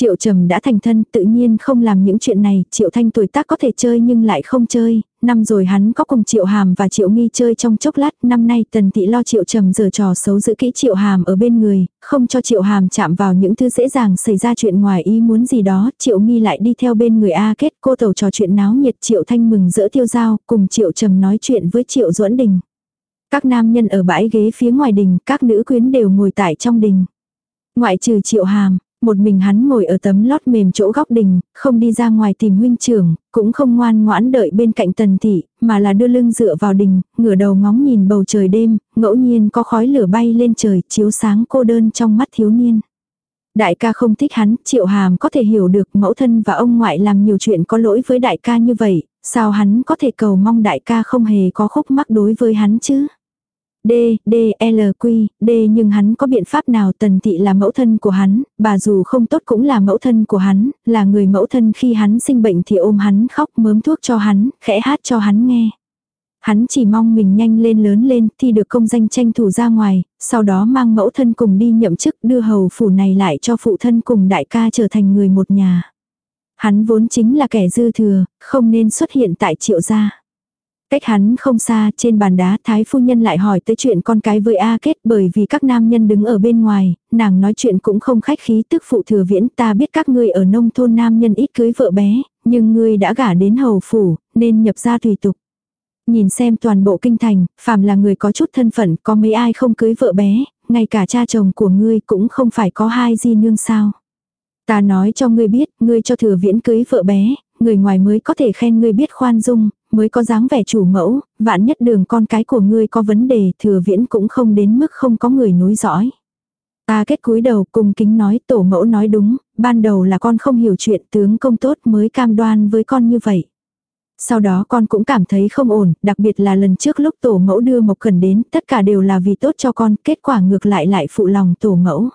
Triệu trầm đã thành thân tự nhiên không làm những chuyện này, triệu thanh tuổi tác có thể chơi nhưng lại không chơi, năm rồi hắn có cùng triệu hàm và triệu nghi chơi trong chốc lát, năm nay tần tị lo triệu trầm giờ trò xấu giữ kỹ triệu hàm ở bên người, không cho triệu hàm chạm vào những thứ dễ dàng xảy ra chuyện ngoài ý muốn gì đó, triệu nghi lại đi theo bên người A kết cô tàu trò chuyện náo nhiệt triệu thanh mừng rỡ tiêu giao, cùng triệu trầm nói chuyện với triệu duẫn đình. Các nam nhân ở bãi ghế phía ngoài đình, các nữ quyến đều ngồi tại trong đình. Ngoại trừ triệu hàm, một mình hắn ngồi ở tấm lót mềm chỗ góc đình, không đi ra ngoài tìm huynh trưởng, cũng không ngoan ngoãn đợi bên cạnh tần thị, mà là đưa lưng dựa vào đình, ngửa đầu ngóng nhìn bầu trời đêm, ngẫu nhiên có khói lửa bay lên trời chiếu sáng cô đơn trong mắt thiếu niên. Đại ca không thích hắn, triệu hàm có thể hiểu được mẫu thân và ông ngoại làm nhiều chuyện có lỗi với đại ca như vậy, sao hắn có thể cầu mong đại ca không hề có khúc mắc đối với hắn chứ. D, D, L, Q, D nhưng hắn có biện pháp nào tần thị là mẫu thân của hắn, bà dù không tốt cũng là mẫu thân của hắn, là người mẫu thân khi hắn sinh bệnh thì ôm hắn khóc mớm thuốc cho hắn, khẽ hát cho hắn nghe. Hắn chỉ mong mình nhanh lên lớn lên thì được công danh tranh thủ ra ngoài, sau đó mang mẫu thân cùng đi nhậm chức đưa hầu phủ này lại cho phụ thân cùng đại ca trở thành người một nhà. Hắn vốn chính là kẻ dư thừa, không nên xuất hiện tại triệu gia. Cách hắn không xa, trên bàn đá thái phu nhân lại hỏi tới chuyện con cái với A kết bởi vì các nam nhân đứng ở bên ngoài, nàng nói chuyện cũng không khách khí tức phụ thừa viễn ta biết các ngươi ở nông thôn nam nhân ít cưới vợ bé, nhưng ngươi đã gả đến hầu phủ, nên nhập ra tùy tục. Nhìn xem toàn bộ kinh thành, phàm là người có chút thân phận có mấy ai không cưới vợ bé, ngay cả cha chồng của ngươi cũng không phải có hai di nương sao. Ta nói cho ngươi biết, ngươi cho thừa viễn cưới vợ bé, người ngoài mới có thể khen ngươi biết khoan dung, mới có dáng vẻ chủ mẫu, vạn nhất đường con cái của ngươi có vấn đề thừa viễn cũng không đến mức không có người nối dõi. Ta kết cúi đầu cùng kính nói tổ mẫu nói đúng, ban đầu là con không hiểu chuyện tướng công tốt mới cam đoan với con như vậy. Sau đó con cũng cảm thấy không ổn, đặc biệt là lần trước lúc tổ mẫu đưa Mộc Cần đến, tất cả đều là vì tốt cho con, kết quả ngược lại lại phụ lòng tổ mẫu.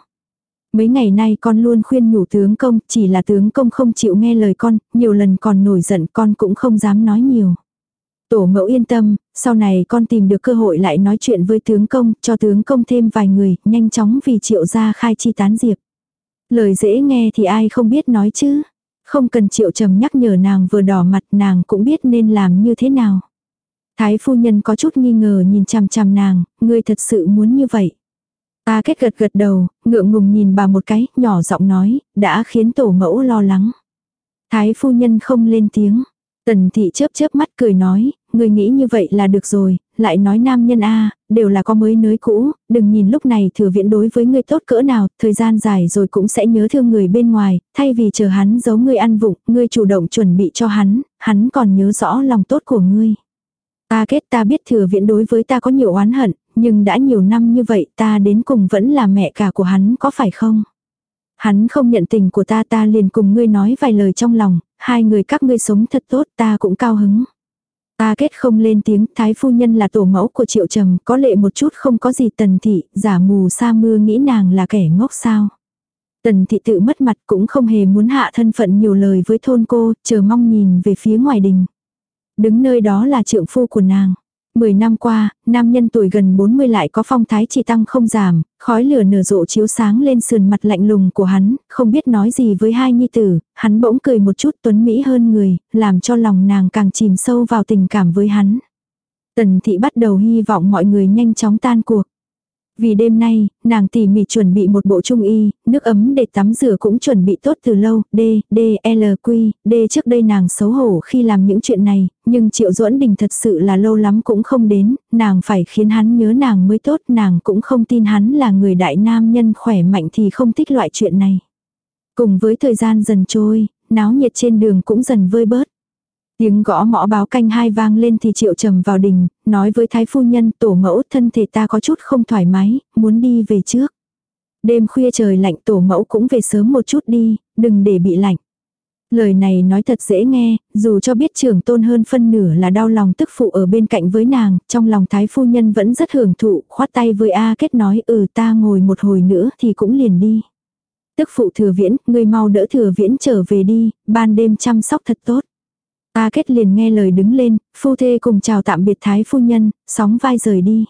Mấy ngày nay con luôn khuyên nhủ tướng công, chỉ là tướng công không chịu nghe lời con, nhiều lần còn nổi giận con cũng không dám nói nhiều. Tổ mẫu yên tâm, sau này con tìm được cơ hội lại nói chuyện với tướng công, cho tướng công thêm vài người, nhanh chóng vì triệu gia khai chi tán diệp. Lời dễ nghe thì ai không biết nói chứ. Không cần triệu trầm nhắc nhở nàng vừa đỏ mặt nàng cũng biết nên làm như thế nào. Thái phu nhân có chút nghi ngờ nhìn chằm chằm nàng, ngươi thật sự muốn như vậy. Ta kết gật gật đầu, ngượng ngùng nhìn bà một cái, nhỏ giọng nói, đã khiến tổ mẫu lo lắng. Thái phu nhân không lên tiếng. Tần thị chớp chớp mắt cười nói, người nghĩ như vậy là được rồi, lại nói nam nhân a đều là có mới nới cũ, đừng nhìn lúc này thừa viện đối với ngươi tốt cỡ nào, thời gian dài rồi cũng sẽ nhớ thương người bên ngoài, thay vì chờ hắn giấu ngươi ăn vụng, ngươi chủ động chuẩn bị cho hắn, hắn còn nhớ rõ lòng tốt của ngươi. Ta kết ta biết thừa viện đối với ta có nhiều oán hận, nhưng đã nhiều năm như vậy ta đến cùng vẫn là mẹ cả của hắn có phải không? Hắn không nhận tình của ta ta liền cùng ngươi nói vài lời trong lòng, hai người các ngươi sống thật tốt ta cũng cao hứng. Ta kết không lên tiếng, thái phu nhân là tổ mẫu của triệu trầm, có lệ một chút không có gì tần thị, giả mù sa mưa nghĩ nàng là kẻ ngốc sao. Tần thị tự mất mặt cũng không hề muốn hạ thân phận nhiều lời với thôn cô, chờ mong nhìn về phía ngoài đình. Đứng nơi đó là trượng phu của nàng. Mười năm qua, nam nhân tuổi gần 40 lại có phong thái chỉ tăng không giảm, khói lửa nở rộ chiếu sáng lên sườn mặt lạnh lùng của hắn, không biết nói gì với hai nhi tử, hắn bỗng cười một chút tuấn mỹ hơn người, làm cho lòng nàng càng chìm sâu vào tình cảm với hắn. Tần thị bắt đầu hy vọng mọi người nhanh chóng tan cuộc. Vì đêm nay, nàng tỉ mỉ chuẩn bị một bộ trung y, nước ấm để tắm rửa cũng chuẩn bị tốt từ lâu, D, D, L, Q, D trước đây nàng xấu hổ khi làm những chuyện này, nhưng Triệu Duẫn Đình thật sự là lâu lắm cũng không đến, nàng phải khiến hắn nhớ nàng mới tốt, nàng cũng không tin hắn là người đại nam nhân khỏe mạnh thì không thích loại chuyện này. Cùng với thời gian dần trôi, náo nhiệt trên đường cũng dần vơi bớt. Tiếng gõ mõ báo canh hai vang lên thì triệu trầm vào đình, nói với thái phu nhân tổ mẫu thân thể ta có chút không thoải mái, muốn đi về trước. Đêm khuya trời lạnh tổ mẫu cũng về sớm một chút đi, đừng để bị lạnh. Lời này nói thật dễ nghe, dù cho biết trưởng tôn hơn phân nửa là đau lòng tức phụ ở bên cạnh với nàng, trong lòng thái phu nhân vẫn rất hưởng thụ, khoát tay với A kết nói ừ ta ngồi một hồi nữa thì cũng liền đi. Tức phụ thừa viễn, người mau đỡ thừa viễn trở về đi, ban đêm chăm sóc thật tốt. A kết liền nghe lời đứng lên, phu thê cùng chào tạm biệt thái phu nhân, sóng vai rời đi.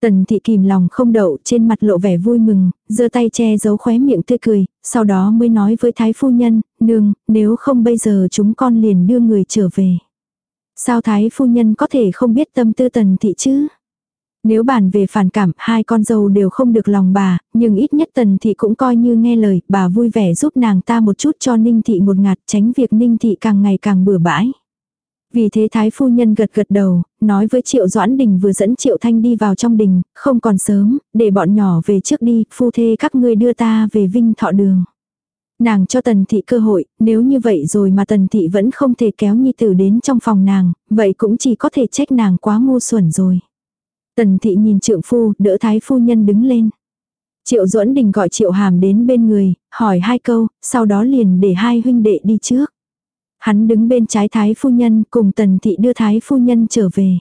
Tần thị kìm lòng không đậu trên mặt lộ vẻ vui mừng, giơ tay che giấu khóe miệng tươi cười, sau đó mới nói với thái phu nhân, nương, nếu không bây giờ chúng con liền đưa người trở về. Sao thái phu nhân có thể không biết tâm tư tần thị chứ? Nếu bàn về phản cảm, hai con dâu đều không được lòng bà, nhưng ít nhất tần thị cũng coi như nghe lời, bà vui vẻ giúp nàng ta một chút cho ninh thị một ngạt tránh việc ninh thị càng ngày càng bừa bãi. Vì thế thái phu nhân gật gật đầu, nói với triệu doãn đình vừa dẫn triệu thanh đi vào trong đình, không còn sớm, để bọn nhỏ về trước đi, phu thê các ngươi đưa ta về vinh thọ đường. Nàng cho tần thị cơ hội, nếu như vậy rồi mà tần thị vẫn không thể kéo nhi tử đến trong phòng nàng, vậy cũng chỉ có thể trách nàng quá ngu xuẩn rồi. Tần thị nhìn trượng phu, đỡ thái phu nhân đứng lên. Triệu duẫn đình gọi triệu hàm đến bên người, hỏi hai câu, sau đó liền để hai huynh đệ đi trước. Hắn đứng bên trái thái phu nhân cùng tần thị đưa thái phu nhân trở về.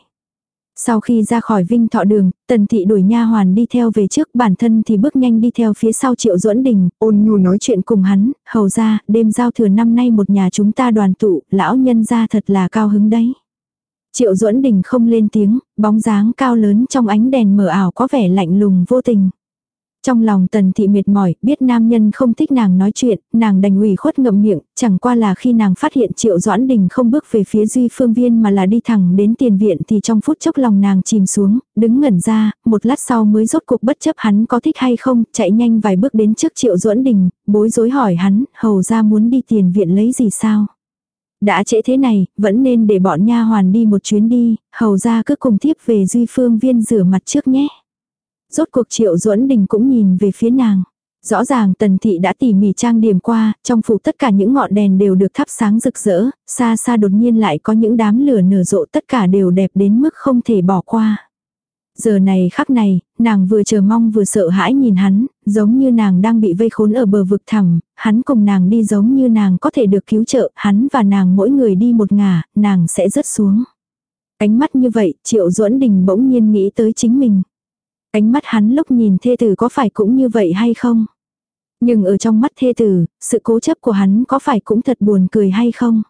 Sau khi ra khỏi vinh thọ đường, tần thị đuổi nha hoàn đi theo về trước bản thân thì bước nhanh đi theo phía sau triệu duẫn đình, ôn nhu nói chuyện cùng hắn, hầu ra, đêm giao thừa năm nay một nhà chúng ta đoàn tụ, lão nhân ra thật là cao hứng đấy. Triệu duẫn đình không lên tiếng, bóng dáng cao lớn trong ánh đèn mờ ảo có vẻ lạnh lùng vô tình. Trong lòng tần thị mệt mỏi, biết nam nhân không thích nàng nói chuyện, nàng đành ủy khuất ngậm miệng, chẳng qua là khi nàng phát hiện triệu doãn đình không bước về phía duy phương viên mà là đi thẳng đến tiền viện thì trong phút chốc lòng nàng chìm xuống, đứng ngẩn ra, một lát sau mới rốt cuộc bất chấp hắn có thích hay không, chạy nhanh vài bước đến trước triệu doãn đình, bối rối hỏi hắn, hầu ra muốn đi tiền viện lấy gì sao. Đã trễ thế này, vẫn nên để bọn nha hoàn đi một chuyến đi, hầu ra cứ cùng tiếp về duy phương viên rửa mặt trước nhé. Rốt cuộc triệu duẫn đình cũng nhìn về phía nàng. Rõ ràng tần thị đã tỉ mỉ trang điểm qua, trong phủ tất cả những ngọn đèn đều được thắp sáng rực rỡ, xa xa đột nhiên lại có những đám lửa nở rộ tất cả đều đẹp đến mức không thể bỏ qua. Giờ này khắc này, nàng vừa chờ mong vừa sợ hãi nhìn hắn, giống như nàng đang bị vây khốn ở bờ vực thẳm, hắn cùng nàng đi giống như nàng có thể được cứu trợ, hắn và nàng mỗi người đi một ngả, nàng sẽ rớt xuống. Ánh mắt như vậy, triệu duẫn đình bỗng nhiên nghĩ tới chính mình. Ánh mắt hắn lúc nhìn thê tử có phải cũng như vậy hay không? Nhưng ở trong mắt thê tử, sự cố chấp của hắn có phải cũng thật buồn cười hay không?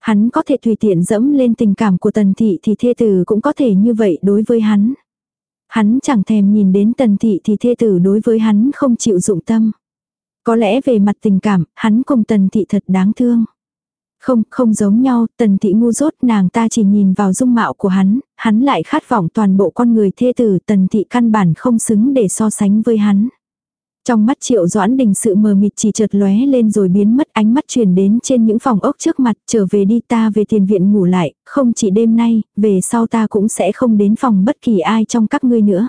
Hắn có thể tùy tiện dẫm lên tình cảm của tần thị thì thê tử cũng có thể như vậy đối với hắn. Hắn chẳng thèm nhìn đến tần thị thì thê tử đối với hắn không chịu dụng tâm. Có lẽ về mặt tình cảm, hắn cùng tần thị thật đáng thương. Không, không giống nhau, tần thị ngu dốt nàng ta chỉ nhìn vào dung mạo của hắn, hắn lại khát vọng toàn bộ con người thê tử tần thị căn bản không xứng để so sánh với hắn. Trong mắt triệu doãn đình sự mờ mịt chỉ chợt lóe lên rồi biến mất ánh mắt chuyển đến trên những phòng ốc trước mặt trở về đi ta về tiền viện ngủ lại, không chỉ đêm nay, về sau ta cũng sẽ không đến phòng bất kỳ ai trong các ngươi nữa.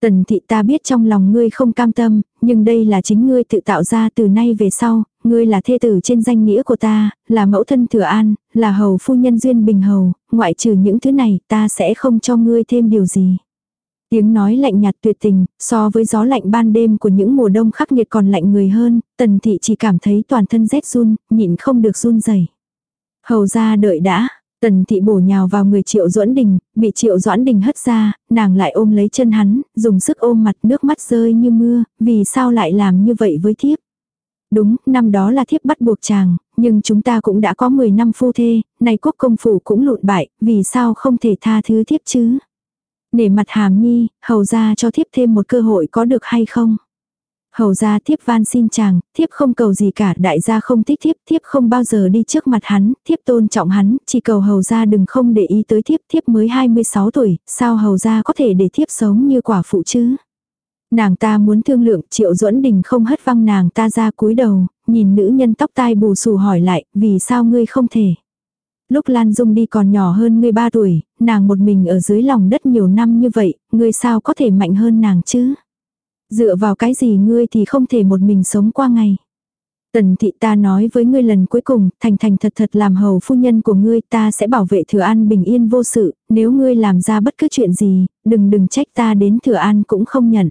Tần thị ta biết trong lòng ngươi không cam tâm, nhưng đây là chính ngươi tự tạo ra từ nay về sau, ngươi là thê tử trên danh nghĩa của ta, là mẫu thân thừa an, là hầu phu nhân duyên bình hầu, ngoại trừ những thứ này ta sẽ không cho ngươi thêm điều gì. Tiếng nói lạnh nhạt tuyệt tình, so với gió lạnh ban đêm của những mùa đông khắc nghiệt còn lạnh người hơn, tần thị chỉ cảm thấy toàn thân rét run, nhịn không được run rẩy. Hầu ra đợi đã, tần thị bổ nhào vào người triệu doãn đình, bị triệu doãn đình hất ra, nàng lại ôm lấy chân hắn, dùng sức ôm mặt nước mắt rơi như mưa, vì sao lại làm như vậy với thiếp. Đúng, năm đó là thiếp bắt buộc chàng, nhưng chúng ta cũng đã có 10 năm phu thê, này quốc công phủ cũng lụn bại, vì sao không thể tha thứ thiếp chứ? Nể mặt hàm nhi, hầu ra cho thiếp thêm một cơ hội có được hay không? Hầu ra thiếp van xin chàng, thiếp không cầu gì cả, đại gia không thích thiếp, thiếp không bao giờ đi trước mặt hắn, thiếp tôn trọng hắn, chỉ cầu hầu ra đừng không để ý tới thiếp, thiếp mới 26 tuổi, sao hầu ra có thể để thiếp sống như quả phụ chứ? Nàng ta muốn thương lượng, triệu duẫn đình không hất văng nàng ta ra cúi đầu, nhìn nữ nhân tóc tai bù xù hỏi lại, vì sao ngươi không thể? Lúc Lan Dung đi còn nhỏ hơn ngươi 3 tuổi, nàng một mình ở dưới lòng đất nhiều năm như vậy, ngươi sao có thể mạnh hơn nàng chứ? Dựa vào cái gì ngươi thì không thể một mình sống qua ngày. Tần thị ta nói với ngươi lần cuối cùng, thành thành thật thật làm hầu phu nhân của ngươi ta sẽ bảo vệ thừa an bình yên vô sự, nếu ngươi làm ra bất cứ chuyện gì, đừng đừng trách ta đến thừa an cũng không nhận.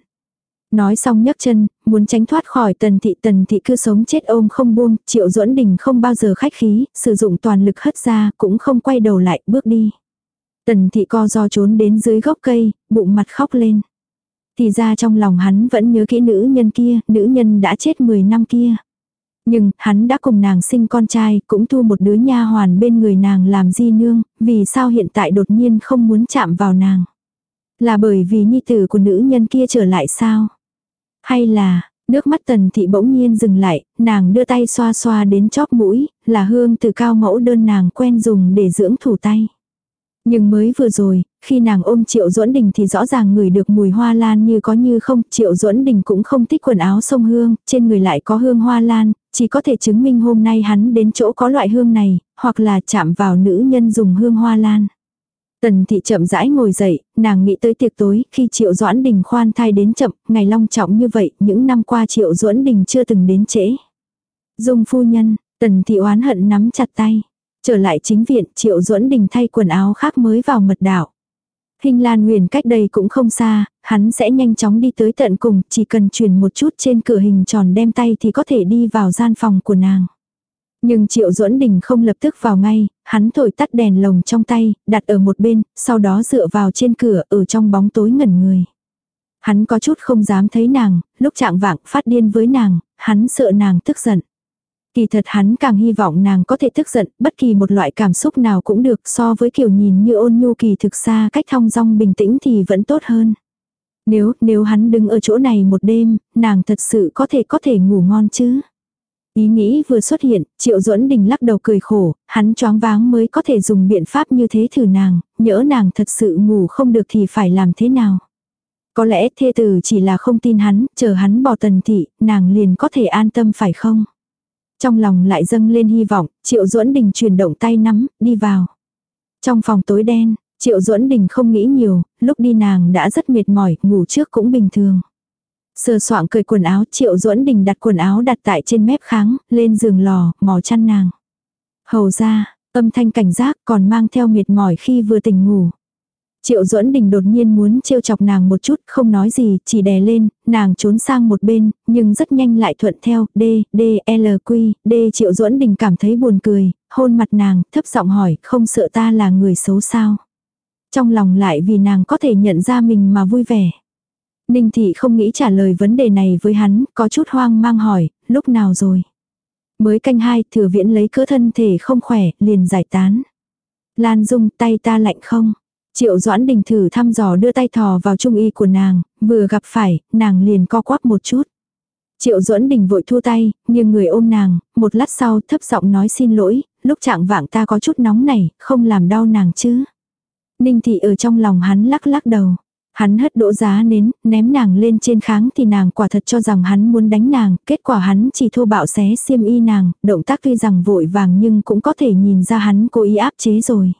Nói xong nhấc chân, muốn tránh thoát khỏi tần thị tần thị cứ sống chết ôm không buông, triệu duẫn đình không bao giờ khách khí, sử dụng toàn lực hất ra, cũng không quay đầu lại, bước đi. Tần thị co do trốn đến dưới gốc cây, bụng mặt khóc lên. Thì ra trong lòng hắn vẫn nhớ kỹ nữ nhân kia, nữ nhân đã chết 10 năm kia. Nhưng, hắn đã cùng nàng sinh con trai, cũng thu một đứa nha hoàn bên người nàng làm di nương, vì sao hiện tại đột nhiên không muốn chạm vào nàng. Là bởi vì nhi tử của nữ nhân kia trở lại sao? Hay là, nước mắt tần thị bỗng nhiên dừng lại, nàng đưa tay xoa xoa đến chóp mũi, là hương từ cao mẫu đơn nàng quen dùng để dưỡng thủ tay. Nhưng mới vừa rồi, khi nàng ôm Triệu Duẫn Đình thì rõ ràng người được mùi hoa lan như có như không, Triệu Duẫn Đình cũng không thích quần áo sông hương, trên người lại có hương hoa lan, chỉ có thể chứng minh hôm nay hắn đến chỗ có loại hương này, hoặc là chạm vào nữ nhân dùng hương hoa lan. Tần thị chậm rãi ngồi dậy, nàng nghĩ tới tiệc tối, khi triệu doãn đình khoan thai đến chậm, ngày long trọng như vậy, những năm qua triệu doãn đình chưa từng đến trễ. Dung phu nhân, tần thị oán hận nắm chặt tay. Trở lại chính viện, triệu doãn đình thay quần áo khác mới vào mật đảo. Hình Lan Huyền cách đây cũng không xa, hắn sẽ nhanh chóng đi tới tận cùng, chỉ cần chuyển một chút trên cửa hình tròn đem tay thì có thể đi vào gian phòng của nàng. Nhưng Triệu Duẫn Đình không lập tức vào ngay, hắn thổi tắt đèn lồng trong tay, đặt ở một bên, sau đó dựa vào trên cửa ở trong bóng tối ngẩn người. Hắn có chút không dám thấy nàng, lúc trạng vạng phát điên với nàng, hắn sợ nàng tức giận. Kỳ thật hắn càng hy vọng nàng có thể tức giận, bất kỳ một loại cảm xúc nào cũng được so với kiểu nhìn như ôn nhu kỳ thực xa cách thong dong bình tĩnh thì vẫn tốt hơn. Nếu, nếu hắn đứng ở chỗ này một đêm, nàng thật sự có thể có thể ngủ ngon chứ. Ý nghĩ vừa xuất hiện, Triệu Duẫn Đình lắc đầu cười khổ, hắn choáng váng mới có thể dùng biện pháp như thế thử nàng, nhỡ nàng thật sự ngủ không được thì phải làm thế nào. Có lẽ thê tử chỉ là không tin hắn, chờ hắn bỏ tần thị, nàng liền có thể an tâm phải không? Trong lòng lại dâng lên hy vọng, Triệu Duẫn Đình chuyển động tay nắm, đi vào. Trong phòng tối đen, Triệu Duẫn Đình không nghĩ nhiều, lúc đi nàng đã rất mệt mỏi, ngủ trước cũng bình thường sờ soạng cởi quần áo, Triệu Duẫn Đình đặt quần áo đặt tại trên mép kháng, lên giường lò, mò chăn nàng. Hầu ra, âm thanh cảnh giác còn mang theo mệt mỏi khi vừa tỉnh ngủ. Triệu Duẫn Đình đột nhiên muốn trêu chọc nàng một chút, không nói gì, chỉ đè lên, nàng trốn sang một bên, nhưng rất nhanh lại thuận theo, D, D, L, Q, D. Triệu Duẫn Đình cảm thấy buồn cười, hôn mặt nàng, thấp giọng hỏi, không sợ ta là người xấu sao? Trong lòng lại vì nàng có thể nhận ra mình mà vui vẻ. Ninh Thị không nghĩ trả lời vấn đề này với hắn, có chút hoang mang hỏi, lúc nào rồi? Mới canh hai, thừa viễn lấy cỡ thân thể không khỏe, liền giải tán. Lan Dung, tay ta lạnh không? Triệu Doãn Đình thử thăm dò đưa tay thò vào trung y của nàng, vừa gặp phải, nàng liền co quắp một chút. Triệu Doãn Đình vội thu tay, nhưng người ôm nàng, một lát sau thấp giọng nói xin lỗi, lúc trạng vạng ta có chút nóng này, không làm đau nàng chứ. Ninh thị ở trong lòng hắn lắc lắc đầu. Hắn hất đỗ giá nến, ném nàng lên trên kháng thì nàng quả thật cho rằng hắn muốn đánh nàng, kết quả hắn chỉ thô bạo xé xiêm y nàng, động tác tuy rằng vội vàng nhưng cũng có thể nhìn ra hắn cố ý áp chế rồi.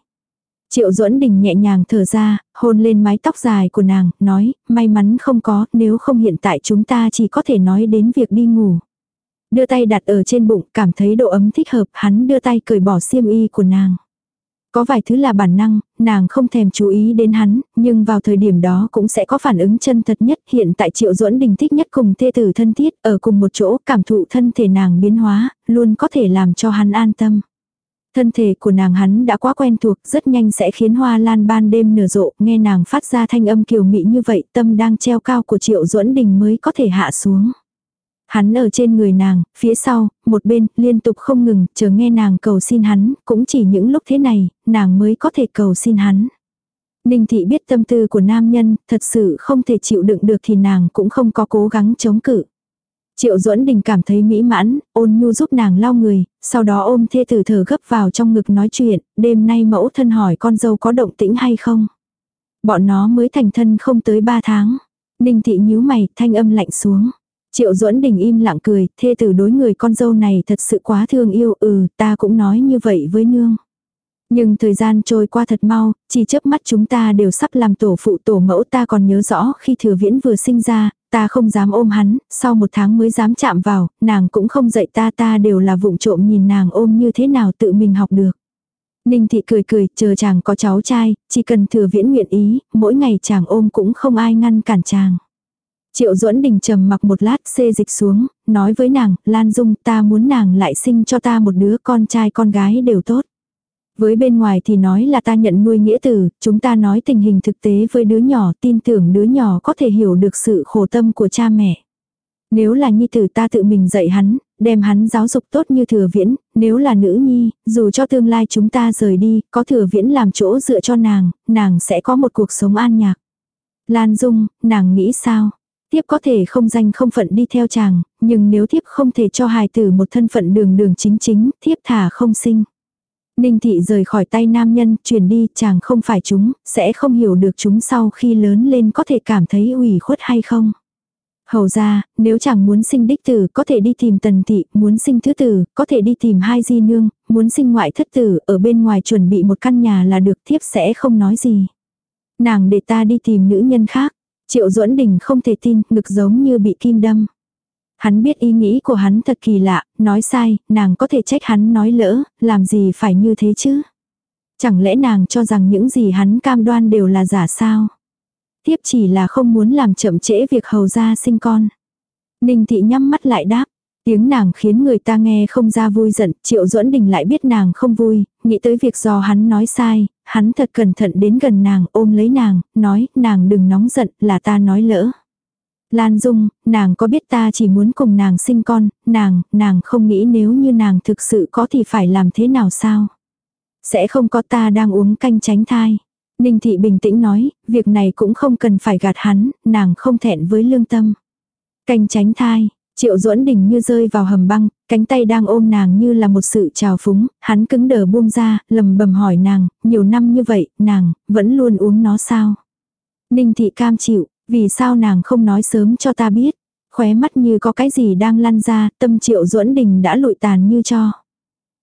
Triệu duẫn đình nhẹ nhàng thở ra, hôn lên mái tóc dài của nàng, nói, may mắn không có, nếu không hiện tại chúng ta chỉ có thể nói đến việc đi ngủ. Đưa tay đặt ở trên bụng, cảm thấy độ ấm thích hợp, hắn đưa tay cởi bỏ xiêm y của nàng. Có vài thứ là bản năng, nàng không thèm chú ý đến hắn, nhưng vào thời điểm đó cũng sẽ có phản ứng chân thật nhất. Hiện tại Triệu Duẫn Đình thích nhất cùng thê tử thân thiết, ở cùng một chỗ, cảm thụ thân thể nàng biến hóa, luôn có thể làm cho hắn an tâm. Thân thể của nàng hắn đã quá quen thuộc, rất nhanh sẽ khiến hoa lan ban đêm nở rộ, nghe nàng phát ra thanh âm kiều mị như vậy, tâm đang treo cao của Triệu Duẫn Đình mới có thể hạ xuống. Hắn ở trên người nàng, phía sau, một bên, liên tục không ngừng, chờ nghe nàng cầu xin hắn, cũng chỉ những lúc thế này, nàng mới có thể cầu xin hắn. Ninh thị biết tâm tư của nam nhân, thật sự không thể chịu đựng được thì nàng cũng không có cố gắng chống cự. Triệu duẫn đình cảm thấy mỹ mãn, ôn nhu giúp nàng lau người, sau đó ôm thê tử thở gấp vào trong ngực nói chuyện, đêm nay mẫu thân hỏi con dâu có động tĩnh hay không. Bọn nó mới thành thân không tới ba tháng. Ninh thị nhíu mày, thanh âm lạnh xuống. Triệu duẫn đình im lặng cười, thê tử đối người con dâu này thật sự quá thương yêu, ừ, ta cũng nói như vậy với nương. Nhưng thời gian trôi qua thật mau, chỉ chớp mắt chúng ta đều sắp làm tổ phụ tổ mẫu ta còn nhớ rõ khi thừa viễn vừa sinh ra, ta không dám ôm hắn, sau một tháng mới dám chạm vào, nàng cũng không dạy ta ta đều là vụng trộm nhìn nàng ôm như thế nào tự mình học được. Ninh thị cười cười, chờ chàng có cháu trai, chỉ cần thừa viễn nguyện ý, mỗi ngày chàng ôm cũng không ai ngăn cản chàng. Triệu duẫn đình trầm mặc một lát xê dịch xuống, nói với nàng, Lan Dung ta muốn nàng lại sinh cho ta một đứa con trai con gái đều tốt. Với bên ngoài thì nói là ta nhận nuôi nghĩa tử, chúng ta nói tình hình thực tế với đứa nhỏ tin tưởng đứa nhỏ có thể hiểu được sự khổ tâm của cha mẹ. Nếu là nhi tử ta tự mình dạy hắn, đem hắn giáo dục tốt như thừa viễn, nếu là nữ nhi, dù cho tương lai chúng ta rời đi, có thừa viễn làm chỗ dựa cho nàng, nàng sẽ có một cuộc sống an nhạc. Lan Dung, nàng nghĩ sao? Tiếp có thể không danh không phận đi theo chàng, nhưng nếu tiếp không thể cho hài tử một thân phận đường đường chính chính, thiếp thả không sinh. Ninh thị rời khỏi tay nam nhân, chuyển đi, chàng không phải chúng, sẽ không hiểu được chúng sau khi lớn lên có thể cảm thấy ủy khuất hay không. Hầu ra, nếu chàng muốn sinh đích tử, có thể đi tìm tần thị, muốn sinh thứ tử, có thể đi tìm hai di nương, muốn sinh ngoại thất tử, ở bên ngoài chuẩn bị một căn nhà là được thiếp sẽ không nói gì. Nàng để ta đi tìm nữ nhân khác. Triệu duẫn đình không thể tin, ngực giống như bị kim đâm. Hắn biết ý nghĩ của hắn thật kỳ lạ, nói sai, nàng có thể trách hắn nói lỡ, làm gì phải như thế chứ. Chẳng lẽ nàng cho rằng những gì hắn cam đoan đều là giả sao? Tiếp chỉ là không muốn làm chậm trễ việc hầu ra sinh con. Ninh thị nhắm mắt lại đáp, Tiếng nàng khiến người ta nghe không ra vui giận, triệu duẫn đình lại biết nàng không vui, nghĩ tới việc do hắn nói sai, hắn thật cẩn thận đến gần nàng ôm lấy nàng, nói nàng đừng nóng giận là ta nói lỡ. Lan Dung, nàng có biết ta chỉ muốn cùng nàng sinh con, nàng, nàng không nghĩ nếu như nàng thực sự có thì phải làm thế nào sao? Sẽ không có ta đang uống canh tránh thai. Ninh Thị bình tĩnh nói, việc này cũng không cần phải gạt hắn, nàng không thẹn với lương tâm. Canh tránh thai, Triệu duẫn đình như rơi vào hầm băng, cánh tay đang ôm nàng như là một sự trào phúng, hắn cứng đờ buông ra, lầm bầm hỏi nàng, nhiều năm như vậy, nàng, vẫn luôn uống nó sao? Ninh thị cam chịu, vì sao nàng không nói sớm cho ta biết? Khóe mắt như có cái gì đang lăn ra, tâm triệu duẫn đình đã lụi tàn như cho.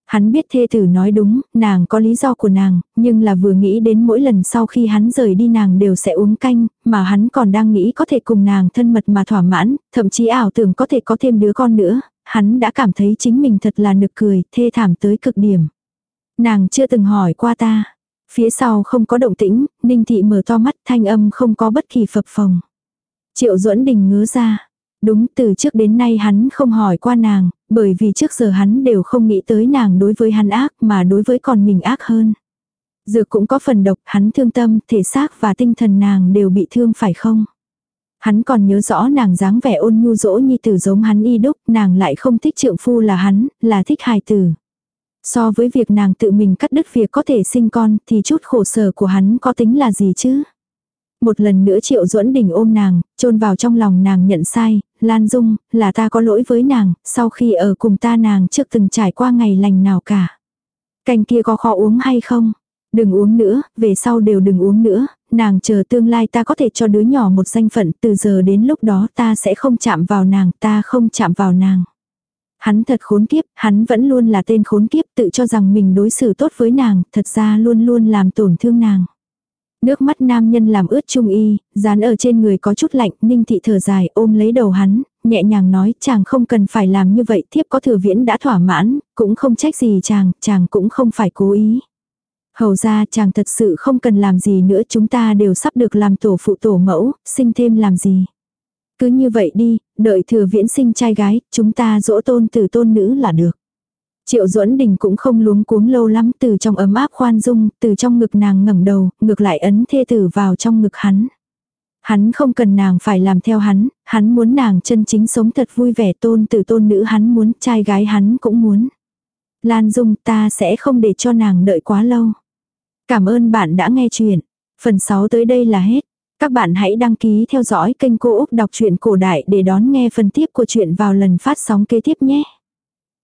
Hắn biết thê tử nói đúng, nàng có lý do của nàng, nhưng là vừa nghĩ đến mỗi lần sau khi hắn rời đi nàng đều sẽ uống canh, mà hắn còn đang nghĩ có thể cùng nàng thân mật mà thỏa mãn, thậm chí ảo tưởng có thể có thêm đứa con nữa, hắn đã cảm thấy chính mình thật là nực cười, thê thảm tới cực điểm. Nàng chưa từng hỏi qua ta. Phía sau không có động tĩnh, Ninh Thị mở to mắt thanh âm không có bất kỳ phập phồng. Triệu duẫn đình ngứa ra. Đúng từ trước đến nay hắn không hỏi qua nàng, bởi vì trước giờ hắn đều không nghĩ tới nàng đối với hắn ác mà đối với còn mình ác hơn. Dược cũng có phần độc, hắn thương tâm, thể xác và tinh thần nàng đều bị thương phải không? Hắn còn nhớ rõ nàng dáng vẻ ôn nhu dỗ như tử giống hắn y đúc, nàng lại không thích trượng phu là hắn, là thích hài tử. So với việc nàng tự mình cắt đứt việc có thể sinh con thì chút khổ sở của hắn có tính là gì chứ? Một lần nữa triệu duẫn đình ôm nàng, chôn vào trong lòng nàng nhận sai, Lan Dung, là ta có lỗi với nàng, sau khi ở cùng ta nàng trước từng trải qua ngày lành nào cả. Canh kia có khó uống hay không? Đừng uống nữa, về sau đều đừng uống nữa, nàng chờ tương lai ta có thể cho đứa nhỏ một danh phận, từ giờ đến lúc đó ta sẽ không chạm vào nàng, ta không chạm vào nàng. Hắn thật khốn kiếp, hắn vẫn luôn là tên khốn kiếp tự cho rằng mình đối xử tốt với nàng, thật ra luôn luôn làm tổn thương nàng. Nước mắt nam nhân làm ướt trung y, dán ở trên người có chút lạnh, ninh thị thở dài ôm lấy đầu hắn, nhẹ nhàng nói chàng không cần phải làm như vậy, thiếp có thừa viễn đã thỏa mãn, cũng không trách gì chàng, chàng cũng không phải cố ý. Hầu ra chàng thật sự không cần làm gì nữa chúng ta đều sắp được làm tổ phụ tổ mẫu, sinh thêm làm gì. Cứ như vậy đi, đợi thừa viễn sinh trai gái, chúng ta dỗ tôn từ tôn nữ là được. Triệu duẫn đình cũng không luống cuống lâu lắm từ trong ấm áp khoan dung, từ trong ngực nàng ngẩng đầu, ngược lại ấn thê tử vào trong ngực hắn. Hắn không cần nàng phải làm theo hắn, hắn muốn nàng chân chính sống thật vui vẻ tôn từ tôn nữ hắn muốn, trai gái hắn cũng muốn. Lan Dung ta sẽ không để cho nàng đợi quá lâu. Cảm ơn bạn đã nghe chuyện. Phần 6 tới đây là hết. Các bạn hãy đăng ký theo dõi kênh Cô Úc Đọc truyện Cổ Đại để đón nghe phần tiếp của chuyện vào lần phát sóng kế tiếp nhé.